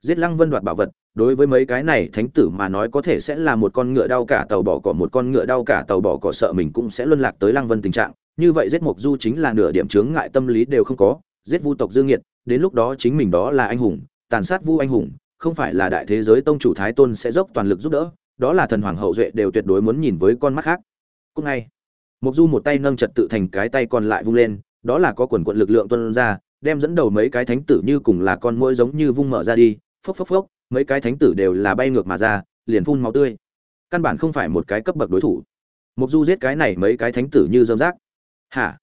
Giết lăng vân đoạt bảo vật, đối với mấy cái này thánh tử mà nói có thể sẽ là một con ngựa đau cả tàu bỏ cỏ, một con ngựa đau cả tàu bỏ cỏ sợ mình cũng sẽ luân lạc tới lăng vân tình trạng. Như vậy giết mục du chính là nửa điểm chướng ngại tâm lý đều không có, giết vu tộc dương nhiệt đến lúc đó chính mình đó là anh hùng, tàn sát vu anh hùng, không phải là đại thế giới tông chủ thái tôn sẽ dốc toàn lực giúp đỡ, đó là thần hoàng hậu duệ đều tuyệt đối muốn nhìn với con mắt khác. Cũng ngay mục du một tay nâng trật tự thành cái tay còn lại vung lên, đó là có quần quận lực lượng tuân ra đem dẫn đầu mấy cái thánh tử như cùng là con muỗi giống như vung mở ra đi, phốc phốc phốc, mấy cái thánh tử đều là bay ngược mà ra, liền phun máu tươi. Căn bản không phải một cái cấp bậc đối thủ. Mục du giết cái này mấy cái thánh tử như rơm rác. Hả?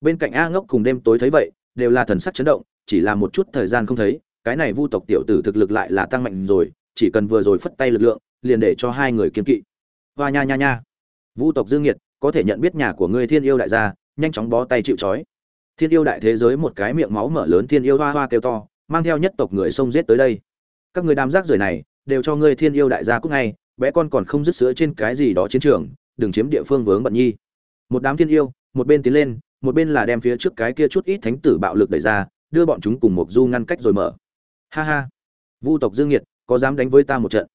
Bên cạnh a ngốc cùng đêm tối thấy vậy, đều là thần sắc chấn động, chỉ là một chút thời gian không thấy, cái này vu tộc tiểu tử thực lực lại là tăng mạnh rồi, chỉ cần vừa rồi phất tay lực lượng, liền để cho hai người kiên kỵ. Hoa nha nha nha. Vu tộc dương nhiệt, có thể nhận biết nhà của ngươi thiên yêu đại gia, nhanh chóng bó tay chịu trói thiên yêu đại thế giới một cái miệng máu mở lớn thiên yêu hoa hoa kêu to, mang theo nhất tộc người xông giết tới đây. Các người đám rác rưởi này, đều cho ngươi thiên yêu đại gia cúc ngay, bé con còn không dứt sữa trên cái gì đó chiến trường, đừng chiếm địa phương vướng bận nhi. Một đám thiên yêu, một bên tiến lên, một bên là đem phía trước cái kia chút ít thánh tử bạo lực đẩy ra, đưa bọn chúng cùng một du ngăn cách rồi mở. Ha ha. Vu tộc dương nhiệt có dám đánh với ta một trận?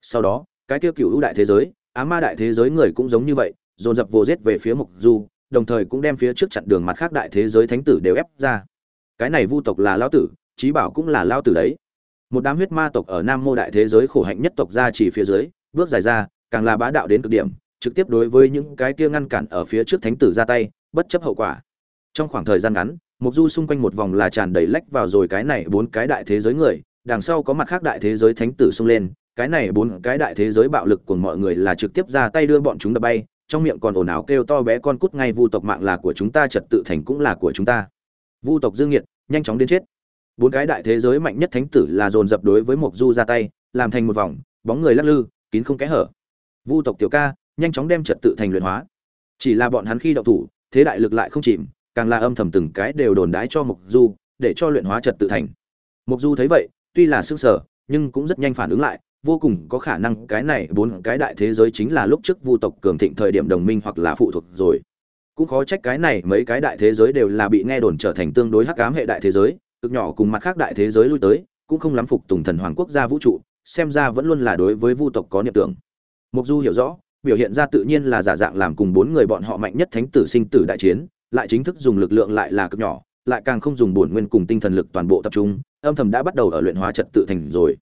Sau đó, cái kia cựu đại thế giới á ma đại thế giới người cũng giống như vậy, dồn dập vô giết về phía mục du đồng thời cũng đem phía trước chặn đường mặt khác đại thế giới thánh tử đều ép ra. Cái này vu tộc là lao tử trí bảo cũng là lao tử đấy. Một đám huyết ma tộc ở nam mô đại thế giới khổ hạnh nhất tộc ra chỉ phía dưới, bước dài ra, càng là bá đạo đến cực điểm, trực tiếp đối với những cái kia ngăn cản ở phía trước thánh tử ra tay, bất chấp hậu quả. Trong khoảng thời gian ngắn, mục du xung quanh một vòng là tràn đầy lách vào rồi cái này bốn cái đại thế giới người, đằng sau có mặt khác đại thế giới thánh tử xung lên, cái này bốn cái đại thế giới bạo lực của mọi người là trực tiếp ra tay đưa bọn chúng đập bay trong miệng còn ồn ào kêu to bé con cút ngay vu tộc mạng là của chúng ta, trật tự thành cũng là của chúng ta. Vu tộc dương nhiệt nhanh chóng đến chết. Bốn cái đại thế giới mạnh nhất thánh tử là dồn dập đối với mộc du ra tay, làm thành một vòng, bóng người lắc lư, kín không kẽ hở. Vu tộc tiểu ca, nhanh chóng đem trật tự thành luyện hóa. Chỉ là bọn hắn khi động thủ, thế đại lực lại không chìm, càng là âm thầm từng cái đều đồn đái cho mộc du, để cho luyện hóa trật tự thành. Mộc du thấy vậy, tuy là sức sở nhưng cũng rất nhanh phản ứng lại vô cùng có khả năng cái này bốn cái đại thế giới chính là lúc trước vu tộc cường thịnh thời điểm đồng minh hoặc là phụ thuộc rồi. Cũng khó trách cái này mấy cái đại thế giới đều là bị nghe đồn trở thành tương đối hắc ám hệ đại thế giới, cực nhỏ cùng mặt khác đại thế giới lui tới, cũng không lắm phục tùng thần hoàng quốc gia vũ trụ, xem ra vẫn luôn là đối với vu tộc có niệm tưởng. Mục du hiểu rõ, biểu hiện ra tự nhiên là giả dạng làm cùng bốn người bọn họ mạnh nhất thánh tử sinh tử đại chiến, lại chính thức dùng lực lượng lại là cực nhỏ, lại càng không dùng bổn nguyên cùng tinh thần lực toàn bộ tập trung, âm thầm đã bắt đầu ở luyện hóa trật tự thành rồi.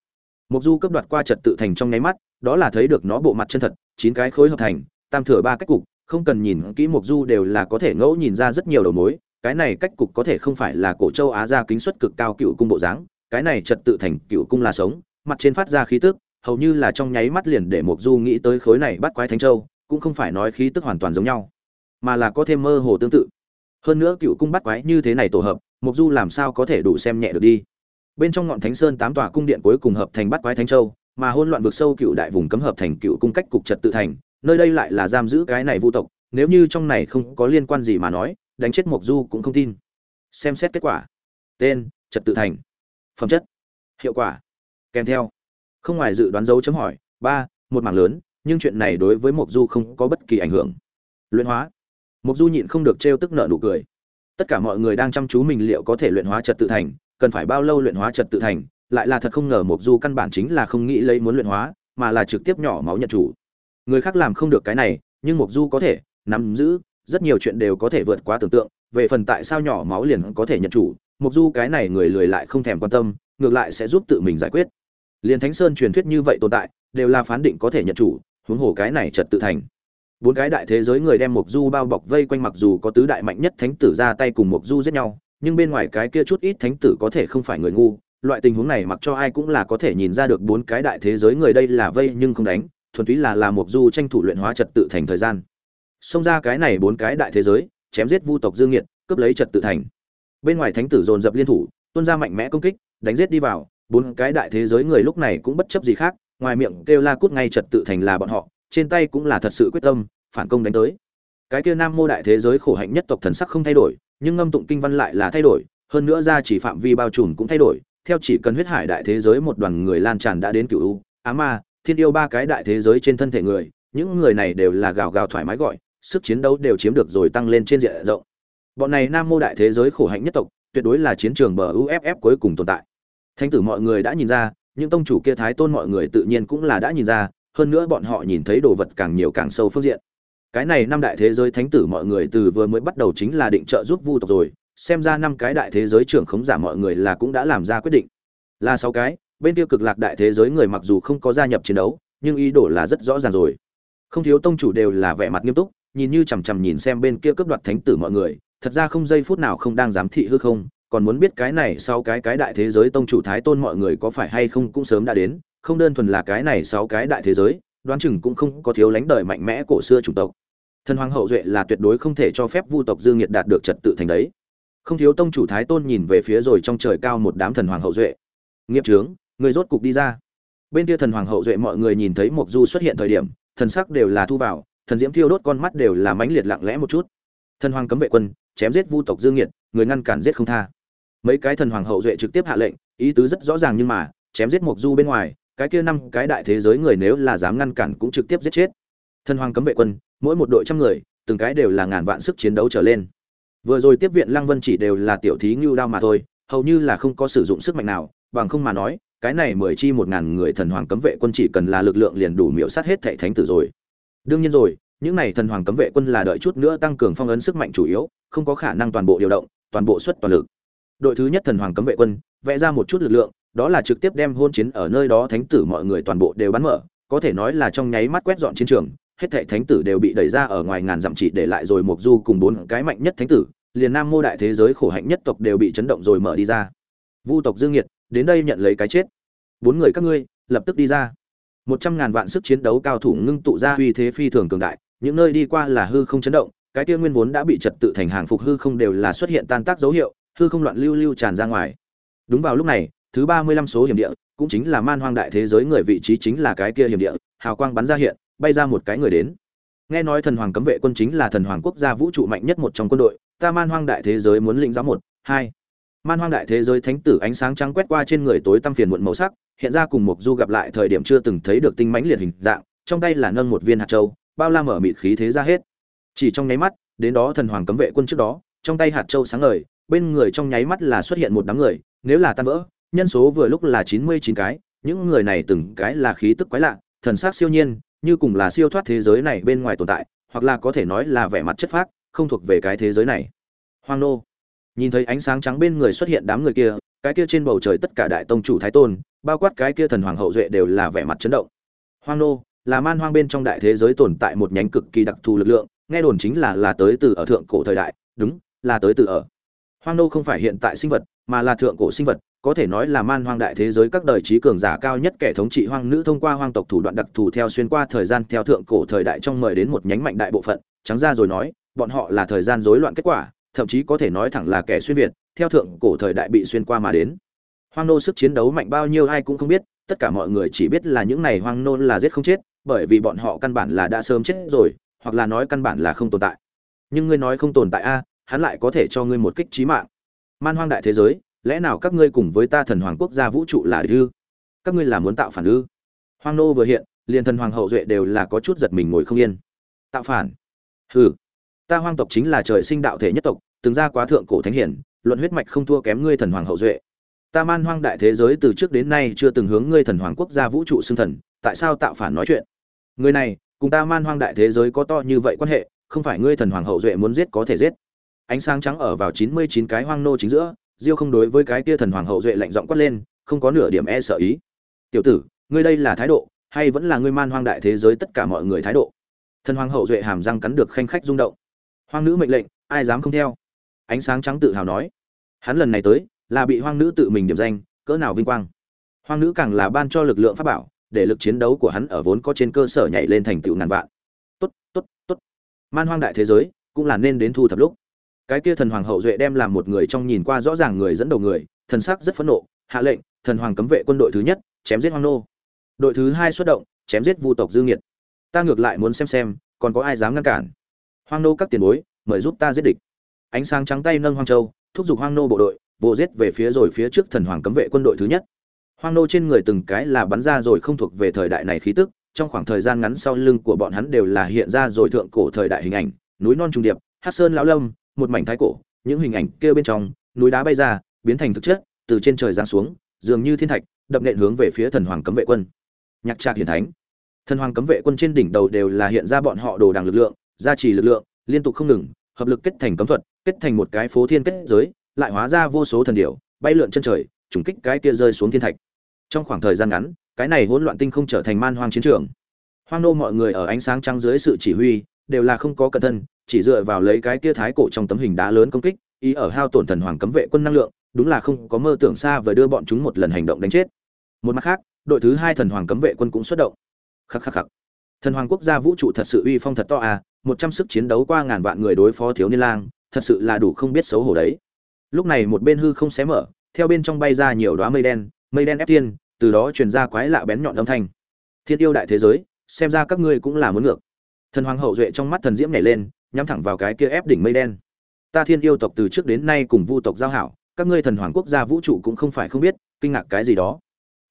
Mộc du cấp đoạt qua trật tự thành trong nháy mắt, đó là thấy được nó bộ mặt chân thật, chín cái khối hợp thành, tam thừa ba cách cục, không cần nhìn kỹ Mộc du đều là có thể ngẫu nhìn ra rất nhiều đầu mối, cái này cách cục có thể không phải là cổ châu á gia kính suất cực cao cựu cung bộ dáng, cái này trật tự thành cựu cung là sống, mặt trên phát ra khí tức, hầu như là trong nháy mắt liền để Mộc du nghĩ tới khối này bắt quái thánh châu, cũng không phải nói khí tức hoàn toàn giống nhau, mà là có thêm mơ hồ tương tự. Hơn nữa cựu cung bắt quái như thế này tổ hợp, Mộc du làm sao có thể đủ xem nhẹ được đi? Bên trong ngọn thánh sơn tám tòa cung điện cuối cùng hợp thành bắt quái thánh châu, mà hỗn loạn vực sâu cựu đại vùng cấm hợp thành cựu cung cách cục trật tự thành, nơi đây lại là giam giữ cái này vu tộc, nếu như trong này không có liên quan gì mà nói, đánh chết mộc du cũng không tin. Xem xét kết quả. Tên, trật tự thành. Phẩm chất, hiệu quả, kèm theo. Không ngoài dự đoán dấu chấm hỏi, ba, một mảng lớn, nhưng chuyện này đối với mộc du không có bất kỳ ảnh hưởng. Luyện hóa. Mộc du nhịn không được trêu tức nợ nụ cười. Tất cả mọi người đang chăm chú mình liệu có thể luyện hóa trật tự thành cần phải bao lâu luyện hóa trật tự thành, lại là thật không ngờ mộc du căn bản chính là không nghĩ lấy muốn luyện hóa, mà là trực tiếp nhỏ máu nhận chủ. Người khác làm không được cái này, nhưng mộc du có thể, nắm giữ, rất nhiều chuyện đều có thể vượt quá tưởng tượng, về phần tại sao nhỏ máu liền có thể nhận chủ, mộc du cái này người lười lại không thèm quan tâm, ngược lại sẽ giúp tự mình giải quyết. Liền thánh sơn truyền thuyết như vậy tồn tại, đều là phán định có thể nhận chủ, huống hồ cái này trật tự thành. Bốn cái đại thế giới người đem mộc du bao bọc vây quanh mặc dù có tứ đại mạnh nhất thánh tử ra tay cùng mộc du giết nhau nhưng bên ngoài cái kia chút ít thánh tử có thể không phải người ngu, loại tình huống này mặc cho ai cũng là có thể nhìn ra được bốn cái đại thế giới người đây là vây nhưng không đánh, thuần túy là là một du tranh thủ luyện hóa trật tự thành thời gian. Xông ra cái này bốn cái đại thế giới, chém giết vu tộc dương nghiệt, cướp lấy trật tự thành. Bên ngoài thánh tử dồn dập liên thủ, tuôn ra mạnh mẽ công kích, đánh giết đi vào, bốn cái đại thế giới người lúc này cũng bất chấp gì khác, ngoài miệng kêu la cút ngay trật tự thành là bọn họ, trên tay cũng là thật sự quyết tâm, phản công đánh tới. Cái kia nam mô đại thế giới khổ hạnh nhất tộc thần sắc không thay đổi nhưng ngâm tụng kinh văn lại là thay đổi, hơn nữa ra chỉ phạm vi bao trùm cũng thay đổi. Theo chỉ cần huyết hải đại thế giới một đoàn người lan tràn đã đến cựu u, á ma, thiên yêu ba cái đại thế giới trên thân thể người, những người này đều là gào gào thoải mái gọi, sức chiến đấu đều chiếm được rồi tăng lên trên diện rộng. Bọn này nam mô đại thế giới khổ hạnh nhất tộc, tuyệt đối là chiến trường bờ uff cuối cùng tồn tại. Thánh tử mọi người đã nhìn ra, những tông chủ kia thái tôn mọi người tự nhiên cũng là đã nhìn ra, hơn nữa bọn họ nhìn thấy đồ vật càng nhiều càng sâu phương diện cái này năm đại thế giới thánh tử mọi người từ vừa mới bắt đầu chính là định trợ giúp vu tộc rồi, xem ra năm cái đại thế giới trưởng khống giả mọi người là cũng đã làm ra quyết định. Là sáu cái, bên tiêu cực lạc đại thế giới người mặc dù không có gia nhập chiến đấu, nhưng ý đồ là rất rõ ràng rồi. Không thiếu tông chủ đều là vẻ mặt nghiêm túc, nhìn như chằm chằm nhìn xem bên kia cướp đoạt thánh tử mọi người, thật ra không giây phút nào không đang giám thị hư không, còn muốn biết cái này sau cái cái đại thế giới tông chủ thái tôn mọi người có phải hay không cũng sớm đã đến, không đơn thuần là cái này sáu cái đại thế giới, đoán chừng cũng không có thiếu lánh đời mạnh mẽ cổ xưa chủng tộc thần hoàng hậu duệ là tuyệt đối không thể cho phép vu tộc dương nhiệt đạt được trật tự thành đấy. Không thiếu tông chủ thái tôn nhìn về phía rồi trong trời cao một đám thần hoàng hậu duệ. Nghiệp trướng, người rốt cục đi ra. Bên kia thần hoàng hậu duệ mọi người nhìn thấy mộc du xuất hiện thời điểm, thần sắc đều là thu vào, thần diễm thiêu đốt con mắt đều là mãnh liệt lặng lẽ một chút. Thần hoàng cấm vệ quân, chém giết vu tộc dương nhiệt, người ngăn cản giết không tha. Mấy cái thần hoàng hậu duệ trực tiếp hạ lệnh, ý tứ rất rõ ràng nhưng mà, chém giết mộc du bên ngoài, cái kia năm cái đại thế giới người nếu là dám ngăn cản cũng trực tiếp giết chết thần hoàng cấm vệ quân, mỗi một đội trăm người, từng cái đều là ngàn vạn sức chiến đấu trở lên. Vừa rồi tiếp viện lăng vân chỉ đều là tiểu thí ngưu đao mà thôi, hầu như là không có sử dụng sức mạnh nào, bằng không mà nói, cái này mười chi một ngàn người thần hoàng cấm vệ quân chỉ cần là lực lượng liền đủ miễu sát hết thệ thánh tử rồi. Đương nhiên rồi, những này thần hoàng cấm vệ quân là đợi chút nữa tăng cường phong ấn sức mạnh chủ yếu, không có khả năng toàn bộ điều động, toàn bộ xuất toàn lực. Đội thứ nhất thần hoàng cấm vệ quân, vẽ ra một chút lực lượng, đó là trực tiếp đem hôn chiến ở nơi đó thánh tử mọi người toàn bộ đều bắn mở, có thể nói là trong nháy mắt quét dọn chiến trường hết thảy thánh tử đều bị đẩy ra ở ngoài ngàn dặm chỉ để lại rồi một du cùng bốn cái mạnh nhất thánh tử, liền nam mô đại thế giới khổ hạnh nhất tộc đều bị chấn động rồi mở đi ra. Vu tộc dương nhiệt, đến đây nhận lấy cái chết. Bốn người các ngươi, lập tức đi ra. Một trăm ngàn vạn sức chiến đấu cao thủ ngưng tụ ra uy thế phi thường cường đại, những nơi đi qua là hư không chấn động, cái kia nguyên vốn đã bị trật tự thành hàng phục hư không đều là xuất hiện tan tác dấu hiệu, hư không loạn lưu lưu tràn ra ngoài. Đúng vào lúc này, thứ ba mươi lăm số hiểm địa, cũng chính là man hoang đại thế giới người vị trí chính là cái kia hiểm địa, hào quang bắn ra hiện bay ra một cái người đến. Nghe nói thần hoàng cấm vệ quân chính là thần hoàng quốc gia vũ trụ mạnh nhất một trong quân đội, ta man hoang đại thế giới muốn lĩnh giáo một, hai. Man hoang đại thế giới thánh tử ánh sáng trắng quét qua trên người tối tăm phiền muộn màu sắc, hiện ra cùng mục du gặp lại thời điểm chưa từng thấy được tinh mãnh liệt hình dạng, trong tay là nâng một viên hạt châu, bao la mở mịt khí thế ra hết. Chỉ trong nháy mắt, đến đó thần hoàng cấm vệ quân trước đó, trong tay hạt châu sáng ngời, bên người trong nháy mắt là xuất hiện một đám người, nếu là tan vỡ, nhân số vừa lúc là chín mươi chín cái, những người này từng cái là khí tức quái lạ, thần sắc siêu nhiên như cùng là siêu thoát thế giới này bên ngoài tồn tại, hoặc là có thể nói là vẻ mặt chất phác, không thuộc về cái thế giới này. Hoang nô. Nhìn thấy ánh sáng trắng bên người xuất hiện đám người kia, cái kia trên bầu trời tất cả đại tông chủ thái tôn, bao quát cái kia thần hoàng hậu duệ đều là vẻ mặt chấn động. Hoang nô là man hoang bên trong đại thế giới tồn tại một nhánh cực kỳ đặc thù lực lượng, nghe đồn chính là là tới từ ở thượng cổ thời đại, đúng, là tới từ ở. Hoang nô không phải hiện tại sinh vật mà là thượng cổ sinh vật, có thể nói là man hoang đại thế giới các đời trí cường giả cao nhất kẻ thống trị hoang nữ thông qua hoang tộc thủ đoạn đặc thù theo xuyên qua thời gian theo thượng cổ thời đại trong mời đến một nhánh mạnh đại bộ phận. Trắng ra rồi nói, bọn họ là thời gian rối loạn kết quả, thậm chí có thể nói thẳng là kẻ xuyên việt, theo thượng cổ thời đại bị xuyên qua mà đến. Hoang nô sức chiến đấu mạnh bao nhiêu ai cũng không biết, tất cả mọi người chỉ biết là những này hoang nô là giết không chết, bởi vì bọn họ căn bản là đã sớm chết rồi, hoặc là nói căn bản là không tồn tại. Nhưng ngươi nói không tồn tại a, hắn lại có thể cho ngươi một kích trí mạng man hoang đại thế giới, lẽ nào các ngươi cùng với ta thần hoàng quốc gia vũ trụ là ư? Các ngươi là muốn tạo phản ư? Hoang nô vừa hiện, liền thần hoàng hậu duệ đều là có chút giật mình ngồi không yên. Tạo phản? Hừ. Ta hoang tộc chính là trời sinh đạo thể nhất tộc, từng ra quá thượng cổ thánh hiển, luận huyết mạch không thua kém ngươi thần hoàng hậu duệ. Ta man hoang đại thế giới từ trước đến nay chưa từng hướng ngươi thần hoàng quốc gia vũ trụ xưng thần, tại sao tạo phản nói chuyện? Người này, cùng ta man hoang đại thế giới có to như vậy quan hệ, không phải ngươi thần hoàng hậu duệ muốn giết có thể giết ánh sáng trắng ở vào chín mươi chín cái hoang nô chính giữa, diêu không đối với cái kia thần hoàng hậu duệ lạnh giọng quát lên, không có nửa điểm e sợ ý. Tiểu tử, ngươi đây là thái độ, hay vẫn là ngươi man hoang đại thế giới tất cả mọi người thái độ? Thần hoàng hậu duệ hàm răng cắn được khanh khách rung động. Hoang nữ mệnh lệnh, ai dám không theo? Ánh sáng trắng tự hào nói. Hắn lần này tới, là bị hoang nữ tự mình điểm danh, cỡ nào vinh quang. Hoang nữ càng là ban cho lực lượng pháp bảo, để lực chiến đấu của hắn ở vốn có trên cơ sở nhảy lên thành tựu ngàn vạn. Tốt tốt tốt. Man hoang đại thế giới cũng là nên đến thu thập lúc cái kia thần hoàng hậu duệ đem làm một người trong nhìn qua rõ ràng người dẫn đầu người, thần sắc rất phẫn nộ, hạ lệnh, thần hoàng cấm vệ quân đội thứ nhất, chém giết hoang nô. Đội thứ hai xuất động, chém giết vu tộc dương nhiệt ta ngược lại muốn xem xem, còn có ai dám ngăn cản. Hoang nô các tiền bối, mời giúp ta giết địch. Ánh sáng trắng tay nâng hoang châu, thúc giục hoang nô bộ đội, vồ giết về phía rồi phía trước thần hoàng cấm vệ quân đội thứ nhất. Hoang nô trên người từng cái là bắn ra rồi không thuộc về thời đại này khí tức, trong khoảng thời gian ngắn sau lưng của bọn hắn đều là hiện ra rồi thượng cổ thời đại hình ảnh, núi non trùng điệp, hát sơn lão lâm một mảnh thái cổ, những hình ảnh kia bên trong, núi đá bay ra, biến thành thực chất, từ trên trời giáng xuống, dường như thiên thạch, đập nện hướng về phía thần hoàng cấm vệ quân. Nhạc trạc hiển thánh. Thần hoàng cấm vệ quân trên đỉnh đầu đều là hiện ra bọn họ đồ đằng lực lượng, gia trì lực lượng, liên tục không ngừng, hợp lực kết thành cấm thuật, kết thành một cái phố thiên kết giới, lại hóa ra vô số thần điểu, bay lượn chân trời, trùng kích cái kia rơi xuống thiên thạch. Trong khoảng thời gian ngắn, cái này hỗn loạn tinh không trở thành man hoang chiến trường. Hoang nô mọi người ở ánh sáng trắng dưới sự chỉ huy, đều là không có cẩn thân chỉ dựa vào lấy cái kia thái cổ trong tấm hình đá lớn công kích, ý ở hao tổn thần hoàng cấm vệ quân năng lượng, đúng là không có mơ tưởng xa vời đưa bọn chúng một lần hành động đánh chết. Một mặt khác, đội thứ hai thần hoàng cấm vệ quân cũng xuất động. Khắc khắc khắc. Thần hoàng quốc gia vũ trụ thật sự uy phong thật to à một trăm sức chiến đấu qua ngàn vạn người đối phó thiếu niên lang, thật sự là đủ không biết xấu hổ đấy. Lúc này một bên hư không xé mở, theo bên trong bay ra nhiều đoá mây đen mây đen ép tiên từ đó truyền ra quái lạ bén nhọn âm thanh. Thiên yêu đại thế giới, xem ra các ngươi cũng là muốn ngược. Thần hoàng hậu duệ trong mắt thần diễm nhảy lên nhắm thẳng vào cái kia ép đỉnh mây đen. Ta thiên yêu tộc từ trước đến nay cùng vu tộc giao hảo, các ngươi thần hoàng quốc gia vũ trụ cũng không phải không biết, kinh ngạc cái gì đó.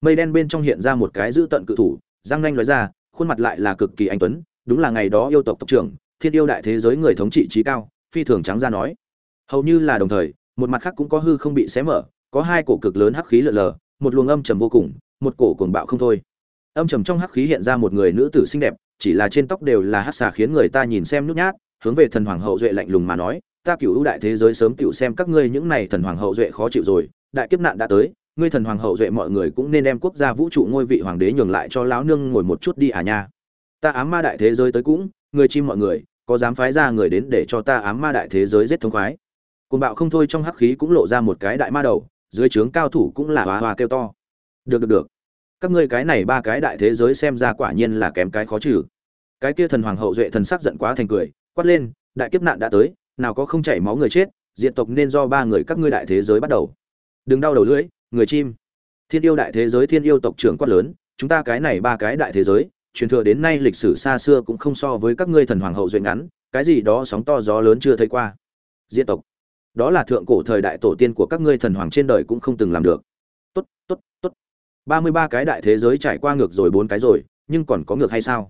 Mây đen bên trong hiện ra một cái dữ tận cự thủ, răng nanh nói ra, khuôn mặt lại là cực kỳ anh tuấn, đúng là ngày đó yêu tộc tộc trưởng, thiên yêu đại thế giới người thống trị trí cao, phi thường trắng ra nói. Hầu như là đồng thời, một mặt khác cũng có hư không bị xé mở, có hai cổ cực lớn hắc khí lở lờ, một luồng âm trầm vô cùng, một cổ cuồng bạo không thôi. Âm trầm trong hắc khí hiện ra một người nữ tử xinh đẹp, chỉ là trên tóc đều là hắc xà khiến người ta nhìn xem nhút nhát hướng về thần hoàng hậu duệ lạnh lùng mà nói, ta cửu ưu đại thế giới sớm tựu xem các ngươi những này thần hoàng hậu duệ khó chịu rồi, đại kiếp nạn đã tới, ngươi thần hoàng hậu duệ mọi người cũng nên đem quốc gia vũ trụ ngôi vị hoàng đế nhường lại cho lão nương ngồi một chút đi à nha. Ta ám ma đại thế giới tới cũng, người chim mọi người, có dám phái ra người đến để cho ta ám ma đại thế giới giết thống khoái? Côn bạo không thôi trong hắc khí cũng lộ ra một cái đại ma đầu, dưới trướng cao thủ cũng là hoa hoa kêu to. Được được được. Các ngươi cái này ba cái đại thế giới xem ra quả nhiên là kém cái khó trừ cái kia thần hoàng hậu duệ thần sắc giận quá thành cười quát lên, đại kiếp nạn đã tới, nào có không chảy máu người chết, diện tộc nên do ba người các ngươi đại thế giới bắt đầu. Đừng đau đầu lưỡi, người chim. Thiên yêu đại thế giới thiên yêu tộc trưởng quát lớn, chúng ta cái này ba cái đại thế giới, truyền thừa đến nay lịch sử xa xưa cũng không so với các ngươi thần hoàng hậu duyên ngắn, cái gì đó sóng to gió lớn chưa thấy qua. Diện tộc, đó là thượng cổ thời đại tổ tiên của các ngươi thần hoàng trên đời cũng không từng làm được. Tốt tốt tốt. Ba mươi ba cái đại thế giới trải qua ngược rồi bốn cái rồi, nhưng còn có ngược hay sao?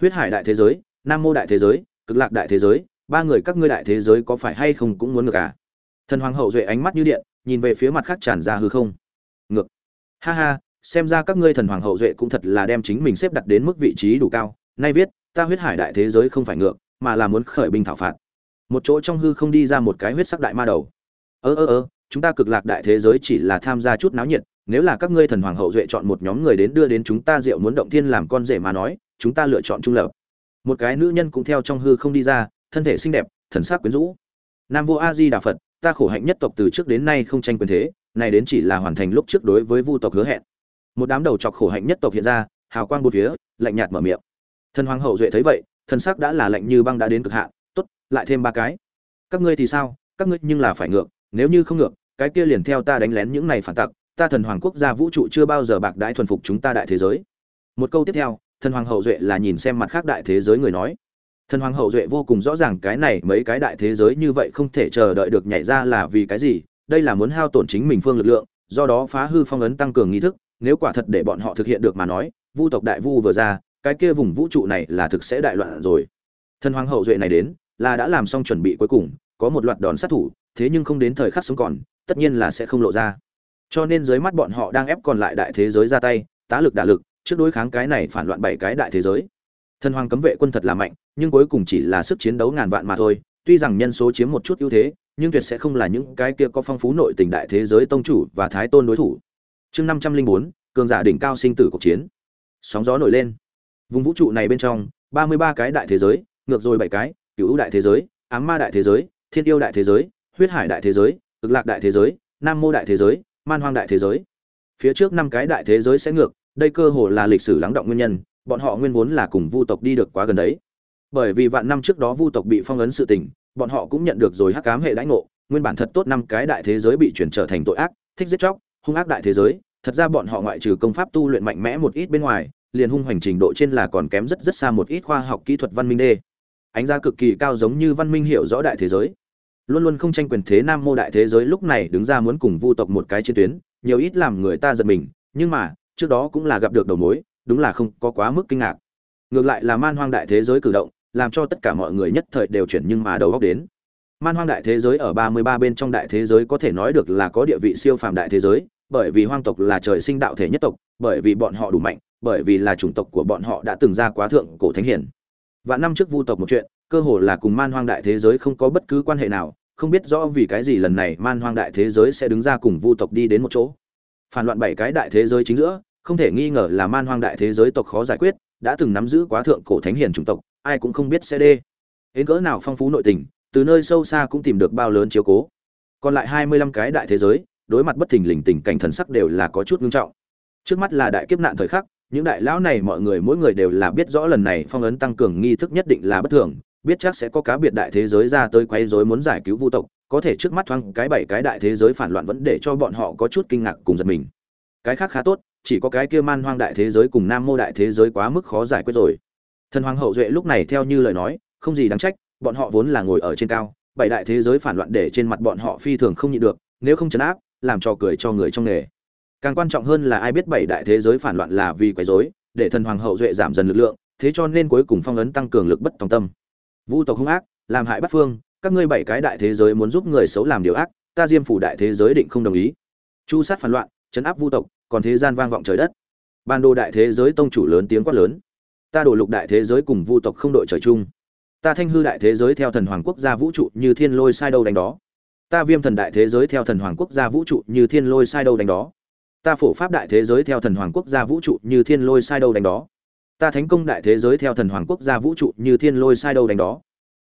Huyết hải đại thế giới, nam mô đại thế giới cực lạc đại thế giới, ba người các ngươi đại thế giới có phải hay không cũng muốn ngược à? Thần hoàng hậu duệ ánh mắt như điện, nhìn về phía mặt khác tràn ra hư không. Ngược. Ha ha, xem ra các ngươi thần hoàng hậu duệ cũng thật là đem chính mình xếp đặt đến mức vị trí đủ cao. Nay viết, ta huyết hải đại thế giới không phải ngược, mà là muốn khởi binh thảo phạt. Một chỗ trong hư không đi ra một cái huyết sắc đại ma đầu. Ơ ơ ơ, chúng ta cực lạc đại thế giới chỉ là tham gia chút náo nhiệt, nếu là các ngươi thần hoàng hậu duệ chọn một nhóm người đến đưa đến chúng ta rượu muốn động thiên làm con rể mà nói, chúng ta lựa chọn trung lập một cái nữ nhân cũng theo trong hư không đi ra, thân thể xinh đẹp, thần sắc quyến rũ. Nam vô a di đà phật, ta khổ hạnh nhất tộc từ trước đến nay không tranh quyền thế, này đến chỉ là hoàn thành lúc trước đối với vu tộc hứa hẹn. Một đám đầu chọc khổ hạnh nhất tộc hiện ra, hào quang bốn phía, lạnh nhạt mở miệng. Thần hoàng hậu duệ thấy vậy, thần sắc đã là lạnh như băng đã đến cực hạn, tốt, lại thêm ba cái. Các ngươi thì sao? Các ngươi nhưng là phải ngược, nếu như không ngược, cái kia liền theo ta đánh lén những này phản tặc. Ta thần hoàng quốc gia vũ trụ chưa bao giờ bạc đãi thuần phục chúng ta đại thế giới. Một câu tiếp theo thần hoàng hậu duệ là nhìn xem mặt khác đại thế giới người nói. Thần hoàng hậu duệ vô cùng rõ ràng cái này mấy cái đại thế giới như vậy không thể chờ đợi được nhảy ra là vì cái gì, đây là muốn hao tổn chính mình phương lực lượng, do đó phá hư phong ấn tăng cường nghi thức, nếu quả thật để bọn họ thực hiện được mà nói, vu tộc đại vu vừa ra, cái kia vùng vũ trụ này là thực sẽ đại loạn rồi. Thần hoàng hậu duệ này đến, là đã làm xong chuẩn bị cuối cùng, có một loạt đòn sát thủ, thế nhưng không đến thời khắc sống còn, tất nhiên là sẽ không lộ ra. Cho nên dưới mắt bọn họ đang ép còn lại đại thế giới ra tay, tá lực đả lực trước đối kháng cái này phản loạn bảy cái đại thế giới thần hoàng cấm vệ quân thật là mạnh nhưng cuối cùng chỉ là sức chiến đấu ngàn vạn mà thôi tuy rằng nhân số chiếm một chút ưu thế nhưng tuyệt sẽ không là những cái kia có phong phú nội tình đại thế giới tông chủ và thái tôn đối thủ chương năm trăm linh bốn cường giả đỉnh cao sinh tử cuộc chiến sóng gió nổi lên vùng vũ trụ này bên trong ba mươi ba cái đại thế giới ngược rồi bảy cái cựu đại thế giới ám ma đại thế giới thiên yêu đại thế giới huyết hải đại thế giới cực lạc đại thế giới nam mô đại thế giới man hoang đại thế giới phía trước năm cái đại thế giới sẽ ngược đây cơ hồ là lịch sử lắng động nguyên nhân, bọn họ nguyên vốn là cùng vu tộc đi được quá gần đấy. Bởi vì vạn năm trước đó vu tộc bị phong ấn sự tình, bọn họ cũng nhận được rồi hắc ám hệ đãi ngộ, nguyên bản thật tốt năm cái đại thế giới bị chuyển trở thành tội ác, thích giết chóc, hung ác đại thế giới, thật ra bọn họ ngoại trừ công pháp tu luyện mạnh mẽ một ít bên ngoài, liền hung hoành trình độ trên là còn kém rất rất xa một ít khoa học kỹ thuật văn minh đê. Ánh ra cực kỳ cao giống như văn minh hiểu rõ đại thế giới. Luôn luôn không tranh quyền thế nam mô đại thế giới lúc này đứng ra muốn cùng vu tộc một cái chiến tuyến, nhiều ít làm người ta giật mình, nhưng mà trước đó cũng là gặp được đầu mối, đúng là không có quá mức kinh ngạc. Ngược lại là man hoang đại thế giới cử động, làm cho tất cả mọi người nhất thời đều chuyển nhưng mà đầu góc đến. Man hoang đại thế giới ở ba mươi ba bên trong đại thế giới có thể nói được là có địa vị siêu phàm đại thế giới, bởi vì hoang tộc là trời sinh đạo thể nhất tộc, bởi vì bọn họ đủ mạnh, bởi vì là chủng tộc của bọn họ đã từng ra quá thượng cổ thánh hiển. Và năm trước vu tộc một chuyện, cơ hồ là cùng man hoang đại thế giới không có bất cứ quan hệ nào, không biết rõ vì cái gì lần này man hoang đại thế giới sẽ đứng ra cùng vu tộc đi đến một chỗ. Phản loạn bảy cái đại thế giới chính giữa không thể nghi ngờ là man hoang đại thế giới tộc khó giải quyết, đã từng nắm giữ quá thượng cổ thánh hiền chủng tộc, ai cũng không biết sẽ đê. Đến cỡ nào phong phú nội tình, từ nơi sâu xa cũng tìm được bao lớn chiếu cố. Còn lại hai mươi lăm cái đại thế giới, đối mặt bất thình lình tình cảnh thần sắc đều là có chút ngưng trọng. Trước mắt là đại kiếp nạn thời khắc, những đại lão này mọi người mỗi người đều là biết rõ lần này phong ấn tăng cường nghi thức nhất định là bất thường, biết chắc sẽ có cá biệt đại thế giới ra tới quấy rối muốn giải cứu vu tộc, có thể trước mắt thoáng cái bảy cái đại thế giới phản loạn vẫn để cho bọn họ có chút kinh ngạc cùng giật mình. Cái khác khá tốt chỉ có cái kia man hoang đại thế giới cùng nam mô đại thế giới quá mức khó giải quyết rồi. Thần hoàng hậu duệ lúc này theo như lời nói, không gì đáng trách, bọn họ vốn là ngồi ở trên cao, bảy đại thế giới phản loạn để trên mặt bọn họ phi thường không nhịn được, nếu không chấn áp, làm trò cười cho người trong nghề. Càng quan trọng hơn là ai biết bảy đại thế giới phản loạn là vì quấy rối, để thần hoàng hậu duệ giảm dần lực lượng, thế cho nên cuối cùng phong ấn tăng cường lực bất tòng tâm. Vu tộc hung ác, làm hại bắt phương, các ngươi bảy cái đại thế giới muốn giúp người xấu làm điều ác, ta diêm phủ đại thế giới định không đồng ý. Chu sát phản loạn, chấn áp vu tộc còn thế gian vang vọng trời đất. Ban đô đại thế giới tông chủ lớn tiếng quát lớn. Ta đổ lục đại thế giới cùng vu tộc không đội trời chung. Ta thanh hư đại thế giới theo thần hoàng quốc gia vũ trụ như thiên lôi sai đâu đánh đó. Ta viêm thần đại thế giới theo thần hoàng quốc gia vũ trụ như thiên lôi sai đâu đánh đó. Ta phổ pháp đại thế giới theo thần hoàng quốc gia vũ trụ như thiên lôi sai đâu đánh đó. Ta thánh công đại thế giới theo thần hoàng quốc gia vũ trụ như thiên lôi sai đâu đánh đó.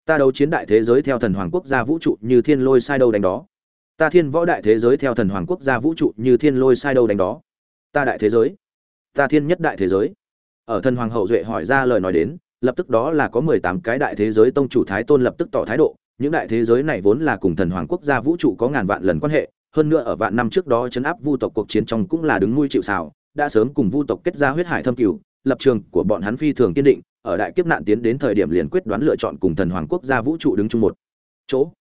Ta đấu chiến đại thế giới theo thần hoàng quốc gia vũ trụ như thiên lôi sai đâu đánh đó. Ta thiên võ đại thế giới theo thần hoàng quốc gia vũ trụ như thiên lôi sai đâu đánh đó ta đại thế giới. Ta thiên nhất đại thế giới. Ở thần hoàng hậu duệ hỏi ra lời nói đến, lập tức đó là có mười tám cái đại thế giới tông chủ thái tôn lập tức tỏ thái độ. Những đại thế giới này vốn là cùng thần hoàng quốc gia vũ trụ có ngàn vạn lần quan hệ, hơn nữa ở vạn năm trước đó chấn áp vu tộc cuộc chiến trong cũng là đứng nuôi chịu xào đã sớm cùng vu tộc kết ra huyết hải thâm cửu, lập trường của bọn hắn phi thường kiên định, ở đại kiếp nạn tiến đến thời điểm liền quyết đoán lựa chọn cùng thần hoàng quốc gia vũ trụ đứng chung một chỗ.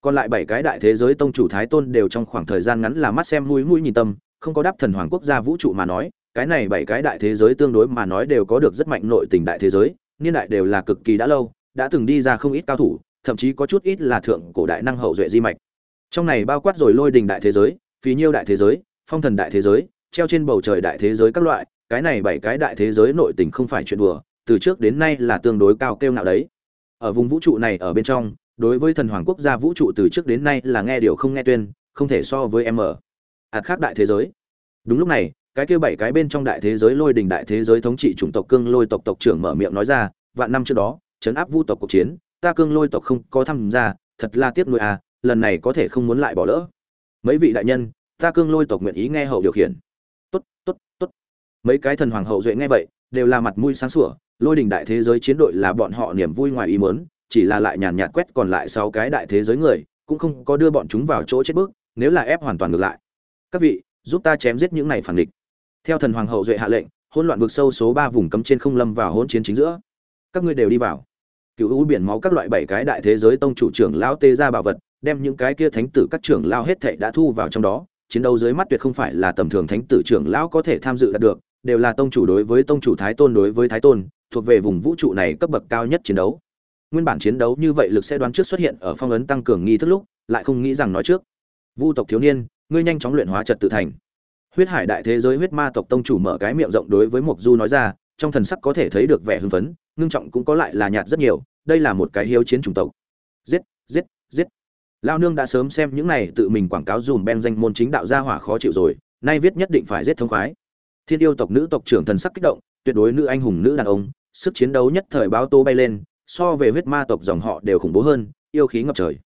Còn lại bảy cái đại thế giới tông chủ thái tôn đều trong khoảng thời gian ngắn là mắt xem mũi mũi nhìn tâm không có đáp thần hoàng quốc gia vũ trụ mà nói, cái này bảy cái đại thế giới tương đối mà nói đều có được rất mạnh nội tình đại thế giới, niên đại đều là cực kỳ đã lâu, đã từng đi ra không ít cao thủ, thậm chí có chút ít là thượng cổ đại năng hậu duệ di mạch. Trong này bao quát rồi lôi đình đại thế giới phí nhiêu đại thế giới, phong thần đại thế giới, treo trên bầu trời đại thế giới các loại, cái này bảy cái đại thế giới nội tình không phải chuyện đùa, từ trước đến nay là tương đối cao kêu ngạo đấy. Ở vùng vũ trụ này ở bên trong, đối với thần hoàng quốc gia vũ trụ từ trước đến nay là nghe điều không nghe tuyên, không thể so với em ở hạt khác đại thế giới. Đúng lúc này, cái kia bảy cái bên trong đại thế giới lôi đình đại thế giới thống trị chủng tộc cương lôi tộc tộc trưởng mở miệng nói ra, vạn năm trước đó chấn áp vu tộc cuộc chiến, ta cương lôi tộc không có tham gia, thật là tiếc nuôi à lần này có thể không muốn lại bỏ lỡ. Mấy vị đại nhân, ta cương lôi tộc nguyện ý nghe hậu điều khiển. Tốt tốt tốt. Mấy cái thần hoàng hậu duệ nghe vậy, đều là mặt mũi sáng sủa, lôi đình đại thế giới chiến đội là bọn họ niềm vui ngoài ý muốn, chỉ là lại nhàn nhạt quét còn lại sáu cái đại thế giới người, cũng không có đưa bọn chúng vào chỗ chết bước, nếu là ép hoàn toàn ngược lại các vị, giúp ta chém giết những này phản địch. Theo thần hoàng hậu duệ hạ lệnh, hỗn loạn vực sâu số ba vùng cấm trên không lâm vào hỗn chiến chính giữa. Các ngươi đều đi vào. Cựu u biển máu các loại bảy cái đại thế giới tông chủ trưởng lão tê ra bảo vật, đem những cái kia thánh tử các trưởng lão hết thệ đã thu vào trong đó. Chiến đấu dưới mắt tuyệt không phải là tầm thường thánh tử trưởng lão có thể tham dự đạt được, đều là tông chủ đối với tông chủ thái tôn đối với thái tôn, thuộc về vùng vũ trụ này cấp bậc cao nhất chiến đấu. Nguyên bản chiến đấu như vậy lực sẽ đoán trước xuất hiện ở phong ấn tăng cường nghi thức lúc, lại không nghĩ rằng nói trước. Vu tộc thiếu niên ngươi nhanh chóng luyện hóa trật tự thành. Huyết hải đại thế giới huyết ma tộc tông chủ mở cái miệng rộng đối với mộc du nói ra, trong thần sắc có thể thấy được vẻ hưng phấn, ngưng trọng cũng có lại là nhạt rất nhiều, đây là một cái hiếu chiến chủng tộc. Giết giết giết. Lao nương đã sớm xem những này tự mình quảng cáo dùm ben danh môn chính đạo gia hỏa khó chịu rồi, nay viết nhất định phải giết thông khoái. Thiên yêu tộc nữ tộc trưởng thần sắc kích động, tuyệt đối nữ anh hùng nữ đàn ông, sức chiến đấu nhất thời báo tô bay lên, so về huyết ma tộc dòng họ đều khủng bố hơn, yêu khí ngập trời.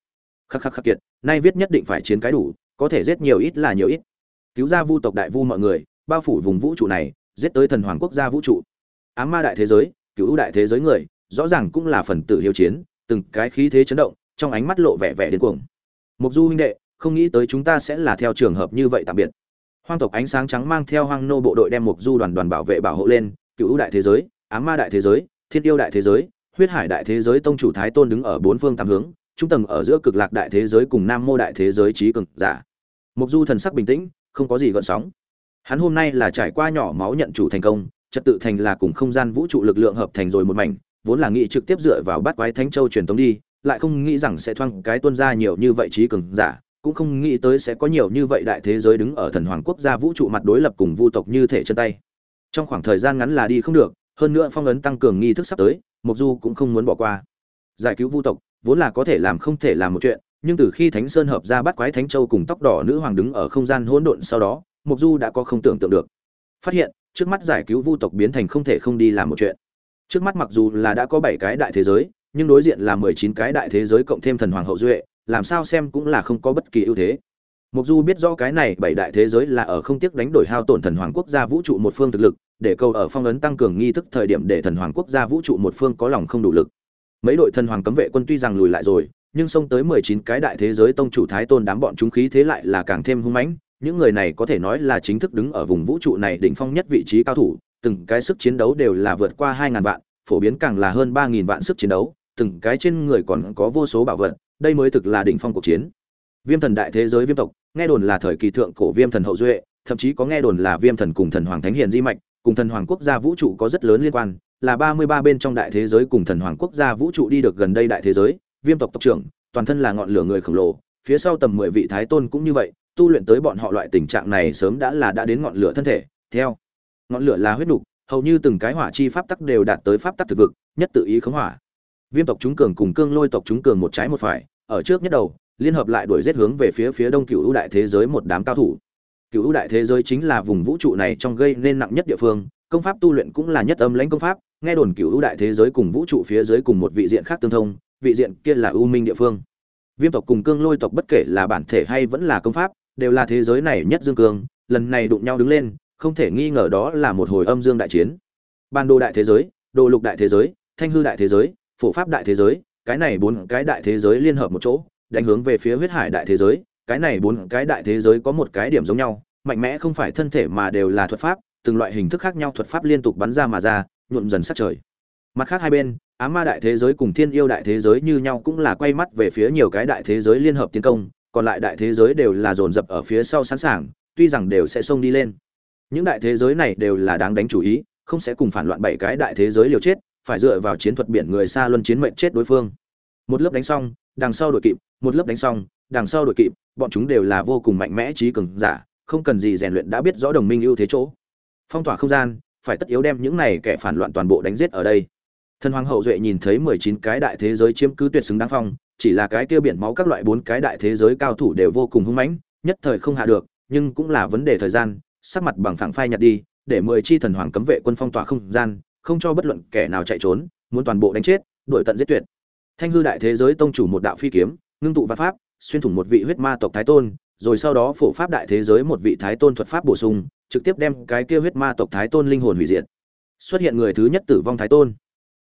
Khắc khắc khắc kiệt, nay viết nhất định phải chiến cái đủ có thể giết nhiều ít là nhiều ít. Cứu ra vu tộc đại vu mọi người, bao phủ vùng vũ trụ này, giết tới thần hoàng quốc gia vũ trụ. Ám ma đại thế giới cứu đại thế giới người, rõ ràng cũng là phần tử hiếu chiến, từng cái khí thế chấn động, trong ánh mắt lộ vẻ vẻ điên cuồng. Mục du huynh đệ, không nghĩ tới chúng ta sẽ là theo trường hợp như vậy tạm biệt. Hoang tộc ánh sáng trắng mang theo hoang nô bộ đội đem mục du đoàn đoàn bảo vệ bảo hộ lên cứu đại thế giới, ám ma đại thế giới, thiên yêu đại thế giới, huyết hải đại thế giới tông chủ thái tôn đứng ở bốn phương tám hướng trung tầng ở giữa cực lạc đại thế giới cùng nam mô đại thế giới trí cực giả. Mục du thần sắc bình tĩnh, không có gì gợn sóng. Hắn hôm nay là trải qua nhỏ máu nhận chủ thành công, trật tự thành là cùng không gian vũ trụ lực lượng hợp thành rồi một mảnh, vốn là nghĩ trực tiếp dựa vào bát quái thánh châu truyền tống đi, lại không nghĩ rằng sẽ thoang cái tuân ra nhiều như vậy trí cường giả, cũng không nghĩ tới sẽ có nhiều như vậy đại thế giới đứng ở thần hoàng quốc gia vũ trụ mặt đối lập cùng vu tộc như thể chân tay. Trong khoảng thời gian ngắn là đi không được, hơn nữa phong ấn tăng cường nghi thức sắp tới mục du cũng không muốn bỏ qua giải cứu vu tộc vốn là có thể làm không thể làm một chuyện nhưng từ khi thánh sơn hợp ra bắt quái thánh châu cùng tóc đỏ nữ hoàng đứng ở không gian hỗn độn sau đó mục du đã có không tưởng tượng được. Phát hiện trước mắt giải cứu vu tộc biến thành không thể không đi làm một chuyện. Trước mắt mặc dù là đã có bảy cái đại thế giới nhưng đối diện là mười chín cái đại thế giới cộng thêm thần hoàng hậu duệ làm sao xem cũng là không có bất kỳ ưu thế. Mục Du biết rõ cái này bảy đại thế giới là ở không tiếc đánh đổi hao tổn thần hoàng quốc gia vũ trụ một phương thực lực, để cầu ở phong ấn tăng cường nghi thức thời điểm để thần hoàng quốc gia vũ trụ một phương có lòng không đủ lực. Mấy đội thần hoàng cấm vệ quân tuy rằng lùi lại rồi, nhưng xông tới 19 cái đại thế giới tông chủ thái tôn đám bọn chúng khí thế lại là càng thêm hung mãnh, những người này có thể nói là chính thức đứng ở vùng vũ trụ này đỉnh phong nhất vị trí cao thủ, từng cái sức chiến đấu đều là vượt qua hai ngàn vạn, phổ biến càng là hơn ba nghìn vạn sức chiến đấu, từng cái trên người còn có vô số bảo vật, đây mới thực là đỉnh phong cuộc chiến. Viêm thần đại thế giới viêm tộc, nghe đồn là thời kỳ thượng cổ viêm thần hậu duệ, thậm chí có nghe đồn là viêm thần cùng thần hoàng thánh hiền di mạch, cùng thần hoàng quốc gia vũ trụ có rất lớn liên quan, là 33 bên trong đại thế giới cùng thần hoàng quốc gia vũ trụ đi được gần đây đại thế giới, viêm tộc tộc trưởng, toàn thân là ngọn lửa người khổng lồ, phía sau tầm 10 vị thái tôn cũng như vậy, tu luyện tới bọn họ loại tình trạng này sớm đã là đã đến ngọn lửa thân thể, theo ngọn lửa là huyết nục, hầu như từng cái hỏa chi pháp tắc đều đạt tới pháp tắc thực vực, nhất tự ý khống hỏa. Viêm tộc chúng cường cùng cương lôi tộc chúng cường một trái một phải, ở trước nhất đầu, liên hợp lại đuổi giết hướng về phía phía đông cựu ưu đại thế giới một đám cao thủ cựu ưu đại thế giới chính là vùng vũ trụ này trong gây nên nặng nhất địa phương công pháp tu luyện cũng là nhất âm lãnh công pháp nghe đồn cựu ưu đại thế giới cùng vũ trụ phía dưới cùng một vị diện khác tương thông, vị diện kia là ưu minh địa phương. Viêm tộc cùng cương lôi tộc bất kể là bản thể hay vẫn là công pháp, đều là thế giới này nhất dương cương, lần này đụng nhau đứng lên, không thể nghi ngờ đó là một hồi âm dương đại chiến. Ban đồ đại thế giới đồ lục đại thế giới, thanh hư đại thế giới, phổ pháp đại thế giới, cái này bốn cái đại thế giới liên hợp một chỗ, đánh hướng về phía huyết hải đại thế giới, cái này bốn cái đại thế giới có một cái điểm giống nhau, mạnh mẽ không phải thân thể mà đều là thuật pháp, từng loại hình thức khác nhau thuật pháp liên tục bắn ra mà ra nhuộm dần sắc trời. Mặt khác hai bên, ám ma đại thế giới cùng thiên yêu đại thế giới như nhau cũng là quay mắt về phía nhiều cái đại thế giới liên hợp tiến công, còn lại đại thế giới đều là dồn dập ở phía sau sẵn sàng, tuy rằng đều sẽ xông đi lên. Những đại thế giới này đều là đáng đánh chủ ý, không sẽ cùng phản loạn bảy cái đại thế giới liều chết, phải dựa vào chiến thuật biển người xa luân chiến mệnh chết đối phương. Một lớp đánh xong, đằng sau đội kịp, một lớp đánh xong, đằng sau đội kịp, bọn chúng đều là vô cùng mạnh mẽ trí cường giả, không cần gì rèn luyện đã biết rõ đồng minh ưu thế chỗ. Phong tỏa không gian phải tất yếu đem những này kẻ phản loạn toàn bộ đánh giết ở đây. Thần hoàng hậu duệ nhìn thấy mười chín cái đại thế giới chiếm cứ tuyệt xứng đáng phong, chỉ là cái kia biển máu các loại bốn cái đại thế giới cao thủ đều vô cùng hung mãnh, nhất thời không hạ được, nhưng cũng là vấn đề thời gian, sắc mặt bằng phẳng phai nhạt đi, để mười chi thần hoàng cấm vệ quân phong tỏa không gian, không cho bất luận kẻ nào chạy trốn, muốn toàn bộ đánh chết, đuổi tận giết tuyệt. Thanh hư đại thế giới tông chủ một đạo phi kiếm, ngưng tụ văn pháp, xuyên thủng một vị huyết ma tộc thái tôn rồi sau đó phổ pháp đại thế giới một vị thái tôn thuật pháp bổ sung, trực tiếp đem cái kia huyết ma tộc thái tôn linh hồn hủy diệt. Xuất hiện người thứ nhất tử vong thái tôn.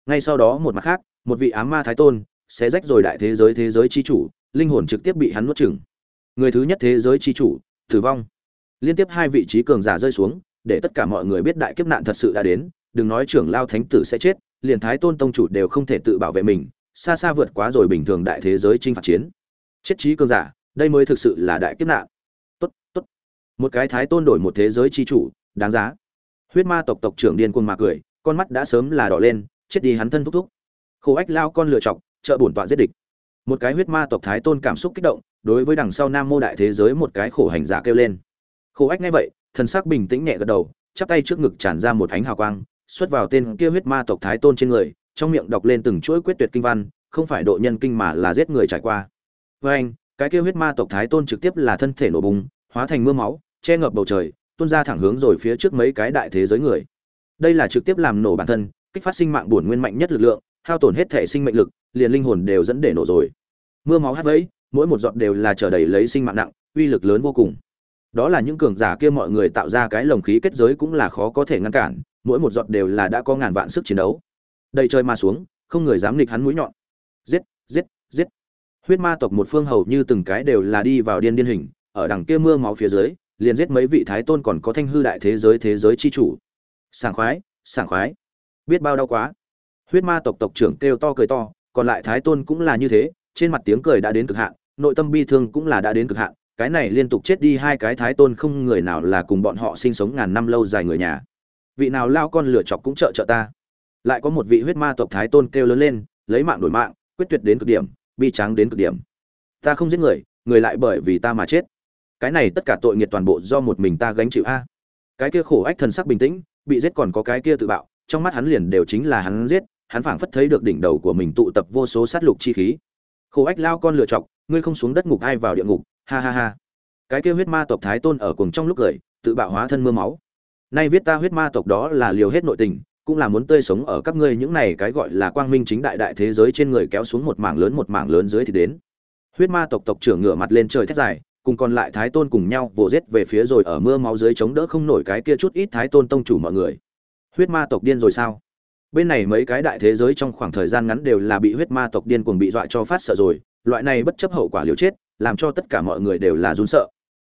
Ngay sau đó một mặt khác, một vị ám ma thái tôn sẽ rách rồi đại thế giới thế giới chi chủ, linh hồn trực tiếp bị hắn nuốt chửng. Người thứ nhất thế giới chi chủ, tử vong. Liên tiếp hai vị trí cường giả rơi xuống, để tất cả mọi người biết đại kiếp nạn thật sự đã đến, đừng nói trưởng lao thánh tử sẽ chết, liền thái tôn tông chủ đều không thể tự bảo vệ mình, xa xa vượt quá rồi bình thường đại thế giới chinh phạt chiến. Chết trí cường giả đây mới thực sự là đại kiếp nạn. Tốt tốt. Một cái thái tôn đổi một thế giới chi chủ, đáng giá. Huyết ma tộc tộc trưởng điên cuồng mà cười, con mắt đã sớm là đỏ lên, chết đi hắn thân thúc thúc. Khổ ách lao con lựa chọc, trợ bổn tọa giết địch. Một cái huyết ma tộc thái tôn cảm xúc kích động, đối với đằng sau nam mô đại thế giới một cái khổ hành giả kêu lên. Khổ ách nghe vậy, thần sắc bình tĩnh nhẹ gật đầu, chắp tay trước ngực tràn ra một ánh hào quang, xuất vào tên kia huyết ma tộc thái tôn trên người, trong miệng đọc lên từng chuỗi quyết tuyệt kinh văn, không phải độ nhân kinh mà là giết người trải qua. Với anh cái kia huyết ma tộc thái tôn trực tiếp là thân thể nổ bùng, hóa thành mưa máu, che ngập bầu trời, tuôn ra thẳng hướng rồi phía trước mấy cái đại thế giới người. Đây là trực tiếp làm nổ bản thân, kích phát sinh mạng bổn nguyên mạnh nhất lực lượng, hao tổn hết thể sinh mệnh lực, liền linh hồn đều dẫn để nổ rồi. Mưa máu hát vẫy, mỗi một giọt đều là trở đầy lấy sinh mạng nặng, uy lực lớn vô cùng. Đó là những cường giả kia mọi người tạo ra cái lồng khí kết giới cũng là khó có thể ngăn cản, mỗi một giọt đều là đã có ngàn vạn sức chiến đấu. Đầy trời mà xuống, không người dám nghịch hắn mũi nhọn. Giết giết huyết ma tộc một phương hầu như từng cái đều là đi vào điên điên hình, ở đằng kia mưa máu phía dưới, liền giết mấy vị thái tôn còn có thanh hư đại thế giới thế giới chi chủ. Sảng khoái sảng khoái. Biết bao đau quá. Huyết ma tộc tộc trưởng kêu to cười to, còn lại thái tôn cũng là như thế, trên mặt tiếng cười đã đến cực hạn, nội tâm bi thương cũng là đã đến cực hạn, cái này liên tục chết đi hai cái thái tôn không người nào là cùng bọn họ sinh sống ngàn năm lâu dài người nhà. Vị nào lao con lửa chọc cũng trợ trợ ta. Lại có một vị huyết ma tộc thái tôn kêu lớn lên, lấy mạng đổi mạng, quyết tuyệt đến cực điểm bi tráng đến cực điểm. Ta không giết người người lại bởi vì ta mà chết. Cái này tất cả tội nghiệt toàn bộ do một mình ta gánh chịu a. Cái kia khổ ách thần sắc bình tĩnh, bị giết còn có cái kia tự bạo, trong mắt hắn liền đều chính là hắn giết, hắn phảng phất thấy được đỉnh đầu của mình tụ tập vô số sát lục chi khí. Khổ ách lao con lựa chọc ngươi không xuống đất ngục ai vào địa ngục, ha ha ha. Cái kia huyết ma tộc thái tôn ở cùng trong lúc cười, tự bạo hóa thân mưa máu. Nay viết ta huyết ma tộc đó là liều hết nội tình cũng là muốn tươi sống ở các ngươi những này cái gọi là quang minh chính đại đại thế giới trên người kéo xuống một mảng lớn một mảng lớn dưới thì đến. Huyết ma tộc tộc trưởng ngửa mặt lên trời thét dài, cùng còn lại thái tôn cùng nhau vồ giết về phía rồi ở mưa máu dưới chống đỡ không nổi cái kia chút ít thái tôn tông chủ mọi người. Huyết ma tộc điên rồi sao? Bên này mấy cái đại thế giới trong khoảng thời gian ngắn đều là bị huyết ma tộc điên cuồng bị dọa cho phát sợ rồi, loại này bất chấp hậu quả liều chết, làm cho tất cả mọi người đều là run sợ.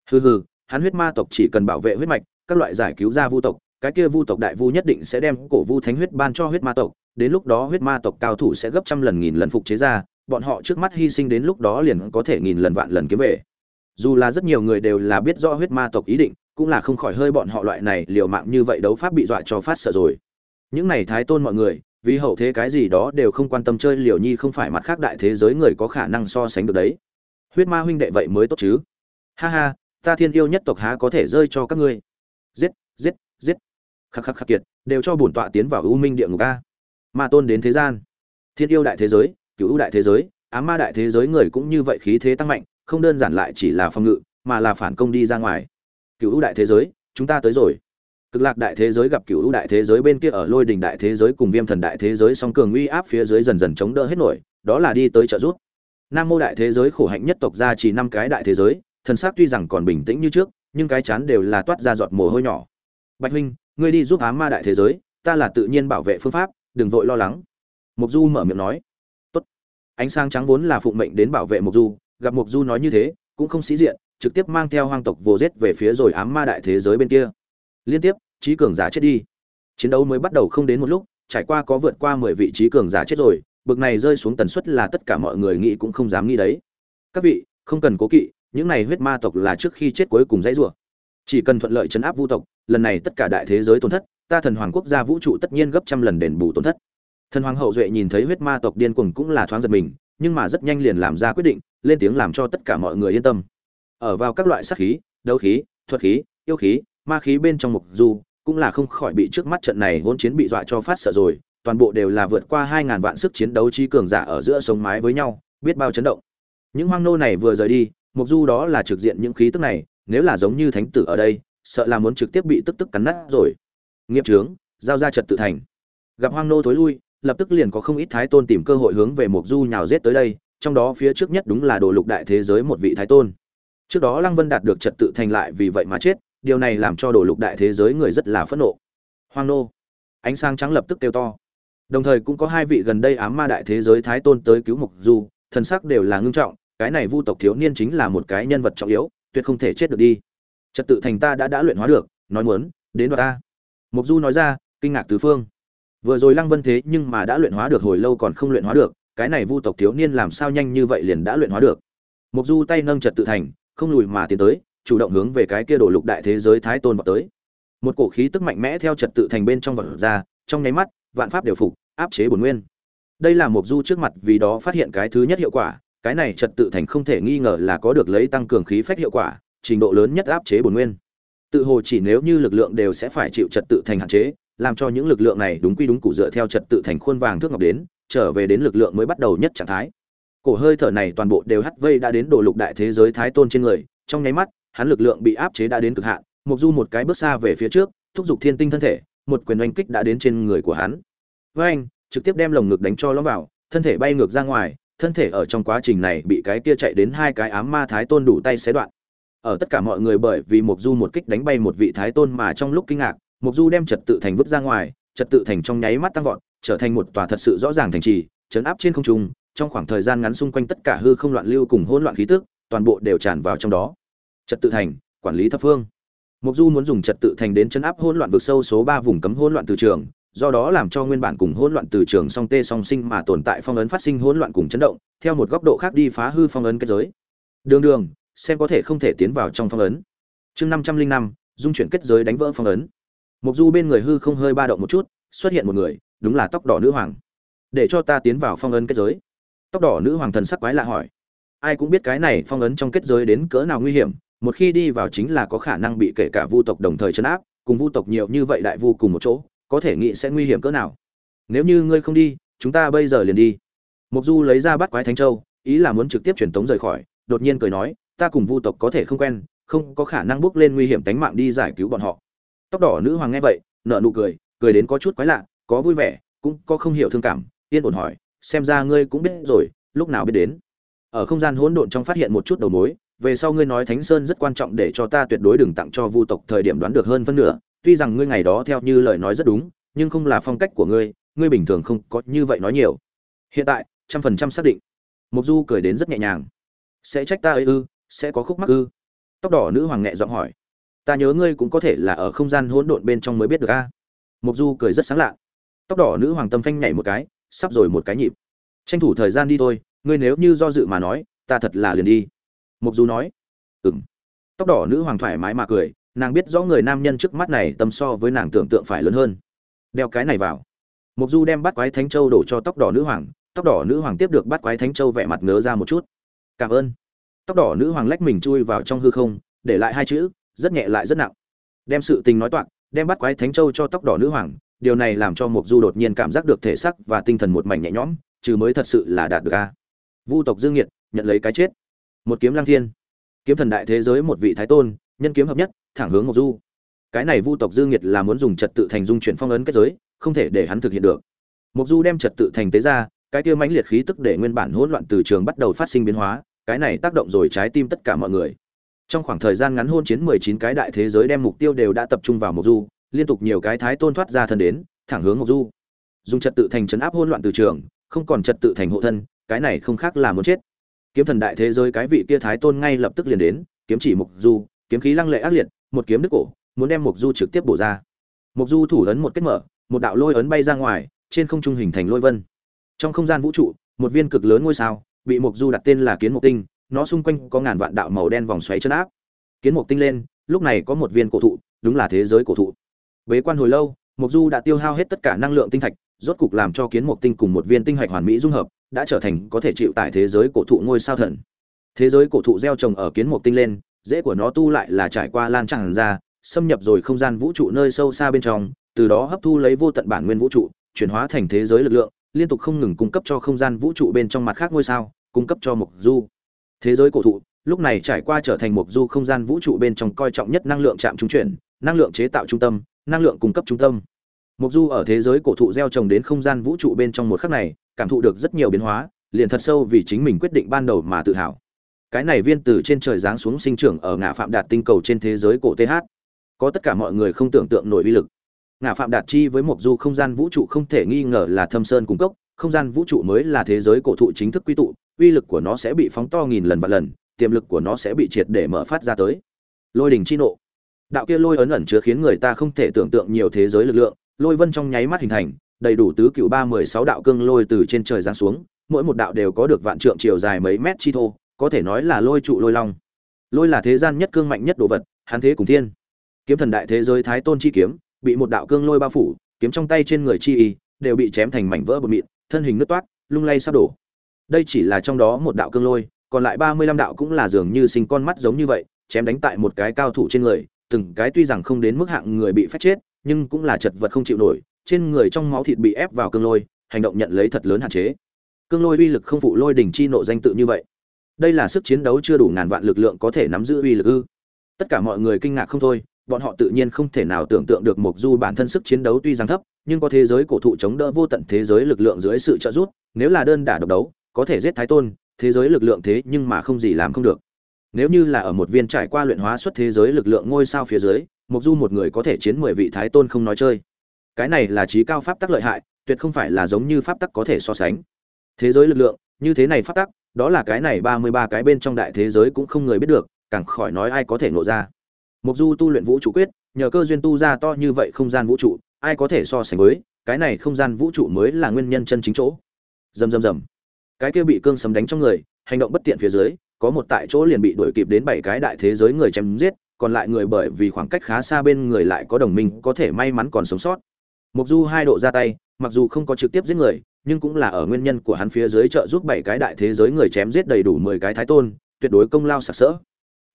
Hừ hừ, hắn huyết ma tộc chỉ cần bảo vệ huyết mạch, các loại giải cứu ra vu tộc cái kia vu tộc đại vu nhất định sẽ đem cổ vu thánh huyết ban cho huyết ma tộc, đến lúc đó huyết ma tộc cao thủ sẽ gấp trăm lần nghìn lần phục chế ra, bọn họ trước mắt hy sinh đến lúc đó liền có thể nghìn lần vạn lần kiếm về. Dù là rất nhiều người đều là biết rõ huyết ma tộc ý định, cũng là không khỏi hơi bọn họ loại này liều mạng như vậy đấu pháp bị dọa cho phát sợ rồi. Những này thái tôn mọi người, vì hậu thế cái gì đó đều không quan tâm chơi liều nhi không phải mặt khác đại thế giới người có khả năng so sánh được đấy. Huyết ma huynh đệ vậy mới tốt chứ. Ha ha, ta thiên yêu nhất tộc há có thể rơi cho các ngươi. Giết giết giết khắc khắc khắc kiệt đều cho bổn tọa tiến vào u minh địa ngục a ma tôn đến thế gian thiên yêu đại thế giới cựu ưu đại thế giới ám ma đại thế giới người cũng như vậy khí thế tăng mạnh không đơn giản lại chỉ là phòng ngự mà là phản công đi ra ngoài cựu ưu đại thế giới chúng ta tới rồi cực lạc đại thế giới gặp cựu ưu đại thế giới bên kia ở lôi đình đại thế giới cùng viêm thần đại thế giới song cường uy áp phía dưới dần dần chống đỡ hết nổi đó là đi tới trợ rút nam mô đại thế giới khổ hạnh nhất tộc ra chỉ năm cái đại thế giới thần sắc tuy rằng còn bình tĩnh như trước nhưng cái chán đều là toát ra giọt mồ hôi nhỏ bạch huynh, ngươi đi giúp ám ma đại thế giới, ta là tự nhiên bảo vệ phương pháp, đừng vội lo lắng. Mục du mở miệng nói. Tốt. Ánh sáng trắng vốn là phụng mệnh đến bảo vệ mục du, gặp mục du nói như thế, cũng không sĩ diện, trực tiếp mang theo hoang tộc vô giết về phía rồi ám ma đại thế giới bên kia. Liên tiếp, trí cường giả chết đi. Chiến đấu mới bắt đầu không đến một lúc, trải qua có vượt qua mười vị trí cường giả chết rồi, bực này rơi xuống tần suất là tất cả mọi người nghĩ cũng không dám nghĩ đấy. Các vị, không cần cố kỵ, những này huyết ma tộc là trước khi chết cuối cùng dãy rủa chỉ cần thuận lợi chấn áp vu tộc, lần này tất cả đại thế giới tổn thất, ta thần hoàng quốc gia vũ trụ tất nhiên gấp trăm lần đền bù tổn thất. Thần hoàng hậu duệ nhìn thấy huyết ma tộc điên cuồng cũng là thoáng giật mình, nhưng mà rất nhanh liền làm ra quyết định, lên tiếng làm cho tất cả mọi người yên tâm. Ở vào các loại sát khí, đấu khí, thuật khí, yêu khí, ma khí bên trong mục du, cũng là không khỏi bị trước mắt trận này hỗn chiến bị dọa cho phát sợ rồi, toàn bộ đều là vượt qua hai ngàn vạn sức chiến đấu trí cường giả ở giữa sống mái với nhau, biết bao chấn động. Những hoang nô này vừa rời đi, mục du đó là trực diện những khí tức này nếu là giống như thánh tử ở đây, sợ là muốn trực tiếp bị tức tức cắn nát rồi. Nghiệp trướng, giao ra trật tự thành. Gặp hoang nô thối lui, lập tức liền có không ít thái tôn tìm cơ hội hướng về mục du nhào giết tới đây, trong đó phía trước nhất đúng là đồ lục đại thế giới một vị thái tôn. Trước đó lăng vân đạt được trật tự thành lại vì vậy mà chết, điều này làm cho đồ lục đại thế giới người rất là phẫn nộ. Hoang nô. Ánh sáng trắng lập tức kêu to. Đồng thời cũng có hai vị gần đây ám ma đại thế giới thái tôn tới cứu mục du, thần sắc đều là ngưng trọng, cái này vu tộc thiếu niên chính là một cái nhân vật trọng yếu tuyệt không thể chết được đi. Trật tự thành ta đã đã luyện hóa được, nói muốn, đến đoạt ta. Mục du nói ra, kinh ngạc tứ phương. Vừa rồi lăng vân thế nhưng mà đã luyện hóa được hồi lâu còn không luyện hóa được, cái này vu tộc thiếu niên làm sao nhanh như vậy liền đã luyện hóa được? Mục du tay nâng trật tự thành, không lùi mà tiến tới, chủ động hướng về cái kia đổ lục đại thế giới thái tôn vào tới. Một cổ khí tức mạnh mẽ theo trật tự thành bên trong vật ra, trong nháy mắt, vạn pháp đều phục, áp chế bổn nguyên. Đây là mục du trước mặt vì đó phát hiện cái thứ nhất hiệu quả cái này trật tự thành không thể nghi ngờ là có được lấy tăng cường khí phách hiệu quả, trình độ lớn nhất áp chế bổn nguyên. Tự hồ chỉ nếu như lực lượng đều sẽ phải chịu trật tự thành hạn chế, làm cho những lực lượng này đúng quy đúng cụ dựa theo trật tự thành khuôn vàng thước ngọc đến, trở về đến lực lượng mới bắt đầu nhất trạng thái. Cổ hơi thở này toàn bộ đều hắt vây đã đến đồ lục đại thế giới thái tôn trên người, trong nháy mắt, hắn lực lượng bị áp chế đã đến cực hạn, mục du một cái bước xa về phía trước, thúc giục thiên tinh thân thể, một quyền oanh kích đã đến trên người của hắn. Với anh trực tiếp đem lồng ngực đánh cho lõm vào, thân thể bay ngược ra ngoài thân thể ở trong quá trình này bị cái kia chạy đến hai cái ám ma thái tôn đủ tay xé đoạn. Ở tất cả mọi người bởi vì mục du một kích đánh bay một vị thái tôn mà trong lúc kinh ngạc mục du đem trật tự thành vứt ra ngoài, trật tự thành trong nháy mắt tăng vọt, trở thành một tòa thật sự rõ ràng thành trì, chấn áp trên không trung, trong khoảng thời gian ngắn xung quanh tất cả hư không loạn lưu cùng hỗn loạn khí tức, toàn bộ đều tràn vào trong đó. Trật tự thành, quản lý thập phương. Mục du muốn dùng trật tự thành đến chấn áp hỗn loạn vực sâu số ba vùng cấm hỗn loạn từ trường do đó làm cho nguyên bản cùng hỗn loạn từ trường song tê song sinh mà tồn tại phong ấn phát sinh hỗn loạn cùng chấn động, theo một góc độ khác đi phá hư phong ấn kết giới. Đường đường, xem có thể không thể tiến vào trong phong ấn. Chương năm trăm linh năm, dung chuyển kết giới đánh vỡ phong ấn. Mục du bên người hư không hơi ba động một chút, xuất hiện một người, đúng là tóc đỏ nữ hoàng. Để cho ta tiến vào phong ấn kết giới. Tóc đỏ nữ hoàng thần sắc quái lạ hỏi. Ai cũng biết cái này phong ấn trong kết giới đến cỡ nào nguy hiểm, một khi đi vào chính là có khả năng bị kể cả vu tộc đồng thời chấn áp, cùng vu tộc nhiều như vậy đại vu cùng một chỗ có thể nghĩ sẽ nguy hiểm cỡ nào. Nếu như ngươi không đi, chúng ta bây giờ liền đi. Mục du lấy ra bắt quái thánh châu, ý là muốn trực tiếp truyền tống rời khỏi, đột nhiên cười nói, ta cùng vu tộc có thể không quen, không có khả năng bước lên nguy hiểm tính mạng đi giải cứu bọn họ. Tóc đỏ nữ hoàng nghe vậy, nở nụ cười cười đến có chút quái lạ, có vui vẻ, cũng có không hiểu thương cảm, yên ổn hỏi, xem ra ngươi cũng biết rồi, lúc nào biết đến. Ở không gian hỗn độn trong phát hiện một chút đầu mối, về sau ngươi nói thánh sơn rất quan trọng để cho ta tuyệt đối đừng tặng cho vu tộc thời điểm đoán được hơn phân nửa tuy rằng ngươi ngày đó theo như lời nói rất đúng, nhưng không là phong cách của ngươi ngươi bình thường không có như vậy nói nhiều. Hiện tại, trăm phần trăm xác định. Mục du cười đến rất nhẹ nhàng. Sẽ trách ta ấy ư, sẽ có khúc mắc ư? Tóc đỏ nữ hoàng nhẹ giọng hỏi. Ta nhớ ngươi cũng có thể là ở không gian hỗn độn bên trong mới biết được a. Mục du cười rất sáng lạ. Tóc đỏ nữ hoàng tâm phanh nhảy một cái, sắp rồi một cái nhịp. Tranh thủ thời gian đi thôi, ngươi nếu như do dự mà nói, ta thật là liền đi. Mục du nói. Ừm. tóc đỏ nữ hoàng thoải mái mà cười nàng biết rõ người nam nhân trước mắt này tâm so với nàng tưởng tượng phải lớn hơn. Đeo cái này vào. Mục du đem bắt quái thánh châu đổ cho tóc đỏ nữ hoàng, tóc đỏ nữ hoàng tiếp được bắt quái thánh châu vẻ mặt ngớ ra một chút. Cảm ơn. Tóc đỏ nữ hoàng lách mình chui vào trong hư không, để lại hai chữ, rất nhẹ lại rất nặng. Đem sự tình nói toạc, đem bắt quái thánh châu cho tóc đỏ nữ hoàng, điều này làm cho mục du đột nhiên cảm giác được thể xác và tinh thần một mảnh nhẹ nhõm trừ mới thật sự là đạt được a. Vu tộc dương nhiệt nhận lấy cái chết. Một kiếm lang thiên. Kiếm thần đại thế giới một vị thái tôn, nhân kiếm hợp nhất thẳng hướng mục du. Cái này vu tộc dương nhiệt là muốn dùng trật tự thành dung chuyển phong ấn kết giới, không thể để hắn thực hiện được. Mục du đem trật tự thành tế ra, cái kia mãnh liệt khí tức để nguyên bản hỗn loạn từ trường bắt đầu phát sinh biến hóa, cái này tác động rồi trái tim tất cả mọi người. Trong khoảng thời gian ngắn hôn chiến 19 cái đại thế giới đem mục tiêu đều đã tập trung vào mục du, liên tục nhiều cái thái tôn thoát ra thân đến, thẳng hướng mục du. Dùng trật tự thành trấn áp hỗn loạn từ trường, không còn trật tự thành hộ thân, cái này không khác là muốn chết. Kiếm thần đại thế giới cái vị kia thái tôn ngay lập tức liền đến, kiếm chỉ mục du, kiếm khí lăng lệ ác liệt một kiếm đứt cổ, muốn đem Mộc du trực tiếp bổ ra. Mộc du thủ ấn một kết mở, một đạo lôi ấn bay ra ngoài, trên không trung hình thành lôi vân. Trong không gian vũ trụ, một viên cực lớn ngôi sao bị Mộc du đặt tên là kiến Mộc tinh, nó xung quanh có ngàn vạn đạo màu đen vòng xoáy chấn áp. Kiến Mộc tinh lên, lúc này có một viên cổ thụ, đúng là thế giới cổ thụ. Bế quan hồi lâu, Mộc du đã tiêu hao hết tất cả năng lượng tinh thạch, rốt cục làm cho kiến Mộc tinh cùng một viên tinh hạch hoàn mỹ dung hợp, đã trở thành có thể chịu tại thế giới cổ thụ ngôi sao thần. Thế giới cổ thụ gieo trồng ở kiến Mộc tinh lên dễ của nó tu lại là trải qua lan tràn ra, xâm nhập rồi không gian vũ trụ nơi sâu xa bên trong, từ đó hấp thu lấy vô tận bản nguyên vũ trụ, chuyển hóa thành thế giới lực lượng, liên tục không ngừng cung cấp cho không gian vũ trụ bên trong mặt khác ngôi sao, cung cấp cho Mộc du. Thế giới cổ thụ, lúc này trải qua trở thành Mộc du không gian vũ trụ bên trong coi trọng nhất năng lượng chạm trung chuyển, năng lượng chế tạo trung tâm, năng lượng cung cấp trung tâm. Mộc du ở thế giới cổ thụ gieo trồng đến không gian vũ trụ bên trong một khắc này, cảm thụ được rất nhiều biến hóa, liền thật sâu vì chính mình quyết định ban đầu mà tự hào cái này viên từ trên trời giáng xuống sinh trưởng ở ngã phạm đạt tinh cầu trên thế giới cổ th có tất cả mọi người không tưởng tượng nổi uy lực. Ngã phạm đạt chi với một du không gian vũ trụ không thể nghi ngờ là thâm sơn cung cấp, không gian vũ trụ mới là thế giới cổ thụ chính thức quy tụ, uy lực của nó sẽ bị phóng to nghìn lần và lần, tiềm lực của nó sẽ bị triệt để mở phát ra tới. Lôi đình chi nộ. Đạo kia lôi ấn ẩn chứa khiến người ta không thể tưởng tượng nhiều thế giới lực lượng, lôi vân trong nháy mắt hình thành, đầy đủ tứ cựu ba mười sáu đạo cương lôi từ trên trời giáng xuống, mỗi một đạo đều có được vạn trượng chiều dài mấy mét chi thô có thể nói là lôi trụ lôi long. Lôi là thế gian nhất cương mạnh nhất đồ vật hán thế cùng thiên. Kiếm thần đại thế giới thái tôn chi kiếm, bị một đạo cương lôi bao phủ, kiếm trong tay trên người chi y, đều bị chém thành mảnh vỡ bột mịn, thân hình nứt toát, lung lay sắp đổ. Đây chỉ là trong đó một đạo cương lôi, còn lại ba mươi lăm đạo cũng là dường như sinh con mắt giống như vậy, chém đánh tại một cái cao thủ trên người, từng cái tuy rằng không đến mức hạng người bị phép chết, nhưng cũng là chật vật không chịu nổi, trên người trong máu thịt bị ép vào cương lôi, hành động nhận lấy thật lớn hạn chế. Cương lôi uy lực không phụ lôi đỉnh chi nộ danh tự như vậy đây là sức chiến đấu chưa đủ ngàn vạn lực lượng có thể nắm giữ uy lực ư. Tất cả mọi người kinh ngạc không thôi, bọn họ tự nhiên không thể nào tưởng tượng được mục du bản thân sức chiến đấu tuy rằng thấp, nhưng có thế giới cổ thụ chống đỡ vô tận thế giới lực lượng dưới sự trợ giúp, nếu là đơn đả độc đấu, có thể giết thái tôn, thế giới lực lượng thế nhưng mà không gì làm không được. Nếu như là ở một viên trải qua luyện hóa xuất thế giới lực lượng ngôi sao phía dưới mục du một người có thể chiến mười vị thái tôn không nói chơi. Cái này là trí cao pháp tắc lợi hại, tuyệt không phải là giống như pháp tắc có thể so sánh. Thế giới lực lượng, như thế này pháp tắc đó là cái này ba mươi ba cái bên trong đại thế giới cũng không người biết được, càng khỏi nói ai có thể nộ ra. Mục du tu luyện vũ trụ quyết, nhờ cơ duyên tu ra to như vậy không gian vũ trụ, ai có thể so sánh với, cái này không gian vũ trụ mới là nguyên nhân chân chính chỗ. Rầm rầm rầm. Cái kia bị cương sấm đánh trong người, hành động bất tiện phía dưới, có một tại chỗ liền bị đuổi kịp đến bảy cái đại thế giới người chém giết, còn lại người bởi vì khoảng cách khá xa bên người lại có đồng minh, có thể may mắn còn sống sót. Mục du hai độ ra tay, mặc dù không có trực tiếp giết người nhưng cũng là ở nguyên nhân của hắn phía dưới trợ giúp bảy cái đại thế giới người chém giết đầy đủ mười cái thái tôn, tuyệt đối công lao sặc sỡ.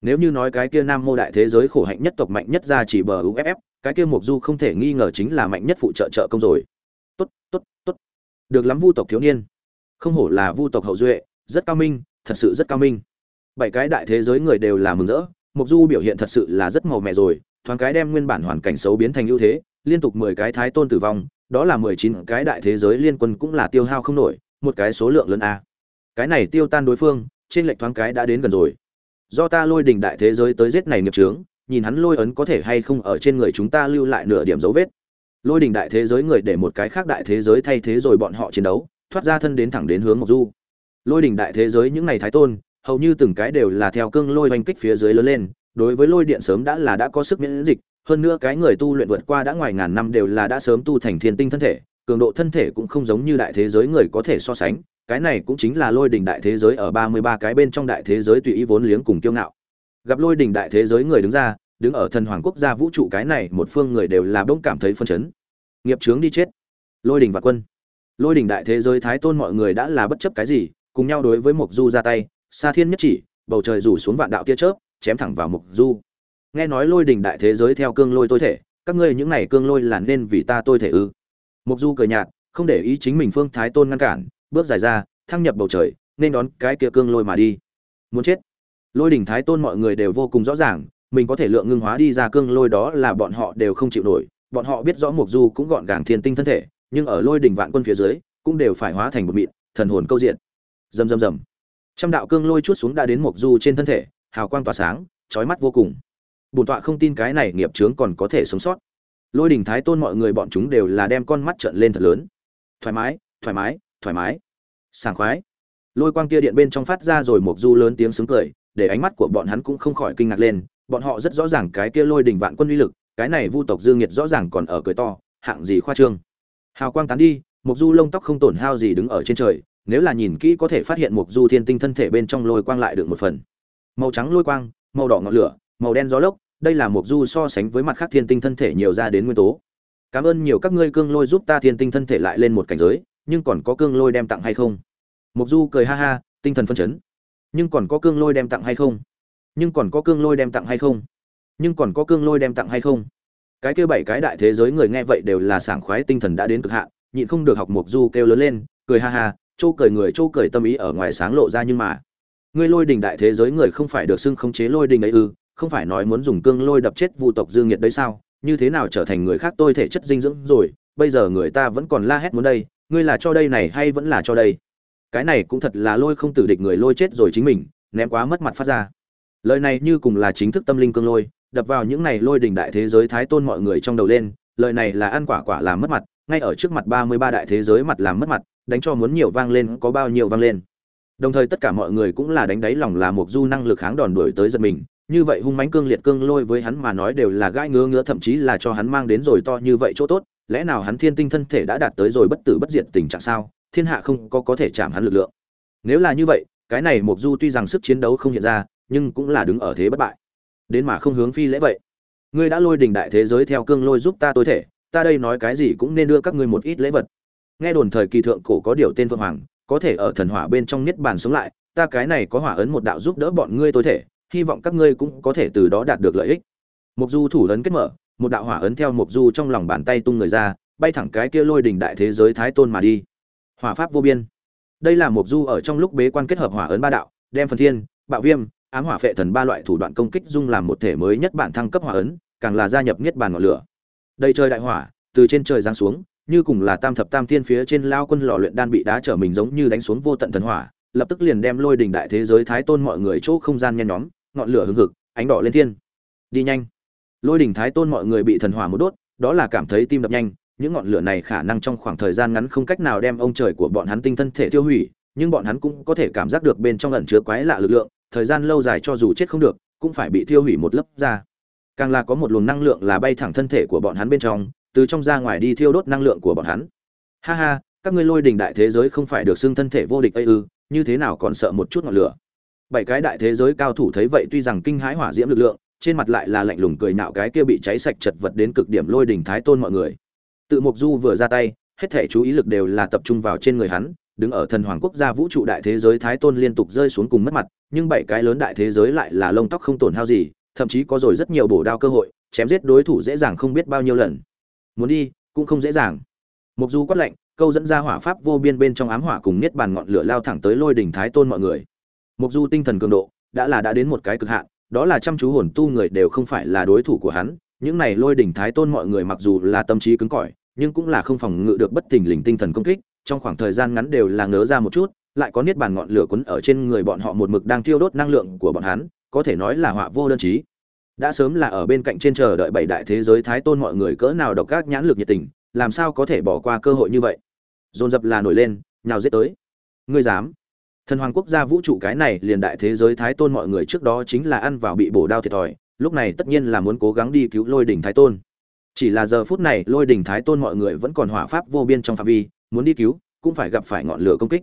Nếu như nói cái kia nam mô đại thế giới khổ hạnh nhất tộc mạnh nhất ra chỉ bờ uff cái kia mục du không thể nghi ngờ chính là mạnh nhất phụ trợ trợ công rồi. Tốt tốt tốt. Được lắm vu tộc thiếu niên. Không hổ là vu tộc hậu duệ, rất cao minh, thật sự rất cao minh. Bảy cái đại thế giới người đều là mừng rỡ mục du biểu hiện thật sự là rất màu mè rồi, thoáng cái đem nguyên bản hoàn cảnh xấu biến thành ưu thế, liên tục mười cái thái tôn tử vong đó là mười chín cái đại thế giới liên quân cũng là tiêu hao không nổi một cái số lượng lớn a. Cái này tiêu tan đối phương trên lệch thoáng cái đã đến gần rồi. Do ta lôi đỉnh đại thế giới tới giết này nghiệp chướng, nhìn hắn lôi ấn có thể hay không ở trên người chúng ta lưu lại nửa điểm dấu vết. Lôi đỉnh đại thế giới người để một cái khác đại thế giới thay thế rồi bọn họ chiến đấu thoát ra thân đến thẳng đến hướng mộc du. Lôi đỉnh đại thế giới những này thái tôn hầu như từng cái đều là theo cương lôi hoành kích phía dưới lớn lên đối với lôi điện sớm đã là đã có sức miễn dịch hơn nữa cái người tu luyện vượt qua đã ngoài ngàn năm đều là đã sớm tu thành thiên tinh thân thể, cường độ thân thể cũng không giống như đại thế giới người có thể so sánh, cái này cũng chính là lôi đình đại thế giới ở ba mươi ba cái bên trong đại thế giới tùy ý vốn liếng cùng kiêu ngạo. Gặp lôi đình đại thế giới người đứng ra, đứng ở thần hoàng quốc gia vũ trụ cái này một phương người đều là bỗng cảm thấy phân chấn. Nghiệp trướng đi chết. Lôi đình và quân. Lôi đình đại thế giới thái tôn mọi người đã là bất chấp cái gì, cùng nhau đối với mục du ra tay, sa thiên nhất chỉ, bầu trời rủ xuống vạn đạo tia chớp, chém thẳng vào mục du nghe nói lôi đình đại thế giới theo cương lôi tôi thể, các ngươi những này cương lôi là nên vì ta tôi thể ư? Mục du cười nhạt, không để ý chính mình phương thái tôn ngăn cản, bước dài ra, thăng nhập bầu trời, nên đón cái kia cương lôi mà đi. Muốn chết. Lôi đình thái tôn mọi người đều vô cùng rõ ràng, mình có thể lượng ngưng hóa đi ra cương lôi đó là bọn họ đều không chịu nổi. Bọn họ biết rõ mục du cũng gọn gàng thiên tinh thân thể, nhưng ở lôi đình vạn quân phía dưới, cũng đều phải hóa thành một mịn, thần hồn câu diện. Rầm rầm rầm. Trăm đạo cương lôi chút xuống đã đến mục du trên thân thể, hào quang tỏa sáng, chói mắt vô cùng bổn tọa không tin cái này nghiệp chướng còn có thể sống sót. Lôi đình thái tôn mọi người bọn chúng đều là đem con mắt trợn lên thật lớn. Thoải mái thoải mái thoải mái. Sảng khoái. Lôi quang kia điện bên trong phát ra rồi một du lớn tiếng sướng cười, để ánh mắt của bọn hắn cũng không khỏi kinh ngạc lên. Bọn họ rất rõ ràng cái kia lôi đình vạn quân uy lực, cái này vu tộc dương nhiệt rõ ràng còn ở cười to, hạng gì khoa trương. Hào quang tán đi mục du lông tóc không tổn hao gì đứng ở trên trời, nếu là nhìn kỹ có thể phát hiện mục du thiên tinh thân thể bên trong lôi quang lại được một phần. Màu trắng lôi quang, màu đỏ ngọn lửa, màu đen gió lốc đây là một du so sánh với mặt khác thiên tinh thân thể nhiều ra đến nguyên tố. Cảm ơn nhiều các ngươi cương lôi giúp ta thiên tinh thân thể lại lên một cảnh giới, nhưng còn có cương lôi đem tặng hay không? Mục du cười ha ha, tinh thần phân chấn. Nhưng còn có cương lôi đem tặng hay không? Nhưng còn có cương lôi đem tặng hay không? Nhưng còn có cương lôi đem tặng hay không? Cái kêu bảy cái đại thế giới người nghe vậy đều là sảng khoái tinh thần đã đến cực hạn, nhịn không được học mục du kêu lớn lên, cười ha ha châu cười người châu cười tâm ý ở ngoài sáng lộ ra nhưng mà. Ngươi lôi đình đại thế giới người không phải được xưng khống chế lôi đình ấy ư không phải nói muốn dùng cương lôi đập chết vu tộc dương nhiệt đấy sao? Như thế nào trở thành người khác tôi thể chất dinh dưỡng rồi? Bây giờ người ta vẫn còn la hét muốn đây, ngươi là cho đây này hay vẫn là cho đây? Cái này cũng thật là lôi không tử địch người lôi chết rồi chính mình, ném quá mất mặt phát ra. Lời này như cùng là chính thức tâm linh cương lôi, đập vào những này lôi đình đại thế giới thái tôn mọi người trong đầu lên, lời này là ăn quả quả làm mất mặt, ngay ở trước mặt ba mươi ba đại thế giới mặt làm mất mặt, đánh cho muốn nhiều vang lên, có bao nhiêu vang lên. Đồng thời tất cả mọi người cũng là đánh đáy lòng là một du năng lực kháng đòn đuổi tới giật mình như vậy hung mãnh cương liệt cương lôi với hắn mà nói đều là gãi ngứa ngứa, thậm chí là cho hắn mang đến rồi to như vậy chỗ tốt. Lẽ nào hắn thiên tinh thân thể đã đạt tới rồi bất tử bất diệt tình trạng sao? Thiên hạ không có có thể chạm hắn lực lượng. Nếu là như vậy, cái này mục du tuy rằng sức chiến đấu không hiện ra, nhưng cũng là đứng ở thế bất bại. Đến mà không hướng phi lễ vậy. Ngươi đã lôi đình đại thế giới theo cương lôi giúp ta tối thể, ta đây nói cái gì cũng nên đưa các ngươi một ít lễ vật. Nghe đồn thời kỳ thượng cổ có điều tên vương hoàng, có thể ở thần hỏa bên trong niết bàn sống lại, ta cái này có hỏa ấn một đạo giúp đỡ bọn ngươi tối thể hy vọng các ngươi cũng có thể từ đó đạt được lợi ích. Mục du thủ ấn kết mở, một đạo hỏa ấn theo mục du trong lòng bàn tay tung người ra, bay thẳng cái kia lôi đỉnh đại thế giới thái tôn mà đi. Hỏa pháp vô biên. Đây là mục du ở trong lúc bế quan kết hợp hỏa ấn ba đạo, đem phần thiên, bạo viêm, ám hỏa phệ thần ba loại thủ đoạn công kích dung làm một thể mới nhất bản thăng cấp hỏa ấn, càng là gia nhập niết bàn ngọn lửa. Đây trời đại hỏa, từ trên trời giáng xuống, như cùng là tam thập tam thiên phía trên lao quân lò luyện đan bị đá trở mình giống như đánh xuống vô tận thần hỏa, lập tức liền đem lôi đỉnh đại thế giới thái tôn mọi người chỗ không gian nhen nhóm ngọn lửa hừng hực, ánh đỏ lên thiên. Đi nhanh. Lôi đỉnh thái tôn mọi người bị thần hỏa một đốt, đó là cảm thấy tim đập nhanh. Những ngọn lửa này khả năng trong khoảng thời gian ngắn không cách nào đem ông trời của bọn hắn tinh thân thể tiêu hủy, nhưng bọn hắn cũng có thể cảm giác được bên trong ẩn chứa quái lạ lực lượng. Thời gian lâu dài cho dù chết không được, cũng phải bị tiêu hủy một lớp da. Càng là có một luồng năng lượng là bay thẳng thân thể của bọn hắn bên trong, từ trong ra ngoài đi thiêu đốt năng lượng của bọn hắn. Ha ha, các ngươi lôi đỉnh đại thế giới không phải được xưng thân thể vô địch ấy ư, như thế nào còn sợ một chút ngọn lửa? Bảy cái đại thế giới cao thủ thấy vậy tuy rằng kinh hãi hỏa diễm lực lượng, trên mặt lại là lạnh lùng cười nạo cái kia bị cháy sạch chật vật đến cực điểm lôi đình thái tôn mọi người. Tự mục du vừa ra tay, hết thể chú ý lực đều là tập trung vào trên người hắn, đứng ở thần hoàng quốc gia vũ trụ đại thế giới thái tôn liên tục rơi xuống cùng mất mặt, nhưng bảy cái lớn đại thế giới lại là lông tóc không tổn hao gì, thậm chí có rồi rất nhiều bổ đao cơ hội, chém giết đối thủ dễ dàng không biết bao nhiêu lần. Muốn đi, cũng không dễ dàng. Mục du quát lạnh, câu dẫn ra hỏa pháp vô biên bên trong ám hỏa cùng niết bàn ngọn lửa lao thẳng tới lôi đỉnh thái tôn mọi người mục du tinh thần cường độ đã là đã đến một cái cực hạn, đó là chăm chú hồn tu người đều không phải là đối thủ của hắn. Những này lôi đỉnh thái tôn mọi người mặc dù là tâm trí cứng cỏi, nhưng cũng là không phòng ngự được bất thình lình tinh thần công kích, trong khoảng thời gian ngắn đều là ngớ ra một chút, lại có niết bàn ngọn lửa cuốn ở trên người bọn họ một mực đang thiêu đốt năng lượng của bọn hắn, có thể nói là họa vô đơn chí. Đã sớm là ở bên cạnh trên chờ đợi bảy đại thế giới thái tôn mọi người cỡ nào độc các nhãn lực nhiệt tình, làm sao có thể bỏ qua cơ hội như vậy? Dồn dập là nổi lên, nhào giết tới. Ngươi dám? Thần hoàng quốc gia vũ trụ cái này liền đại thế giới thái tôn mọi người trước đó chính là ăn vào bị bổ đao thiệt thòi, lúc này tất nhiên là muốn cố gắng đi cứu lôi đỉnh thái tôn. Chỉ là giờ phút này lôi đỉnh thái tôn mọi người vẫn còn hỏa pháp vô biên trong phạm vi, muốn đi cứu, cũng phải gặp phải ngọn lửa công kích.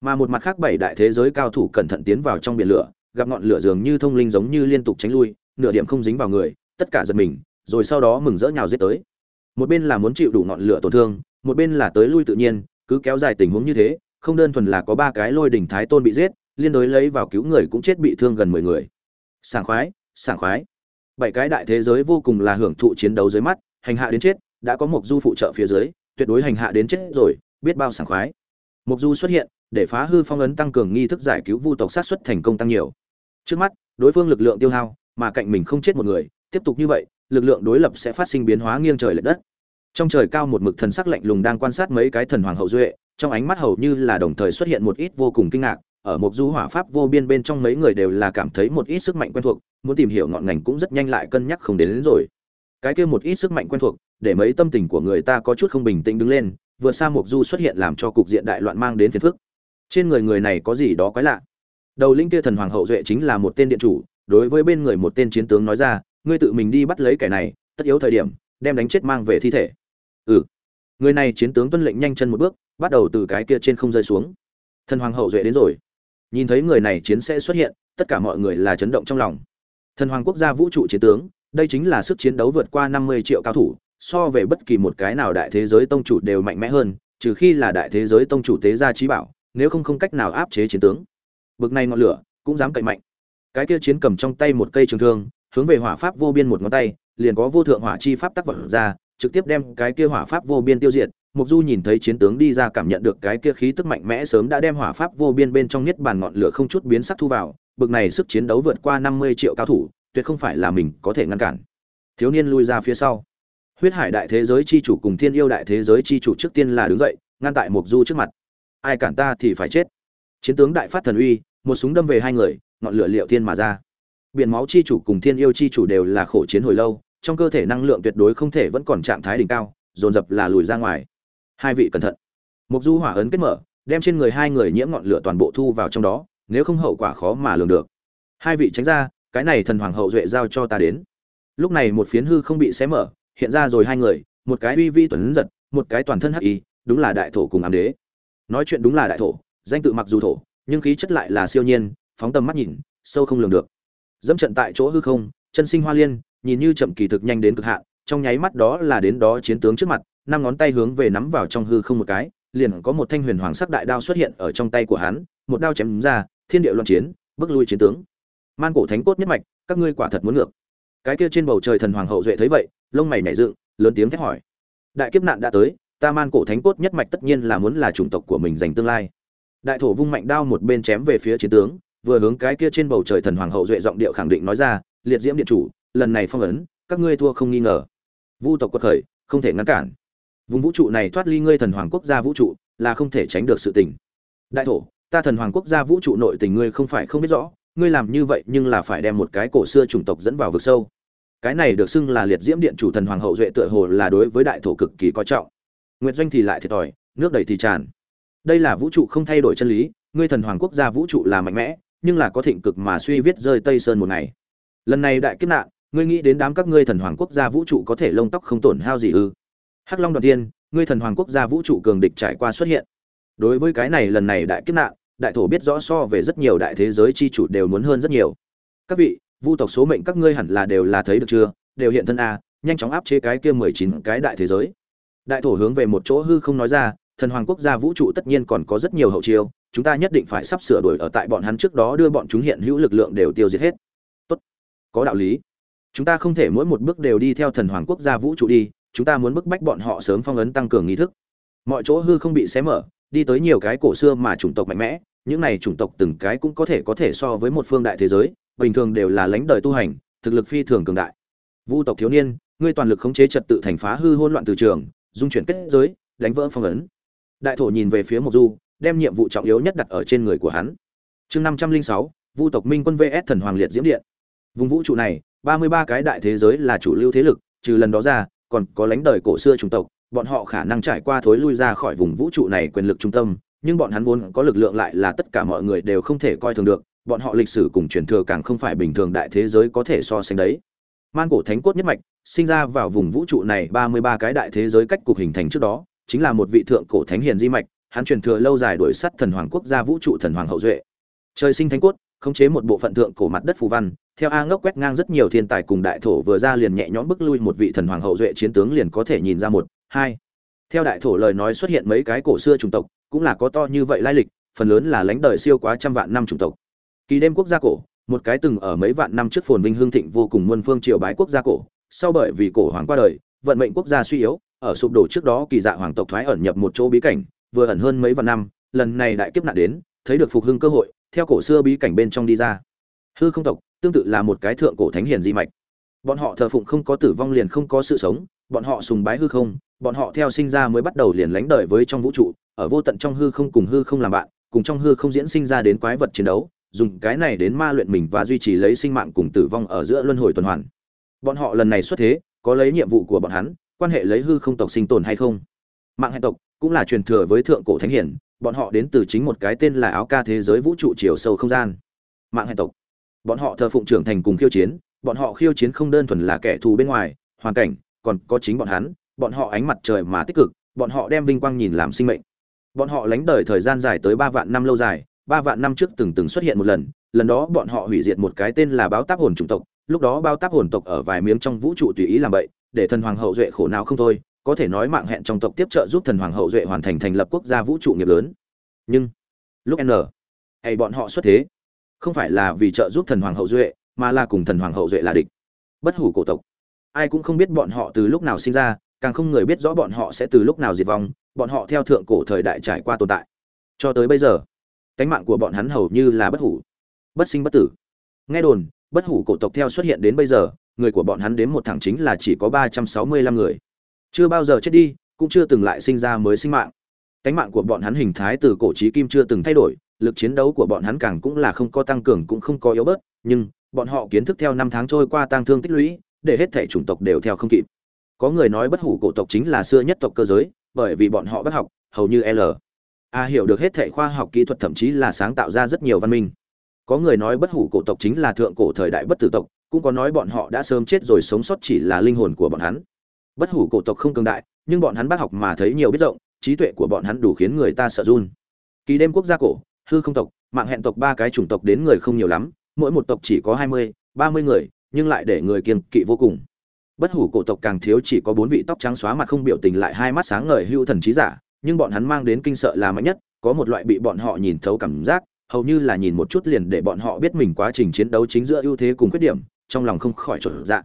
Mà một mặt khác bảy đại thế giới cao thủ cẩn thận tiến vào trong biển lửa, gặp ngọn lửa dường như thông linh giống như liên tục tránh lui, nửa điểm không dính vào người, tất cả giật mình, rồi sau đó mừng rỡ nhào giết tới. Một bên là muốn chịu đủ ngọn lửa tổn thương, một bên là tới lui tự nhiên, cứ kéo dài tình huống như thế không đơn thuần là có ba cái lôi đỉnh thái tôn bị giết, liên đối lấy vào cứu người cũng chết bị thương gần mười người. Sảng khoái sảng khoái. Bảy cái đại thế giới vô cùng là hưởng thụ chiến đấu dưới mắt, hành hạ đến chết, đã có một du phụ trợ phía dưới, tuyệt đối hành hạ đến chết rồi, biết bao sảng khoái. Mục du xuất hiện, để phá hư phong ấn tăng cường nghi thức giải cứu vu tộc sát xuất thành công tăng nhiều. Trước mắt, đối phương lực lượng tiêu hao, mà cạnh mình không chết một người, tiếp tục như vậy, lực lượng đối lập sẽ phát sinh biến hóa nghiêng trời lệch đất. Trong trời cao một mực thần sắc lạnh lùng đang quan sát mấy cái thần hoàng hậu duệ trong ánh mắt hầu như là đồng thời xuất hiện một ít vô cùng kinh ngạc ở một du hỏa pháp vô biên bên trong mấy người đều là cảm thấy một ít sức mạnh quen thuộc muốn tìm hiểu ngọn ngành cũng rất nhanh lại cân nhắc không đến, đến rồi. Cái kia một ít sức mạnh quen thuộc để mấy tâm tình của người ta có chút không bình tĩnh đứng lên vượt xa mục du xuất hiện làm cho cục diện đại loạn mang đến phiền phức. Trên người người này có gì đó quái lạ. Đầu linh kia thần hoàng hậu duệ chính là một tên điện chủ đối với bên người một tên chiến tướng nói ra ngươi tự mình đi bắt lấy kẻ này tất yếu thời điểm đem đánh chết mang về thi thể. Ừ người này chiến tướng tuân lệnh nhanh chân một bước, bắt đầu từ cái kia trên không rơi xuống. Thần hoàng hậu duệ đến rồi. Nhìn thấy người này chiến sẽ xuất hiện, tất cả mọi người là chấn động trong lòng. Thần hoàng quốc gia vũ trụ chiến tướng, đây chính là sức chiến đấu vượt qua năm mươi triệu cao thủ, so về bất kỳ một cái nào đại thế giới tông chủ đều mạnh mẽ hơn, trừ khi là đại thế giới tông chủ tế gia trí bảo, nếu không không cách nào áp chế chiến tướng. Bực này ngọn lửa, cũng dám cậy mạnh. Cái kia chiến cầm trong tay một cây trường thương, hướng về hỏa pháp vô biên một ngón tay, liền có vô thượng hỏa chi pháp tác vật ra trực tiếp đem cái kia hỏa pháp vô biên tiêu diệt mục du nhìn thấy chiến tướng đi ra cảm nhận được cái kia khí tức mạnh mẽ sớm đã đem hỏa pháp vô biên bên trong nhất bàn ngọn lửa không chút biến sắc thu vào, bực này sức chiến đấu vượt qua năm mươi triệu cao thủ, tuyệt không phải là mình có thể ngăn cản. Thiếu niên lui ra phía sau. Huyết hải đại thế giới chi chủ cùng thiên yêu đại thế giới chi chủ trước tiên là đứng dậy, ngăn tại mục du trước mặt. Ai cản ta thì phải chết. Chiến tướng đại phát thần uy, một súng đâm về hai người, ngọn lửa liệu thiên mà ra. Biển máu chi chủ cùng thiên yêu chi chủ đều là khổ chiến hồi lâu trong cơ thể năng lượng tuyệt đối không thể vẫn còn trạng thái đỉnh cao, dồn dập là lùi ra ngoài. Hai vị cẩn thận. Mục du hỏa ấn kết mở, đem trên người hai người nhiễm ngọn lửa toàn bộ thu vào trong đó, nếu không hậu quả khó mà lường được. Hai vị tránh ra, cái này thần hoàng hậu duệ giao cho ta đến. Lúc này một phiến hư không bị xé mở, hiện ra rồi hai người, một cái uy vi tuấn giật, một cái toàn thân hắc y, đúng là đại thổ cùng ám đế. Nói chuyện đúng là đại thổ, danh tự mặc dù thổ, nhưng khí chất lại là siêu nhiên, phóng tầm mắt nhìn, sâu không lường được. Dẫm trận tại chỗ hư không, chân sinh hoa liên nhìn như chậm kỳ thực nhanh đến cực hạn, trong nháy mắt đó là đến đó chiến tướng trước mặt, năm ngón tay hướng về nắm vào trong hư không một cái, liền có một thanh huyền hoàng sắc đại đao xuất hiện ở trong tay của hắn, một đao chém ra, thiên địa loạn chiến, bước lui chiến tướng. Man cổ thánh cốt nhất mạch, các ngươi quả thật muốn ngược. Cái kia trên bầu trời thần hoàng hậu duệ thấy vậy, lông mày nảy dựng, lớn tiếng thét hỏi. Đại kiếp nạn đã tới, ta man cổ thánh cốt nhất mạch tất nhiên là muốn là chủng tộc của mình giành tương lai. Đại thổ vung mạnh đao một bên chém về phía chiến tướng, vừa hướng cái kia trên bầu trời thần hoàng hậu duệ giọng điệu khẳng định nói ra, liệt diễm điện chủ lần này phong ấn, các ngươi thua không nghi ngờ. Vu tộc quật khởi, không thể ngăn cản. Vùng vũ trụ này thoát ly ngươi thần hoàng quốc gia vũ trụ, là không thể tránh được sự tình. Đại thổ, ta thần hoàng quốc gia vũ trụ nội tình ngươi không phải không biết rõ, ngươi làm như vậy nhưng là phải đem một cái cổ xưa chủng tộc dẫn vào vực sâu. Cái này được xưng là liệt diễm điện chủ thần hoàng hậu duệ tựa hồ là đối với đại thổ cực kỳ coi trọng. Nguyệt doanh thì lại thiệt thòi, nước đầy thì tràn. Đây là vũ trụ không thay đổi chân lý, ngươi thần hoàng quốc gia vũ trụ là mạnh mẽ, nhưng là có thịnh cực mà suy viết rơi tây sơn một ngày. Lần này đại kiếp nạn ngươi nghĩ đến đám các ngươi thần hoàng quốc gia vũ trụ có thể lông tóc không tổn hao gì ư? Hắc long đoàn tiên ngươi thần hoàng quốc gia vũ trụ cường địch trải qua xuất hiện. Đối với cái này lần này đại kiếp nạn, đại thổ biết rõ so về rất nhiều đại thế giới chi chủ đều muốn hơn rất nhiều. Các vị, vu tộc số mệnh các ngươi hẳn là đều là thấy được chưa? Đều hiện thân a nhanh chóng áp chế cái kia mười chín cái đại thế giới. Đại thổ hướng về một chỗ hư không nói ra, thần hoàng quốc gia vũ trụ tất nhiên còn có rất nhiều hậu chiêu, chúng ta nhất định phải sắp sửa đổi ở tại bọn hắn trước đó đưa bọn chúng hiện hữu lực lượng đều tiêu diệt hết. Tốt, có đạo lý chúng ta không thể mỗi một bước đều đi theo thần hoàng quốc gia vũ trụ đi, chúng ta muốn bức bách bọn họ sớm phong ấn tăng cường nghi thức. Mọi chỗ hư không bị xé mở, đi tới nhiều cái cổ xưa mà chủng tộc mạnh mẽ, những này chủng tộc từng cái cũng có thể có thể so với một phương đại thế giới, bình thường đều là lãnh đời tu hành, thực lực phi thường cường đại. Vu tộc thiếu niên, ngươi toàn lực khống chế trật tự thành phá hư hỗn loạn từ trường, dung chuyển kết giới, đánh vỡ phong ấn. Đại thổ nhìn về phía mộc du, đem nhiệm vụ trọng yếu nhất đặt ở trên người của hắn. Chương năm trăm linh sáu, vu tộc minh quân vs thần hoàng liệt diễm điện. Vùng vũ trụ này ba mươi ba cái đại thế giới là chủ lưu thế lực, trừ lần đó ra, còn có lãnh đời cổ xưa chủng tộc, bọn họ khả năng trải qua thối lui ra khỏi vùng vũ trụ này quyền lực trung tâm, nhưng bọn hắn vốn có lực lượng lại là tất cả mọi người đều không thể coi thường được, bọn họ lịch sử cùng truyền thừa càng không phải bình thường đại thế giới có thể so sánh đấy. Man cổ thánh cốt nhất mạch, sinh ra vào vùng vũ trụ này ba mươi ba cái đại thế giới cách cục hình thành trước đó, chính là một vị thượng cổ thánh hiền di mạch, hắn truyền thừa lâu dài đuổi sắt thần hoàng quốc gia vũ trụ thần hoàng hậu duệ. Trời sinh thánh cốt khống chế một bộ phận thượng cổ mặt đất phù văn, theo a ngốc quét ngang rất nhiều thiên tài cùng đại thổ vừa ra liền nhẹ nhõm bức lui một vị thần hoàng hậu duệ chiến tướng liền có thể nhìn ra một, hai. Theo đại thổ lời nói xuất hiện mấy cái cổ xưa chủng tộc, cũng là có to như vậy lai lịch, phần lớn là lãnh đời siêu quá trăm vạn năm chủng tộc. Kỳ đêm quốc gia cổ, một cái từng ở mấy vạn năm trước phồn vinh hương thịnh vô cùng muôn phương triều bái quốc gia cổ, sau bởi vì cổ hoàng qua đời, vận mệnh quốc gia suy yếu, ở sụp đổ trước đó kỳ dạ hoàng tộc thoái ẩn nhập một chỗ bí cảnh, vừa ẩn hơn mấy vạn năm, lần này đại kiếp nạn đến, thấy được phục hưng cơ hội theo cổ xưa bí cảnh bên trong đi ra. Hư không tộc, tương tự là một cái thượng cổ thánh hiền di mạch. Bọn họ thờ phụng không có tử vong liền không có sự sống, bọn họ sùng bái hư không, bọn họ theo sinh ra mới bắt đầu liền lánh đời với trong vũ trụ, ở vô tận trong hư không cùng hư không làm bạn, cùng trong hư không diễn sinh ra đến quái vật chiến đấu, dùng cái này đến ma luyện mình và duy trì lấy sinh mạng cùng tử vong ở giữa luân hồi tuần hoàn. Bọn họ lần này xuất thế, có lấy nhiệm vụ của bọn hắn, quan hệ lấy hư không tộc sinh tồn hay không. Mạng hệ tộc cũng là truyền thừa với thượng cổ thánh hiển bọn họ đến từ chính một cái tên là áo ca thế giới vũ trụ chiều sâu không gian. Mạng hệ tộc. Bọn họ thờ phụng trưởng thành cùng khiêu chiến, bọn họ khiêu chiến không đơn thuần là kẻ thù bên ngoài, hoàn cảnh, còn có chính bọn hắn, bọn họ ánh mặt trời mà tích cực, bọn họ đem vinh quang nhìn làm sinh mệnh. Bọn họ lánh đời thời gian dài tới ba vạn năm lâu dài, ba vạn năm trước từng từng xuất hiện một lần lần đó bọn họ hủy diệt một cái tên là báo táp hồn chủng tộc, lúc đó báo táp hồn tộc ở vài miếng trong vũ trụ tùy ý làm vậy để thần hoàng hậu duệ khổ nào không thôi có thể nói mạng hẹn trong tộc tiếp trợ giúp thần hoàng hậu duệ hoàn thành thành lập quốc gia vũ trụ nghiệp lớn. Nhưng, lúc n, hay bọn họ xuất thế, không phải là vì trợ giúp thần hoàng hậu duệ, mà là cùng thần hoàng hậu duệ là địch. Bất hủ cổ tộc. Ai cũng không biết bọn họ từ lúc nào sinh ra, càng không người biết rõ bọn họ sẽ từ lúc nào diệt vong, bọn họ theo thượng cổ thời đại trải qua tồn tại. Cho tới bây giờ, cánh mạng của bọn hắn hầu như là bất hủ. Bất sinh bất tử. Nghe đồn, bất hủ cổ tộc theo xuất hiện đến bây giờ, người của bọn hắn đến một thẳng chính là chỉ có ba trăm sáu mươi lăm người chưa bao giờ chết đi, cũng chưa từng lại sinh ra mới sinh mạng. Cánh mạng của bọn hắn hình thái từ cổ trí kim chưa từng thay đổi, lực chiến đấu của bọn hắn càng cũng là không có tăng cường cũng không có yếu bớt, nhưng bọn họ kiến thức theo năm tháng trôi qua tăng thương tích lũy, để hết thể chủng tộc đều theo không kịp. Có người nói bất hủ cổ tộc chính là xưa nhất tộc cơ giới, bởi vì bọn họ bất học, hầu như l. A hiểu được hết thể khoa học kỹ thuật thậm chí là sáng tạo ra rất nhiều văn minh. Có người nói bất hủ cổ tộc chính là thượng cổ thời đại bất tử tộc, cũng có nói bọn họ đã sớm chết rồi sống sót chỉ là linh hồn của bọn hắn bất hủ cổ tộc không cường đại, nhưng bọn hắn bác học mà thấy nhiều biết rộng, trí tuệ của bọn hắn đủ khiến người ta sợ run. Kỳ đêm quốc gia cổ, hư không tộc, mạng hẹn tộc ba cái chủng tộc đến người không nhiều lắm, mỗi một tộc chỉ có hai mươi, ba mươi người, nhưng lại để người kiên kỵ vô cùng. Bất hủ cổ tộc càng thiếu chỉ có bốn vị tóc trắng xóa mặt không biểu tình lại hai mắt sáng ngời hưu thần trí giả, nhưng bọn hắn mang đến kinh sợ là mạnh nhất, có một loại bị bọn họ nhìn thấu cảm giác, hầu như là nhìn một chút liền để bọn họ biết mình quá trình chiến đấu chính giữa ưu thế cùng khuyết điểm, trong lòng không khỏi trộn dạng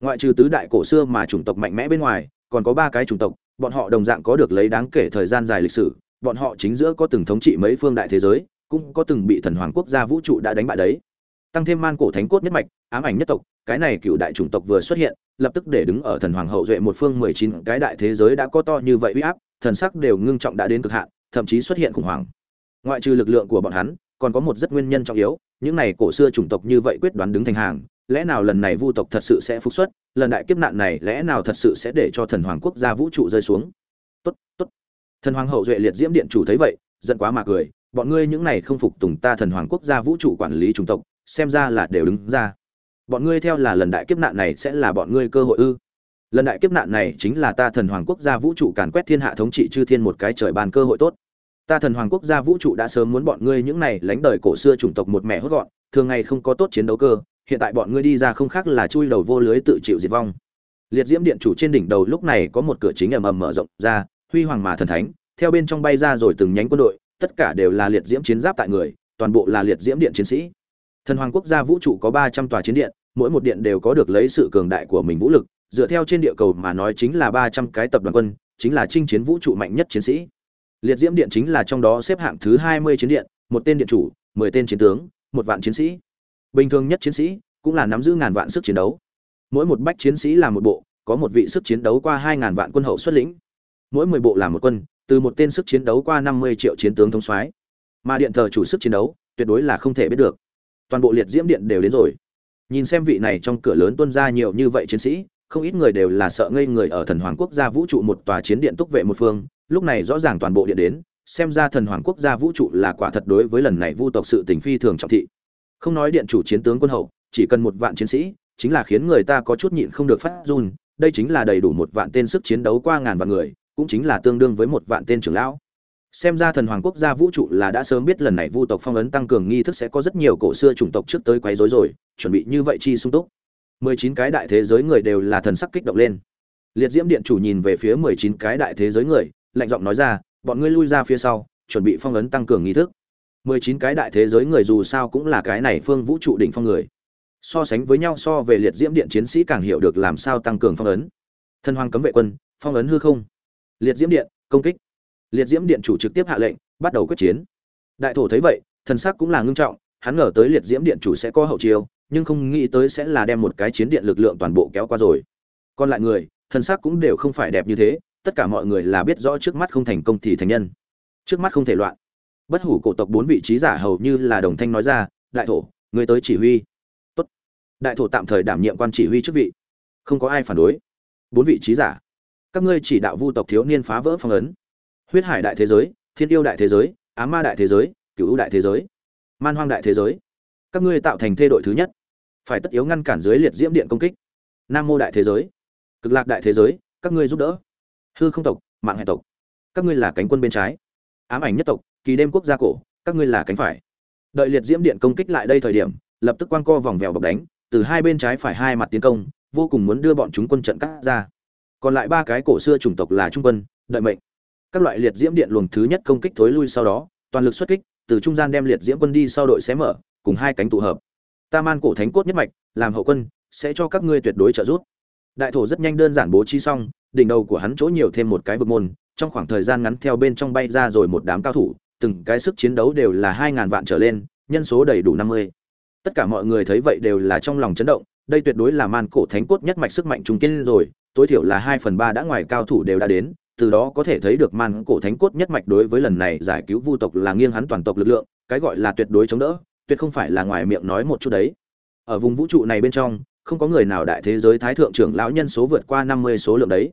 ngoại trừ tứ đại cổ xưa mà chủng tộc mạnh mẽ bên ngoài, còn có ba cái chủng tộc, bọn họ đồng dạng có được lấy đáng kể thời gian dài lịch sử, bọn họ chính giữa có từng thống trị mấy phương đại thế giới, cũng có từng bị thần hoàng quốc gia vũ trụ đã đánh bại đấy. Tăng thêm man cổ thánh cốt nhất mạch, ám ảnh nhất tộc, cái này cựu đại chủng tộc vừa xuất hiện, lập tức để đứng ở thần hoàng hậu duệ một phương mười chín, cái đại thế giới đã có to như vậy uy áp, thần sắc đều ngưng trọng đã đến cực hạn, thậm chí xuất hiện khủng hoảng. Ngoại trừ lực lượng của bọn hắn, còn có một rất nguyên nhân trọng yếu, những này cổ xưa chủng tộc như vậy quyết đoán đứng thành hàng lẽ nào lần này vu tộc thật sự sẽ phục xuất, lần đại kiếp nạn này lẽ nào thật sự sẽ để cho thần hoàng quốc gia vũ trụ rơi xuống? Tốt tốt. Thần hoàng hậu duệ liệt diễm điện chủ thấy vậy, giận quá mà cười, bọn ngươi những này không phục tùng ta thần hoàng quốc gia vũ trụ quản lý chủng tộc, xem ra là đều đứng ra. Bọn ngươi theo là lần đại kiếp nạn này sẽ là bọn ngươi cơ hội ư? Lần đại kiếp nạn này chính là ta thần hoàng quốc gia vũ trụ càn quét thiên hạ thống trị chư thiên một cái trời bàn cơ hội tốt. Ta thần hoàng quốc gia vũ trụ đã sớm muốn bọn ngươi những này lánh đời cổ xưa chủng tộc một mẹ hốt gọn, thường ngày không có tốt chiến đấu cơ hiện tại bọn ngươi đi ra không khác là chui đầu vô lưới tự chịu diệt vong. Liệt diễm điện chủ trên đỉnh đầu lúc này có một cửa chính ầm ầm mở rộng ra, huy hoàng mà thần thánh, theo bên trong bay ra rồi từng nhánh quân đội, tất cả đều là liệt diễm chiến giáp tại người, toàn bộ là liệt diễm điện chiến sĩ. Thần hoàng quốc gia vũ trụ có ba trăm tòa chiến điện, mỗi một điện đều có được lấy sự cường đại của mình vũ lực, dựa theo trên địa cầu mà nói chính là ba trăm cái tập đoàn quân, chính là chinh chiến vũ trụ mạnh nhất chiến sĩ. Liệt diễm điện chính là trong đó xếp hạng thứ hai mươi chiến điện, một tên điện chủ, mười tên chiến tướng, một vạn chiến sĩ bình thường nhất chiến sĩ cũng là nắm giữ ngàn vạn sức chiến đấu. Mỗi một bách chiến sĩ là một bộ, có một vị sức chiến đấu qua hai ngàn vạn quân hậu xuất lĩnh. Mỗi mười bộ là một quân, từ một tên sức chiến đấu qua năm mươi triệu chiến tướng thống soái. Mà điện thờ chủ sức chiến đấu, tuyệt đối là không thể biết được. Toàn bộ liệt diễm điện đều đến rồi. Nhìn xem vị này trong cửa lớn tuân ra nhiều như vậy chiến sĩ, không ít người đều là sợ ngây người ở thần hoàng quốc gia vũ trụ một tòa chiến điện túc vệ một phương. Lúc này rõ ràng toàn bộ điện đến, xem ra thần hoàng quốc gia vũ trụ là quả thật đối với lần này vu tộc sự tình phi thường trọng thị không nói điện chủ chiến tướng quân hậu, chỉ cần một vạn chiến sĩ, chính là khiến người ta có chút nhịn không được phát run. Đây chính là đầy đủ một vạn tên sức chiến đấu qua ngàn vạn người, cũng chính là tương đương với một vạn tên trưởng lão. Xem ra thần hoàng quốc gia vũ trụ là đã sớm biết lần này vu tộc phong ấn tăng cường nghi thức sẽ có rất nhiều cổ xưa chủng tộc trước tới quấy rối rồi, chuẩn bị như vậy chi sung túc. Mười chín cái đại thế giới người đều là thần sắc kích động lên. Liệt diễm điện chủ nhìn về phía mười chín cái đại thế giới người, lạnh giọng nói ra, bọn ngươi lui ra phía sau, chuẩn bị phong ấn tăng cường nghi thức mười chín cái đại thế giới người dù sao cũng là cái này phương vũ trụ đỉnh phong người. So sánh với nhau, so về liệt diễm điện chiến sĩ càng hiểu được làm sao tăng cường phong ấn. Thân hoàng cấm vệ quân, phong ấn hư không. Liệt diễm điện, công kích. Liệt diễm điện chủ trực tiếp hạ lệnh, bắt đầu quyết chiến. Đại thổ thấy vậy, thần sắc cũng là ngưng trọng, hắn ngờ tới liệt diễm điện chủ sẽ có hậu chiêu, nhưng không nghĩ tới sẽ là đem một cái chiến điện lực lượng toàn bộ kéo qua rồi. Còn lại người, thần sắc cũng đều không phải đẹp như thế, tất cả mọi người là biết rõ trước mắt không thành công thì thành nhân. Trước mắt không thể loạn bất hủ cổ tộc bốn vị trí giả hầu như là đồng thanh nói ra, đại thổ, người tới chỉ huy. Tốt. đại thổ tạm thời đảm nhiệm quan chỉ huy chức vị. Không có ai phản đối. Bốn vị trí giả. Các ngươi chỉ đạo vu tộc thiếu niên phá vỡ phong ấn. Huyết hải đại thế giới, thiên yêu đại thế giới, á ma đại thế giới cựu đại thế giới, man hoang đại thế giới. Các ngươi tạo thành thê đội thứ nhất. Phải tất yếu ngăn cản dưới liệt diễm điện công kích. Nam mô đại thế giới. Cực lạc đại thế giới, các ngươi giúp đỡ. Hư không tộc, mạng hệ tộc. Các ngươi là cánh quân bên trái. Ám ảnh nhất tộc kỳ đêm quốc gia cổ, các ngươi là cánh phải. Đợi liệt diễm điện công kích lại đây thời điểm, lập tức quang co vòng vèo bọc đánh, từ hai bên trái phải hai mặt tiến công, vô cùng muốn đưa bọn chúng quân trận cắt ra. Còn lại ba cái cổ xưa chủng tộc là trung quân, đợi mệnh. Các loại liệt diễm điện luồng thứ nhất công kích thối lui sau đó, toàn lực xuất kích, từ trung gian đem liệt diễm quân đi sau đội xé mở, cùng hai cánh tụ hợp. Ta man cổ thánh cốt nhất mạch, làm hậu quân, sẽ cho các ngươi tuyệt đối trợ giúp. Đại thổ rất nhanh đơn giản bố trí xong, đỉnh đầu của hắn chỗ nhiều thêm một cái vực môn, trong khoảng thời gian ngắn theo bên trong bay ra rồi một đám cao thủ từng cái sức chiến đấu đều là hai ngàn vạn trở lên, nhân số đầy đủ năm mươi. Tất cả mọi người thấy vậy đều là trong lòng chấn động, đây tuyệt đối là man cổ thánh cốt nhất mạch sức mạnh trung kiên rồi, tối thiểu là hai phần ba đã ngoài cao thủ đều đã đến, từ đó có thể thấy được man cổ thánh cốt nhất mạch đối với lần này giải cứu vu tộc là nghiêng hắn toàn tộc lực lượng, cái gọi là tuyệt đối chống đỡ, tuyệt không phải là ngoài miệng nói một chút đấy. Ở vùng vũ trụ này bên trong, không có người nào đại thế giới thái thượng trưởng lão nhân số vượt qua năm mươi số lượng đấy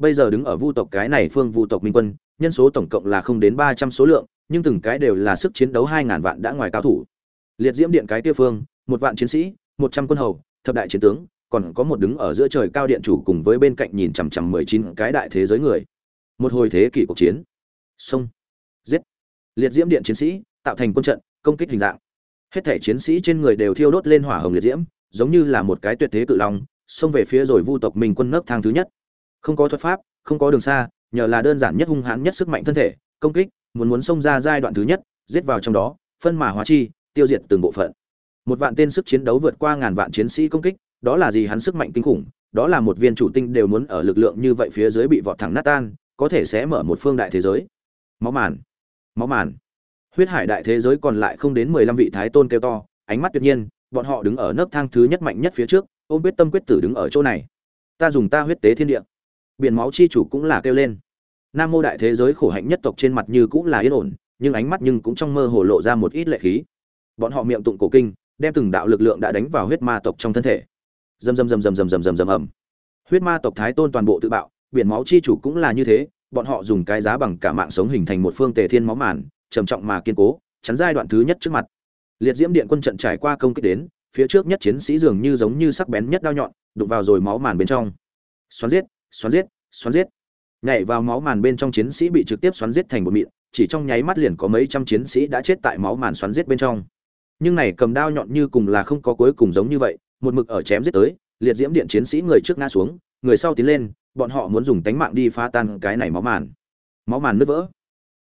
bây giờ đứng ở vu tộc cái này phương vu tộc minh quân, nhân số tổng cộng là không đến ba trăm số lượng, nhưng từng cái đều là sức chiến đấu hai ngàn vạn đã ngoài cao thủ. Liệt diễm điện cái tiêu phương, một vạn chiến sĩ, một trăm quân hầu, thập đại chiến tướng, còn có một đứng ở giữa trời cao điện chủ cùng với bên cạnh nhìn chằm chằm mười chín cái đại thế giới người. Một hồi thế kỷ cuộc chiến. Sông giết. Liệt diễm điện chiến sĩ, tạo thành quân trận, công kích hình dạng. Hết thể chiến sĩ trên người đều thiêu đốt lên hỏa hồng liệt diễm, giống như là một cái tuyệt thế cự long, xông về phía rồi vu tộc mình quân nấc thang thứ nhất không có thuật pháp, không có đường xa, nhờ là đơn giản nhất hung hãn nhất sức mạnh thân thể, công kích, muốn muốn xông ra giai đoạn thứ nhất, giết vào trong đó, phân mà hóa chi, tiêu diệt từng bộ phận. Một vạn tên sức chiến đấu vượt qua ngàn vạn chiến sĩ công kích, đó là gì hắn sức mạnh kinh khủng, đó là một viên chủ tinh đều muốn ở lực lượng như vậy phía dưới bị vọt thẳng nát tan, có thể sẽ mở một phương đại thế giới. Máu màn máu màn. Huyết hải đại thế giới còn lại không đến mười lăm vị thái tôn kêu to, ánh mắt tuyệt nhiên, bọn họ đứng ở nấc thang thứ nhất mạnh nhất phía trước, ôm quyết tâm quyết tử đứng ở chỗ này. Ta dùng ta huyết tế thiên địa biển máu chi chủ cũng là kêu lên. Nam mô đại thế giới khổ hạnh nhất tộc trên mặt như cũng là yên ổn, nhưng ánh mắt nhưng cũng trong mơ hồ lộ ra một ít lệ khí. Bọn họ miệng tụng cổ kinh, đem từng đạo lực lượng đã đánh vào huyết ma tộc trong thân thể. Dầm dầm dầm dầm dầm dầm dầm dầm ầm. Huyết ma tộc thái tôn toàn bộ tự bạo, biển máu chi chủ cũng là như thế, bọn họ dùng cái giá bằng cả mạng sống hình thành một phương tề thiên máu màn, trầm trọng mà kiên cố, chắn giai đoạn thứ nhất trước mặt. Liệt diễm điện quân trận trải qua công kích đến, phía trước nhất chiến sĩ dường như giống như sắc bén nhất đao nhọn, đụng vào rồi máu màn bên trong. Xoắn giết xoắn giết xoắn giết. Nhảy vào máu màn bên trong chiến sĩ bị trực tiếp xoắn giết thành một mịn, chỉ trong nháy mắt liền có mấy trăm chiến sĩ đã chết tại máu màn xoắn giết bên trong. Nhưng này cầm đao nhọn như cùng là không có cuối cùng giống như vậy, một mực ở chém giết tới, liệt diễm điện chiến sĩ người trước ngã xuống, người sau tiến lên, bọn họ muốn dùng tánh mạng đi phá tan cái này máu màn. Máu màn nứt vỡ.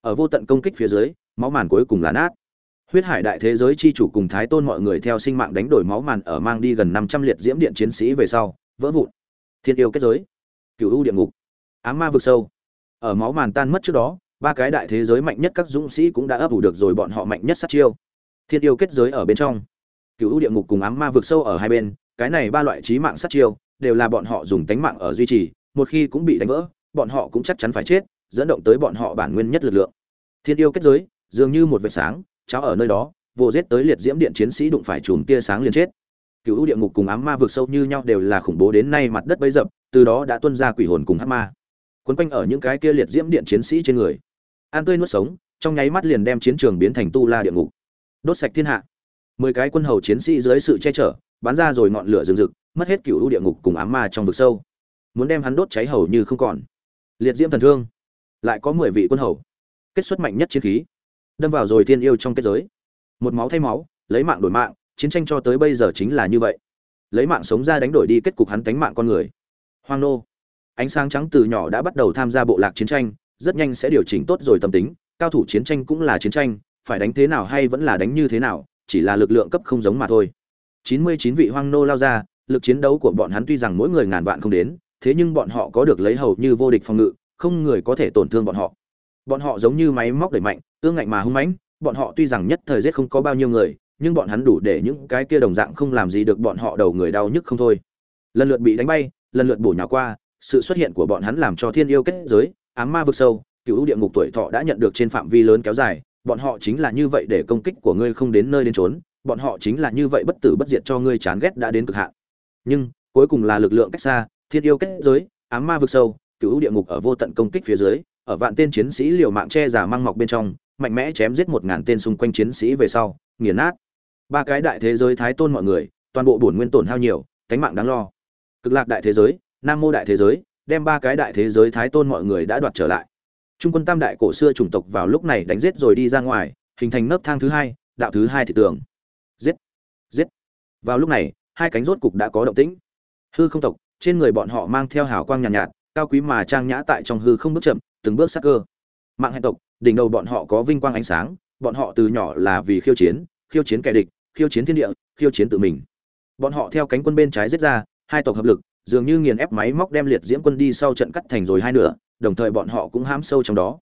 Ở vô tận công kích phía dưới, máu màn cuối cùng là nát. Huyết hải đại thế giới chi chủ cùng thái tôn mọi người theo sinh mạng đánh đổi máu màn ở mang đi gần năm trăm liệt diễm điện chiến sĩ về sau, vỡ vụn. Thiên yêu kết giới cựu ưu địa ngục. Ám ma vực sâu. Ở máu màn tan mất trước đó, ba cái đại thế giới mạnh nhất các dũng sĩ cũng đã ấp ủ được rồi bọn họ mạnh nhất sát chiêu. Thiên yêu kết giới ở bên trong. Cựu ưu địa ngục cùng ám ma vực sâu ở hai bên, cái này ba loại trí mạng sát chiêu đều là bọn họ dùng tánh mạng ở duy trì, một khi cũng bị đánh vỡ, bọn họ cũng chắc chắn phải chết, dẫn động tới bọn họ bản nguyên nhất lực lượng. Thiên yêu kết giới, dường như một vệt sáng, cháo ở nơi đó, vô giết tới liệt diễm điện chiến sĩ đụng phải chùm tia sáng liền chết cựu ưu địa ngục cùng ám ma vượt sâu như nhau đều là khủng bố đến nay mặt đất bấy dập, từ đó đã tuân ra quỷ hồn cùng hát ma. Quấn quanh ở những cái kia liệt diễm điện chiến sĩ trên người. An tươi nuốt sống, trong nháy mắt liền đem chiến trường biến thành tu la địa ngục. Đốt sạch thiên hạ. Mười cái quân hầu chiến sĩ dưới sự che chở, bắn ra rồi ngọn lửa rừng rực, mất hết cựu ưu địa ngục cùng ám ma trong vực sâu. Muốn đem hắn đốt cháy hầu như không còn. Liệt diễm thần thương. Lại có mười vị quân hầu. Kết xuất mạnh nhất chiến khí. Đâm vào rồi thiên yêu trong kết giới. Một máu thay máu, lấy mạng đổi mạng chiến tranh cho tới bây giờ chính là như vậy. Lấy mạng sống ra đánh đổi đi, kết cục hắn tánh mạng con người. Hoang nô. Ánh sáng trắng từ nhỏ đã bắt đầu tham gia bộ lạc chiến tranh, rất nhanh sẽ điều chỉnh tốt rồi tâm tính, cao thủ chiến tranh cũng là chiến tranh, phải đánh thế nào hay vẫn là đánh như thế nào, chỉ là lực lượng cấp không giống mà thôi. Chín mươi chín vị hoang nô lao ra, lực chiến đấu của bọn hắn tuy rằng mỗi người ngàn vạn không đến, thế nhưng bọn họ có được lấy hầu như vô địch phòng ngự, không người có thể tổn thương bọn họ. Bọn họ giống như máy móc đẩy mạnh, ương ngạnh mà hung mãnh, bọn họ tuy rằng nhất thời giết không có bao nhiêu người nhưng bọn hắn đủ để những cái kia đồng dạng không làm gì được bọn họ đầu người đau nhức không thôi. Lần lượt bị đánh bay, lần lượt bổ nhào qua, sự xuất hiện của bọn hắn làm cho thiên yêu kết giới, ám ma vực sâu, cựu địa ngục tuổi thọ đã nhận được trên phạm vi lớn kéo dài, bọn họ chính là như vậy để công kích của ngươi không đến nơi đến trốn bọn họ chính là như vậy bất tử bất diệt cho ngươi chán ghét đã đến cực hạn. Nhưng, cuối cùng là lực lượng cách xa, thiên yêu kết giới, ám ma vực sâu, cựu địa ngục ở vô tận công kích phía dưới, ở vạn tên chiến sĩ liều mạng che giả mang mọc bên trong, mạnh mẽ chém giết một ngàn tên xung quanh chiến sĩ về sau, nghiền nát ba cái đại thế giới thái tôn mọi người toàn bộ bổn nguyên tổn hao nhiều cánh mạng đáng lo. Cực lạc đại thế giới nam mô đại thế giới đem ba cái đại thế giới thái tôn mọi người đã đoạt trở lại. Trung quân tam đại cổ xưa chủng tộc vào lúc này đánh giết rồi đi ra ngoài hình thành nấc thang thứ hai đạo thứ hai thị tường. Giết! Giết! Vào lúc này hai cánh rốt cục đã có động tĩnh. Hư không tộc trên người bọn họ mang theo hào quang nhàn nhạt, nhạt cao quý mà trang nhã tại trong hư không bước chậm từng bước sắc cơ. Mạng hẹn tộc đỉnh đầu bọn họ có vinh quang ánh sáng bọn họ từ nhỏ là vì khiêu chiến khiêu chiến kẻ địch khiêu chiến thiên địa, khiêu chiến tự mình. Bọn họ theo cánh quân bên trái giết ra, hai tộc hợp lực, dường như nghiền ép máy móc đem liệt diễm quân đi sau trận cắt thành rồi hai nửa, đồng thời bọn họ cũng hãm sâu trong đó.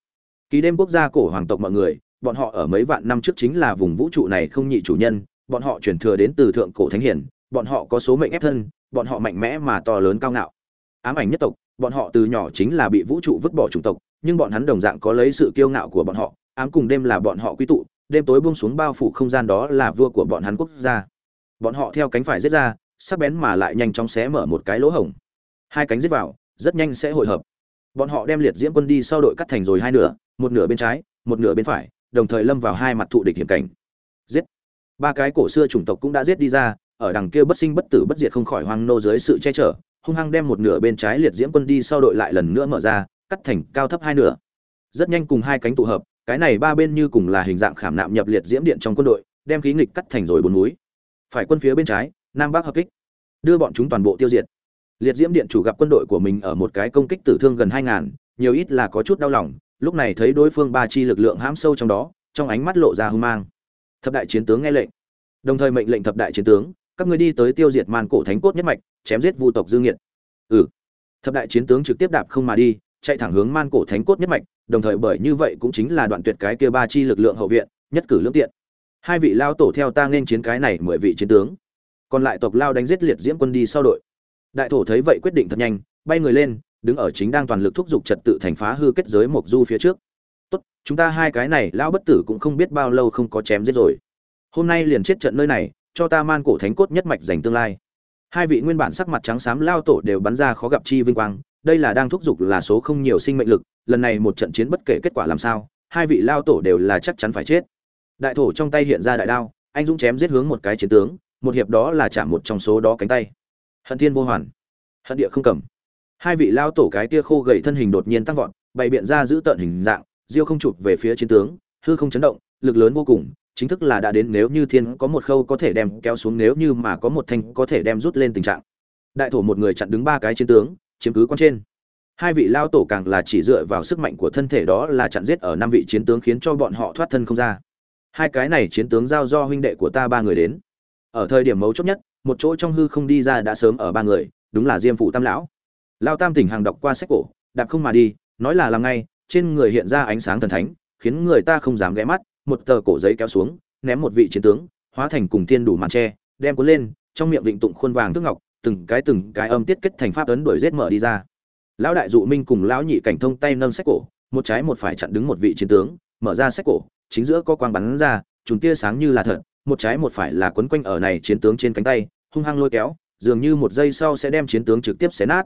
Ký đêm quốc gia cổ hoàng tộc mọi người, bọn họ ở mấy vạn năm trước chính là vùng vũ trụ này không nhị chủ nhân, bọn họ chuyển thừa đến từ thượng cổ thánh hiển, bọn họ có số mệnh ép thân, bọn họ mạnh mẽ mà to lớn cao ngạo. Ám ảnh nhất tộc, bọn họ từ nhỏ chính là bị vũ trụ vứt bỏ chủng tộc, nhưng bọn hắn đồng dạng có lấy sự kiêu ngạo của bọn họ, ám cùng đêm là bọn họ quy tụ đêm tối buông xuống bao phủ không gian đó là vua của bọn hắn quốc gia. Bọn họ theo cánh phải giết ra, sắc bén mà lại nhanh chóng xé mở một cái lỗ hổng. Hai cánh giết vào, rất nhanh sẽ hội hợp. Bọn họ đem liệt diễm quân đi sau đội cắt thành rồi hai nửa, một nửa bên trái, một nửa bên phải, đồng thời lâm vào hai mặt thụ địch hiểm cảnh. Giết! Ba cái cổ xưa chủng tộc cũng đã giết đi ra, ở đằng kia bất sinh bất tử bất diệt không khỏi hoang nô dưới sự che chở, hung hăng đem một nửa bên trái liệt diễm quân đi sau đội lại lần nữa mở ra, cắt thành cao thấp hai nửa. Rất nhanh cùng hai cánh tụ hợp cái này ba bên như cùng là hình dạng khảm nạm nhập liệt diễm điện trong quân đội, đem khí nghịch cắt thành rồi bốn núi. Phải quân phía bên trái, nam bắc hợp kích, đưa bọn chúng toàn bộ tiêu diệt. Liệt diễm điện chủ gặp quân đội của mình ở một cái công kích tử thương gần hai ngàn, nhiều ít là có chút đau lòng, lúc này thấy đối phương ba chi lực lượng hãm sâu trong đó, trong ánh mắt lộ ra hư mang. Thập đại chiến tướng nghe lệnh. Đồng thời mệnh lệnh thập đại chiến tướng, các ngươi đi tới tiêu diệt man cổ thánh cốt nhất mạch, chém giết vu tộc dương nghiệt. Ừ. Thập đại chiến tướng trực tiếp đạp không mà đi, chạy thẳng hướng man cổ thánh cốt nhất mạch đồng thời bởi như vậy cũng chính là đoạn tuyệt cái kia ba chi lực lượng hậu viện, nhất cử lưỡng tiện. Hai vị lao tổ theo ta nên chiến cái này mười vị chiến tướng. Còn lại tộc lao đánh giết liệt diễm quân đi sau đội. Đại thổ thấy vậy quyết định thật nhanh, bay người lên, đứng ở chính đang toàn lực thúc giục trật tự thành phá hư kết giới mộc du phía trước. Tốt, chúng ta hai cái này lão bất tử cũng không biết bao lâu không có chém giết rồi. Hôm nay liền chết trận nơi này, cho ta man cổ thánh cốt nhất mạch giành tương lai. Hai vị nguyên bản sắc mặt trắng xám lao tổ đều bắn ra khó gặp chi vinh quang, đây là đang thúc giục là số không nhiều sinh mệnh lực lần này một trận chiến bất kể kết quả làm sao, hai vị lao tổ đều là chắc chắn phải chết. Đại thổ trong tay hiện ra đại đao, anh dũng chém giết hướng một cái chiến tướng, một hiệp đó là chạm một trong số đó cánh tay. Hận thiên vô hoàn. Hận địa không cầm. Hai vị lao tổ cái tia khô gầy thân hình đột nhiên tăng vọt, bày biện ra giữ tợn hình dạng, diêu không chụp về phía chiến tướng, hư không chấn động, lực lớn vô cùng, chính thức là đã đến nếu như thiên có một khâu có thể đem kéo xuống, nếu như mà có một thanh có thể đem rút lên tình trạng. Đại thổ một người chặn đứng ba cái chiến tướng, chiếm cứ quan trên hai vị lao tổ càng là chỉ dựa vào sức mạnh của thân thể đó là chặn giết ở năm vị chiến tướng khiến cho bọn họ thoát thân không ra. Hai cái này chiến tướng giao do huynh đệ của ta ba người đến. Ở thời điểm mấu chốt nhất, một chỗ trong hư không đi ra đã sớm ở ba người, đúng là diêm phụ tam lão. Lao tam tỉnh hàng đọc qua sách cổ, đạp không mà đi, nói là làm ngay, trên người hiện ra ánh sáng thần thánh, khiến người ta không dám ghé mắt, một tờ cổ giấy kéo xuống, ném một vị chiến tướng, hóa thành cùng tiên đủ màn tre, đem cuốn lên, trong miệng vịnh tụng khuôn vàng thức ngọc, từng cái từng cái âm tiết kết thành pháp ấn đuổi giết mở đi ra lão đại dụ minh cùng lão nhị cảnh thông tay nâng sách cổ, một trái một phải chặn đứng một vị chiến tướng, mở ra sách cổ, chính giữa có quang bắn ra chúng tia sáng như là thật, một trái một phải là quấn quanh ở này chiến tướng trên cánh tay, hung hăng lôi kéo, dường như một giây sau sẽ đem chiến tướng trực tiếp xé nát.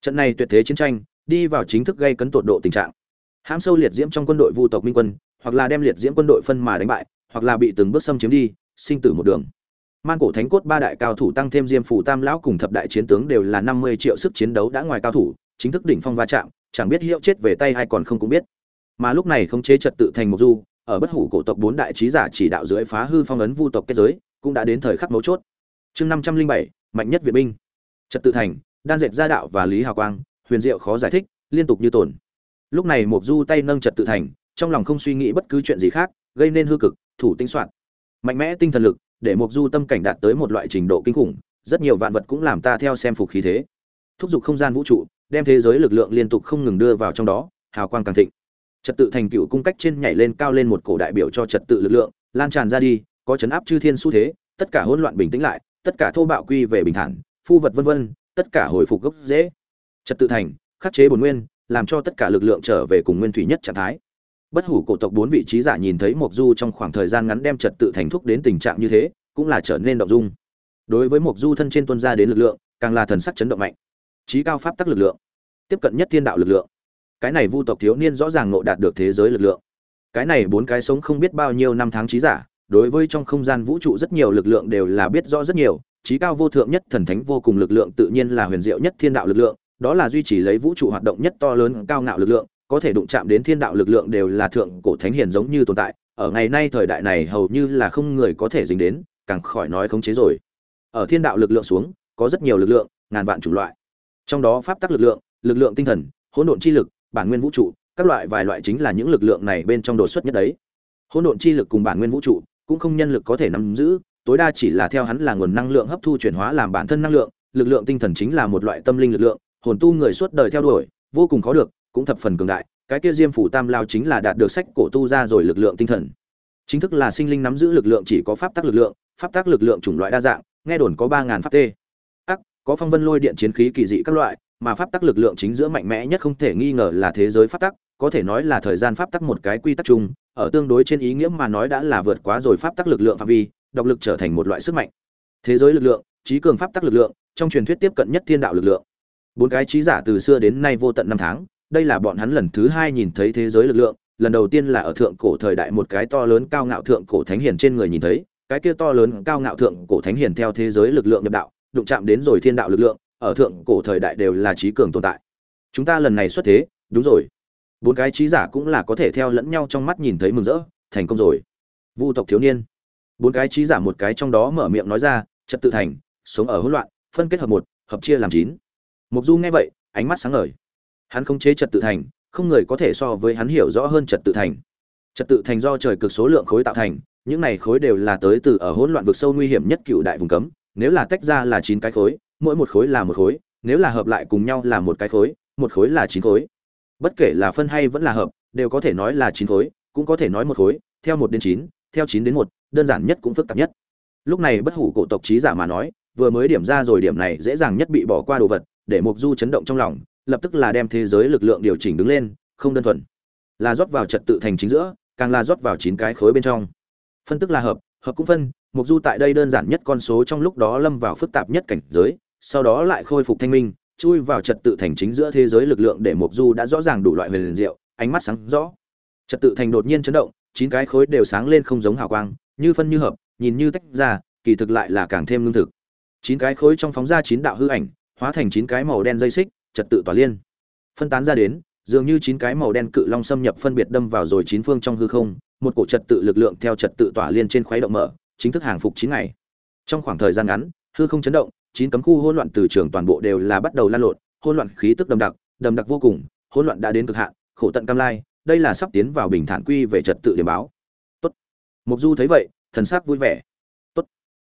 Trận này tuyệt thế chiến tranh, đi vào chính thức gây cấn tột độ tình trạng. Hãm sâu liệt diễm trong quân đội vu tộc minh quân, hoặc là đem liệt diễm quân đội phân mà đánh bại, hoặc là bị từng bước xâm chiếm đi, sinh tử một đường. Man cổ thánh cốt ba đại cao thủ tăng thêm diêm phủ tam lão cùng thập đại chiến tướng đều là năm mươi triệu sức chiến đấu đã ngoài cao thủ chính thức đỉnh phong va chạm, chẳng biết hiệu chết về tay hay còn không cũng biết. Mà lúc này không chế trật tự thành mộc du, ở bất hủ cổ tộc bốn đại trí giả chỉ đạo dưới phá hư phong ấn vu tộc kết giới, cũng đã đến thời khắc mấu chốt. Chương năm trăm linh bảy, mạnh nhất việt binh. Trật tự thành, đan dệt gia đạo và lý hào quang, huyền diệu khó giải thích, liên tục như tổn lúc này mục du tay nâng trật tự thành, trong lòng không suy nghĩ bất cứ chuyện gì khác, gây nên hư cực, thủ tinh soạn. Mạnh mẽ tinh thần lực, để mục du tâm cảnh đạt tới một loại trình độ kinh khủng, rất nhiều vạn vật cũng làm ta theo xem phục khí thế. Thúc giục không gian vũ trụ đem thế giới lực lượng liên tục không ngừng đưa vào trong đó, hào quang càng thịnh. Trật tự thành cựu cung cách trên nhảy lên cao lên một cổ đại biểu cho trật tự lực lượng, lan tràn ra đi, có chấn áp chư thiên xu thế, tất cả hỗn loạn bình tĩnh lại, tất cả thô bạo quy về bình thản, phu vật vân vân, tất cả hồi phục gốc dễ trật tự thành, khắc chế bổn nguyên, làm cho tất cả lực lượng trở về cùng nguyên thủy nhất trạng thái. Bất hủ cổ tộc bốn vị trí giả nhìn thấy mộc du trong khoảng thời gian ngắn đem trật tự thành thúc đến tình trạng như thế, cũng là trở nên động dung. Đối với mộc du thân trên tuân ra đến lực lượng, càng là thần sắc chấn động mạnh trí cao pháp tắc lực lượng, tiếp cận nhất thiên đạo lực lượng. Cái này vu tộc thiếu niên rõ ràng nộ đạt được thế giới lực lượng. Cái này bốn cái sống không biết bao nhiêu năm tháng trí giả, đối với trong không gian vũ trụ rất nhiều lực lượng đều là biết rõ rất nhiều, trí cao vô thượng nhất thần thánh vô cùng lực lượng tự nhiên là huyền diệu nhất thiên đạo lực lượng, đó là duy trì lấy vũ trụ hoạt động nhất to lớn cao ngạo lực lượng, có thể đụng chạm đến thiên đạo lực lượng đều là thượng cổ thánh hiền giống như tồn tại, ở ngày nay thời đại này hầu như là không người có thể dính đến, càng khỏi nói khống chế rồi. Ở thiên đạo lực lượng xuống, có rất nhiều lực lượng, ngàn vạn chủng loại trong đó pháp tắc lực lượng lực lượng tinh thần, hỗn độn chi lực, bản nguyên vũ trụ, các loại vài loại chính là những lực lượng này bên trong đột xuất nhất đấy. Hỗn độn chi lực cùng bản nguyên vũ trụ cũng không nhân lực có thể nắm giữ, tối đa chỉ là theo hắn là nguồn năng lượng hấp thu chuyển hóa làm bản thân năng lượng, lực lượng tinh thần chính là một loại tâm linh lực lượng, hồn tu người suốt đời theo đuổi, vô cùng khó được, cũng thập phần cường đại, cái kia diêm phủ tam lao chính là đạt được sách cổ tu ra rồi lực lượng tinh thần. Chính thức là sinh linh nắm giữ lực lượng chỉ có pháp tắc lực lượng, pháp tắc lực lượng chủng loại đa dạng, nghe đồn có ba ngàn pháp tê có phong vân lôi điện chiến khí kỳ dị các loại, mà pháp tắc lực lượng chính giữa mạnh mẽ nhất không thể nghi ngờ là thế giới pháp tắc, có thể nói là thời gian pháp tắc một cái quy tắc chung, ở tương đối trên ý nghĩa mà nói đã là vượt quá rồi pháp tắc lực lượng phạm vi, độc lực trở thành một loại sức mạnh. Thế giới lực lượng, trí cường pháp tắc lực lượng, trong truyền thuyết tiếp cận nhất thiên đạo lực lượng. Bốn cái trí giả từ xưa đến nay vô tận năm tháng, đây là bọn hắn lần thứ hai nhìn thấy thế giới lực lượng, lần đầu tiên là ở thượng cổ thời đại một cái to lớn cao ngạo thượng cổ thánh hiền trên người nhìn thấy, cái kia to lớn cao ngạo thượng cổ thánh hiền theo thế giới lực lượng nhập đạo đụng chạm đến rồi thiên đạo lực lượng, ở thượng cổ thời đại đều là trí cường tồn tại. Chúng ta lần này xuất thế, đúng rồi. Bốn cái trí giả cũng là có thể theo lẫn nhau trong mắt nhìn thấy mừng rỡ, thành công rồi. Vu tộc thiếu niên. Bốn cái trí giả một cái trong đó mở miệng nói ra, trật tự thành, sống ở hỗn loạn, phân kết hợp một, hợp chia làm chín. Mục du nghe vậy, ánh mắt sáng ngời. Hắn không chế trật tự thành, không người có thể so với hắn hiểu rõ hơn trật tự thành. Trật tự thành do trời cực số lượng khối tạo thành, những này khối đều là tới từ ở hỗn loạn vực sâu nguy hiểm nhất cựu đại vùng cấm nếu là tách ra là chín cái khối, mỗi một khối là một khối, nếu là hợp lại cùng nhau là một cái khối, một khối là chín khối. Bất kể là phân hay vẫn là hợp, đều có thể nói là chín khối, cũng có thể nói một khối, theo một đến chín, theo chín đến một, đơn giản nhất cũng phức tạp nhất. Lúc này bất hủ cổ tộc trí giả mà nói, vừa mới điểm ra rồi điểm này dễ dàng nhất bị bỏ qua đồ vật, để mục du chấn động trong lòng, lập tức là đem thế giới lực lượng điều chỉnh đứng lên, không đơn thuần. Là rót vào trật tự thành chính giữa, càng là rót vào chín cái khối bên trong. Phân tức là hợp hợp cũng phân mục du tại đây đơn giản nhất con số trong lúc đó lâm vào phức tạp nhất cảnh giới, sau đó lại khôi phục thanh minh, chui vào trật tự thành chính giữa thế giới lực lượng để mục du đã rõ ràng đủ loại huyền diệu, ánh mắt sáng rõ. Trật tự thành đột nhiên chấn động, chín cái khối đều sáng lên không giống hào quang, như phân như hợp, nhìn như tách ra, kỳ thực lại là càng thêm lương thực. Chín cái khối trong phóng ra chín đạo hư ảnh, hóa thành chín cái màu đen dây xích, trật tự tỏa liên. Phân tán ra đến, dường như chín cái màu đen cự long xâm nhập phân biệt đâm vào rồi chín phương trong hư không, một cổ trật tự lực lượng theo trật tự tỏa liên trên khuấy động mở chính thức hàng phục chín ngày. Trong khoảng thời gian ngắn, hư không chấn động, chín cấm khu hỗn loạn từ trường toàn bộ đều là bắt đầu lan lộn, hỗn loạn khí tức đậm đặc đậm đặc vô cùng, hỗn loạn đã đến cực hạn, khổ tận cam lai, đây là sắp tiến vào bình thản quy về trật tự điểm báo. Tốt. Mục du thấy vậy, thần sắc vui vẻ. Tốt.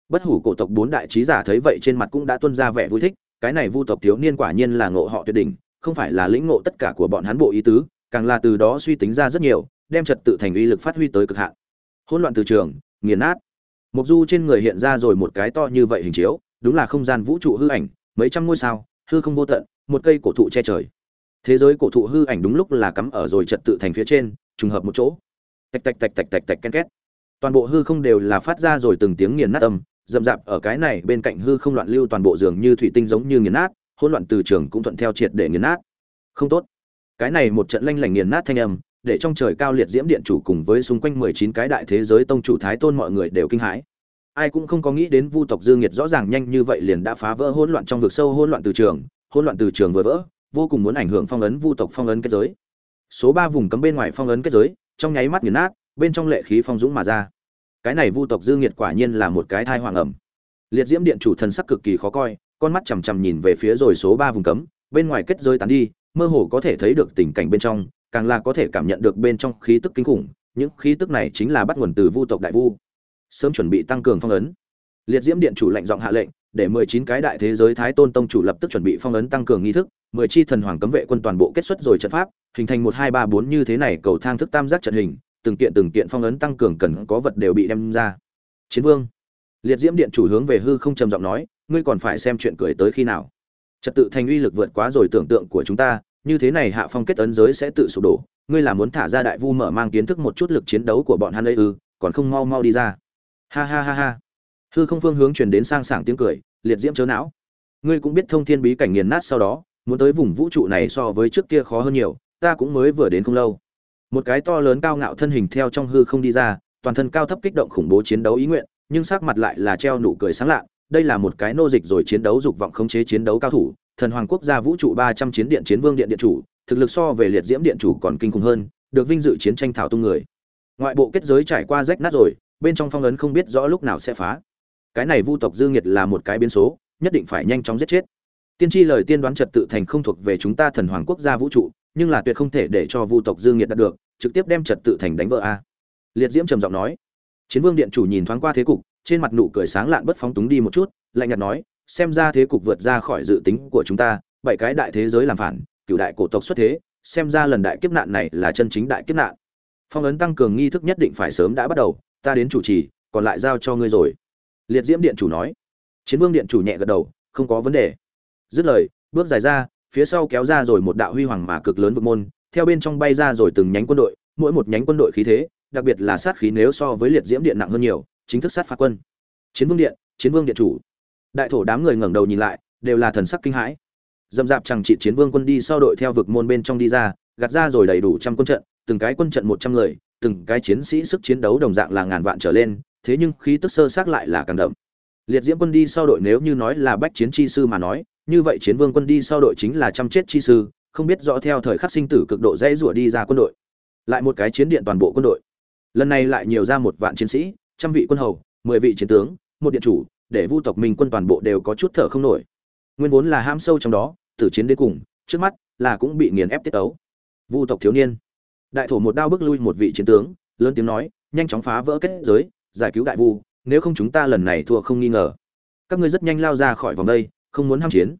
Bất hủ cổ tộc bốn đại trí giả thấy vậy trên mặt cũng đã tuôn ra vẻ vui thích, cái này vu tộc thiếu niên quả nhiên là ngộ họ tuyệt đỉnh, không phải là lĩnh ngộ tất cả của bọn hắn bộ ý tứ, càng là từ đó suy tính ra rất nhiều, đem trật tự thành uy lực phát huy tới cực hạn. Hỗn loạn từ trường, nghiền nát mục du trên người hiện ra rồi một cái to như vậy hình chiếu, đúng là không gian vũ trụ hư ảnh, mấy trăm ngôi sao, hư không vô tận, một cây cổ thụ che trời. Thế giới cổ thụ hư ảnh đúng lúc là cắm ở rồi trật tự thành phía trên, trùng hợp một chỗ. Tạch tạch tạch tạch tạch tạch ken két. Toàn bộ hư không đều là phát ra rồi từng tiếng nghiền nát âm, rậm rạp ở cái này bên cạnh hư không loạn lưu toàn bộ giường như thủy tinh giống như nghiền nát, hỗn loạn từ trường cũng thuận theo triệt để nghiền nát. Không tốt. Cái này một trận lanh lảnh nghiền nát thanh âm để trong trời cao liệt diễm điện chủ cùng với xung quanh mười chín cái đại thế giới tông chủ thái tôn mọi người đều kinh hãi. Ai cũng không có nghĩ đến vu tộc dương nhiệt rõ ràng nhanh như vậy liền đã phá vỡ hỗn loạn trong vực sâu, hỗn loạn từ trường, hỗn loạn từ trường vừa vỡ, vô cùng muốn ảnh hưởng phong ấn vu tộc, phong ấn kết giới. Số ba vùng cấm bên ngoài phong ấn kết giới, trong nháy mắt nghiền nát, bên trong lệ khí phong dũng mà ra. Cái này vu tộc dương nhiệt quả nhiên là một cái thai hoàng ẩm. Liệt diễm điện chủ thần sắc cực kỳ khó coi, con mắt chằm chằm nhìn về phía rồi số ba vùng cấm, bên ngoài kết giới tán đi, mơ hồ có thể thấy được tình cảnh bên trong càng là có thể cảm nhận được bên trong khí tức kinh khủng, những khí tức này chính là bắt nguồn từ vu tộc đại vu. Sớm chuẩn bị tăng cường phong ấn. Liệt diễm điện chủ lệnh giọng hạ lệnh, để mười chín cái đại thế giới thái tôn tông chủ lập tức chuẩn bị phong ấn tăng cường nghi thức, mười chi thần hoàng cấm vệ quân toàn bộ kết xuất rồi trận pháp, hình thành một hai ba bốn như thế này cầu thang thức tam giác trận hình, từng kiện từng kiện phong ấn tăng cường cần có vật đều bị đem ra. Chiến vương. Liệt diễm điện chủ hướng về hư không trầm giọng nói, ngươi còn phải xem chuyện cười tới khi nào. Trật tự thành uy lực vượt quá rồi tưởng tượng của chúng ta như thế này hạ phong kết ấn giới sẽ tự sụp đổ, ngươi là muốn thả ra đại vu mở mang kiến thức một chút lực chiến đấu của bọn hắn ấy ư, còn không mau mau đi ra. Ha ha ha ha. Hư không phương hướng truyền đến sang sảng tiếng cười, liệt diễm chớ não. Ngươi cũng biết thông thiên bí cảnh nghiền nát sau đó, muốn tới vùng vũ trụ này so với trước kia khó hơn nhiều, ta cũng mới vừa đến không lâu. Một cái to lớn cao ngạo thân hình theo trong hư không đi ra, toàn thân cao thấp kích động khủng bố chiến đấu ý nguyện, nhưng sắc mặt lại là treo nụ cười sáng lạ đây là một cái nô dịch rồi chiến đấu dục vọng khống chế chiến đấu cao thủ thần hoàng quốc gia vũ trụ ba trăm chiến điện chiến vương điện điện chủ, thực lực so về liệt diễm điện chủ còn kinh khủng hơn, được vinh dự chiến tranh thảo tung người. Ngoại bộ kết giới trải qua rách nát rồi, bên trong phong ấn không biết rõ lúc nào sẽ phá. Cái này vu tộc dương nhiệt là một cái biến số, nhất định phải nhanh chóng giết chết. Tiên tri lời tiên đoán trật tự thành không thuộc về chúng ta thần hoàng quốc gia vũ trụ, nhưng là tuyệt không thể để cho vu tộc dương nhiệt đạt được, trực tiếp đem trật tự thành đánh vỡ a. Liệt diễm trầm giọng nói. Chiến vương điện chủ nhìn thoáng qua thế cục, trên mặt nụ cười sáng lạn bất phóng túng đi một chút, lạnh nhạt nói xem ra thế cục vượt ra khỏi dự tính của chúng ta, bảy cái đại thế giới làm phản, cựu đại cổ tộc xuất thế, xem ra lần đại kiếp nạn này là chân chính đại kiếp nạn. Phong ấn tăng cường nghi thức nhất định phải sớm đã bắt đầu, ta đến chủ trì, còn lại giao cho ngươi rồi. Liệt diễm điện chủ nói. Chiến vương điện chủ nhẹ gật đầu, không có vấn đề. Dứt lời, bước dài ra, phía sau kéo ra rồi một đạo huy hoàng mà cực lớn vực môn, theo bên trong bay ra rồi từng nhánh quân đội, mỗi một nhánh quân đội khí thế, đặc biệt là sát khí nếu so với liệt diễm điện nặng hơn nhiều, chính thức sát phạt quân. Chiến vương điện, chiến vương điện chủ đại thổ đám người ngẩng đầu nhìn lại, đều là thần sắc kinh hãi. Dầm dạp chẳng trị chiến vương quân đi sau đội theo vực môn bên trong đi ra, gạt ra rồi đầy đủ trăm quân trận, từng cái quân trận một trăm người, từng cái chiến sĩ sức chiến đấu đồng dạng là ngàn vạn trở lên, thế nhưng khí tức sơ sát lại là càng đậm. Liệt diễm quân đi sau đội nếu như nói là bách chiến chi sư mà nói, như vậy chiến vương quân đi sau đội chính là trăm chết chi sư, không biết rõ theo thời khắc sinh tử cực độ dễ rủa đi ra quân đội. Lại một cái chiến điện toàn bộ quân đội. Lần này lại nhiều ra một vạn chiến sĩ, trăm vị quân hầu, mười vị chiến tướng, một điện chủ để vu tộc minh quân toàn bộ đều có chút thở không nổi. Nguyên vốn là ham sâu trong đó, tử chiến đến cùng, trước mắt là cũng bị nghiền ép tiết tấu. Vu tộc thiếu niên. Đại thổ một đao bước lui một vị chiến tướng, lớn tiếng nói, nhanh chóng phá vỡ kết giới, giải cứu đại vu, nếu không chúng ta lần này thua không nghi ngờ. Các ngươi rất nhanh lao ra khỏi vòng đây, không muốn ham chiến.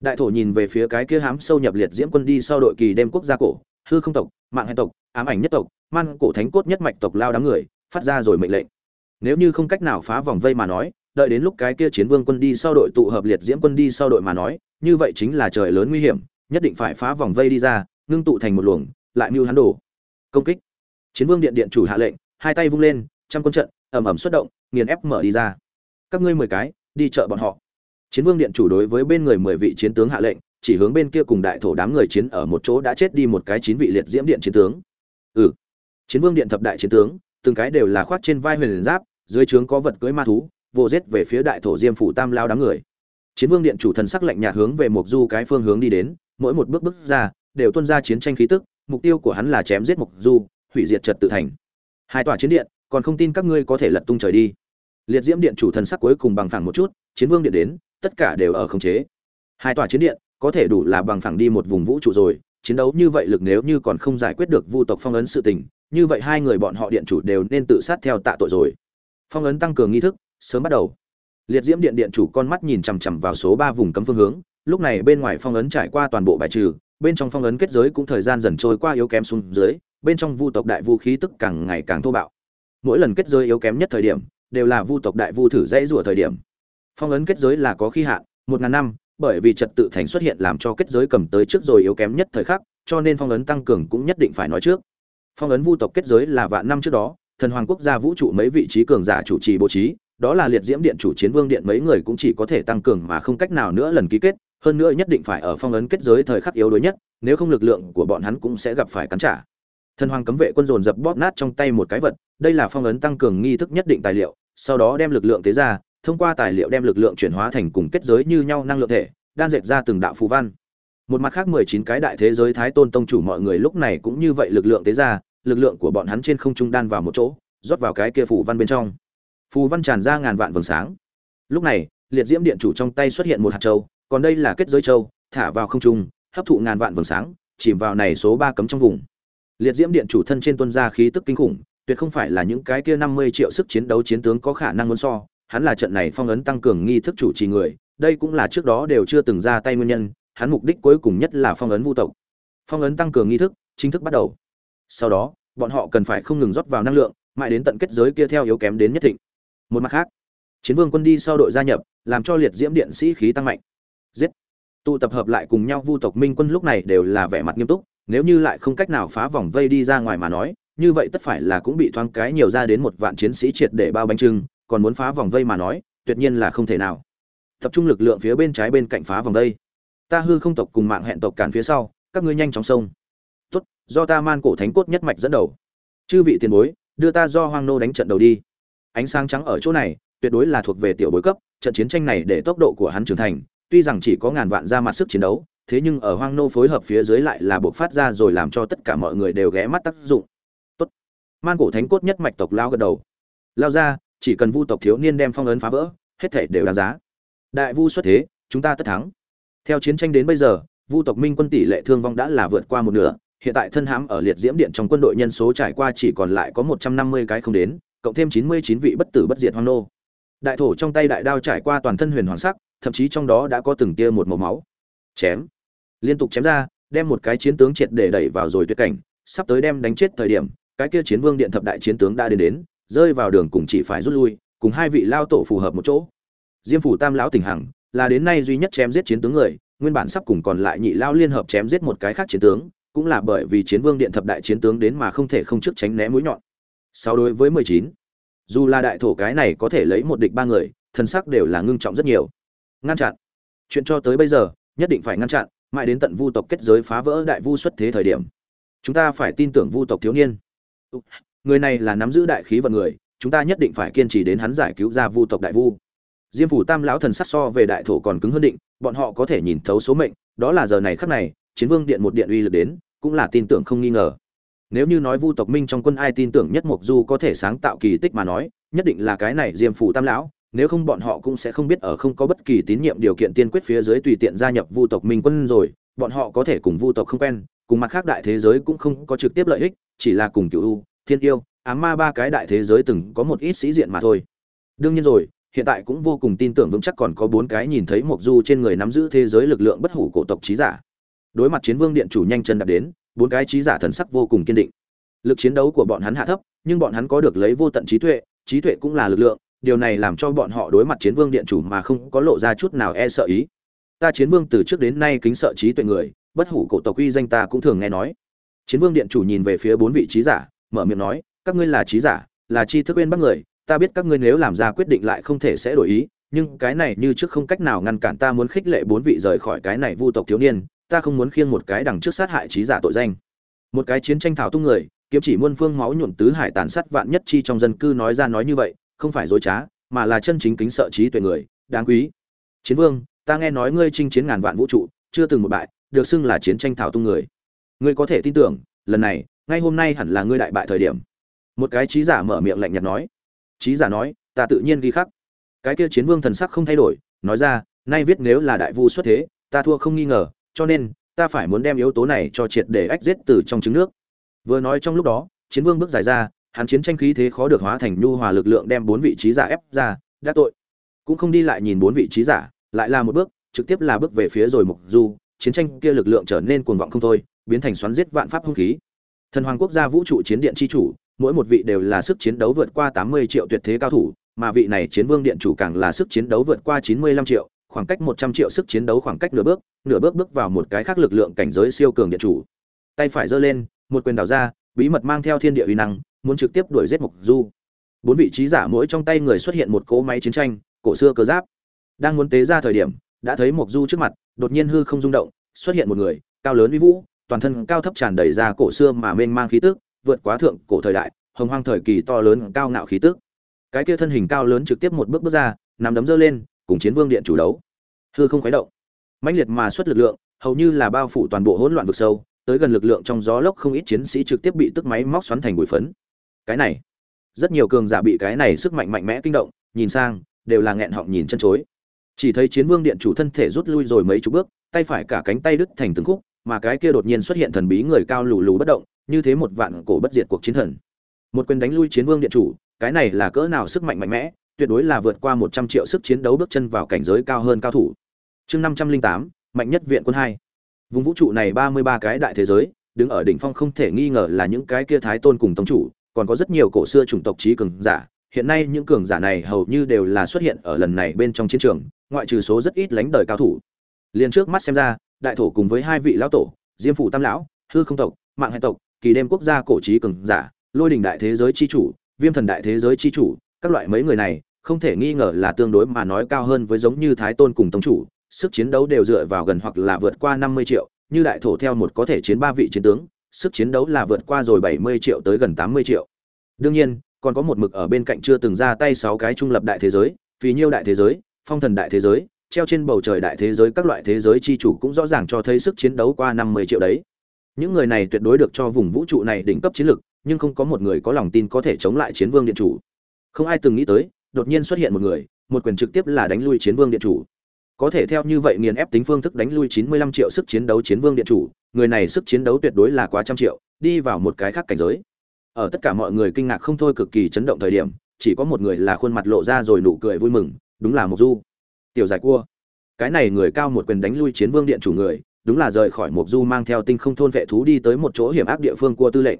Đại thổ nhìn về phía cái kia hám sâu nhập liệt diễm quân đi sau đội kỳ đêm quốc gia cổ, hư không tộc, mạng hai tộc, ám ảnh nhất tộc, man cổ thánh cốt nhất mạch tộc lao đám người, phát ra rồi mệnh lệnh. Nếu như không cách nào phá vòng vây mà nói đợi đến lúc cái kia chiến vương quân đi sau đội tụ hợp liệt diễm quân đi sau đội mà nói, như vậy chính là trời lớn nguy hiểm, nhất định phải phá vòng vây đi ra, ngưng tụ thành một luồng, lại mưu hắn đổ. Công kích. Chiến vương điện điện chủ hạ lệnh, hai tay vung lên, trăm quân trận, ầm ầm xuất động, nghiền ép mở đi ra. Các ngươi mười cái, đi chợ bọn họ. Chiến vương điện chủ đối với bên người mười vị chiến tướng hạ lệnh, chỉ hướng bên kia cùng đại thổ đám người chiến ở một chỗ đã chết đi một cái chín vị liệt diễm điện chiến tướng. Ừ. Chiến vương điện thập đại chiến tướng, từng cái đều là khoát trên vai huyền giáp, dưới trướng có vật cưỡi ma thú vô giết về phía đại thổ diêm phủ tam lao đám người. Chiến vương điện chủ thần sắc lạnh nhạt hướng về mục du cái phương hướng đi đến, mỗi một bước bước ra, đều tuôn ra chiến tranh khí tức, mục tiêu của hắn là chém giết mục du, hủy diệt trật tự thành. Hai tòa chiến điện, còn không tin các ngươi có thể lật tung trời đi. Liệt diễm điện chủ thần sắc cuối cùng bằng phẳng một chút, chiến vương điện đến, tất cả đều ở khống chế. Hai tòa chiến điện, có thể đủ là bằng phẳng đi một vùng vũ trụ rồi, chiến đấu như vậy lực nếu như còn không giải quyết được vu tộc phong ấn sự tình, như vậy hai người bọn họ điện chủ đều nên tự sát theo tạ tội rồi. Phong ấn tăng cường nghi thức sớm bắt đầu. Liệt diễm điện điện chủ con mắt nhìn chằm chằm vào số ba vùng cấm phương hướng, lúc này bên ngoài phong ấn trải qua toàn bộ bài trừ, bên trong phong ấn kết giới cũng thời gian dần trôi qua yếu kém xuống dưới, bên trong vu tộc đại vu khí tức càng ngày càng thô bạo. Mỗi lần kết giới yếu kém nhất thời điểm, đều là vu tộc đại vu thử dãy rủa thời điểm. Phong ấn kết giới là có khi hạn, một ngàn năm, bởi vì trật tự thành xuất hiện làm cho kết giới cầm tới trước rồi yếu kém nhất thời khắc, cho nên phong ấn tăng cường cũng nhất định phải nói trước. Phong ấn vu tộc kết giới là vạn năm trước đó, thần hoàng quốc gia vũ trụ mấy vị trí cường giả chủ trì bố trí đó là liệt diễm điện chủ chiến vương điện, mấy người cũng chỉ có thể tăng cường mà không cách nào nữa lần ký kết, hơn nữa nhất định phải ở phong ấn kết giới thời khắc yếu đuối nhất, nếu không lực lượng của bọn hắn cũng sẽ gặp phải cắn trả. Thần hoàng cấm vệ quân dồn dập bóp nát trong tay một cái vật, đây là phong ấn tăng cường nghi thức nhất định tài liệu, sau đó đem lực lượng tế ra, thông qua tài liệu đem lực lượng chuyển hóa thành cùng kết giới như nhau năng lượng thể, đan dệt ra từng đạo phù văn. Một mặt khác mười chín cái đại thế giới thái tôn tông chủ mọi người lúc này cũng như vậy lực lượng tế ra, lực lượng của bọn hắn trên không trung đan vào một chỗ, rót vào cái kia phù văn bên trong phù văn tràn ra ngàn vạn vầng sáng. Lúc này, liệt diễm điện chủ trong tay xuất hiện một hạt châu, còn đây là kết giới châu, thả vào không trung, hấp thụ ngàn vạn vầng sáng, chìm vào này số ba cấm trong vùng. Liệt diễm điện chủ thân trên tuân ra khí tức kinh khủng, tuyệt không phải là những cái kia năm mươi triệu sức chiến đấu chiến tướng có khả năng muốn so, hắn là trận này phong ấn tăng cường nghi thức chủ trì người, đây cũng là trước đó đều chưa từng ra tay nguyên nhân, hắn mục đích cuối cùng nhất là phong ấn vu tộc. Phong ấn tăng cường nghi thức, chính thức bắt đầu. Sau đó, bọn họ cần phải không ngừng rót vào năng lượng, mãi đến tận kết giới kia theo yếu kém đến nhất thịnh một mặt khác, chiến vương quân đi sau đội gia nhập, làm cho liệt diễm điện sĩ khí tăng mạnh. Giết! Tụ tập hợp lại cùng nhau vu tộc minh quân lúc này đều là vẻ mặt nghiêm túc, nếu như lại không cách nào phá vòng vây đi ra ngoài mà nói, như vậy tất phải là cũng bị thoáng cái nhiều ra đến một vạn chiến sĩ triệt để bao bánh trưng, còn muốn phá vòng vây mà nói, tuyệt nhiên là không thể nào. Tập trung lực lượng phía bên trái bên cạnh phá vòng vây. Ta hư không tộc cùng mạng hẹn tộc cản phía sau, các ngươi nhanh chóng sông tốt, do ta man cổ thánh cốt nhất mạch dẫn đầu. Chư vị tiền bối, đưa ta do hoang nô đánh trận đầu đi ánh sáng trắng ở chỗ này, tuyệt đối là thuộc về tiểu bối cấp, trận chiến tranh này để tốc độ của hắn trưởng thành, tuy rằng chỉ có ngàn vạn ra mặt sức chiến đấu, thế nhưng ở hoang nô phối hợp phía dưới lại là buộc phát ra rồi làm cho tất cả mọi người đều ghé mắt tác dụng. Tốt. Man cổ thánh cốt nhất mạch tộc lao gật đầu. Lao ra, chỉ cần vu tộc thiếu niên đem phong ấn phá vỡ, hết thể đều đáng giá. Đại vu xuất thế, chúng ta tất thắng. Theo chiến tranh đến bây giờ, vu tộc minh quân tỷ lệ thương vong đã là vượt qua một nửa, hiện tại thân hãm ở liệt diễm điện trong quân đội nhân số trải qua chỉ còn lại có một trăm năm mươi cái không đến cộng thêm chín mươi chín vị bất tử bất diệt hoang nô. Đại thổ trong tay đại đao trải qua toàn thân huyền hoàng sắc, thậm chí trong đó đã có từng tia một màu máu. Chém. Liên tục chém ra, đem một cái chiến tướng triệt để đẩy vào rồi tuyệt cảnh, sắp tới đem đánh chết thời điểm, cái kia chiến vương điện thập đại chiến tướng đã đến đến, rơi vào đường cùng chỉ phải rút lui, cùng hai vị lao tổ phù hợp một chỗ. Diêm phủ tam lão tỉnh hằng, là đến nay duy nhất chém giết chiến tướng người, nguyên bản sắp cùng còn lại nhị lao liên hợp chém giết một cái khác chiến tướng, cũng là bởi vì chiến vương điện thập đại chiến tướng đến mà không thể không trước tránh né mũi nhọn sáu đối với mười chín. Dù là đại thổ cái này có thể lấy một địch ba người, thân sắc đều là ngưng trọng rất nhiều. Ngăn chặn. Chuyện cho tới bây giờ, nhất định phải ngăn chặn, mãi đến tận vu tộc kết giới phá vỡ đại vu xuất thế thời điểm. Chúng ta phải tin tưởng vu tộc thiếu niên. Người này là nắm giữ đại khí vận người, chúng ta nhất định phải kiên trì đến hắn giải cứu ra vu tộc đại vu. Diêm phủ tam lão thần sắc so về đại thổ còn cứng hơn định, bọn họ có thể nhìn thấu số mệnh, đó là giờ này khắc này, chiến vương điện một điện uy lực đến, cũng là tin tưởng không nghi ngờ nếu như nói vu tộc minh trong quân ai tin tưởng nhất mục du có thể sáng tạo kỳ tích mà nói, nhất định là cái này diêm phủ tam lão, nếu không bọn họ cũng sẽ không biết ở không có bất kỳ tín nhiệm điều kiện tiên quyết phía dưới tùy tiện gia nhập vu tộc minh quân rồi, bọn họ có thể cùng vu tộc không quen, cùng mặt khác đại thế giới cũng không có trực tiếp lợi ích, chỉ là cùng cựu u, thiên yêu ám ma ba cái đại thế giới từng có một ít sĩ diện mà thôi. Đương nhiên rồi, hiện tại cũng vô cùng tin tưởng vững chắc còn có bốn cái nhìn thấy mộc du trên người nắm giữ thế giới lực lượng bất hủ cổ tộc trí giả. Đối mặt chiến vương điện chủ nhanh chân đạp đến bốn cái trí giả thần sắc vô cùng kiên định. Lực chiến đấu của bọn hắn hạ thấp, nhưng bọn hắn có được lấy vô tận trí tuệ trí tuệ cũng là lực lượng, điều này làm cho bọn họ đối mặt chiến vương điện chủ mà không có lộ ra chút nào e sợ ý. Ta chiến vương từ trước đến nay kính sợ trí tuệ người, bất hủ cổ tộc uy danh ta cũng thường nghe nói. Chiến vương điện chủ nhìn về phía bốn vị trí giả, mở miệng nói, các ngươi là trí giả, là chi thức quên bắt người, ta biết các ngươi nếu làm ra quyết định lại không thể sẽ đổi ý, nhưng cái này như trước không cách nào ngăn cản ta muốn khích lệ bốn vị rời khỏi cái này vu tộc thiếu niên ta không muốn khiêng một cái đằng trước sát hại trí giả tội danh. Một cái chiến tranh thảo tung người, kiếm chỉ muôn phương máu nhuộm tứ hải tàn sát vạn nhất chi trong dân cư nói ra nói như vậy, không phải dối trá, mà là chân chính kính sợ trí tuệ người, đáng quý. Chiến vương, ta nghe nói ngươi chinh chiến ngàn vạn vũ trụ, chưa từng một bại, được xưng là chiến tranh thảo tung người. Ngươi có thể tin tưởng, lần này, ngay hôm nay hẳn là ngươi đại bại thời điểm. Một cái trí giả mở miệng lạnh nhạt nói. Trí giả nói, ta tự nhiên ghi khắc. Cái kia chiến vương thần sắc không thay đổi, nói ra, nay viết nếu là đại vu xuất thế, ta thua không nghi ngờ cho nên, ta phải muốn đem yếu tố này cho triệt để ách giết từ trong trứng nước. Vừa nói trong lúc đó, chiến vương bước dài ra, hắn chiến tranh khí thế khó được hóa thành nhu hòa lực lượng đem bốn vị trí giả ép ra, đã tội. Cũng không đi lại nhìn bốn vị trí giả, lại là một bước, trực tiếp là bước về phía rồi mục du, chiến tranh kia lực lượng trở nên cuồng vọng không thôi, biến thành xoắn giết vạn pháp hung khí. Thần hoàng quốc gia vũ trụ chiến điện chi chủ, mỗi một vị đều là sức chiến đấu vượt qua 80 triệu tuyệt thế cao thủ, mà vị này chiến vương điện chủ càng là sức chiến đấu vượt qua 95 triệu khoảng cách 100 triệu sức chiến đấu khoảng cách nửa bước nửa bước bước vào một cái khác lực lượng cảnh giới siêu cường điện chủ. Tay phải giơ lên, một quyền đảo ra, bí mật mang theo thiên địa uy năng, muốn trực tiếp đuổi giết mục du. Bốn vị trí giả mỗi trong tay người xuất hiện một cỗ máy chiến tranh, cổ xưa cơ giáp. Đang muốn tế ra thời điểm, đã thấy mục du trước mặt, đột nhiên hư không rung động, xuất hiện một người, cao lớn uy vũ, toàn thân cao thấp tràn đầy ra cổ xưa mà mênh mang khí tức, vượt quá thượng cổ thời đại, hồng hoang thời kỳ to lớn cao ngạo khí tức. Cái kia thân hình cao lớn trực tiếp một bước bước ra, nắm đấm giơ lên cùng chiến vương điện chủ đấu. Hư không khuấy động. Mãnh liệt mà xuất lực lượng, hầu như là bao phủ toàn bộ hỗn loạn vực sâu, tới gần lực lượng trong gió lốc không ít chiến sĩ trực tiếp bị tức máy móc xoắn thành bụi phấn. Cái này, rất nhiều cường giả bị cái này sức mạnh mạnh mẽ kinh động, nhìn sang, đều là nghẹn họng nhìn chân chối. Chỉ thấy chiến vương điện chủ thân thể rút lui rồi mấy chục bước, tay phải cả cánh tay đứt thành từng khúc, mà cái kia đột nhiên xuất hiện thần bí người cao lù lù bất động, như thế một vạn cổ bất diệt cuộc chiến thần. Một quyền đánh lui chiến vương điện chủ, cái này là cỡ nào sức mạnh mạnh mẽ tuyệt đối là vượt qua một trăm triệu sức chiến đấu bước chân vào cảnh giới cao hơn cao thủ. Chương năm trăm linh tám, mạnh nhất viện quân hai. Vùng vũ trụ này ba mươi ba cái đại thế giới, đứng ở đỉnh phong không thể nghi ngờ là những cái kia thái tôn cùng tông chủ, còn có rất nhiều cổ xưa chủng tộc trí cường giả. Hiện nay những cường giả này hầu như đều là xuất hiện ở lần này bên trong chiến trường, ngoại trừ số rất ít lánh đời cao thủ. Liền trước mắt xem ra, đại thổ cùng với hai vị lão tổ, diêm phủ tam lão, hư không tộc, mạng hệ tộc, kỳ đêm quốc gia cổ trí cường giả, lôi đình đại thế giới chi chủ, viêm thần đại thế giới chi chủ, các loại mấy người này không thể nghi ngờ là tương đối mà nói cao hơn với giống như thái tôn cùng tông chủ, sức chiến đấu đều dựa vào gần hoặc là vượt qua năm mươi triệu, như đại thổ theo một có thể chiến ba vị chiến tướng, sức chiến đấu là vượt qua rồi bảy mươi triệu tới gần tám mươi triệu. Đương nhiên, còn có một mực ở bên cạnh chưa từng ra tay sáu cái trung lập đại thế giới vì nhiêu đại thế giới, phong thần đại thế giới, treo trên bầu trời đại thế giới các loại thế giới chi chủ cũng rõ ràng cho thấy sức chiến đấu qua năm mươi triệu đấy. Những người này tuyệt đối được cho vùng vũ trụ này đỉnh cấp chiến lực, nhưng không có một người có lòng tin có thể chống lại chiến vương điện chủ. Không ai từng nghĩ tới đột nhiên xuất hiện một người, một quyền trực tiếp là đánh lui chiến vương điện chủ. Có thể theo như vậy nghiền ép tính phương thức đánh lui 95 triệu sức chiến đấu chiến vương điện chủ, người này sức chiến đấu tuyệt đối là quá trăm triệu, đi vào một cái khác cảnh giới. Ở tất cả mọi người kinh ngạc không thôi cực kỳ chấn động thời điểm, chỉ có một người là khuôn mặt lộ ra rồi nụ cười vui mừng, đúng là mộc du. Tiểu giải cua. Cái này người cao một quyền đánh lui chiến vương điện chủ người, đúng là rời khỏi mộc du mang theo tinh không thôn vệ thú đi tới một chỗ hiểm ác địa phương của tư lệnh.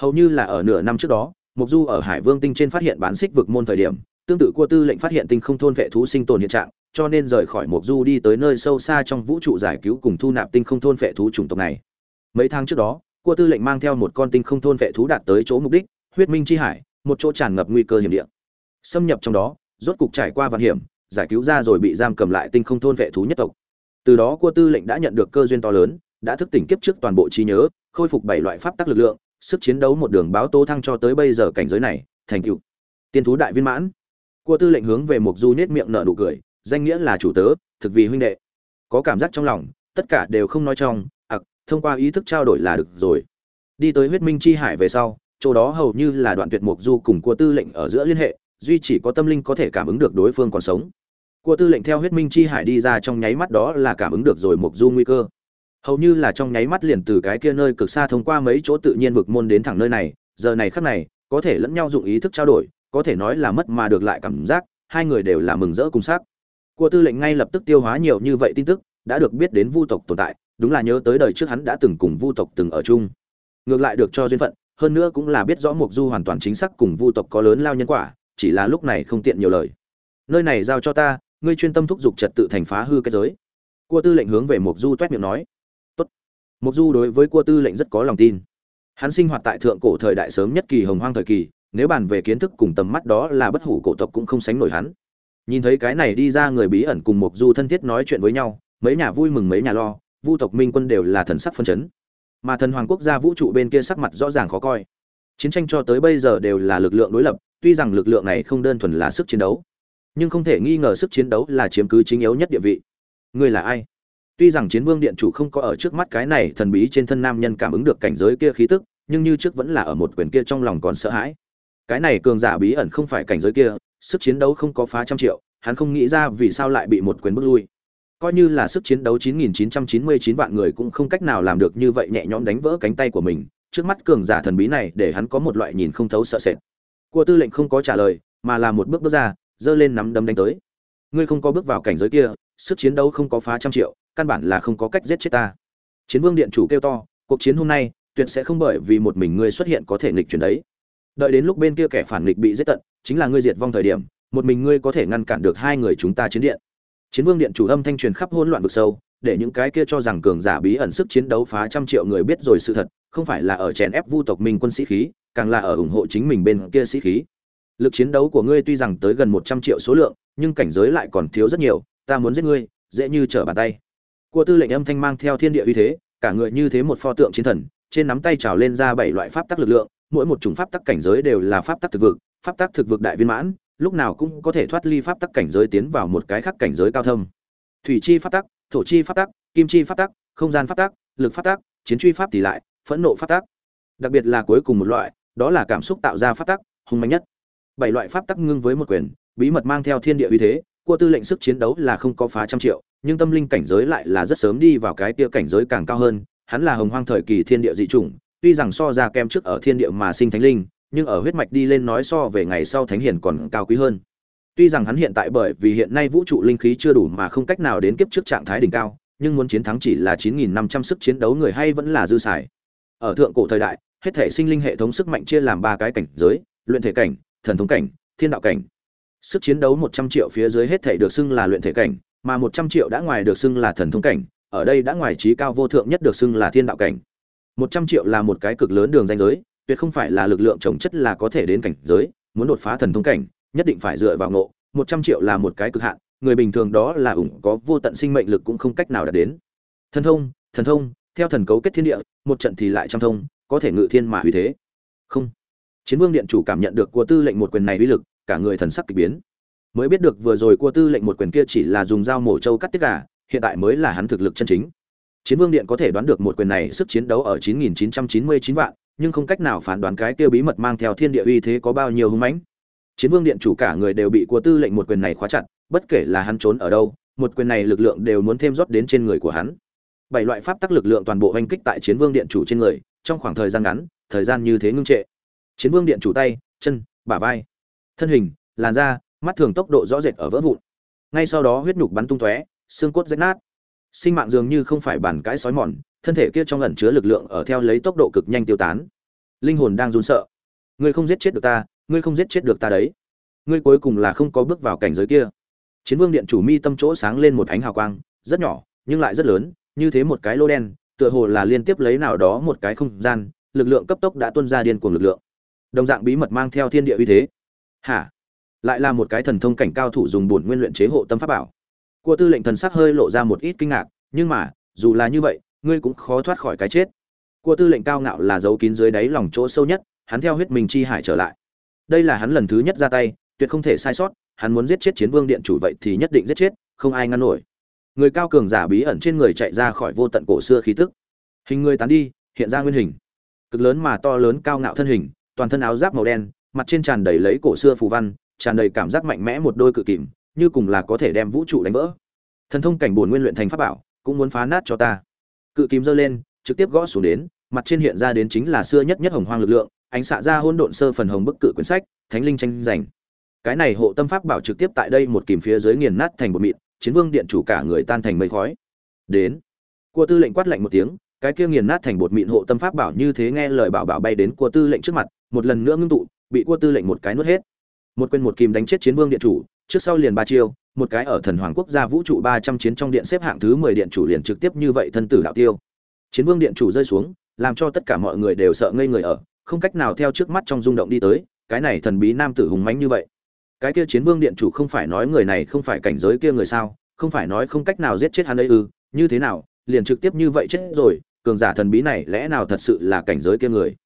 Hầu như là ở nửa năm trước đó, mộc du ở hải vương tinh trên phát hiện bán xích vực môn thời điểm tương tự Cua tư lệnh phát hiện tinh không thôn vệ thú sinh tồn hiện trạng, cho nên rời khỏi mộc du đi tới nơi sâu xa trong vũ trụ giải cứu cùng thu nạp tinh không thôn vệ thú chủng tộc này. Mấy tháng trước đó, Cua tư lệnh mang theo một con tinh không thôn vệ thú đạt tới chỗ mục đích, huyết minh chi hải, một chỗ tràn ngập nguy cơ hiểm địa. Xâm nhập trong đó, rốt cục trải qua vạn hiểm, giải cứu ra rồi bị giam cầm lại tinh không thôn vệ thú nhất tộc. Từ đó cua tư lệnh đã nhận được cơ duyên to lớn, đã thức tỉnh kiếp trước toàn bộ trí nhớ, khôi phục bảy loại pháp tắc lực lượng, sức chiến đấu một đường báo tố thăng cho tới bây giờ cảnh giới này, thành tựu. Tiên thú đại viên mãn cua tư lệnh hướng về mục du nết miệng nở nụ cười danh nghĩa là chủ tớ thực vì huynh đệ. Có cảm giác trong lòng tất cả đều không nói trong ặc thông qua ý thức trao đổi là được rồi. Đi tới huyết minh chi hải về sau chỗ đó hầu như là đoạn tuyệt mục du cùng cua tư lệnh ở giữa liên hệ duy chỉ có tâm linh có thể cảm ứng được đối phương còn sống. Cua tư lệnh theo huyết minh chi hải đi ra trong nháy mắt đó là cảm ứng được rồi mục du nguy cơ. Hầu như là trong nháy mắt liền từ cái kia nơi cực xa thông qua mấy chỗ tự nhiên vực môn đến thẳng nơi này, giờ này khắc này, có thể lẫn nhau dụng ý thức trao đổi, có thể nói là mất mà được lại cảm giác, hai người đều là mừng rỡ cùng xác Cua tư lệnh ngay lập tức tiêu hóa nhiều như vậy tin tức, đã được biết đến vu tộc tồn tại, đúng là nhớ tới đời trước hắn đã từng cùng vu tộc từng ở chung. Ngược lại được cho duyên phận, hơn nữa cũng là biết rõ Mục Du hoàn toàn chính xác cùng vu tộc có lớn lao nhân quả, chỉ là lúc này không tiện nhiều lời. Nơi này giao cho ta, ngươi chuyên tâm thúc giục trật tự thành phá hư cái giới. Cua tư lệnh hướng về mục du toét miệng nói. Tốt. Mục du đối với cua tư lệnh rất có lòng tin. Hắn sinh hoạt tại thượng cổ thời đại sớm nhất kỳ hồng hoang thời kỳ nếu bàn về kiến thức cùng tầm mắt đó là bất hủ cổ tộc cũng không sánh nổi hắn. Nhìn thấy cái này đi ra người bí ẩn cùng mục du thân thiết nói chuyện với nhau, mấy nhà vui mừng mấy nhà lo, vu tộc minh quân đều là thần sắc phân chấn. Mà thần hoàng quốc gia vũ trụ bên kia sắc mặt rõ ràng khó coi. Chiến tranh cho tới bây giờ đều là lực lượng đối lập, tuy rằng lực lượng này không đơn thuần là sức chiến đấu, nhưng không thể nghi ngờ sức chiến đấu là chiếm cứ chính yếu nhất địa vị. Người là ai? Tuy rằng chiến vương điện chủ không có ở trước mắt cái này thần bí trên thân nam nhân cảm ứng được cảnh giới kia khí tức, nhưng như trước vẫn là ở một quyền kia trong lòng còn sợ hãi cái này cường giả bí ẩn không phải cảnh giới kia, sức chiến đấu không có phá trăm triệu, hắn không nghĩ ra vì sao lại bị một quyền bước lui. Coi như là sức chiến đấu 9.999 vạn người cũng không cách nào làm được như vậy nhẹ nhõm đánh vỡ cánh tay của mình. Trước mắt cường giả thần bí này, để hắn có một loại nhìn không thấu sợ sệt. Cua tư lệnh không có trả lời, mà là một bước bước ra, giơ lên nắm đấm đánh tới. Ngươi không có bước vào cảnh giới kia, sức chiến đấu không có phá trăm triệu, căn bản là không có cách giết chết ta. Chiến vương điện chủ kêu to, cuộc chiến hôm nay, tuyệt sẽ không bởi vì một mình ngươi xuất hiện có thể nghịch chuyển đấy đợi đến lúc bên kia kẻ phản nghịch bị giết tận, chính là ngươi diệt vong thời điểm, một mình ngươi có thể ngăn cản được hai người chúng ta chiến điện. Chiến vương điện chủ âm thanh truyền khắp hỗn loạn vực sâu, để những cái kia cho rằng cường giả bí ẩn sức chiến đấu phá trăm triệu người biết rồi sự thật, không phải là ở chèn ép vu tộc minh quân sĩ khí, càng là ở ủng hộ chính mình bên kia sĩ khí. Lực chiến đấu của ngươi tuy rằng tới gần một trăm triệu số lượng, nhưng cảnh giới lại còn thiếu rất nhiều, ta muốn giết ngươi, dễ như trở bàn tay. Cua tư lệnh âm thanh mang theo thiên địa uy thế, cả người như thế một pho tượng chiến thần, trên nắm tay trào lên ra bảy loại pháp tắc lực lượng mỗi một chủng pháp tắc cảnh giới đều là pháp tắc thực vực, pháp tắc thực vực đại viên mãn, lúc nào cũng có thể thoát ly pháp tắc cảnh giới tiến vào một cái khác cảnh giới cao thâm. Thủy chi pháp tắc, thổ chi pháp tắc, kim chi pháp tắc, không gian pháp tắc, lực pháp tắc, chiến truy pháp tỷ lại, phẫn nộ pháp tắc. Đặc biệt là cuối cùng một loại, đó là cảm xúc tạo ra pháp tắc, hung mạnh nhất. Bảy loại pháp tắc ngưng với một quyền, bí mật mang theo thiên địa uy thế, của tư lệnh sức chiến đấu là không có phá trăm triệu, nhưng tâm linh cảnh giới lại là rất sớm đi vào cái kia cảnh giới càng cao hơn, hắn là hồng hoang thời kỳ thiên địa dị chủng tuy rằng so ra kem trước ở thiên địa mà sinh thánh linh nhưng ở huyết mạch đi lên nói so về ngày sau thánh hiền còn cao quý hơn tuy rằng hắn hiện tại bởi vì hiện nay vũ trụ linh khí chưa đủ mà không cách nào đến kiếp trước trạng thái đỉnh cao nhưng muốn chiến thắng chỉ là 9.500 sức chiến đấu người hay vẫn là dư xài ở thượng cổ thời đại hết thể sinh linh hệ thống sức mạnh chia làm ba cái cảnh giới luyện thể cảnh thần thống cảnh, thiên đạo cảnh. Sức chiến đấu 100 triệu phía dưới hết thảy được xưng là luyện thể cảnh, mà 100 triệu đã ngoài được xưng là thần thống cảnh, ở đây đã ngoài trí cao vô thượng nhất được xưng là thiên đạo cảnh. 100 triệu là một cái cực lớn đường ranh giới, tuyệt không phải là lực lượng trồng chất là có thể đến cảnh giới, muốn đột phá thần thông cảnh, nhất định phải dựa vào ngộ, 100 triệu là một cái cực hạn, người bình thường đó là ủng có vô tận sinh mệnh lực cũng không cách nào đạt đến. Thần thông, thần thông, theo thần cấu kết thiên địa, một trận thì lại trăm thông, có thể ngự thiên mà hủy thế. Không chiến vương điện chủ cảm nhận được của tư lệnh một quyền này uy lực cả người thần sắc kỳ biến mới biết được vừa rồi cua tư lệnh một quyền kia chỉ là dùng dao mổ trâu cắt tiết gà hiện tại mới là hắn thực lực chân chính chiến vương điện có thể đoán được một quyền này sức chiến đấu ở 9.999 vạn, nhưng không cách nào phán đoán cái kia bí mật mang theo thiên địa uy thế có bao nhiêu hung mãnh. Chiến vương điện chủ cả người đều bị cua tư lệnh một quyền này khóa chặt, bất kể là hắn trốn ở đâu, một quyền này lực lượng đều muốn thêm rót đến trên người của hắn. Bảy loại pháp tắc lực lượng toàn bộ hành kích tại chiến vương điện chủ trên người, trong khoảng thời gian ngắn, thời gian như thế ngưng trệ. Chiến vương điện chủ tay, chân, bả vai, thân hình, làn da, mắt thường tốc độ rõ rệt ở vỡ vụn. Ngay sau đó huyết nhục bắn tung tóe, xương cốt rách nát sinh mạng dường như không phải bản cãi sói mòn, thân thể kia trong ẩn chứa lực lượng ở theo lấy tốc độ cực nhanh tiêu tán. Linh hồn đang run sợ. Ngươi không giết chết được ta, ngươi không giết chết được ta đấy. Ngươi cuối cùng là không có bước vào cảnh giới kia. Chiến vương điện chủ mi tâm chỗ sáng lên một ánh hào quang, rất nhỏ, nhưng lại rất lớn, như thế một cái lô đen, tựa hồ là liên tiếp lấy nào đó một cái không gian, lực lượng cấp tốc đã tuôn ra điên cuồng lực lượng. Đồng dạng bí mật mang theo thiên địa uy thế. Hả? Lại là một cái thần thông cảnh cao thủ dùng bổn nguyên luyện chế hộ tâm pháp bảo của tư lệnh thần sắc hơi lộ ra một ít kinh ngạc, nhưng mà, dù là như vậy, ngươi cũng khó thoát khỏi cái chết. Của tư lệnh cao ngạo là giấu kín dưới đáy lòng chỗ sâu nhất, hắn theo huyết mình chi hải trở lại. Đây là hắn lần thứ nhất ra tay, tuyệt không thể sai sót, hắn muốn giết chết chiến vương điện chủ vậy thì nhất định giết chết, không ai ngăn nổi. Người cao cường giả bí ẩn trên người chạy ra khỏi vô tận cổ xưa khí tức. Hình người tán đi, hiện ra nguyên hình. Cực lớn mà to lớn cao ngạo thân hình, toàn thân áo giáp màu đen, mặt trên tràn đầy lấy cổ xưa phù văn, tràn đầy cảm giác mạnh mẽ một đôi cự kìm như cùng là có thể đem vũ trụ đánh vỡ. Thần thông cảnh bổn nguyên luyện thành pháp bảo, cũng muốn phá nát cho ta. Cự kìm giơ lên, trực tiếp gõ xuống đến, mặt trên hiện ra đến chính là xưa nhất nhất hồng hoang lực lượng, ánh xạ ra hôn độn sơ phần hồng bức cự quyển sách, thánh linh tranh giành. Cái này hộ tâm pháp bảo trực tiếp tại đây một kìm phía dưới nghiền nát thành một mịn, chiến vương điện chủ cả người tan thành mây khói. Đến. Cua tư lệnh quát lạnh một tiếng, cái kia nghiền nát thành bột mịn hộ tâm pháp bảo như thế nghe lời bảo bảo bay đến cua tư lệnh trước mặt, một lần nữa ngưng tụ, bị cua tư lệnh một cái nuốt hết. Một quên một kìm đánh chết chiến vương điện chủ trước sau liền ba chiêu, một cái ở thần hoàng quốc gia vũ trụ ba trăm chiến trong điện xếp hạng thứ mười điện chủ liền trực tiếp như vậy thân tử đạo tiêu. Chiến vương điện chủ rơi xuống, làm cho tất cả mọi người đều sợ ngây người ở, không cách nào theo trước mắt trong rung động đi tới, cái này thần bí nam tử hùng mãnh như vậy. Cái kia chiến vương điện chủ không phải nói người này không phải cảnh giới kia người sao, không phải nói không cách nào giết chết hắn ấy ư, như thế nào, liền trực tiếp như vậy chết rồi, cường giả thần bí này lẽ nào thật sự là cảnh giới kia người?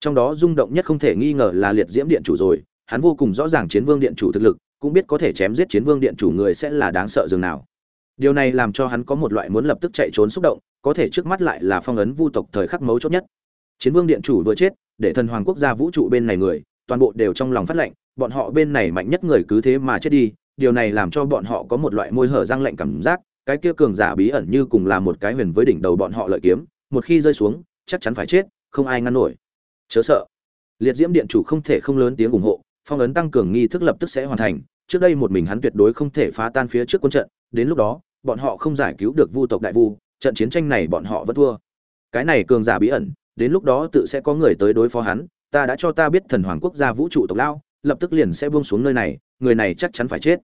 Trong đó rung động nhất không thể nghi ngờ là liệt diễm điện chủ rồi, hắn vô cùng rõ ràng chiến vương điện chủ thực lực cũng biết có thể chém giết chiến vương điện chủ người sẽ là đáng sợ dường nào. Điều này làm cho hắn có một loại muốn lập tức chạy trốn xúc động, có thể trước mắt lại là phong ấn vu tộc thời khắc mấu chốt nhất. Chiến vương điện chủ vừa chết, để thần hoàng quốc gia vũ trụ bên này người, toàn bộ đều trong lòng phát lệnh, bọn họ bên này mạnh nhất người cứ thế mà chết đi, điều này làm cho bọn họ có một loại môi hở răng lạnh cảm giác, cái kia cường giả bí ẩn như cùng là một cái huyền với đỉnh đầu bọn họ lợi kiếm, một khi rơi xuống, chắc chắn phải chết, không ai ngăn nổi. Chớ sợ. Liệt diễm điện chủ không thể không lớn tiếng ủng hộ, phong ấn tăng cường nghi thức lập tức sẽ hoàn thành trước đây một mình hắn tuyệt đối không thể phá tan phía trước quân trận, đến lúc đó, bọn họ không giải cứu được vu tộc đại vu, trận chiến tranh này bọn họ vẫn thua. Cái này cường giả bí ẩn, đến lúc đó tự sẽ có người tới đối phó hắn, ta đã cho ta biết thần hoàng quốc gia vũ trụ tộc lao lập tức liền sẽ buông xuống nơi này, người này chắc chắn phải chết.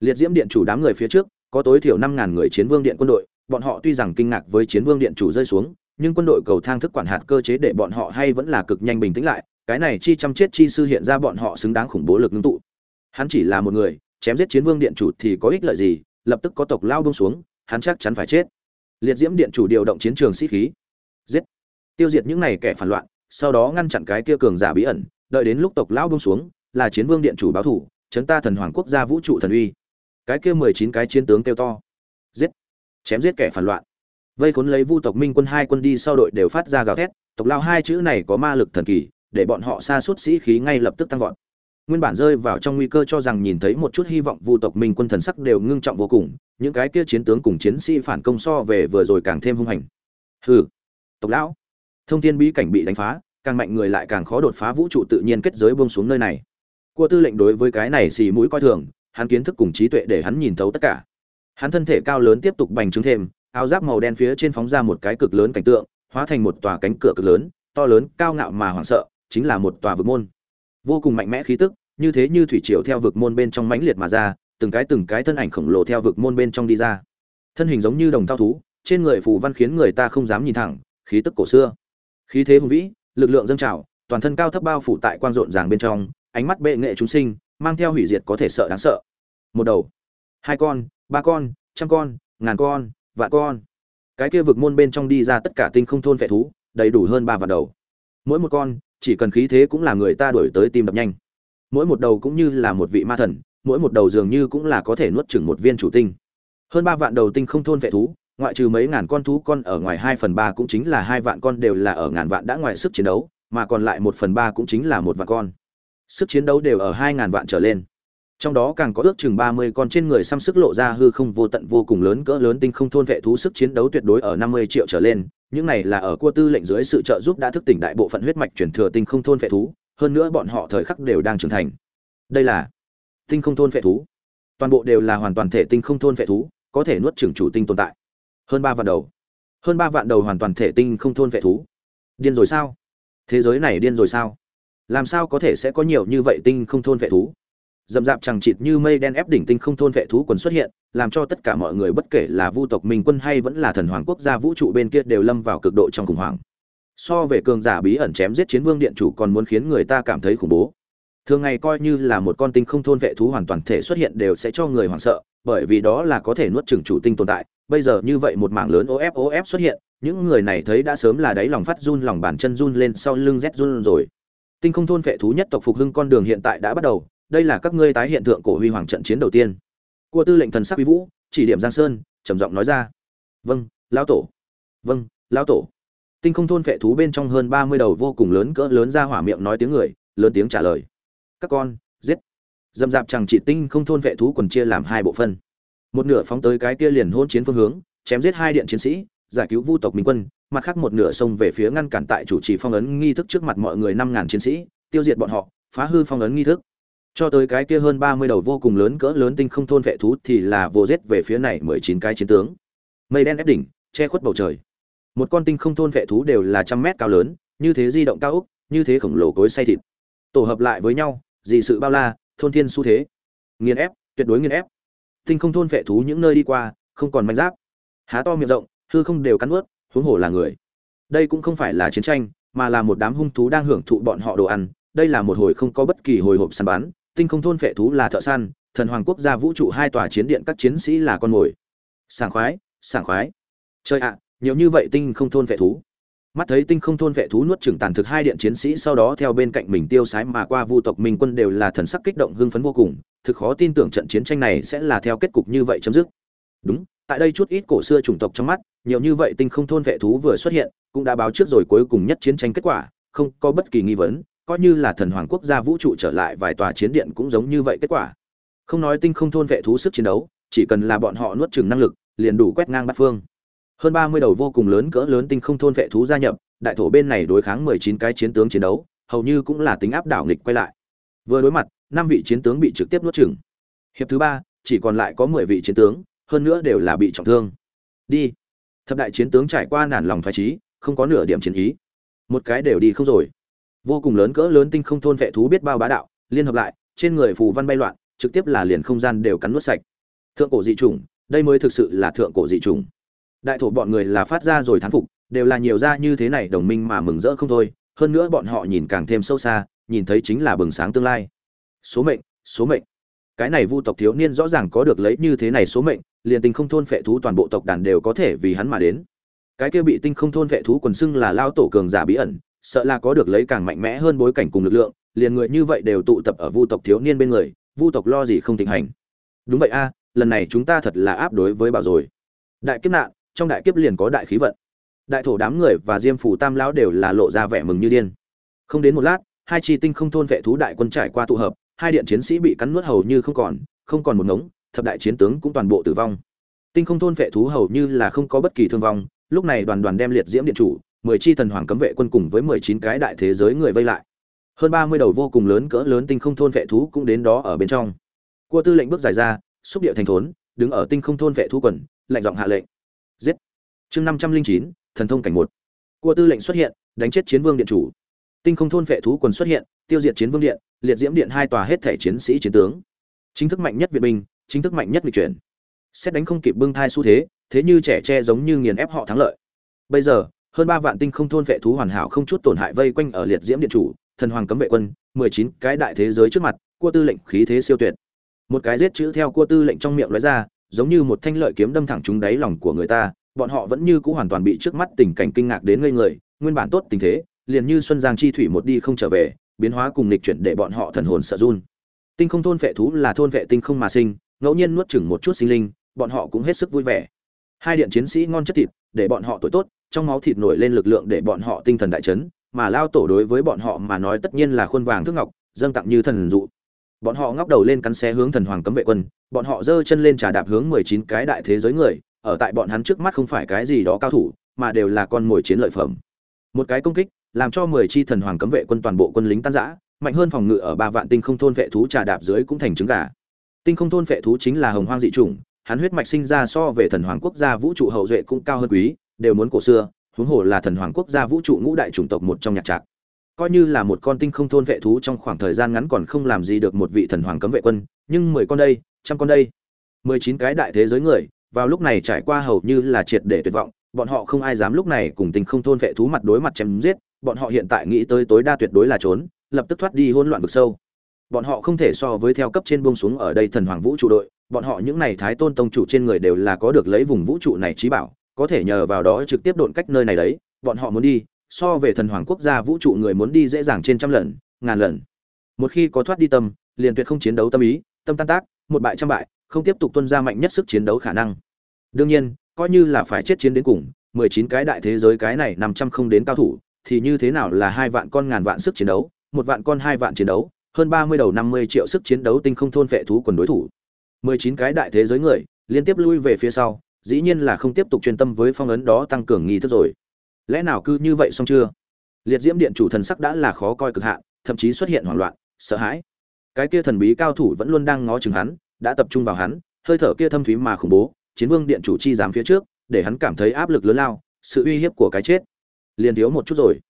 Liệt diễm điện chủ đám người phía trước, có tối thiểu năm ngàn người chiến vương điện quân đội, bọn họ tuy rằng kinh ngạc với chiến vương điện chủ rơi xuống, nhưng quân đội cầu thang thức quản hạt cơ chế để bọn họ hay vẫn là cực nhanh bình tĩnh lại, cái này chi chăm chết chi sư hiện ra bọn họ xứng đáng khủng bố lực ngưng tụ hắn chỉ là một người, chém giết chiến vương điện chủ thì có ích lợi gì, lập tức có tộc lao bông xuống, hắn chắc chắn phải chết. Liệt diễm điện chủ điều động chiến trường sĩ khí. Giết. Tiêu diệt những này kẻ phản loạn, sau đó ngăn chặn cái kia cường giả bí ẩn, đợi đến lúc tộc lao bông xuống, là chiến vương điện chủ báo thủ, chấn ta thần hoàng quốc gia vũ trụ thần uy. Cái kia mười chín cái chiến tướng kêu to. Giết. Chém giết kẻ phản loạn. Vây khốn lấy vu tộc minh quân hai quân đi sau đội đều phát ra gào thét, tộc lao hai chữ này có ma lực thần kỳ, để bọn họ xa suốt sĩ khí ngay lập tức tăng vọt nguyên bản rơi vào trong nguy cơ cho rằng nhìn thấy một chút hy vọng vu tộc minh quân thần sắc đều ngưng trọng vô cùng những cái kia chiến tướng cùng chiến sĩ phản công so về vừa rồi càng thêm hung hành hừ tộc lão thông thiên bí cảnh bị đánh phá càng mạnh người lại càng khó đột phá vũ trụ tự nhiên kết giới buông xuống nơi này Cua tư lệnh đối với cái này xì mũi coi thường, hắn kiến thức cùng trí tuệ để hắn nhìn thấu tất cả. Hắn thân thể cao lớn tiếp tục bành trướng thêm, áo giáp màu đen phía trên phóng ra một cái cực lớn cảnh tượng, hóa thành một tòa cánh cửa cực lớn, to lớn, cao ngạo mà hoảng sợ, chính là một tòa vực môn. Vô cùng mạnh mẽ khí tức, như thế như thủy triều theo vực môn bên trong mãnh liệt mà ra, từng cái từng cái thân ảnh khổng lồ theo vực môn bên trong đi ra. Thân hình giống như đồng thao thú, trên người phù văn khiến người ta không dám nhìn thẳng, khí tức cổ xưa. Khí thế hùng vĩ, lực lượng dâng trào, toàn thân cao thấp bao phủ tại quang rộn ràng bên trong, ánh mắt bệ nghệ chúng sinh mang theo hủy diệt có thể sợ đáng sợ một đầu hai con ba con trăm con ngàn con vạn con cái kia vực môn bên trong đi ra tất cả tinh không thôn phệ thú đầy đủ hơn ba vạn đầu mỗi một con chỉ cần khí thế cũng là người ta đuổi tới tim đập nhanh mỗi một đầu cũng như là một vị ma thần, mỗi một đầu dường như cũng là có thể nuốt chửng một viên chủ tinh. Hơn ba vạn đầu tinh không thôn vệ thú, ngoại trừ mấy ngàn con thú, con ở ngoài hai phần ba cũng chính là hai vạn con đều là ở ngàn vạn đã ngoài sức chiến đấu, mà còn lại một phần ba cũng chính là một vạn con. Sức chiến đấu đều ở hai ngàn vạn trở lên. Trong đó càng có ước chừng ba mươi con trên người xăm sức lộ ra hư không vô tận vô cùng lớn cỡ lớn tinh không thôn vệ thú sức chiến đấu tuyệt đối ở năm mươi triệu trở lên, những này là ở cua tư lệnh dưới sự trợ giúp đã thức tỉnh đại bộ phận huyết mạch chuyển thừa tinh không thôn vệ thú hơn nữa bọn họ thời khắc đều đang trưởng thành. Đây là tinh không thôn vệ thú. Toàn bộ đều là hoàn toàn thể tinh không thôn vệ thú, có thể nuốt chửng chủ tinh tồn tại. Hơn ba vạn đầu. Hơn ba vạn đầu hoàn toàn thể tinh không thôn vệ thú. Điên rồi sao? Thế giới này điên rồi sao? Làm sao có thể sẽ có nhiều như vậy tinh không thôn vệ thú? Dậm dạp chẳng chịt như mây đen ép đỉnh tinh không thôn vệ thú quần xuất hiện, làm cho tất cả mọi người bất kể là vu tộc minh quân hay vẫn là thần hoàng quốc gia vũ trụ bên kia đều lâm vào cực độ trong khủng hoảng so về cường giả bí ẩn chém giết chiến vương điện chủ còn muốn khiến người ta cảm thấy khủng bố thường ngày coi như là một con tinh không thôn vệ thú hoàn toàn thể xuất hiện đều sẽ cho người hoảng sợ bởi vì đó là có thể nuốt chửng chủ tinh tồn tại bây giờ như vậy một mảng lớn OF OF xuất hiện, những người này thấy đã sớm là đáy lòng phát run lòng bàn chân run lên sau lưng rét run rồi. Tinh không thôn vệ thú nhất tộc phục hưng con đường hiện tại đã bắt đầu, đây là các ngươi tái hiện tượng cổ huy hoàng trận chiến đầu tiên. Của tư lệnh thần sắc uy vũ, chỉ điểm Giang Sơn, trầm giọng nói ra: "Vâng, lão tổ." "Vâng, lão tổ." Tinh không thôn phệ thú bên trong hơn 30 đầu vô cùng lớn cỡ lớn ra hỏa miệng nói tiếng người, lớn tiếng trả lời: "Các con, giết." Dầm dạp chẳng chỉ tinh không thôn vệ thú quần chia làm hai bộ phân. Một nửa phóng tới cái kia liền hôn chiến phương hướng chém giết hai điện chiến sĩ giải cứu vu tộc minh quân mặt khác một nửa xông về phía ngăn cản tại chủ trì phong ấn nghi thức trước mặt mọi người năm ngàn chiến sĩ tiêu diệt bọn họ phá hư phong ấn nghi thức. Cho tới cái kia hơn ba mươi đầu vô cùng lớn cỡ lớn tinh không thôn vệ thú thì là vô giết về phía này mười chín cái chiến tướng. Mây đen ép đỉnh che khuất bầu trời một con tinh không thôn vệ thú đều là trăm mét cao lớn, như thế di động cao úc như thế khổng lồ cối say thịt. Tổ hợp lại với nhau dị sự bao la, thôn thiên xu thế. Nghiền ép, tuyệt đối nghiền ép. Tinh không thôn vệ thú những nơi đi qua, không còn manh giáp. Há to miệng rộng, hư không đều cắn ướt huống hồ là người. Đây cũng không phải là chiến tranh, mà là một đám hung thú đang hưởng thụ bọn họ đồ ăn. Đây là một hồi không có bất kỳ hồi hộp săn bắn. Tinh không thôn vệ thú là thợ săn, thần hoàng quốc gia vũ trụ hai tòa chiến điện các chiến sĩ là con mồi. Sảng khoái sảng khoái. Chơi ạ nhiều như vậy tinh không thôn vệ thú. Mắt thấy tinh không thôn vệ thú nuốt chửng tàn thực hai điện chiến sĩ sau đó theo bên cạnh mình tiêu sái mà qua vu tộc minh quân đều là thần sắc kích động hưng phấn vô cùng, thực khó tin tưởng trận chiến tranh này sẽ là theo kết cục như vậy chấm dứt. Đúng, tại đây chút ít cổ xưa chủng tộc trong mắt, nhiều như vậy tinh không thôn vệ thú vừa xuất hiện, cũng đã báo trước rồi cuối cùng nhất chiến tranh kết quả, không có bất kỳ nghi vấn, coi như là thần hoàng quốc gia vũ trụ trở lại vài tòa chiến điện cũng giống như vậy kết quả. Không nói tinh không thôn vệ thú sức chiến đấu, chỉ cần là bọn họ nuốt chừng năng lực, liền đủ quét ngang bát phương hơn ba mươi đầu vô cùng lớn cỡ lớn tinh không thôn vệ thú gia nhập, đại thổ bên này đối kháng mười chín cái chiến tướng chiến đấu, hầu như cũng là tính áp đảo nghịch quay lại. Vừa đối mặt, năm vị chiến tướng bị trực tiếp nuốt chửng. Hiệp thứ ba, chỉ còn lại có mười vị chiến tướng, hơn nữa đều là bị trọng thương. Đi. Thập đại chiến tướng trải qua nản lòng thoái trí không có nửa điểm chiến ý. Một cái đều đi không rồi. Vô cùng lớn cỡ lớn tinh không thôn vệ thú biết bao bá đạo, liên hợp lại, trên người phù văn bay loạn, trực tiếp là liền không gian đều cắn nuốt sạch. Thượng cổ dị chủng, đây mới thực sự là thượng cổ dị chủng đại thổ bọn người là phát ra rồi thán phục, đều là nhiều ra như thế này đồng minh mà mừng rỡ không thôi, hơn nữa bọn họ nhìn càng thêm sâu xa, nhìn thấy chính là bừng sáng tương lai. Số mệnh số mệnh. Cái này vu tộc thiếu niên rõ ràng có được lấy như thế này số mệnh, liền tinh không thôn phệ thú toàn bộ tộc đàn đều có thể vì hắn mà đến. Cái kia bị tinh không thôn phệ thú quần xưng là lao tổ cường giả bí ẩn, sợ là có được lấy càng mạnh mẽ hơn bối cảnh cùng lực lượng, liền người như vậy đều tụ tập ở vu tộc thiếu niên bên người, vu tộc lo gì không thịnh hành. Đúng vậy a, lần này chúng ta thật là áp đối với bảo rồi. Đại kiếp nạn trong đại kiếp liền có đại khí vận. Đại thổ đám người và diêm phủ tam lão đều là lộ ra vẻ mừng như điên. Không đến một lát, hai chi tinh không thôn vệ thú đại quân trải qua tụ hợp, hai điện chiến sĩ bị cắn nuốt hầu như không còn không còn một ngống, thập đại chiến tướng cũng toàn bộ tử vong. Tinh không thôn vệ thú hầu như là không có bất kỳ thương vong, lúc này đoàn đoàn đem liệt diễm điện chủ, mười chi thần hoàng cấm vệ quân cùng với mười chín cái đại thế giới người vây lại. Hơn ba mươi đầu vô cùng lớn cỡ lớn tinh không thôn vệ thú cũng đến đó ở bên trong. Cua tư lệnh bước dài ra, xúc địa thành thốn, đứng ở tinh không thôn vệ thú quần lệnh giọng hạ lệnh giết. Chương năm trăm linh chín, thần thông cảnh một. Cua tư lệnh xuất hiện, đánh chết chiến vương điện chủ. Tinh không thôn vệ thú quần xuất hiện, tiêu diệt chiến vương điện, liệt diễm điện hai tòa hết thể chiến sĩ chiến tướng. Chính thức mạnh nhất việt binh, chính thức mạnh nhất lịch chuyển. Xét đánh không kịp bưng thai xu thế thế như trẻ tre giống như nghiền ép họ thắng lợi. Bây giờ, hơn ba vạn tinh không thôn vệ thú hoàn hảo không chút tổn hại vây quanh ở liệt diễm điện chủ, thần hoàng cấm vệ quân, mười chín cái đại thế giới trước mặt, cua tư lệnh khí thế siêu tuyệt. Một cái giết chữ theo cua tư lệnh trong miệng nói ra giống như một thanh lợi kiếm đâm thẳng trúng đáy lòng của người ta, bọn họ vẫn như cũ hoàn toàn bị trước mắt tình cảnh kinh ngạc đến ngây người, nguyên bản tốt tình thế, liền như xuân giang chi thủy một đi không trở về, biến hóa cùng lịch chuyển để bọn họ thần hồn sợ run. Tinh không thôn vệ thú là thôn vệ tinh không mà sinh, ngẫu nhiên nuốt chửng một chút sinh linh, bọn họ cũng hết sức vui vẻ. Hai điện chiến sĩ ngon chất thịt, để bọn họ tuổi tốt, trong máu thịt nổi lên lực lượng để bọn họ tinh thần đại chấn, mà lao tổ đối với bọn họ mà nói tất nhiên là khuôn vàng thước ngọc, dâng tặng như thần dụ bọn họ ngóc đầu lên cắn xé hướng thần hoàng cấm vệ quân, bọn họ giơ chân lên trà đạp hướng mười chín cái đại thế giới người, ở tại bọn hắn trước mắt không phải cái gì đó cao thủ, mà đều là con mồi chiến lợi phẩm. Một cái công kích, làm cho mười chi thần hoàng cấm vệ quân toàn bộ quân lính tan rã, mạnh hơn phòng ngự ở ba vạn tinh không thôn vệ thú trà đạp dưới cũng thành trứng gà. Tinh không thôn vệ thú chính là hồng hoang dị chủng, hắn huyết mạch sinh ra so về thần hoàng quốc gia vũ trụ hậu duệ cũng cao hơn quý, đều muốn cổ xưa, huống hồ là thần hoàng quốc gia vũ trụ ngũ đại chủng tộc một trong nhạc trạc coi như là một con tinh không thôn vệ thú trong khoảng thời gian ngắn còn không làm gì được một vị thần hoàng cấm vệ quân, nhưng mười con đây, trăm con đây. Mười chín cái đại thế giới người, vào lúc này trải qua hầu như là triệt để tuyệt vọng, bọn họ không ai dám lúc này cùng tinh không thôn vệ thú mặt đối mặt chém giết, bọn họ hiện tại nghĩ tới tối đa tuyệt đối là trốn, lập tức thoát đi hỗn loạn vực sâu. Bọn họ không thể so với theo cấp trên buông xuống ở đây thần hoàng vũ trụ đội, bọn họ những này thái tôn tông chủ trên người đều là có được lấy vùng vũ trụ này trí bảo, có thể nhờ vào đó trực tiếp độn cách nơi này đấy, bọn họ muốn đi so về thần hoàng quốc gia vũ trụ người muốn đi dễ dàng trên trăm lần, ngàn lần. Một khi có thoát đi tâm, liền tuyệt không chiến đấu tâm ý, tâm tan tác, một bại trăm bại, không tiếp tục tuân ra mạnh nhất sức chiến đấu khả năng. Đương nhiên, coi như là phải chết chiến đến cùng, mười chín cái đại thế giới cái này năm trăm không đến cao thủ, thì như thế nào là hai vạn con ngàn vạn sức chiến đấu, một vạn con hai vạn chiến đấu, hơn ba mươi đầu năm mươi triệu sức chiến đấu tinh không thôn vệ thú quần đối thủ. mười chín cái đại thế giới người, liên tiếp lui về phía sau, dĩ nhiên là không tiếp tục chuyên tâm với phong ấn đó tăng cường nghi thức rồi lẽ nào cứ như vậy xong chưa? Liệt diễm điện chủ thần sắc đã là khó coi cực hạn, thậm chí xuất hiện hoảng loạn, sợ hãi. Cái kia thần bí cao thủ vẫn luôn đang ngó chừng hắn, đã tập trung vào hắn, hơi thở kia thâm thúy mà khủng bố, chiến vương điện chủ chi dám phía trước, để hắn cảm thấy áp lực lớn lao, sự uy hiếp của cái chết liền thiếu một chút rồi.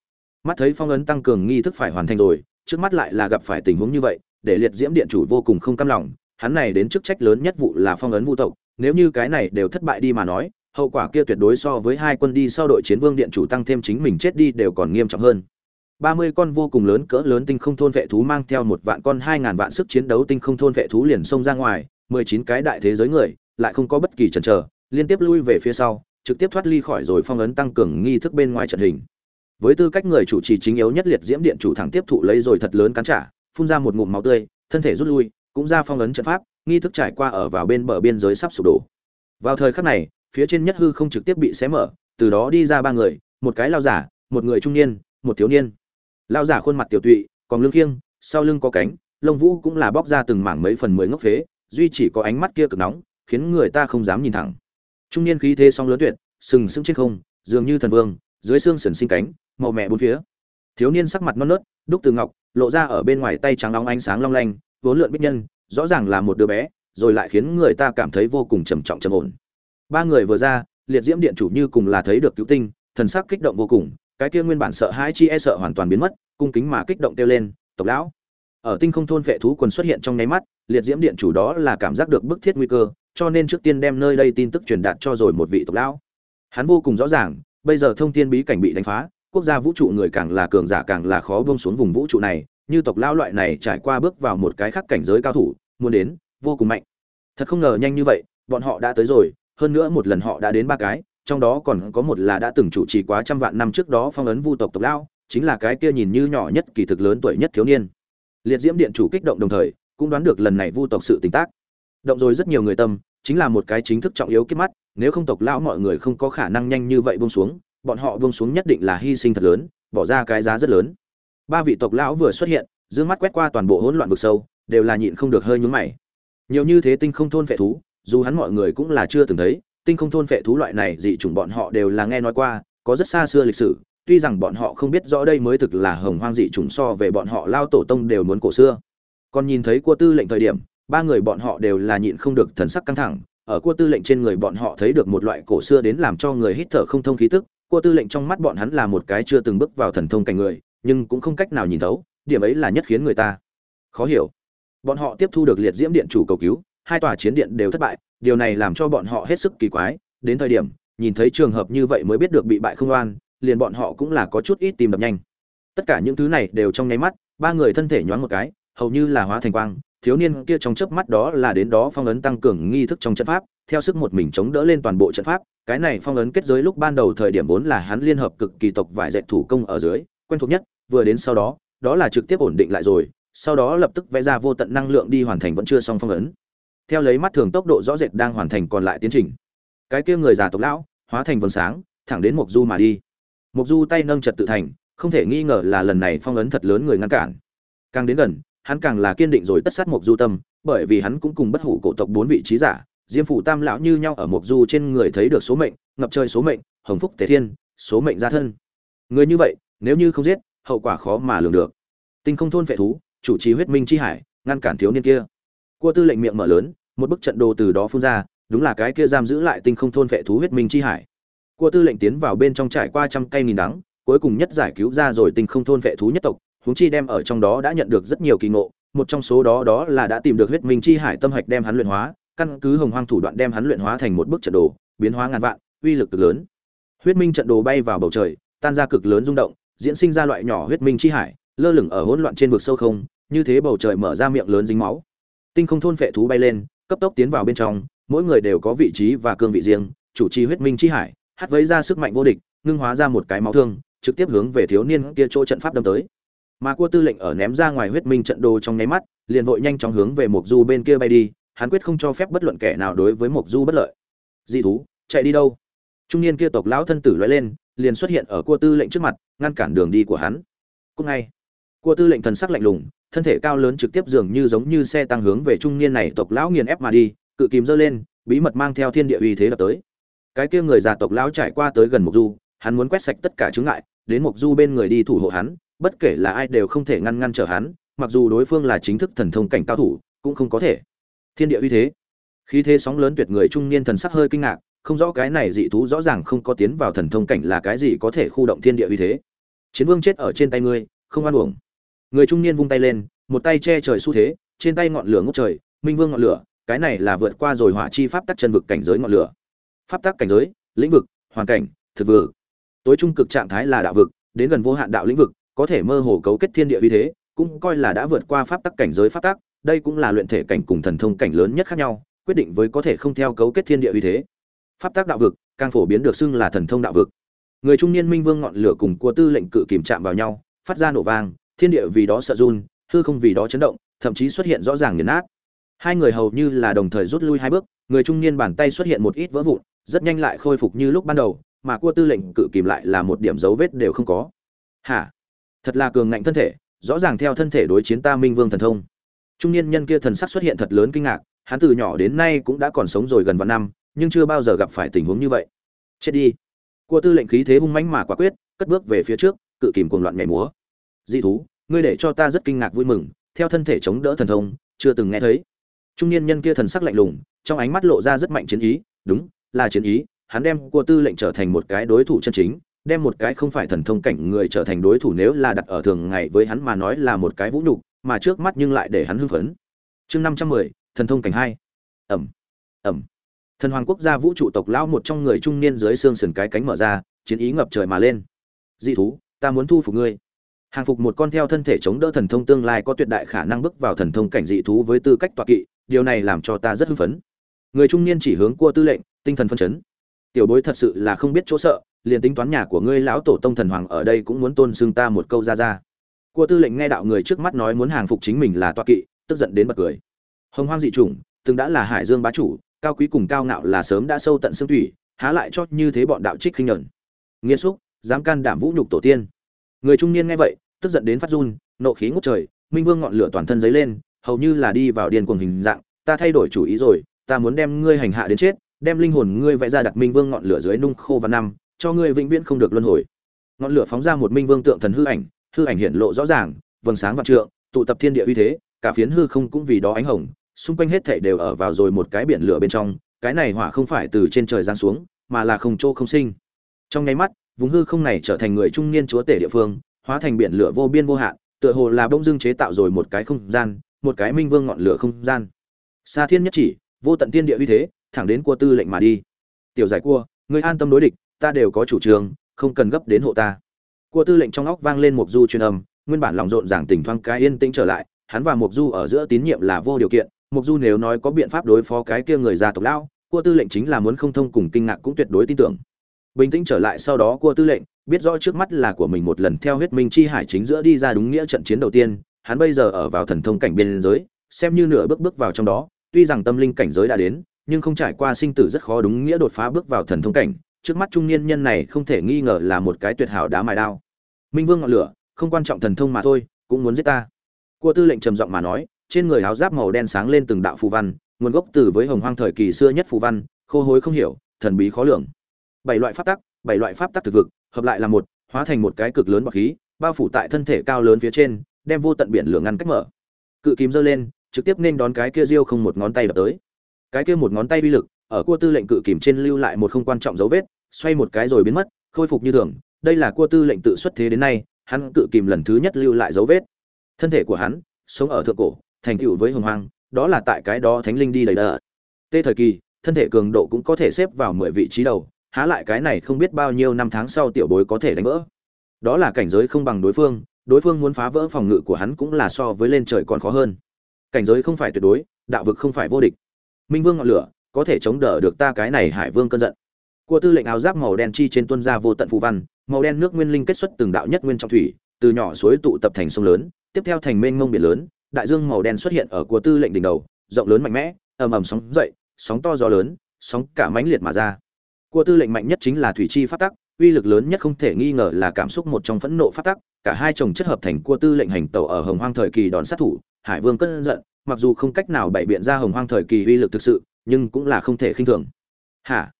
Mắt thấy phong ấn tăng cường nghi thức phải hoàn thành rồi, trước mắt lại là gặp phải tình huống như vậy, để liệt diễm điện chủ vô cùng không cam lòng, hắn này đến chức trách lớn nhất vụ là phong ấn vu tộc, nếu như cái này đều thất bại đi mà nói hậu quả kia tuyệt đối so với hai quân đi sau đội chiến vương điện chủ tăng thêm chính mình chết đi đều còn nghiêm trọng hơn. Ba mươi con vô cùng lớn cỡ lớn tinh không thôn vệ thú mang theo một vạn con hai ngàn vạn sức chiến đấu tinh không thôn vệ thú liền xông ra ngoài, mười chín cái đại thế giới người, lại không có bất kỳ chần chờ, liên tiếp lui về phía sau, trực tiếp thoát ly khỏi rồi phong ấn tăng cường nghi thức bên ngoài trận hình. Với tư cách người chủ trì chính yếu nhất liệt diễm điện chủ thẳng tiếp thụ lấy rồi thật lớn cắn trả, phun ra một ngụm máu tươi, thân thể rút lui, cũng ra phong ấn trận pháp, nghi thức trải qua ở vào bên bờ biên giới sắp sụp đổ. Vào thời khắc này phía trên nhất hư không trực tiếp bị xé mở, từ đó đi ra ba người, một cái lao giả, một người trung niên, một thiếu niên. Lao giả khuôn mặt tiểu tụy, còn lưng khiêng, sau lưng có cánh, lông vũ cũng là bóc ra từng mảng mấy phần mười ngốc phế, duy chỉ có ánh mắt kia cực nóng, khiến người ta không dám nhìn thẳng. Trung niên khí thế song lớn tuyệt, sừng sững trên không, dường như thần vương, dưới xương sườn sinh cánh, màu mẹ bốn phía. Thiếu niên sắc mặt non nớt, đúc từ ngọc, lộ ra ở bên ngoài tay trắng long ánh sáng long lanh, vốn lượn bích nhân, rõ ràng là một đứa bé, rồi lại khiến người ta cảm thấy vô cùng trầm trọng trầm ổn ba người vừa ra, liệt diễm điện chủ như cùng là thấy được cứu tinh, thần sắc kích động vô cùng, cái kia nguyên bản sợ hãi chi e sợ hoàn toàn biến mất, cung kính mà kích động kêu lên, tộc lão! Ở tinh không thôn vệ thú quần xuất hiện trong nháy mắt, liệt diễm điện chủ đó là cảm giác được bức thiết nguy cơ, cho nên trước tiên đem nơi đây tin tức truyền đạt cho rồi một vị tộc lão. Hắn vô cùng rõ ràng, bây giờ thông tin bí cảnh bị đánh phá, quốc gia vũ trụ người càng là cường giả càng là khó bông xuống vùng vũ trụ này, như tộc lão loại này trải qua bước vào một cái khác cảnh giới cao thủ, muốn đến, vô cùng mạnh. Thật không ngờ nhanh như vậy, bọn họ đã tới rồi hơn nữa một lần họ đã đến ba cái, trong đó còn có một là đã từng chủ trì quá trăm vạn năm trước đó phong ấn vu tộc tộc lão chính là cái kia nhìn như nhỏ nhất kỳ thực lớn tuổi nhất thiếu niên. Liệt diễm điện chủ kích động đồng thời, cũng đoán được lần này vu tộc sự tình tác. Động rồi rất nhiều người tâm, chính là một cái chính thức trọng yếu kết mắt, nếu không tộc lão mọi người không có khả năng nhanh như vậy buông xuống, bọn họ buông xuống nhất định là hy sinh thật lớn, bỏ ra cái giá rất lớn. Ba vị tộc lão vừa xuất hiện, dương mắt quét qua toàn bộ hỗn loạn vực sâu, đều là nhịn không được hơi nhướng mày. Nhiều như thế tinh không thôn phệ thú dù hắn mọi người cũng là chưa từng thấy, tinh không thôn phệ thú loại này dị chủng bọn họ đều là nghe nói qua, có rất xa xưa lịch sử, tuy rằng bọn họ không biết rõ đây mới thực là hồng hoang dị chủng so về bọn họ lao tổ tông đều muốn cổ xưa. Còn nhìn thấy cua tư lệnh thời điểm, ba người bọn họ đều là nhịn không được thần sắc căng thẳng, ở cua tư lệnh trên người bọn họ thấy được một loại cổ xưa đến làm cho người hít thở không thông khí tức, cua tư lệnh trong mắt bọn hắn là một cái chưa từng bước vào thần thông cảnh người, nhưng cũng không cách nào nhìn thấu, điểm ấy là nhất khiến người ta khó hiểu. Bọn họ tiếp thu được liệt diễm điện chủ cầu cứu hai tòa chiến điện đều thất bại, điều này làm cho bọn họ hết sức kỳ quái. Đến thời điểm, nhìn thấy trường hợp như vậy mới biết được bị bại không oan, liền bọn họ cũng là có chút ít tìm đập nhanh. Tất cả những thứ này đều trong nháy mắt, ba người thân thể nhoáng một cái, hầu như là hóa thành quang, thiếu niên kia trong chớp mắt đó là đến đó phong ấn tăng cường nghi thức trong trận pháp, theo sức một mình chống đỡ lên toàn bộ trận pháp. Cái này phong ấn kết giới lúc ban đầu thời điểm vốn là hắn liên hợp cực kỳ tộc vải dệt thủ công ở dưới, quen thuộc nhất, vừa đến sau đó đó là trực tiếp ổn định lại rồi, sau đó lập tức vẽ ra vô tận năng lượng đi hoàn thành vẫn chưa xong phong ấn theo lấy mắt thường tốc độ rõ rệt đang hoàn thành còn lại tiến trình. Cái kia người già tộc lão, hóa thành vầng sáng, thẳng đến mộc du mà đi. Mộc du tay nâng trật tự thành, không thể nghi ngờ là lần này phong ấn thật lớn người ngăn cản. Càng đến gần, hắn càng là kiên định rồi tất sát mộc du tâm, bởi vì hắn cũng cùng bất hủ cổ tộc bốn vị trí giả, diêm phủ tam lão như nhau ở mộc du trên người thấy được số mệnh, ngập trời số mệnh, hồng phúc tề thiên, số mệnh gia thân. Người như vậy, nếu như không giết, hậu quả khó mà lường được. Tinh không thôn vệ thú, chủ trì huyết minh chi hải, ngăn cản thiếu niên kia. Cua tư lệnh miệng mở lớn một bức trận đồ từ đó phun ra, đúng là cái kia giam giữ lại tinh không thôn vệ thú huyết minh chi hải. Cua tư lệnh tiến vào bên trong trải qua trăm cây nghìn đắng, cuối cùng nhất giải cứu ra rồi tinh không thôn vệ thú nhất tộc, huống chi đem ở trong đó đã nhận được rất nhiều kỳ ngộ, một trong số đó đó là đã tìm được huyết minh chi hải tâm hạch đem hắn luyện hóa, căn cứ hồng hoang thủ đoạn đem hắn luyện hóa thành một bức trận đồ, biến hóa ngàn vạn, uy lực cực lớn. Huyết minh trận đồ bay vào bầu trời, tan ra cực lớn rung động, diễn sinh ra loại nhỏ huyết minh chi hải, lơ lửng ở hỗn loạn trên vực sâu không, như thế bầu trời mở ra miệng lớn dính máu. Tinh không thôn phệ thú bay lên cấp tốc tiến vào bên trong, mỗi người đều có vị trí và cương vị riêng, chủ trì huyết minh chi hải, hát vấy ra sức mạnh vô địch, ngưng hóa ra một cái máu thương, trực tiếp hướng về thiếu niên kia chỗ trận pháp đâm tới. Mà cua tư lệnh ở ném ra ngoài huyết minh trận đồ trong nháy mắt, liền vội nhanh chóng hướng về mộc du bên kia bay đi, hắn quyết không cho phép bất luận kẻ nào đối với mộc du bất lợi. Dị thú, chạy đi đâu? Trung niên kia tộc lão thân tử lóe lên, liền xuất hiện ở cua tư lệnh trước mặt, ngăn cản đường đi của hắn. Cúc ngay, cua tư lệnh thần sắc lạnh lùng thân thể cao lớn trực tiếp dường như giống như xe tăng hướng về trung niên này tộc lão nghiền ép mà đi, cự kìm giơ lên, bí mật mang theo thiên địa uy thế đập tới. Cái kia người già tộc lão trải qua tới gần mục du, hắn muốn quét sạch tất cả chướng ngại, đến mục du bên người đi thủ hộ hắn, bất kể là ai đều không thể ngăn ngăn trở hắn, mặc dù đối phương là chính thức thần thông cảnh cao thủ, cũng không có thể. Thiên địa uy thế. Khi thế sóng lớn tuyệt người trung niên thần sắc hơi kinh ngạc, không rõ cái này dị thú rõ ràng không có tiến vào thần thông cảnh là cái gì có thể khu động thiên địa uy thế. Chiến vương chết ở trên tay ngươi, không ăn uổng người trung niên vung tay lên, một tay che trời xu thế, trên tay ngọn lửa ngốc trời, minh vương ngọn lửa, cái này là vượt qua rồi hỏa chi pháp tắc chân vực cảnh giới ngọn lửa. Pháp tắc cảnh giới, lĩnh vực, hoàn cảnh, thực vực. Tối trung cực trạng thái là đạo vực, đến gần vô hạn đạo lĩnh vực, có thể mơ hồ cấu kết thiên địa uy thế, cũng coi là đã vượt qua pháp tắc cảnh giới pháp tắc, đây cũng là luyện thể cảnh cùng thần thông cảnh lớn nhất khác nhau, quyết định với có thể không theo cấu kết thiên địa uy thế. Pháp tắc đạo vực, càng phổ biến được xưng là thần thông đạo vực. Người trung niên minh vương ngọn lửa cùng cua tư lệnh cự kìm chạm vào nhau, phát ra nổ vang thiên địa vì đó sợ run, hư không vì đó chấn động, thậm chí xuất hiện rõ ràng nghiền nát. Hai người hầu như là đồng thời rút lui hai bước, người trung niên bàn tay xuất hiện một ít vỡ vụn, rất nhanh lại khôi phục như lúc ban đầu, mà cua tư lệnh cự kìm lại là một điểm dấu vết đều không có. Hả? Thật là cường ngạnh thân thể, rõ ràng theo thân thể đối chiến ta minh vương thần thông. Trung niên nhân kia thần sắc xuất hiện thật lớn kinh ngạc, hắn từ nhỏ đến nay cũng đã còn sống rồi gần vạn năm, nhưng chưa bao giờ gặp phải tình huống như vậy. Chết đi. Cua tư lệnh khí thế hung mãnh mà quả quyết, cất bước về phía trước, cự kìm cuồng loạn nhảy múa. Dị thú ngươi để cho ta rất kinh ngạc vui mừng, theo thân thể chống đỡ thần thông, chưa từng nghe thấy. Trung niên nhân kia thần sắc lạnh lùng, trong ánh mắt lộ ra rất mạnh chiến ý, đúng, là chiến ý, hắn đem cua tư lệnh trở thành một cái đối thủ chân chính, đem một cái không phải thần thông cảnh người trở thành đối thủ nếu là đặt ở thường ngày với hắn mà nói là một cái vũ nhục, mà trước mắt nhưng lại để hắn hưng phấn. Chương năm trăm mười, thần thông cảnh hai. Ẩm ẩm. Thần hoàng quốc gia vũ trụ tộc lão một trong người trung niên dưới xương sườn cái cánh mở ra, chiến ý ngập trời mà lên. Dị thú, ta muốn thu phục ngươi hàng phục một con theo thân thể chống đỡ thần thông tương lai có tuyệt đại khả năng bước vào thần thông cảnh dị thú với tư cách toạc kỵ, điều này làm cho ta rất hưng phấn. Người trung niên chỉ hướng cua tư lệnh, tinh thần phân chấn. Tiểu bối thật sự là không biết chỗ sợ, liền tính toán nhà của ngươi lão tổ tông thần hoàng ở đây cũng muốn tôn xưng ta một câu ra ra. Cua tư lệnh nghe đạo người trước mắt nói muốn hàng phục chính mình là toạc kỵ, tức giận đến bật cười. Hồng hoang dị chủng, từng đã là hải dương bá chủ, cao quý cùng cao ngạo là sớm đã sâu tận xương thủy há lại cho như thế bọn đạo trích khinh nhẫn. Nghĩa xúc, dám can đảm vũ nhục tổ tiên người trung niên nghe vậy tức giận đến phát run nộ khí ngút trời minh vương ngọn lửa toàn thân giấy lên hầu như là đi vào điên cuồng hình dạng ta thay đổi chủ ý rồi ta muốn đem ngươi hành hạ đến chết đem linh hồn ngươi vẽ ra đặt minh vương ngọn lửa dưới nung khô và năm cho ngươi vĩnh viễn không được luân hồi ngọn lửa phóng ra một minh vương tượng thần hư ảnh hư ảnh hiện lộ rõ ràng vầng sáng vạn trượng tụ tập thiên địa uy thế cả phiến hư không cũng vì đó ánh hồng xung quanh hết thảy đều ở vào rồi một cái biển lửa bên trong, cái này hỏa không phải từ trên trời giáng xuống, mà là không chỗ không sinh. Trong nháy mắt, vùng hư không này trở thành người trung niên chúa tể địa phương, hóa thành biển lửa vô biên vô hạn, tựa hồ là bông dương chế tạo rồi một cái không gian, một cái minh vương ngọn lửa không gian. xa Thiên nhất chỉ, vô tận tiên địa uy thế, thẳng đến cua tư lệnh mà đi. Tiểu giải cua, người an tâm đối địch, ta đều có chủ trương, không cần gấp đến hộ ta. Cua tư lệnh trong óc vang lên một du truyền âm, nguyên bản lòng rộn ràng tỉnh thoáng cái yên tĩnh trở lại, hắn và mục Du ở giữa tín nhiệm là vô điều kiện, Mục Du nếu nói có biện pháp đối phó cái kia người gia tộc lão, Cua Tư lệnh chính là muốn không thông cùng kinh ngạc cũng tuyệt đối tin tưởng. Bình tĩnh trở lại sau đó Cua Tư lệnh biết rõ trước mắt là của mình một lần theo huyết minh chi hải chính giữa đi ra đúng nghĩa trận chiến đầu tiên, hắn bây giờ ở vào thần thông cảnh biên giới xem như nửa bước bước vào trong đó tuy rằng tâm linh cảnh giới đã đến nhưng không trải qua sinh tử rất khó đúng nghĩa đột phá bước vào thần thông cảnh trước mắt trung niên nhân này không thể nghi ngờ là một cái tuyệt hảo đá mài đao. Minh vương ngọn lửa không quan trọng thần thông mà thôi cũng muốn giết ta. Cua tư lệnh trầm giọng mà nói trên người áo giáp màu đen sáng lên từng đạo phù văn nguồn gốc từ với hồng hoang thời kỳ xưa nhất phù văn khô hối không hiểu thần bí khó lường bảy loại pháp tắc, bảy loại pháp tắc thực vực, hợp lại là một, hóa thành một cái cực lớn bọc khí, bao phủ tại thân thể cao lớn phía trên, đem vô tận biển lửa ngăn cách mở. Cự kiếm giơ lên, trực tiếp nên đón cái kia diêu không một ngón tay đập tới. Cái kia một ngón tay uy lực, ở cua tư lệnh cự kìm trên lưu lại một không quan trọng dấu vết, xoay một cái rồi biến mất, khôi phục như thường. Đây là cua tư lệnh tự xuất thế đến nay, hắn cự kìm lần thứ nhất lưu lại dấu vết. Thân thể của hắn, sống ở thượng cổ, thành tựu với hồng hoang, đó là tại cái đó thánh linh đi đầy đờ. Tê thời kỳ, thân thể cường độ cũng có thể xếp vào mười vị trí đầu há lại cái này không biết bao nhiêu năm tháng sau tiểu bối có thể đánh vỡ. Đó là cảnh giới không bằng đối phương đối phương muốn phá vỡ phòng ngự của hắn cũng là so với lên trời còn khó hơn. Cảnh giới không phải tuyệt đối, đạo vực không phải vô địch. Minh vương ngọn lửa, có thể chống đỡ được ta cái này hải vương cơn giận. Cua tư lệnh áo giáp màu đen chi trên tuân ra vô tận phù văn, màu đen nước nguyên linh kết xuất từng đạo nhất nguyên trong thủy, từ nhỏ suối tụ tập thành sông lớn, tiếp theo thành mênh mông biển lớn, đại dương màu đen xuất hiện ở cua tư lệnh đỉnh đầu, rộng lớn mạnh mẽ, ầm ầm sóng dậy, sóng to gió lớn, sóng cả mãnh liệt mà ra cua tư lệnh mạnh nhất chính là thủy chi phát tắc, uy lực lớn nhất không thể nghi ngờ là cảm xúc một trong phẫn nộ phát tắc. Cả hai chồng chất hợp thành cua tư lệnh hành tàu ở hồng hoang thời kỳ đòn sát thủ, hải vương cơn giận, mặc dù không cách nào bày biện ra hồng hoang thời kỳ uy lực thực sự, nhưng cũng là không thể khinh thường. Hả?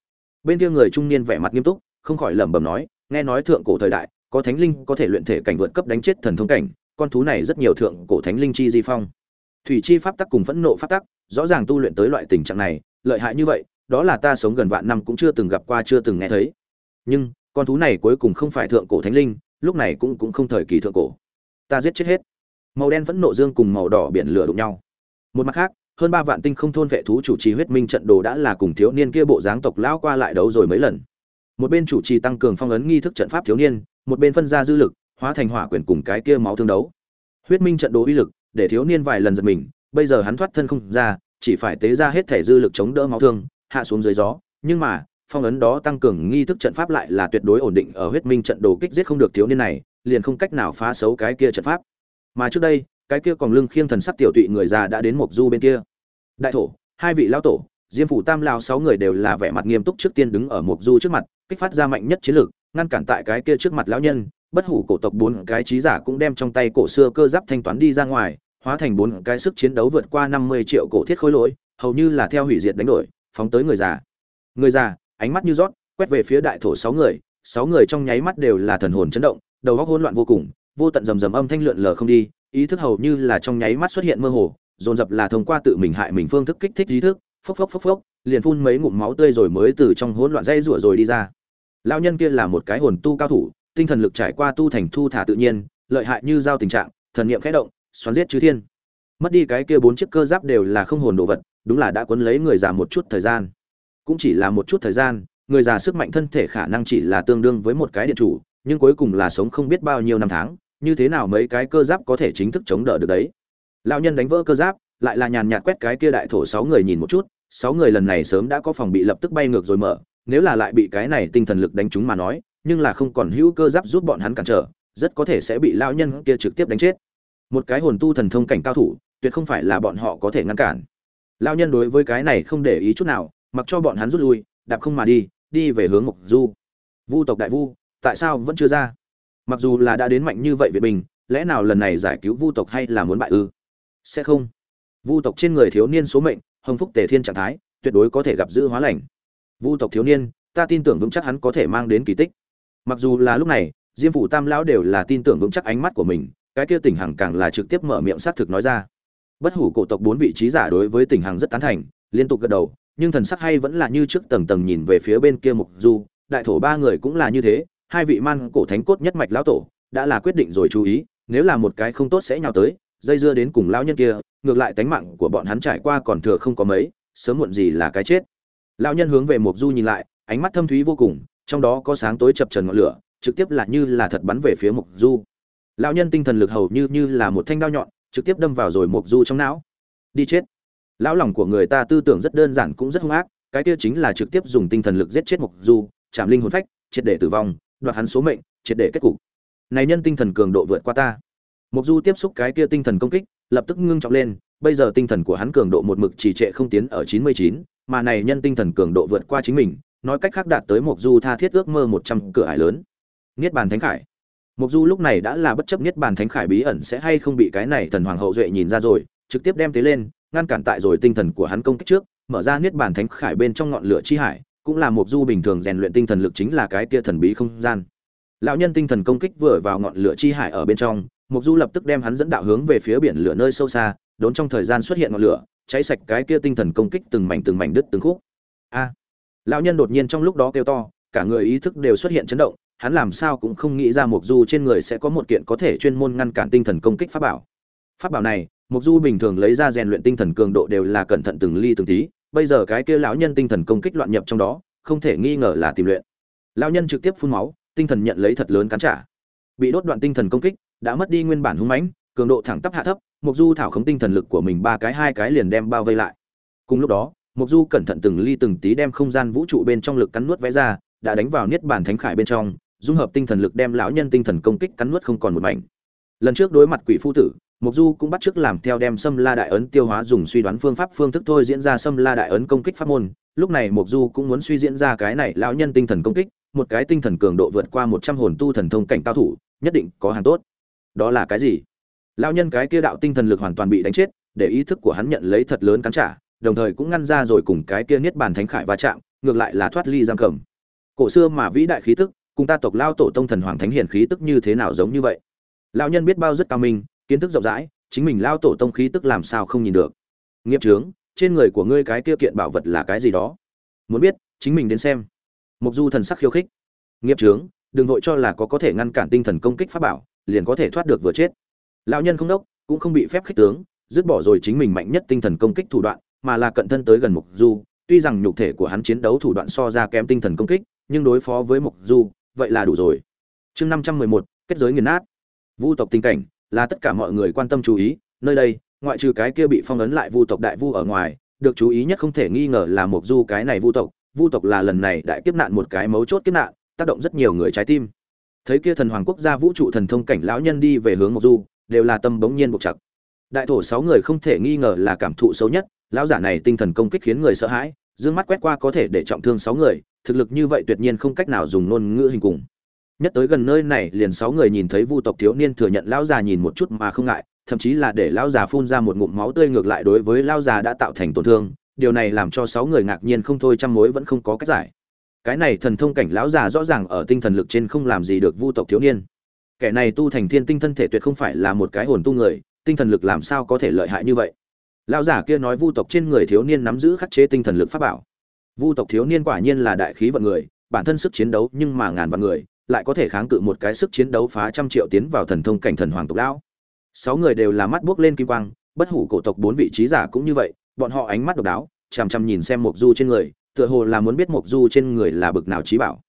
Bên kia người trung niên vẻ mặt nghiêm túc, không khỏi lẩm bẩm nói, nghe nói thượng cổ thời đại, có thánh linh có thể luyện thể cảnh vượt cấp đánh chết thần thông cảnh, con thú này rất nhiều thượng cổ thánh linh chi di phong. Thủy chi pháp tắc cùng phẫn nộ pháp tắc, rõ ràng tu luyện tới loại tình trạng này, lợi hại như vậy đó là ta sống gần vạn năm cũng chưa từng gặp qua, chưa từng nghe thấy. Nhưng, con thú này cuối cùng không phải thượng cổ thánh linh, lúc này cũng cũng không thời kỳ thượng cổ. Ta giết chết hết. Màu đen vẫn nộ dương cùng màu đỏ biển lửa đụng nhau. Một mặt khác, hơn ba vạn tinh không thôn vệ thú chủ trì huyết minh trận đồ đã là cùng thiếu niên kia bộ dáng tộc lão qua lại đấu rồi mấy lần. Một bên chủ trì tăng cường phong ấn nghi thức trận pháp thiếu niên, một bên phân ra dư lực, hóa thành hỏa quyền cùng cái kia máu thương đấu. Huyết minh trận đồ uy lực, để thiếu niên vài lần giật mình, bây giờ hắn thoát thân không ra, chỉ phải tế ra hết thể dư lực chống đỡ máu thương hạ xuống dưới gió, nhưng mà, phong ấn đó tăng cường nghi thức trận pháp lại là tuyệt đối ổn định ở huyết minh trận đồ kích giết không được thiếu niên này, liền không cách nào phá xấu cái kia trận pháp. Mà trước đây, cái kia còn lưng khiêng thần sắc tiểu tụy người già đã đến mộc du bên kia. Đại thổ, hai vị lão tổ, diêm phủ tam lao sáu người đều là vẻ mặt nghiêm túc trước tiên đứng ở mộc du trước mặt, kích phát ra mạnh nhất chiến lược, ngăn cản tại cái kia trước mặt lão nhân, bất hủ cổ tộc bốn cái trí giả cũng đem trong tay cổ xưa cơ giáp thanh toán đi ra ngoài, hóa thành bốn cái sức chiến đấu vượt qua năm mươi triệu cổ thiết khối lỗi, hầu như là theo hủy diệt đánh đổi phóng tới người già. Người già, ánh mắt như rót, quét về phía đại thổ sáu người sáu người trong nháy mắt đều là thần hồn chấn động, đầu óc hỗn loạn vô cùng, vô tận rầm rầm âm thanh lượn lờ không đi, ý thức hầu như là trong nháy mắt xuất hiện mơ hồ, dồn dập là thông qua tự mình hại mình phương thức kích thích ý thức, phốc phốc phốc phốc, liền phun mấy ngụm máu tươi rồi mới từ trong hỗn loạn dây rủa rồi đi ra. Lao nhân kia là một cái hồn tu cao thủ, tinh thần lực trải qua tu thành thu thả tự nhiên, lợi hại như giao tình trạng, thần niệm khẽ động, xoắn giết chư thiên. Mất đi cái kia bốn chiếc cơ giáp đều là không hồn đồ vật đúng là đã cuốn lấy người già một chút thời gian. Cũng chỉ là một chút thời gian, người già sức mạnh thân thể khả năng chỉ là tương đương với một cái điện chủ, nhưng cuối cùng là sống không biết bao nhiêu năm tháng, như thế nào mấy cái cơ giáp có thể chính thức chống đỡ được đấy. Lão nhân đánh vỡ cơ giáp, lại là nhàn nhạt quét cái kia đại thổ sáu người nhìn một chút, sáu người lần này sớm đã có phòng bị lập tức bay ngược rồi mở, nếu là lại bị cái này tinh thần lực đánh trúng mà nói, nhưng là không còn hữu cơ giáp giúp bọn hắn cản trở, rất có thể sẽ bị lão nhân kia trực tiếp đánh chết. Một cái hồn tu thần thông cảnh cao thủ, tuyệt không phải là bọn họ có thể ngăn cản lão nhân đối với cái này không để ý chút nào, mặc cho bọn hắn rút lui, đạp không mà đi đi về hướng mộc du. Vu tộc đại vu, tại sao vẫn chưa ra? Mặc dù là đã đến mạnh như vậy việt bình, lẽ nào lần này giải cứu vu tộc hay là muốn bại ư? Sẽ không. Vu tộc trên người thiếu niên số mệnh, hồng phúc tề thiên trạng thái, tuyệt đối có thể gặp giữ hóa lành. Vu tộc thiếu niên, ta tin tưởng vững chắc hắn có thể mang đến kỳ tích. Mặc dù là lúc này, diêm phủ tam lão đều là tin tưởng vững chắc ánh mắt của mình, cái kia tỉnh hằng càng là trực tiếp mở miệng xác thực nói ra bất hủ cổ tộc bốn vị trí giả đối với tình hằng rất tán thành, liên tục gật đầu, nhưng thần sắc hay vẫn là như trước tầng tầng nhìn về phía bên kia mục du, đại thổ ba người cũng là như thế, hai vị man cổ thánh cốt nhất mạch lão tổ, đã là quyết định rồi chú ý, nếu là một cái không tốt sẽ nhào tới, dây dưa đến cùng lão nhân kia, ngược lại tánh mạng của bọn hắn trải qua còn thừa không có mấy, sớm muộn gì là cái chết. Lão nhân hướng về mục du nhìn lại, ánh mắt thâm thúy vô cùng, trong đó có sáng tối chập trần ngọn lửa, trực tiếp là như là thật bắn về phía mục du. Lão nhân tinh thần lực hầu như như là một thanh đao nhọn trực tiếp đâm vào rồi mục du trong não. Đi chết. Lão lòng của người ta tư tưởng rất đơn giản cũng rất hung ác cái kia chính là trực tiếp dùng tinh thần lực giết chết mục du chạm linh hồn phách triệt để tử vong đoạt hắn số mệnh triệt để kết cục. Này nhân tinh thần cường độ vượt qua ta. Mục du tiếp xúc cái kia tinh thần công kích lập tức ngưng trọng lên bây giờ tinh thần của hắn cường độ một mực trì trệ không tiến ở 99, mà này nhân tinh thần cường độ vượt qua chính mình nói cách khác đạt tới mục du tha thiết ước mơ 100 cửa ải lớn. Niết bàn thánh khải mục du lúc này đã là bất chấp nhất bản thánh khải bí ẩn sẽ hay không bị cái này thần hoàng hậu duệ nhìn ra rồi, trực tiếp đem tế lên, ngăn cản tại rồi tinh thần của hắn công kích trước, mở ra niết bản thánh khải bên trong ngọn lửa chi hải, cũng là Mộc du bình thường rèn luyện tinh thần lực chính là cái kia thần bí không gian. Lão nhân tinh thần công kích vừa vào ngọn lửa chi hải ở bên trong, mục du lập tức đem hắn dẫn đạo hướng về phía biển lửa nơi sâu xa, đốn trong thời gian xuất hiện ngọn lửa, cháy sạch cái kia tinh thần công kích từng mảnh từng mảnh đứt từng khúc. A! Lão nhân đột nhiên trong lúc đó kêu to, cả người ý thức đều xuất hiện chấn động hắn làm sao cũng không nghĩ ra mục du trên người sẽ có một kiện có thể chuyên môn ngăn cản tinh thần công kích pháp bảo. Pháp bảo này mục du bình thường lấy ra rèn luyện tinh thần cường độ đều là cẩn thận từng ly từng tí, bây giờ cái kia lão nhân tinh thần công kích loạn nhập trong đó, không thể nghi ngờ là tìm luyện. Lão nhân trực tiếp phun máu, tinh thần nhận lấy thật lớn cắn trả. Bị đốt đoạn tinh thần công kích, đã mất đi nguyên bản hung mãnh, cường độ thẳng tắp hạ thấp mục du thảo khống tinh thần lực của mình ba cái hai cái liền đem bao vây lại. Cùng lúc đó mục du cẩn thận từng ly từng tí đem không gian vũ trụ bên trong lực cắn nuốt vẽ ra, đã đánh vào niết bàn thánh khải bên trong dung hợp tinh thần lực đem lão nhân tinh thần công kích cắn nuốt không còn một mảnh lần trước đối mặt quỷ phu tử Mộc Du cũng bắt trước làm theo đem Sâm La Đại ấn tiêu hóa dùng suy đoán phương pháp phương thức thôi diễn ra Sâm La Đại ấn công kích pháp môn, lúc này Mộc Du cũng muốn suy diễn ra cái này lão nhân tinh thần công kích, một cái tinh thần cường độ vượt qua 100 hồn tu thần thông cảnh cao thủ, nhất định có hàng tốt. Đó là cái gì? Lão nhân cái kia đạo tinh thần lực hoàn toàn bị đánh chết, để ý thức của hắn nhận lấy thật lớn cắn trả, đồng thời cũng ngăn ra rồi cùng cái kia niết bàn thánh khải va chạm, ngược lại là thoát ly giam cầm. Cổ xưa mà vĩ đại khí tức, cùng ta tộc lao tổ tông thần hoàng thánh hiển khí tức như thế nào giống như vậy? Lão nhân biết bao rất cao minh, kiến thức rộng rãi, chính mình lao tổ tông khí tức làm sao không nhìn được? Nghiệp trướng trên người của ngươi cái kia kiện bảo vật là cái gì đó? Muốn biết chính mình đến xem. Mục du thần sắc khiêu khích. Nghiệp trướng đừng vội cho là có có thể ngăn cản tinh thần công kích pháp bảo liền có thể thoát được vừa chết. Lão nhân không đốc cũng không bị phép khích tướng dứt bỏ rồi chính mình mạnh nhất tinh thần công kích thủ đoạn mà là cận thân tới gần mục du. Tuy rằng nhục thể của hắn chiến đấu thủ đoạn so ra kém tinh thần công kích nhưng đối phó với mục du vậy là đủ rồi. Chương năm trăm mười một, kết giới nghiền nát. Vu tộc tình cảnh, là tất cả mọi người quan tâm chú ý. Nơi đây, ngoại trừ cái kia bị phong ấn lại vu tộc đại vu ở ngoài, được chú ý nhất không thể nghi ngờ là một du cái này vu tộc. Vu tộc là lần này đại kiếp nạn một cái mấu chốt kiếp nạn, tác động rất nhiều người trái tim. Thấy kia thần hoàng quốc gia vũ trụ thần thông cảnh lão nhân đi về hướng một du, đều là tâm bỗng nhiên buộc chặt. Đại thổ sáu người không thể nghi ngờ là cảm thụ xấu nhất, lão giả này tinh thần công kích khiến người sợ hãi, dương mắt quét qua có thể để trọng thương sáu người thực lực như vậy tuyệt nhiên không cách nào dùng ngôn ngữ hình cùng. Nhất tới gần nơi này, liền sáu người nhìn thấy vu tộc thiếu niên thừa nhận lão già nhìn một chút mà không ngại, thậm chí là để lão già phun ra một ngụm máu tươi ngược lại đối với lão già đã tạo thành tổn thương, điều này làm cho sáu người ngạc nhiên không thôi, trăm mối vẫn không có cách giải. Cái này thần thông cảnh lão già rõ ràng ở tinh thần lực trên không làm gì được vu tộc thiếu niên. Kẻ này tu thành thiên tinh thân thể tuyệt không phải là một cái hồn tu người, tinh thần lực làm sao có thể lợi hại như vậy? Lão giả kia nói vu tộc trên người thiếu niên nắm giữ khắc chế tinh thần lực pháp bảo vu tộc thiếu niên quả nhiên là đại khí vận người, bản thân sức chiến đấu nhưng mà ngàn vạn người, lại có thể kháng cự một cái sức chiến đấu phá trăm triệu tiến vào thần thông cảnh thần hoàng tộc lão. Sáu người đều là mắt buốc lên kim quang, bất hủ cổ tộc bốn vị trí giả cũng như vậy, bọn họ ánh mắt độc đáo, chằm chằm nhìn xem mộc du trên người, tựa hồ là muốn biết mộc du trên người là bực nào trí bảo.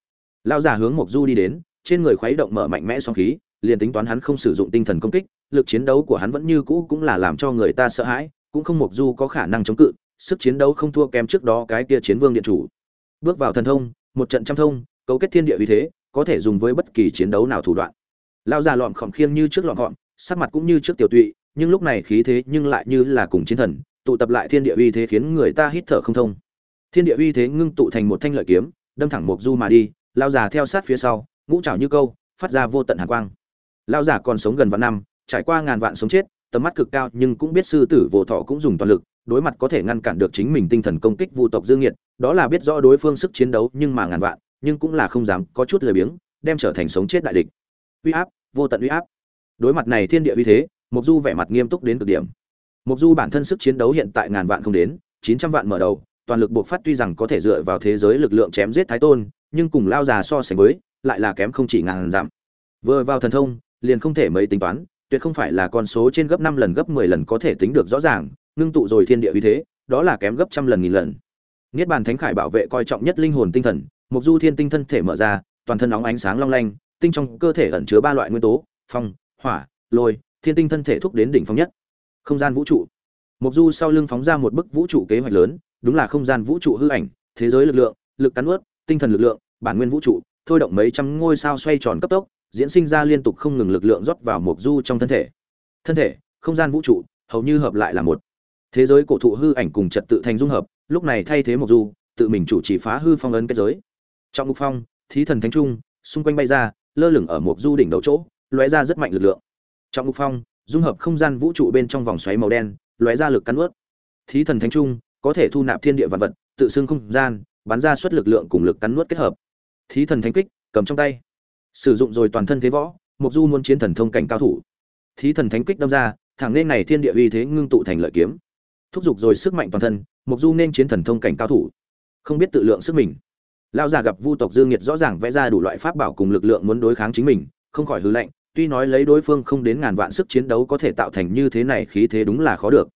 Lão giả hướng mộc du đi đến, trên người khuấy động mở mạnh mẽ song khí, liền tính toán hắn không sử dụng tinh thần công kích, lực chiến đấu của hắn vẫn như cũ cũng là làm cho người ta sợ hãi, cũng không mộc du có khả năng chống cự sức chiến đấu không thua kém trước đó cái kia chiến vương điện chủ. Bước vào thần thông, một trận trăm thông, cấu kết thiên địa uy thế, có thể dùng với bất kỳ chiến đấu nào thủ đoạn. Lao già lọn khỏm khiêng như trước lọn gọn sắc mặt cũng như trước tiểu tụy, nhưng lúc này khí thế nhưng lại như là cùng chiến thần, tụ tập lại thiên địa uy thế khiến người ta hít thở không thông. Thiên địa uy thế ngưng tụ thành một thanh lợi kiếm, đâm thẳng mục du mà đi lao già theo sát phía sau, ngũ trảo như câu, phát ra vô tận hàn quang. Lao già còn sống gần vạn năm, trải qua ngàn vạn sống chết, tầm mắt cực cao nhưng cũng biết sư tử vô thọ cũng dùng toàn lực đối mặt có thể ngăn cản được chính mình tinh thần công kích vu tộc dương nghiệt, đó là biết rõ đối phương sức chiến đấu nhưng mà ngàn vạn, nhưng cũng là không dám có chút lười biếng, đem trở thành sống chết đại địch. Uy áp, vô tận uy áp. Đối mặt này thiên địa uy thế mục du vẻ mặt nghiêm túc đến cực điểm. Mục du bản thân sức chiến đấu hiện tại ngàn vạn không đến, chín trăm vạn mở đầu, toàn lực buộc phát tuy rằng có thể dựa vào thế giới lực lượng chém giết thái tôn, nhưng cùng lao già so sánh với, lại là kém không chỉ ngàn giảm vừa vào thần thông, liền không thể mấy tính toán, tuyệt không phải là con số trên gấp năm lần gấp mười lần có thể tính được rõ ràng ngưng tụ rồi thiên địa uy thế đó là kém gấp trăm lần nghìn lần niết bàn thánh khải bảo vệ coi trọng nhất linh hồn tinh thần Mộc Du Thiên Tinh thân thể mở ra, toàn thân nóng ánh sáng long lanh, tinh trong cơ thể ẩn chứa ba loại nguyên tố, phong, hỏa, lôi, Thiên Tinh thân thể thúc đến đỉnh phong nhất. Không gian vũ trụ. Mộc Du sau lưng phóng ra một bức vũ trụ kế hoạch lớn, đúng là không gian vũ trụ hư ảnh, thế giới lực lượng, lực cắn nuốt, tinh thần lực lượng, bản nguyên vũ trụ, thôi động mấy trăm ngôi sao xoay tròn cấp tốc, diễn sinh ra liên tục không ngừng lực lượng rót vào Mộc Du trong thân thể. thân thể không gian vũ trụ hầu như hợp lại là một thế giới cổ thụ hư ảnh cùng trật tự thành dung hợp, lúc này thay thế một du, tự mình chủ trì phá hư phong ấn kết giới. Trọng ngục phong, thí thần thánh trung, xung quanh bay ra, lơ lửng ở một du đỉnh đầu chỗ, lóe ra rất mạnh lực lượng. Trọng ngục phong, dung hợp không gian vũ trụ bên trong vòng xoáy màu đen, lóe ra lực cắn ướt thí thần thánh trung, có thể thu nạp thiên địa vật vật, tự xưng không gian, bắn ra suất lực lượng cùng lực cắn nuốt kết hợp. Thí thần thánh kích, cầm trong tay. Sử dụng rồi toàn thân thế võ mục du muốn chiến thần thông cảnh cao thủ. Thí thần thánh kích đâm ra, thẳng nên này thiên địa uy thế ngưng tụ thành lợi kiếm thúc giục rồi sức mạnh toàn thân mục du nên chiến thần thông cảnh cao thủ. Không biết tự lượng sức mình. Lão già gặp vu tộc dương nhiệt rõ ràng vẽ ra đủ loại pháp bảo cùng lực lượng muốn đối kháng chính mình, không khỏi hư lệnh tuy nói lấy đối phương không đến ngàn vạn sức chiến đấu có thể tạo thành như thế này khí thế đúng là khó được.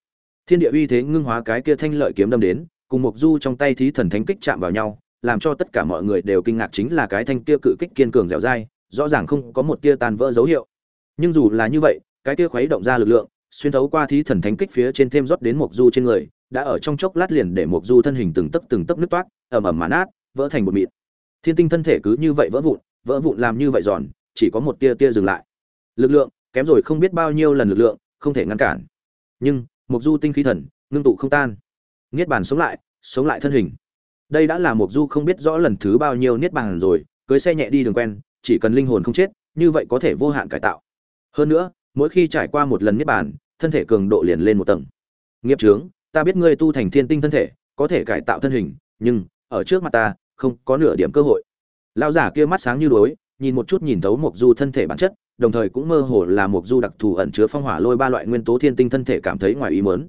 Thiên địa uy thế ngưng hóa cái kia thanh lợi kiếm đâm đến, cùng mục du trong tay thí thần thánh kích chạm vào nhau, làm cho tất cả mọi người đều kinh ngạc chính là cái thanh kia cự kích kiên cường dẻo dai, rõ ràng không có một tia tàn vỡ dấu hiệu. Nhưng dù là như vậy, cái kia khuấy động ra lực lượng xuyên thấu qua thí thần thánh kích phía trên thêm rót đến mộc du trên người, đã ở trong chốc lát liền để mộc du thân hình từng tấc từng tấc nứt toát ẩm ẩm mà nát, vỡ thành một mịn. Thiên tinh thân thể cứ như vậy vỡ vụn vỡ vụn làm như vậy giòn, chỉ có một tia tia dừng lại. Lực lượng, kém rồi không biết bao nhiêu lần lực lượng, không thể ngăn cản. Nhưng, mộc du tinh khí thần, ngưng tụ không tan. Niết bàn sống lại sống lại thân hình. Đây đã là mộc du không biết rõ lần thứ bao nhiêu niết bàn rồi, cưới xe nhẹ đi đường quen, chỉ cần linh hồn không chết, như vậy có thể vô hạn cải tạo. Hơn nữa, mỗi khi trải qua một lần niết bàn thân thể cường độ liền lên một tầng. Nghiệp trướng ta biết ngươi tu thành thiên tinh thân thể có thể cải tạo thân hình nhưng ở trước mặt ta không có nửa điểm cơ hội. Lão giả kia mắt sáng như đuối, nhìn một chút nhìn thấu mục du thân thể bản chất đồng thời cũng mơ hồ là mục du đặc thù ẩn chứa phong hỏa lôi ba loại nguyên tố thiên tinh thân thể cảm thấy ngoài ý muốn.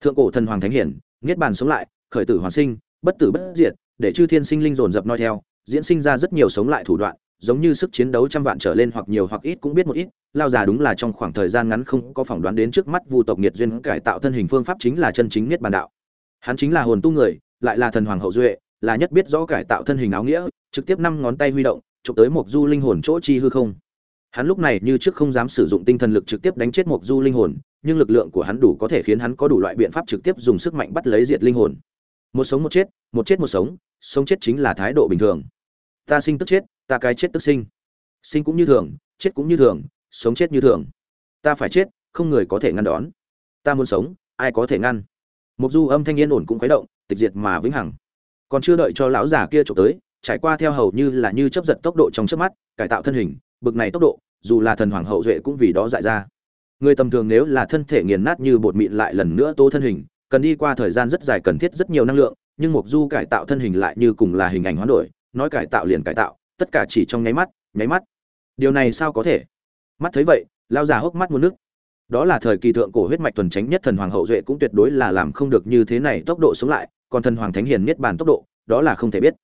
Thượng cổ thần hoàng thánh hiển niết bàn sống lại khởi tử hoàn sinh bất tử bất diệt để chư thiên sinh linh dồn dập noi theo diễn sinh ra rất nhiều sống lại thủ đoạn giống như sức chiến đấu trăm vạn trở lên hoặc nhiều hoặc ít cũng biết một ít, lao già đúng là trong khoảng thời gian ngắn không có phỏng đoán đến trước mắt vu tộc nhiệt duyên cải tạo thân hình phương pháp chính là chân chính niết bàn đạo. Hắn chính là hồn tu người, lại là thần hoàng hậu duệ, là nhất biết rõ cải tạo thân hình áo nghĩa, trực tiếp năm ngón tay huy động, chụp tới một du linh hồn chỗ chi hư không. Hắn lúc này như trước không dám sử dụng tinh thần lực trực tiếp đánh chết một du linh hồn, nhưng lực lượng của hắn đủ có thể khiến hắn có đủ loại biện pháp trực tiếp dùng sức mạnh bắt lấy diệt linh hồn. Một sống một chết một chết một sống sống chết chính là thái độ bình thường. Ta sinh tức chết ta cái chết tức sinh. Sinh cũng như thường, chết cũng như thường, sống chết như thường. Ta phải chết, không người có thể ngăn đón. Ta muốn sống, ai có thể ngăn? Mục du âm thanh yên ổn cũng khuấy động, tịch diệt mà vĩnh hằng. Còn chưa đợi cho lão già kia trộm tới, trải qua theo hầu như là như chấp giật tốc độ trong chớp mắt, cải tạo thân hình, bực này tốc độ, dù là thần hoàng hậu duệ cũng vì đó dại ra. Người tầm thường nếu là thân thể nghiền nát như bột mịn lại lần nữa tô thân hình, cần đi qua thời gian rất dài cần thiết rất nhiều năng lượng, nhưng mục du cải tạo thân hình lại như cùng là hình ảnh hoán đổi, nói cải tạo liền cải tạo tất cả chỉ trong nháy mắt nháy mắt. Điều này sao có thể? Mắt thấy vậy lao già hốc mắt muốn nước. Đó là thời kỳ thượng cổ huyết mạch thuần tránh nhất thần hoàng hậu duệ cũng tuyệt đối là làm không được như thế này tốc độ sống lại, còn thần hoàng thánh hiền niết bàn tốc độ, đó là không thể biết.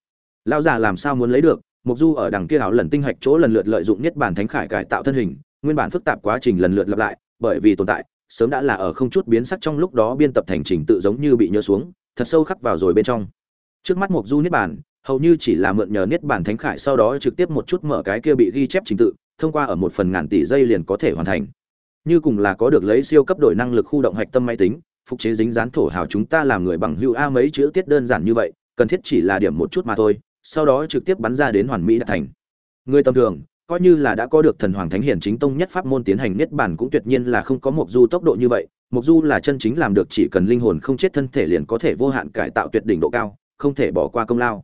Lao già làm sao muốn lấy được? Mục du ở đằng kia hảo lần tinh hạch chỗ lần lượt lợi dụng niết bàn thánh khải cải tạo thân hình, nguyên bản phức tạp quá trình lần lượt lặp lại, bởi vì tồn tại, sớm đã là ở không chút biến sắc trong lúc đó biên tập thành trình tự giống như bị nhớ xuống, thật sâu khắc vào rồi bên trong. Trước mắt mục du niết bàn hầu như chỉ là mượn nhờ niết bàn thánh khải sau đó trực tiếp một chút mở cái kia bị ghi chép trình tự, thông qua ở một phần ngàn tỷ giây liền có thể hoàn thành. Như cùng là có được lấy siêu cấp đổi năng lực khu động hạch tâm máy tính, phục chế dính dán thổ hào chúng ta làm người bằng hưu a mấy chữ tiết đơn giản như vậy, cần thiết chỉ là điểm một chút mà thôi, sau đó trực tiếp bắn ra đến hoàn mỹ đã thành. Người tầm thường, coi như là đã có được thần hoàng thánh hiển chính tông nhất pháp môn tiến hành niết bàn cũng tuyệt nhiên là không có một du tốc độ như vậy một du là chân chính làm được chỉ cần linh hồn không chết thân thể liền có thể vô hạn cải tạo tuyệt đỉnh độ cao, không thể bỏ qua công lao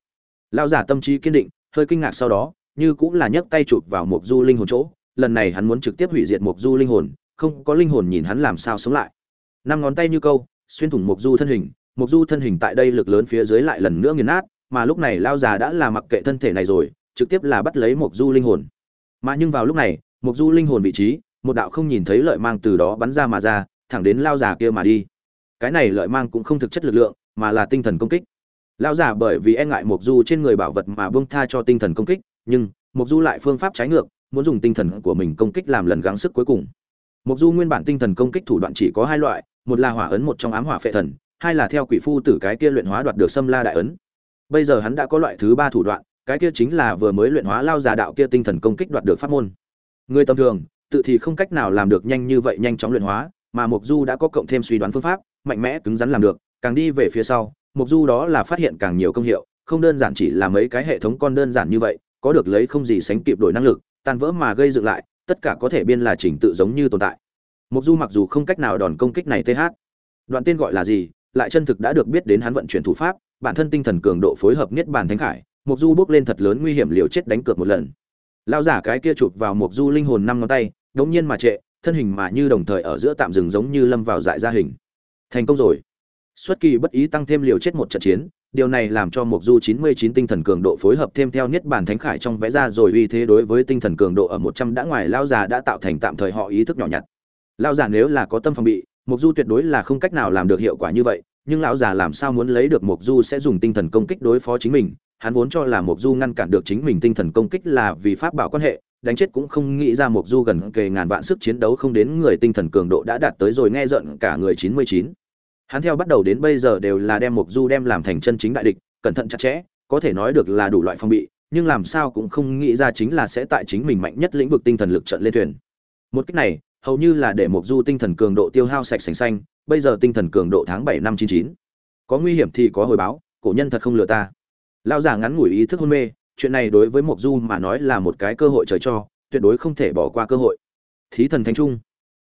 lao giả tâm trí kiên định, hơi kinh ngạc sau đó, như cũng là nhấc tay chụp vào một du linh hồn chỗ. Lần này hắn muốn trực tiếp hủy diệt một du linh hồn, không có linh hồn nhìn hắn làm sao sống lại. Năm ngón tay như câu, xuyên thủng một du thân hình. Một du thân hình tại đây lực lớn phía dưới lại lần nữa nghiền nát, mà lúc này lao già đã là mặc kệ thân thể này rồi, trực tiếp là bắt lấy một du linh hồn. Mà nhưng vào lúc này một du linh hồn vị trí, một đạo không nhìn thấy lợi mang từ đó bắn ra mà ra, thẳng đến lao già kia mà đi. Cái này lợi mang cũng không thực chất lực lượng, mà là tinh thần công kích. Lão già bởi vì e ngại mục du trên người bảo vật mà buông tha cho tinh thần công kích, nhưng mục du lại phương pháp trái ngược, muốn dùng tinh thần của mình công kích làm lần gắng sức cuối cùng. Mục du nguyên bản tinh thần công kích thủ đoạn chỉ có hai loại, một là hỏa ấn một trong ám hỏa phệ thần, hai là theo quỷ phu tử cái kia luyện hóa đoạt được xâm la đại ấn. Bây giờ hắn đã có loại thứ ba thủ đoạn, cái kia chính là vừa mới luyện hóa lao già đạo kia tinh thần công kích đoạt được pháp môn. Người tầm thường, tự thì không cách nào làm được nhanh như vậy nhanh chóng luyện hóa, mà mục du đã có cộng thêm suy đoán phương pháp, mạnh mẽ cứng rắn làm được, càng đi về phía sau mục du đó là phát hiện càng nhiều công hiệu, không đơn giản chỉ là mấy cái hệ thống con đơn giản như vậy, có được lấy không gì sánh kịp đổi năng lực, tan vỡ mà gây dựng lại, tất cả có thể biên là chỉnh tự giống như tồn tại. Mục du mặc dù không cách nào đòn công kích này th đoạn tên gọi là gì? Lại chân thực đã được biết đến hắn vận chuyển thủ pháp, bản thân tinh thần cường độ phối hợp niết bàn thánh khải mục du bước lên thật lớn nguy hiểm liều chết đánh cược một lần. Lao giả cái kia chụp vào mục du linh hồn năm ngón tay, đống nhiên mà trệ, thân hình mà như đồng thời ở giữa tạm dừng giống như lâm vào dại ra hình. Thành công rồi xuất kỳ bất ý tăng thêm liều chết một trận chiến, điều này làm cho mục du 99 tinh thần cường độ phối hợp thêm theo niết bàn thánh khải trong vẽ ra rồi uy thế đối với tinh thần cường độ ở 100 đã ngoài lao già đã tạo thành tạm thời họ ý thức nhỏ nhặt lao già nếu là có tâm phòng bị mục du tuyệt đối là không cách nào làm được hiệu quả như vậy, nhưng lão già làm sao muốn lấy được mục du sẽ dùng tinh thần công kích đối phó chính mình, hắn vốn cho là mục du ngăn cản được chính mình tinh thần công kích là vì pháp bảo quan hệ, đánh chết cũng không nghĩ ra mục du gần kề ngàn vạn sức chiến đấu không đến người tinh thần cường độ đã đạt tới rồi nghe giận cả người 99 hắn theo bắt đầu đến bây giờ đều là đem mục du đem làm thành chân chính đại địch, cẩn thận chặt chẽ, có thể nói được là đủ loại phong bị, nhưng làm sao cũng không nghĩ ra chính là sẽ tại chính mình mạnh nhất lĩnh vực tinh thần lực trận lên thuyền. Một cách này, hầu như là để mục du tinh thần cường độ tiêu hao sạch sành xanh, bây giờ tinh thần cường độ tháng bảy năm chín chín. Có nguy hiểm thì có hồi báo, cổ nhân thật không lừa ta. Lao giả ngắn ngủi ý thức hôn mê, chuyện này đối với mộc du mà nói là một cái cơ hội trời cho, tuyệt đối không thể bỏ qua cơ hội. Thí thần thánh trung.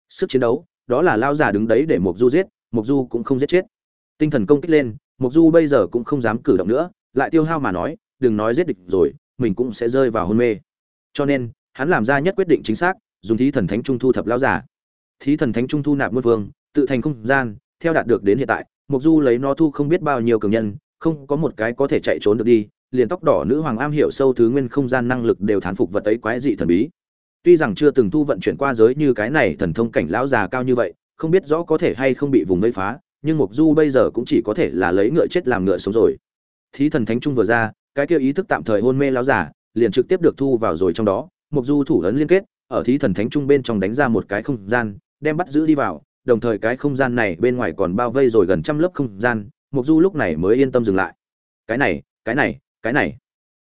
Sức chiến đấu, đó là lao giả đứng đấy để mộc du giết mộc du cũng không giết chết. Tinh thần công kích lên, mộc du bây giờ cũng không dám cử động nữa, lại tiêu hao mà nói, đừng nói giết địch rồi, mình cũng sẽ rơi vào hôn mê. Cho nên, hắn làm ra nhất quyết định chính xác, dùng thí thần thánh trung thu thập lao giả thí thần thánh trung thu nạp muôn vương tự thành không gian, theo đạt được đến hiện tại mục du lấy nó thu không biết bao nhiêu cường nhân, không có một cái có thể chạy trốn được đi, liền tóc đỏ nữ hoàng am hiểu sâu thứ nguyên không gian năng lực đều thán phục vật ấy quái dị thần bí. Tuy rằng chưa từng thu vận chuyển qua giới như cái này thần thông cảnh lão già cao như vậy không biết rõ có thể hay không bị vùng vây phá nhưng mục du bây giờ cũng chỉ có thể là lấy ngựa chết làm ngựa sống rồi. Thí thần thánh trung vừa ra cái kia ý thức tạm thời hôn mê lão giả, liền trực tiếp được thu vào rồi trong đó. Mục du thủ ấn liên kết ở thí thần thánh trung bên trong đánh ra một cái không gian đem bắt giữ đi vào đồng thời cái không gian này bên ngoài còn bao vây rồi gần trăm lớp không gian. Mục du lúc này mới yên tâm dừng lại. Cái này cái này cái này.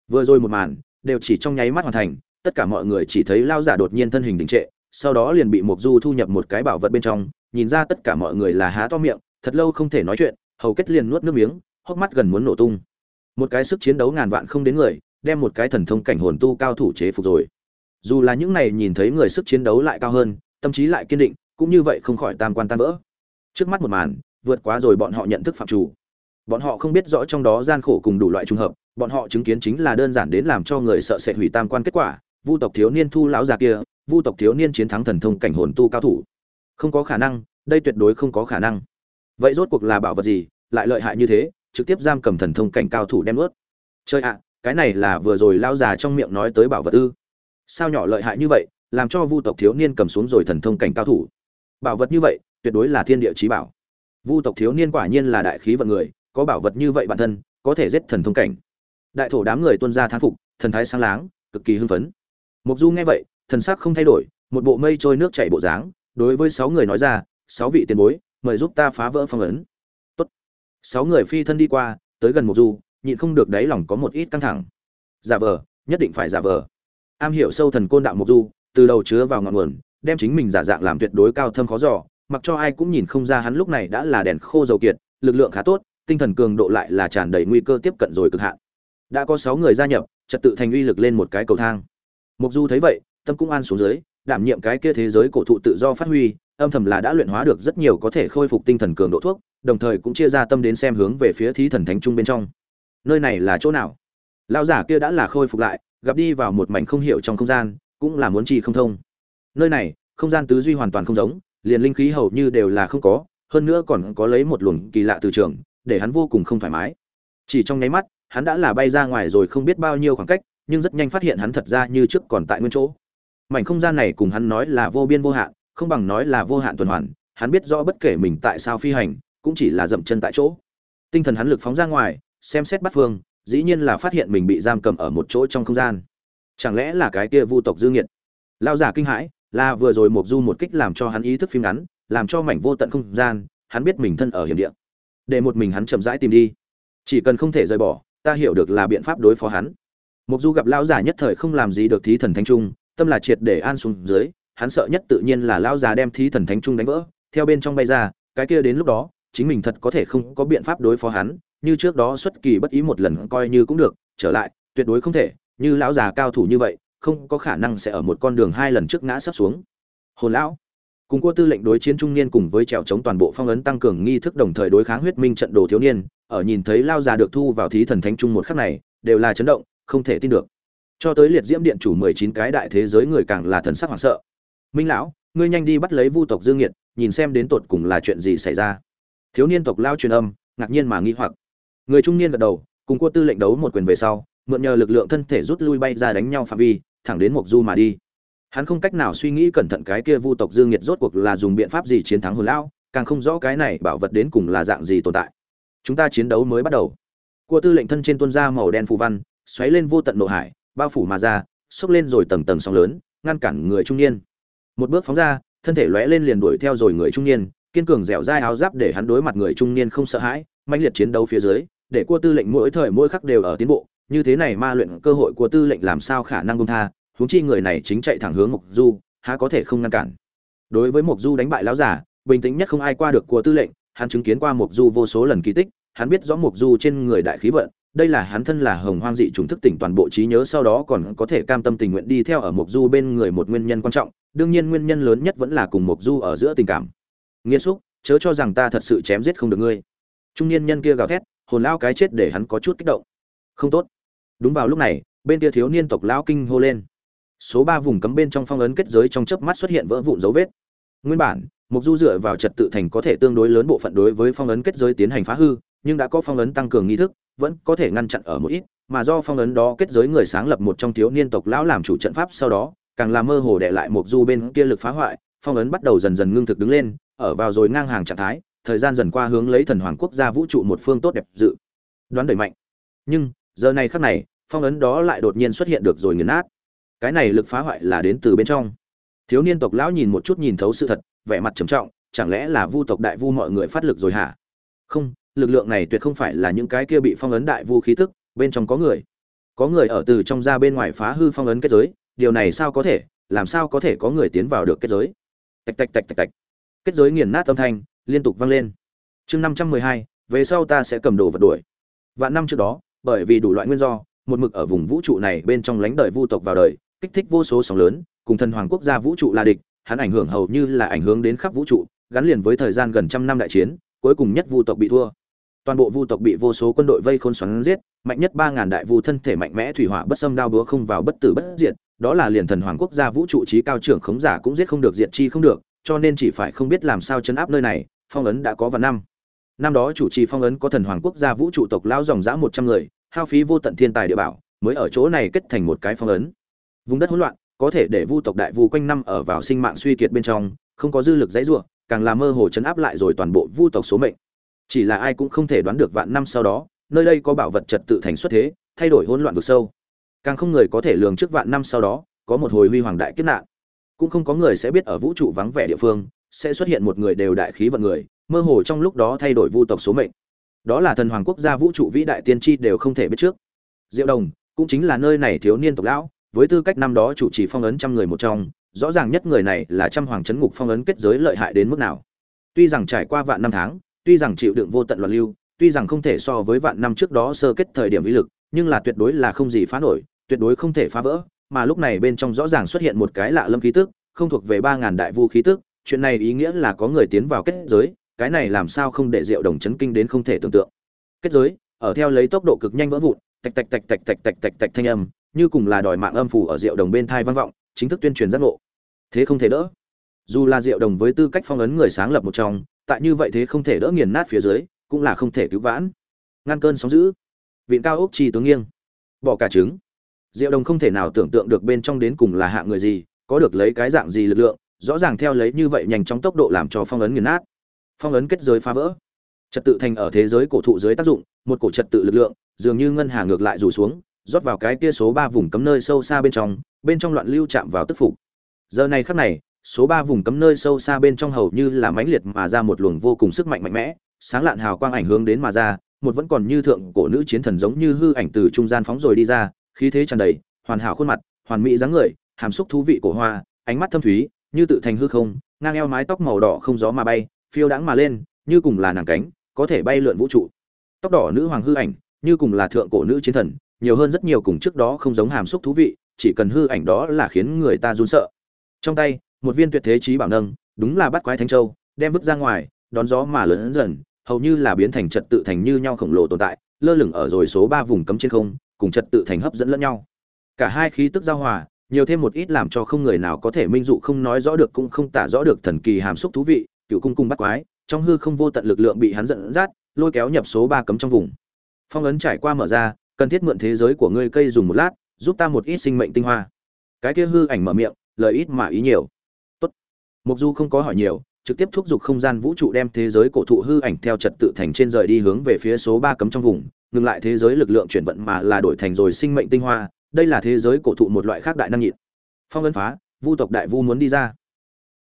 Vừa rồi một màn đều chỉ trong nháy mắt hoàn thành tất cả mọi người chỉ thấy lao giả đột nhiên thân hình đình trệ sau đó liền bị mục du thu nhập một cái bảo vật bên trong, nhìn ra tất cả mọi người là há to miệng, thật lâu không thể nói chuyện, hầu kết liền nuốt nước miếng, hốc mắt gần muốn nổ tung. Một cái sức chiến đấu ngàn vạn không đến người, đem một cái thần thông cảnh hồn tu cao thủ chế phục rồi. Dù là những này nhìn thấy người sức chiến đấu lại cao hơn, tâm trí lại kiên định, cũng như vậy không khỏi tam quan tan vỡ. Trước mắt một màn, vượt quá rồi bọn họ nhận thức phạm chủ. Bọn họ không biết rõ trong đó gian khổ cùng đủ loại trùng hợp, bọn họ chứng kiến chính là đơn giản đến làm cho người sợ sệt hủy tam quan kết quả, vu tộc thiếu niên thu lão già kia vu tộc thiếu niên chiến thắng thần thông cảnh hồn tu cao thủ. Không có khả năng, đây tuyệt đối không có khả năng. Vậy rốt cuộc là bảo vật gì, lại lợi hại như thế, trực tiếp giam cầm thần thông cảnh cao thủ đem ướt? Chơi ạ, cái này là vừa rồi lão già trong miệng nói tới bảo vật ư? Sao nhỏ lợi hại như vậy, làm cho vu tộc thiếu niên cầm xuống rồi thần thông cảnh cao thủ? Bảo vật như vậy, tuyệt đối là thiên địa trí bảo. Vu tộc thiếu niên quả nhiên là đại khí vận người, có bảo vật như vậy bản thân, có thể giết thần thông cảnh. Đại thổ đám người tuân ra thán phục, thần thái sáng láng, cực kỳ hưng phấn. Mục du nghe vậy thần sắc không thay đổi, một bộ mây trôi nước chảy bộ dáng, đối với sáu người nói ra, sáu vị tiền bối, mời giúp ta phá vỡ phong ấn. Tốt. Sáu người phi thân đi qua, tới gần mục du, nhịn không được đáy lòng có một ít căng thẳng. Giả vờ, nhất định phải giả vờ. Am hiểu sâu thần côn đạo mục du, từ đầu chứa vào ngọn nguồn, đem chính mình giả dạng làm tuyệt đối cao thâm khó dò, mặc cho ai cũng nhìn không ra hắn lúc này đã là đèn khô dầu kiệt, lực lượng khá tốt, tinh thần cường độ lại là tràn đầy nguy cơ tiếp cận rồi cực hạn. Đã có sáu người gia nhập, trật tự thành uy lực lên một cái cầu thang. Mục du thấy vậy tâm cũng an xuống dưới, đảm nhiệm cái kia thế giới cổ thụ tự do phát huy, âm thầm là đã luyện hóa được rất nhiều có thể khôi phục tinh thần cường độ thuốc, đồng thời cũng chia ra tâm đến xem hướng về phía thí thần thánh trung bên trong. Nơi này là chỗ nào? Lão giả kia đã là khôi phục lại, gặp đi vào một mảnh không hiểu trong không gian, cũng là muốn chi không thông. Nơi này, không gian tứ duy hoàn toàn không giống, liền linh khí hầu như đều là không có, hơn nữa còn có lấy một luồng kỳ lạ từ trường, để hắn vô cùng không thoải mái. Chỉ trong nháy mắt, hắn đã là bay ra ngoài rồi không biết bao nhiêu khoảng cách, nhưng rất nhanh phát hiện hắn thật ra như trước còn tại nguyên chỗ mảnh không gian này cùng hắn nói là vô biên vô hạn, không bằng nói là vô hạn tuần hoàn, hắn biết rõ bất kể mình tại sao phi hành, cũng chỉ là dậm chân tại chỗ. Tinh thần hắn lực phóng ra ngoài, xem xét bắt phương, dĩ nhiên là phát hiện mình bị giam cầm ở một chỗ trong không gian. Chẳng lẽ là cái kia vu tộc dư nghiệt? Lao giả kinh hãi, là vừa rồi một du một kích làm cho hắn ý thức phim ngắn, làm cho mảnh vô tận không gian, hắn biết mình thân ở hiểm địa. Để một mình hắn chậm rãi tìm đi. Chỉ cần không thể rời bỏ, ta hiểu được là biện pháp đối phó hắn. Mộc du gặp lão giả nhất thời không làm gì được thí thần thánh trung tâm là triệt để an xuống dưới, hắn sợ nhất tự nhiên là lão già đem thí thần thánh trung đánh vỡ, theo bên trong bay ra, cái kia đến lúc đó, chính mình thật có thể không có biện pháp đối phó hắn, như trước đó xuất kỳ bất ý một lần coi như cũng được, trở lại, tuyệt đối không thể, như lão già cao thủ như vậy, không có khả năng sẽ ở một con đường hai lần trước ngã sắp xuống. Hồn lão, cùng cua tư lệnh đối chiến trung niên cùng với trèo chống toàn bộ phong ấn tăng cường nghi thức đồng thời đối kháng huyết minh trận đồ thiếu niên, ở nhìn thấy lao già được thu vào thí thần thánh trung một khắc này, đều là chấn động, không thể tin được cho tới liệt diễm điện chủ mười chín cái đại thế giới người càng là thần sắc hoảng sợ. Minh lão, ngươi nhanh đi bắt lấy vu tộc dương nhiệt nhìn xem đến tột cùng là chuyện gì xảy ra. Thiếu niên tộc lao truyền âm, ngạc nhiên mà nghi hoặc. Người trung niên gật đầu, cùng cua tư lệnh đấu một quyền về sau, mượn nhờ lực lượng thân thể rút lui bay ra đánh nhau phạm vi, thẳng đến mộc du mà đi. Hắn không cách nào suy nghĩ cẩn thận cái kia vu tộc dương nhiệt rốt cuộc là dùng biện pháp gì chiến thắng hồn lão, càng không rõ cái này bảo vật đến cùng là dạng gì tồn tại. Chúng ta chiến đấu mới bắt đầu. Cua tư lệnh thân trên tuân ra màu đen phù văn, xoáy lên vô tận nộ hải bao phủ mà ra, xốc lên rồi tầng tầng sóng lớn, ngăn cản người trung niên. Một bước phóng ra, thân thể lóe lên liền đuổi theo rồi người trung niên, kiên cường dẻo dai áo giáp để hắn đối mặt người trung niên không sợ hãi, mãnh liệt chiến đấu phía dưới, để cua tư lệnh mỗi thời mỗi khắc đều ở tiến bộ. Như thế này ma luyện cơ hội của tư lệnh làm sao khả năng buông tha, huống chi người này chính chạy thẳng hướng mục du, há có thể không ngăn cản. Đối với mục du đánh bại lão giả, bình tĩnh nhất không ai qua được của tư lệnh, hắn chứng kiến qua mục du vô số lần kỳ tích, hắn biết rõ mục du trên người đại khí vận đây là hắn thân là hồng hoang dị trùng thức tỉnh toàn bộ trí nhớ, sau đó còn có thể cam tâm tình nguyện đi theo ở mộc du bên người một nguyên nhân quan trọng, đương nhiên nguyên nhân lớn nhất vẫn là cùng mộc du ở giữa tình cảm. Nghĩa xúc, chớ cho rằng ta thật sự chém giết không được ngươi. Trung niên nhân kia gào thét, hồn lao cái chết để hắn có chút kích động. Không tốt. Đúng vào lúc này, bên kia thiếu niên tộc lão kinh hô lên. Số ba vùng cấm bên trong phong ấn kết giới trong chớp mắt xuất hiện vỡ vụn dấu vết. Nguyên bản mục du dựa vào trật tự thành có thể tương đối lớn bộ phận đối với phong ấn kết giới tiến hành phá hư, nhưng đã có phong ấn tăng cường nghi thức vẫn có thể ngăn chặn ở một ít, mà do phong ấn đó kết giới người sáng lập một trong thiếu niên tộc lão làm chủ trận pháp sau đó, càng làm mơ hồ đệ lại một du bên kia lực phá hoại, phong ấn bắt đầu dần dần ngưng thực đứng lên, ở vào rồi ngang hàng trạng thái, thời gian dần qua hướng lấy thần hoàng quốc gia vũ trụ một phương tốt đẹp dự đoán đẩy mạnh. Nhưng, giờ này khắc này, phong ấn đó lại đột nhiên xuất hiện được rồi nghiền nát. Cái này lực phá hoại là đến từ bên trong. Thiếu niên tộc lão nhìn một chút nhìn thấu sự thật, vẻ mặt trầm trọng, chẳng lẽ là vu tộc đại vu mọi người phát lực rồi hả? Không lực lượng này tuyệt không phải là những cái kia bị phong ấn đại vu khí tức, bên trong có người. Có người ở từ trong ra bên ngoài phá hư phong ấn kết giới, điều này sao có thể, làm sao có thể có người tiến vào được kết giới? Tạch tạch tạch tạch tạch. Kết giới nghiền nát âm thanh, liên tục vang lên. Chương năm trăm mười hai, về sau ta sẽ cầm đồ vật đuổi. Vạn năm trước đó, bởi vì đủ loại nguyên do, một mực ở vùng vũ trụ này bên trong lánh đời vu tộc vào đời, kích thích vô số sóng lớn, cùng thần hoàng quốc gia vũ trụ là địch, hắn ảnh hưởng hầu như là ảnh hưởng đến khắp vũ trụ, gắn liền với thời gian gần trăm năm đại chiến, cuối cùng nhất vu tộc bị thua toàn bộ vu tộc bị vô số quân đội vây khôn xoắn giết, mạnh nhất ba ngàn đại vu thân thể mạnh mẽ thủy hỏa bất xâm đao búa không vào bất tử bất diệt, đó là liền thần hoàng quốc gia vũ trụ trí cao trưởng khống giả cũng giết không được, diệt chi không được, cho nên chỉ phải không biết làm sao chấn áp nơi này, phong ấn đã có vào năm. Năm đó chủ trì phong ấn có thần hoàng quốc gia vũ trụ tộc lão dòng dã một trăm người, hao phí vô tận thiên tài địa bảo, mới ở chỗ này kết thành một cái phong ấn. Vùng đất hỗn loạn, có thể để vu tộc đại vu quanh năm ở vào sinh mạng suy kiệt bên trong, không có dư lực dãy rủa, càng làm mơ hồ chấn áp lại rồi toàn bộ vu tộc số mệnh chỉ là ai cũng không thể đoán được vạn năm sau đó, nơi đây có bảo vật trật tự thành xuất thế, thay đổi hỗn loạn vực sâu. Càng không người có thể lường trước vạn năm sau đó, có một hồi huy hoàng đại kết nạn. Cũng không có người sẽ biết ở vũ trụ vắng vẻ địa phương, sẽ xuất hiện một người đều đại khí vận người, mơ hồ trong lúc đó thay đổi vu tộc số mệnh. Đó là thần hoàng quốc gia vũ trụ vĩ đại tiên tri đều không thể biết trước. Diệu đồng, cũng chính là nơi này thiếu niên tộc lão, với tư cách năm đó chủ trì phong ấn trăm người một trong, rõ ràng nhất người này là trăm hoàng chấn ngục phong ấn kết giới lợi hại đến mức nào. Tuy rằng trải qua vạn năm tháng tuy rằng chịu đựng vô tận loạn lưu tuy rằng không thể so với vạn năm trước đó sơ kết thời điểm uy lực nhưng là tuyệt đối là không gì phá nổi tuyệt đối không thể phá vỡ mà lúc này bên trong rõ ràng xuất hiện một cái lạ lâm khí tức không thuộc về ba ngàn đại vu khí tức chuyện này ý nghĩa là có người tiến vào kết giới cái này làm sao không để Diệu Đồng chấn kinh đến không thể tưởng tượng. Kết giới, ở theo lấy tốc độ cực nhanh vỡ vụn, tạch tạch tạch tạch tạch tạch tạch tạch thanh âm, như cùng là đòi mạng âm phù ở Diệu Đồng bên thai vang vọng, chính thức tuyên truyền giác ngộ. Thế không thể đỡ. Dù là Diệu Đồng với tư cách phong ấn người sáng lập một trong, tại như vậy thế không thể đỡ nghiền nát phía dưới, cũng là không thể cứu vãn. Ngăn cơn sóng dữ. Viện cao ốc chi tướng nghiêng. Bỏ cả trứng. Diệu Đồng không thể nào tưởng tượng được bên trong đến cùng là hạng người gì, có được lấy cái dạng gì lực lượng, rõ ràng theo lấy như vậy nhanh chóng tốc độ làm cho phong ấn nghiền nát phong ấn kết giới phá vỡ trật tự thành ở thế giới cổ thụ dưới tác dụng một cổ trật tự lực lượng dường như ngân hà ngược lại rủ xuống rót vào cái kia số ba vùng cấm nơi sâu xa bên trong bên trong loạn lưu chạm vào tức phục giờ này khắc này số ba vùng cấm nơi sâu xa bên trong hầu như là mãnh liệt mà ra một luồng vô cùng sức mạnh mạnh mẽ, sáng lạn hào quang ảnh hướng đến mà ra, một vẫn còn như thượng cổ nữ chiến thần giống như hư ảnh từ trung gian phóng rồi đi ra, khí thế tràn đầy, hoàn hảo khuôn mặt, hoàn mỹ dáng người, hàm xúc thú vị cổ hoa, ánh mắt thâm thúy, như tự thành hư không, ngang eo mái tóc màu đỏ không gió mà bay, phiêu đãng mà lên, như cùng là nàng cánh, có thể bay lượn vũ trụ. Tóc đỏ nữ hoàng hư ảnh, như cùng là thượng cổ nữ chiến thần, nhiều hơn rất nhiều cùng trước đó không giống hàm xúc thú vị, chỉ cần hư ảnh đó là khiến người ta run sợ. Trong tay một viên tuyệt thế trí bảo nâng, đúng là bắt quái thánh châu, đem vứt ra ngoài, đón gió mà lớn dần, hầu như là biến thành trật tự thành như nhau khổng lồ tồn tại, lơ lửng ở rồi số ba vùng cấm trên không, cùng trật tự thành hấp dẫn lẫn nhau. Cả hai khí tức giao hòa, nhiều thêm một ít làm cho không người nào có thể minh dụ không nói rõ được cũng không tả rõ được thần kỳ hàm xúc thú vị, cựu cung cung bắt quái, trong hư không vô tận lực lượng bị hắn dẫn dắt, lôi kéo nhập số ba cấm trong vùng. Phong ấn trải qua mở ra, cần thiết mượn thế giới của ngươi cây dùng một lát, giúp ta một ít sinh mệnh tinh hoa. Cái kia hư ảnh mở miệng, lời ít mà ý nhiều mục du không có hỏi nhiều, trực tiếp thúc giục không gian vũ trụ đem thế giới cổ thụ hư ảnh theo trật tự thành trên rời đi hướng về phía số ba cấm trong vùng, ngừng lại thế giới lực lượng chuyển vận mà là đổi thành rồi sinh mệnh tinh hoa, đây là thế giới cổ thụ một loại khác đại năng nhịn. Phong ấn phá, vu tộc đại vu muốn đi ra.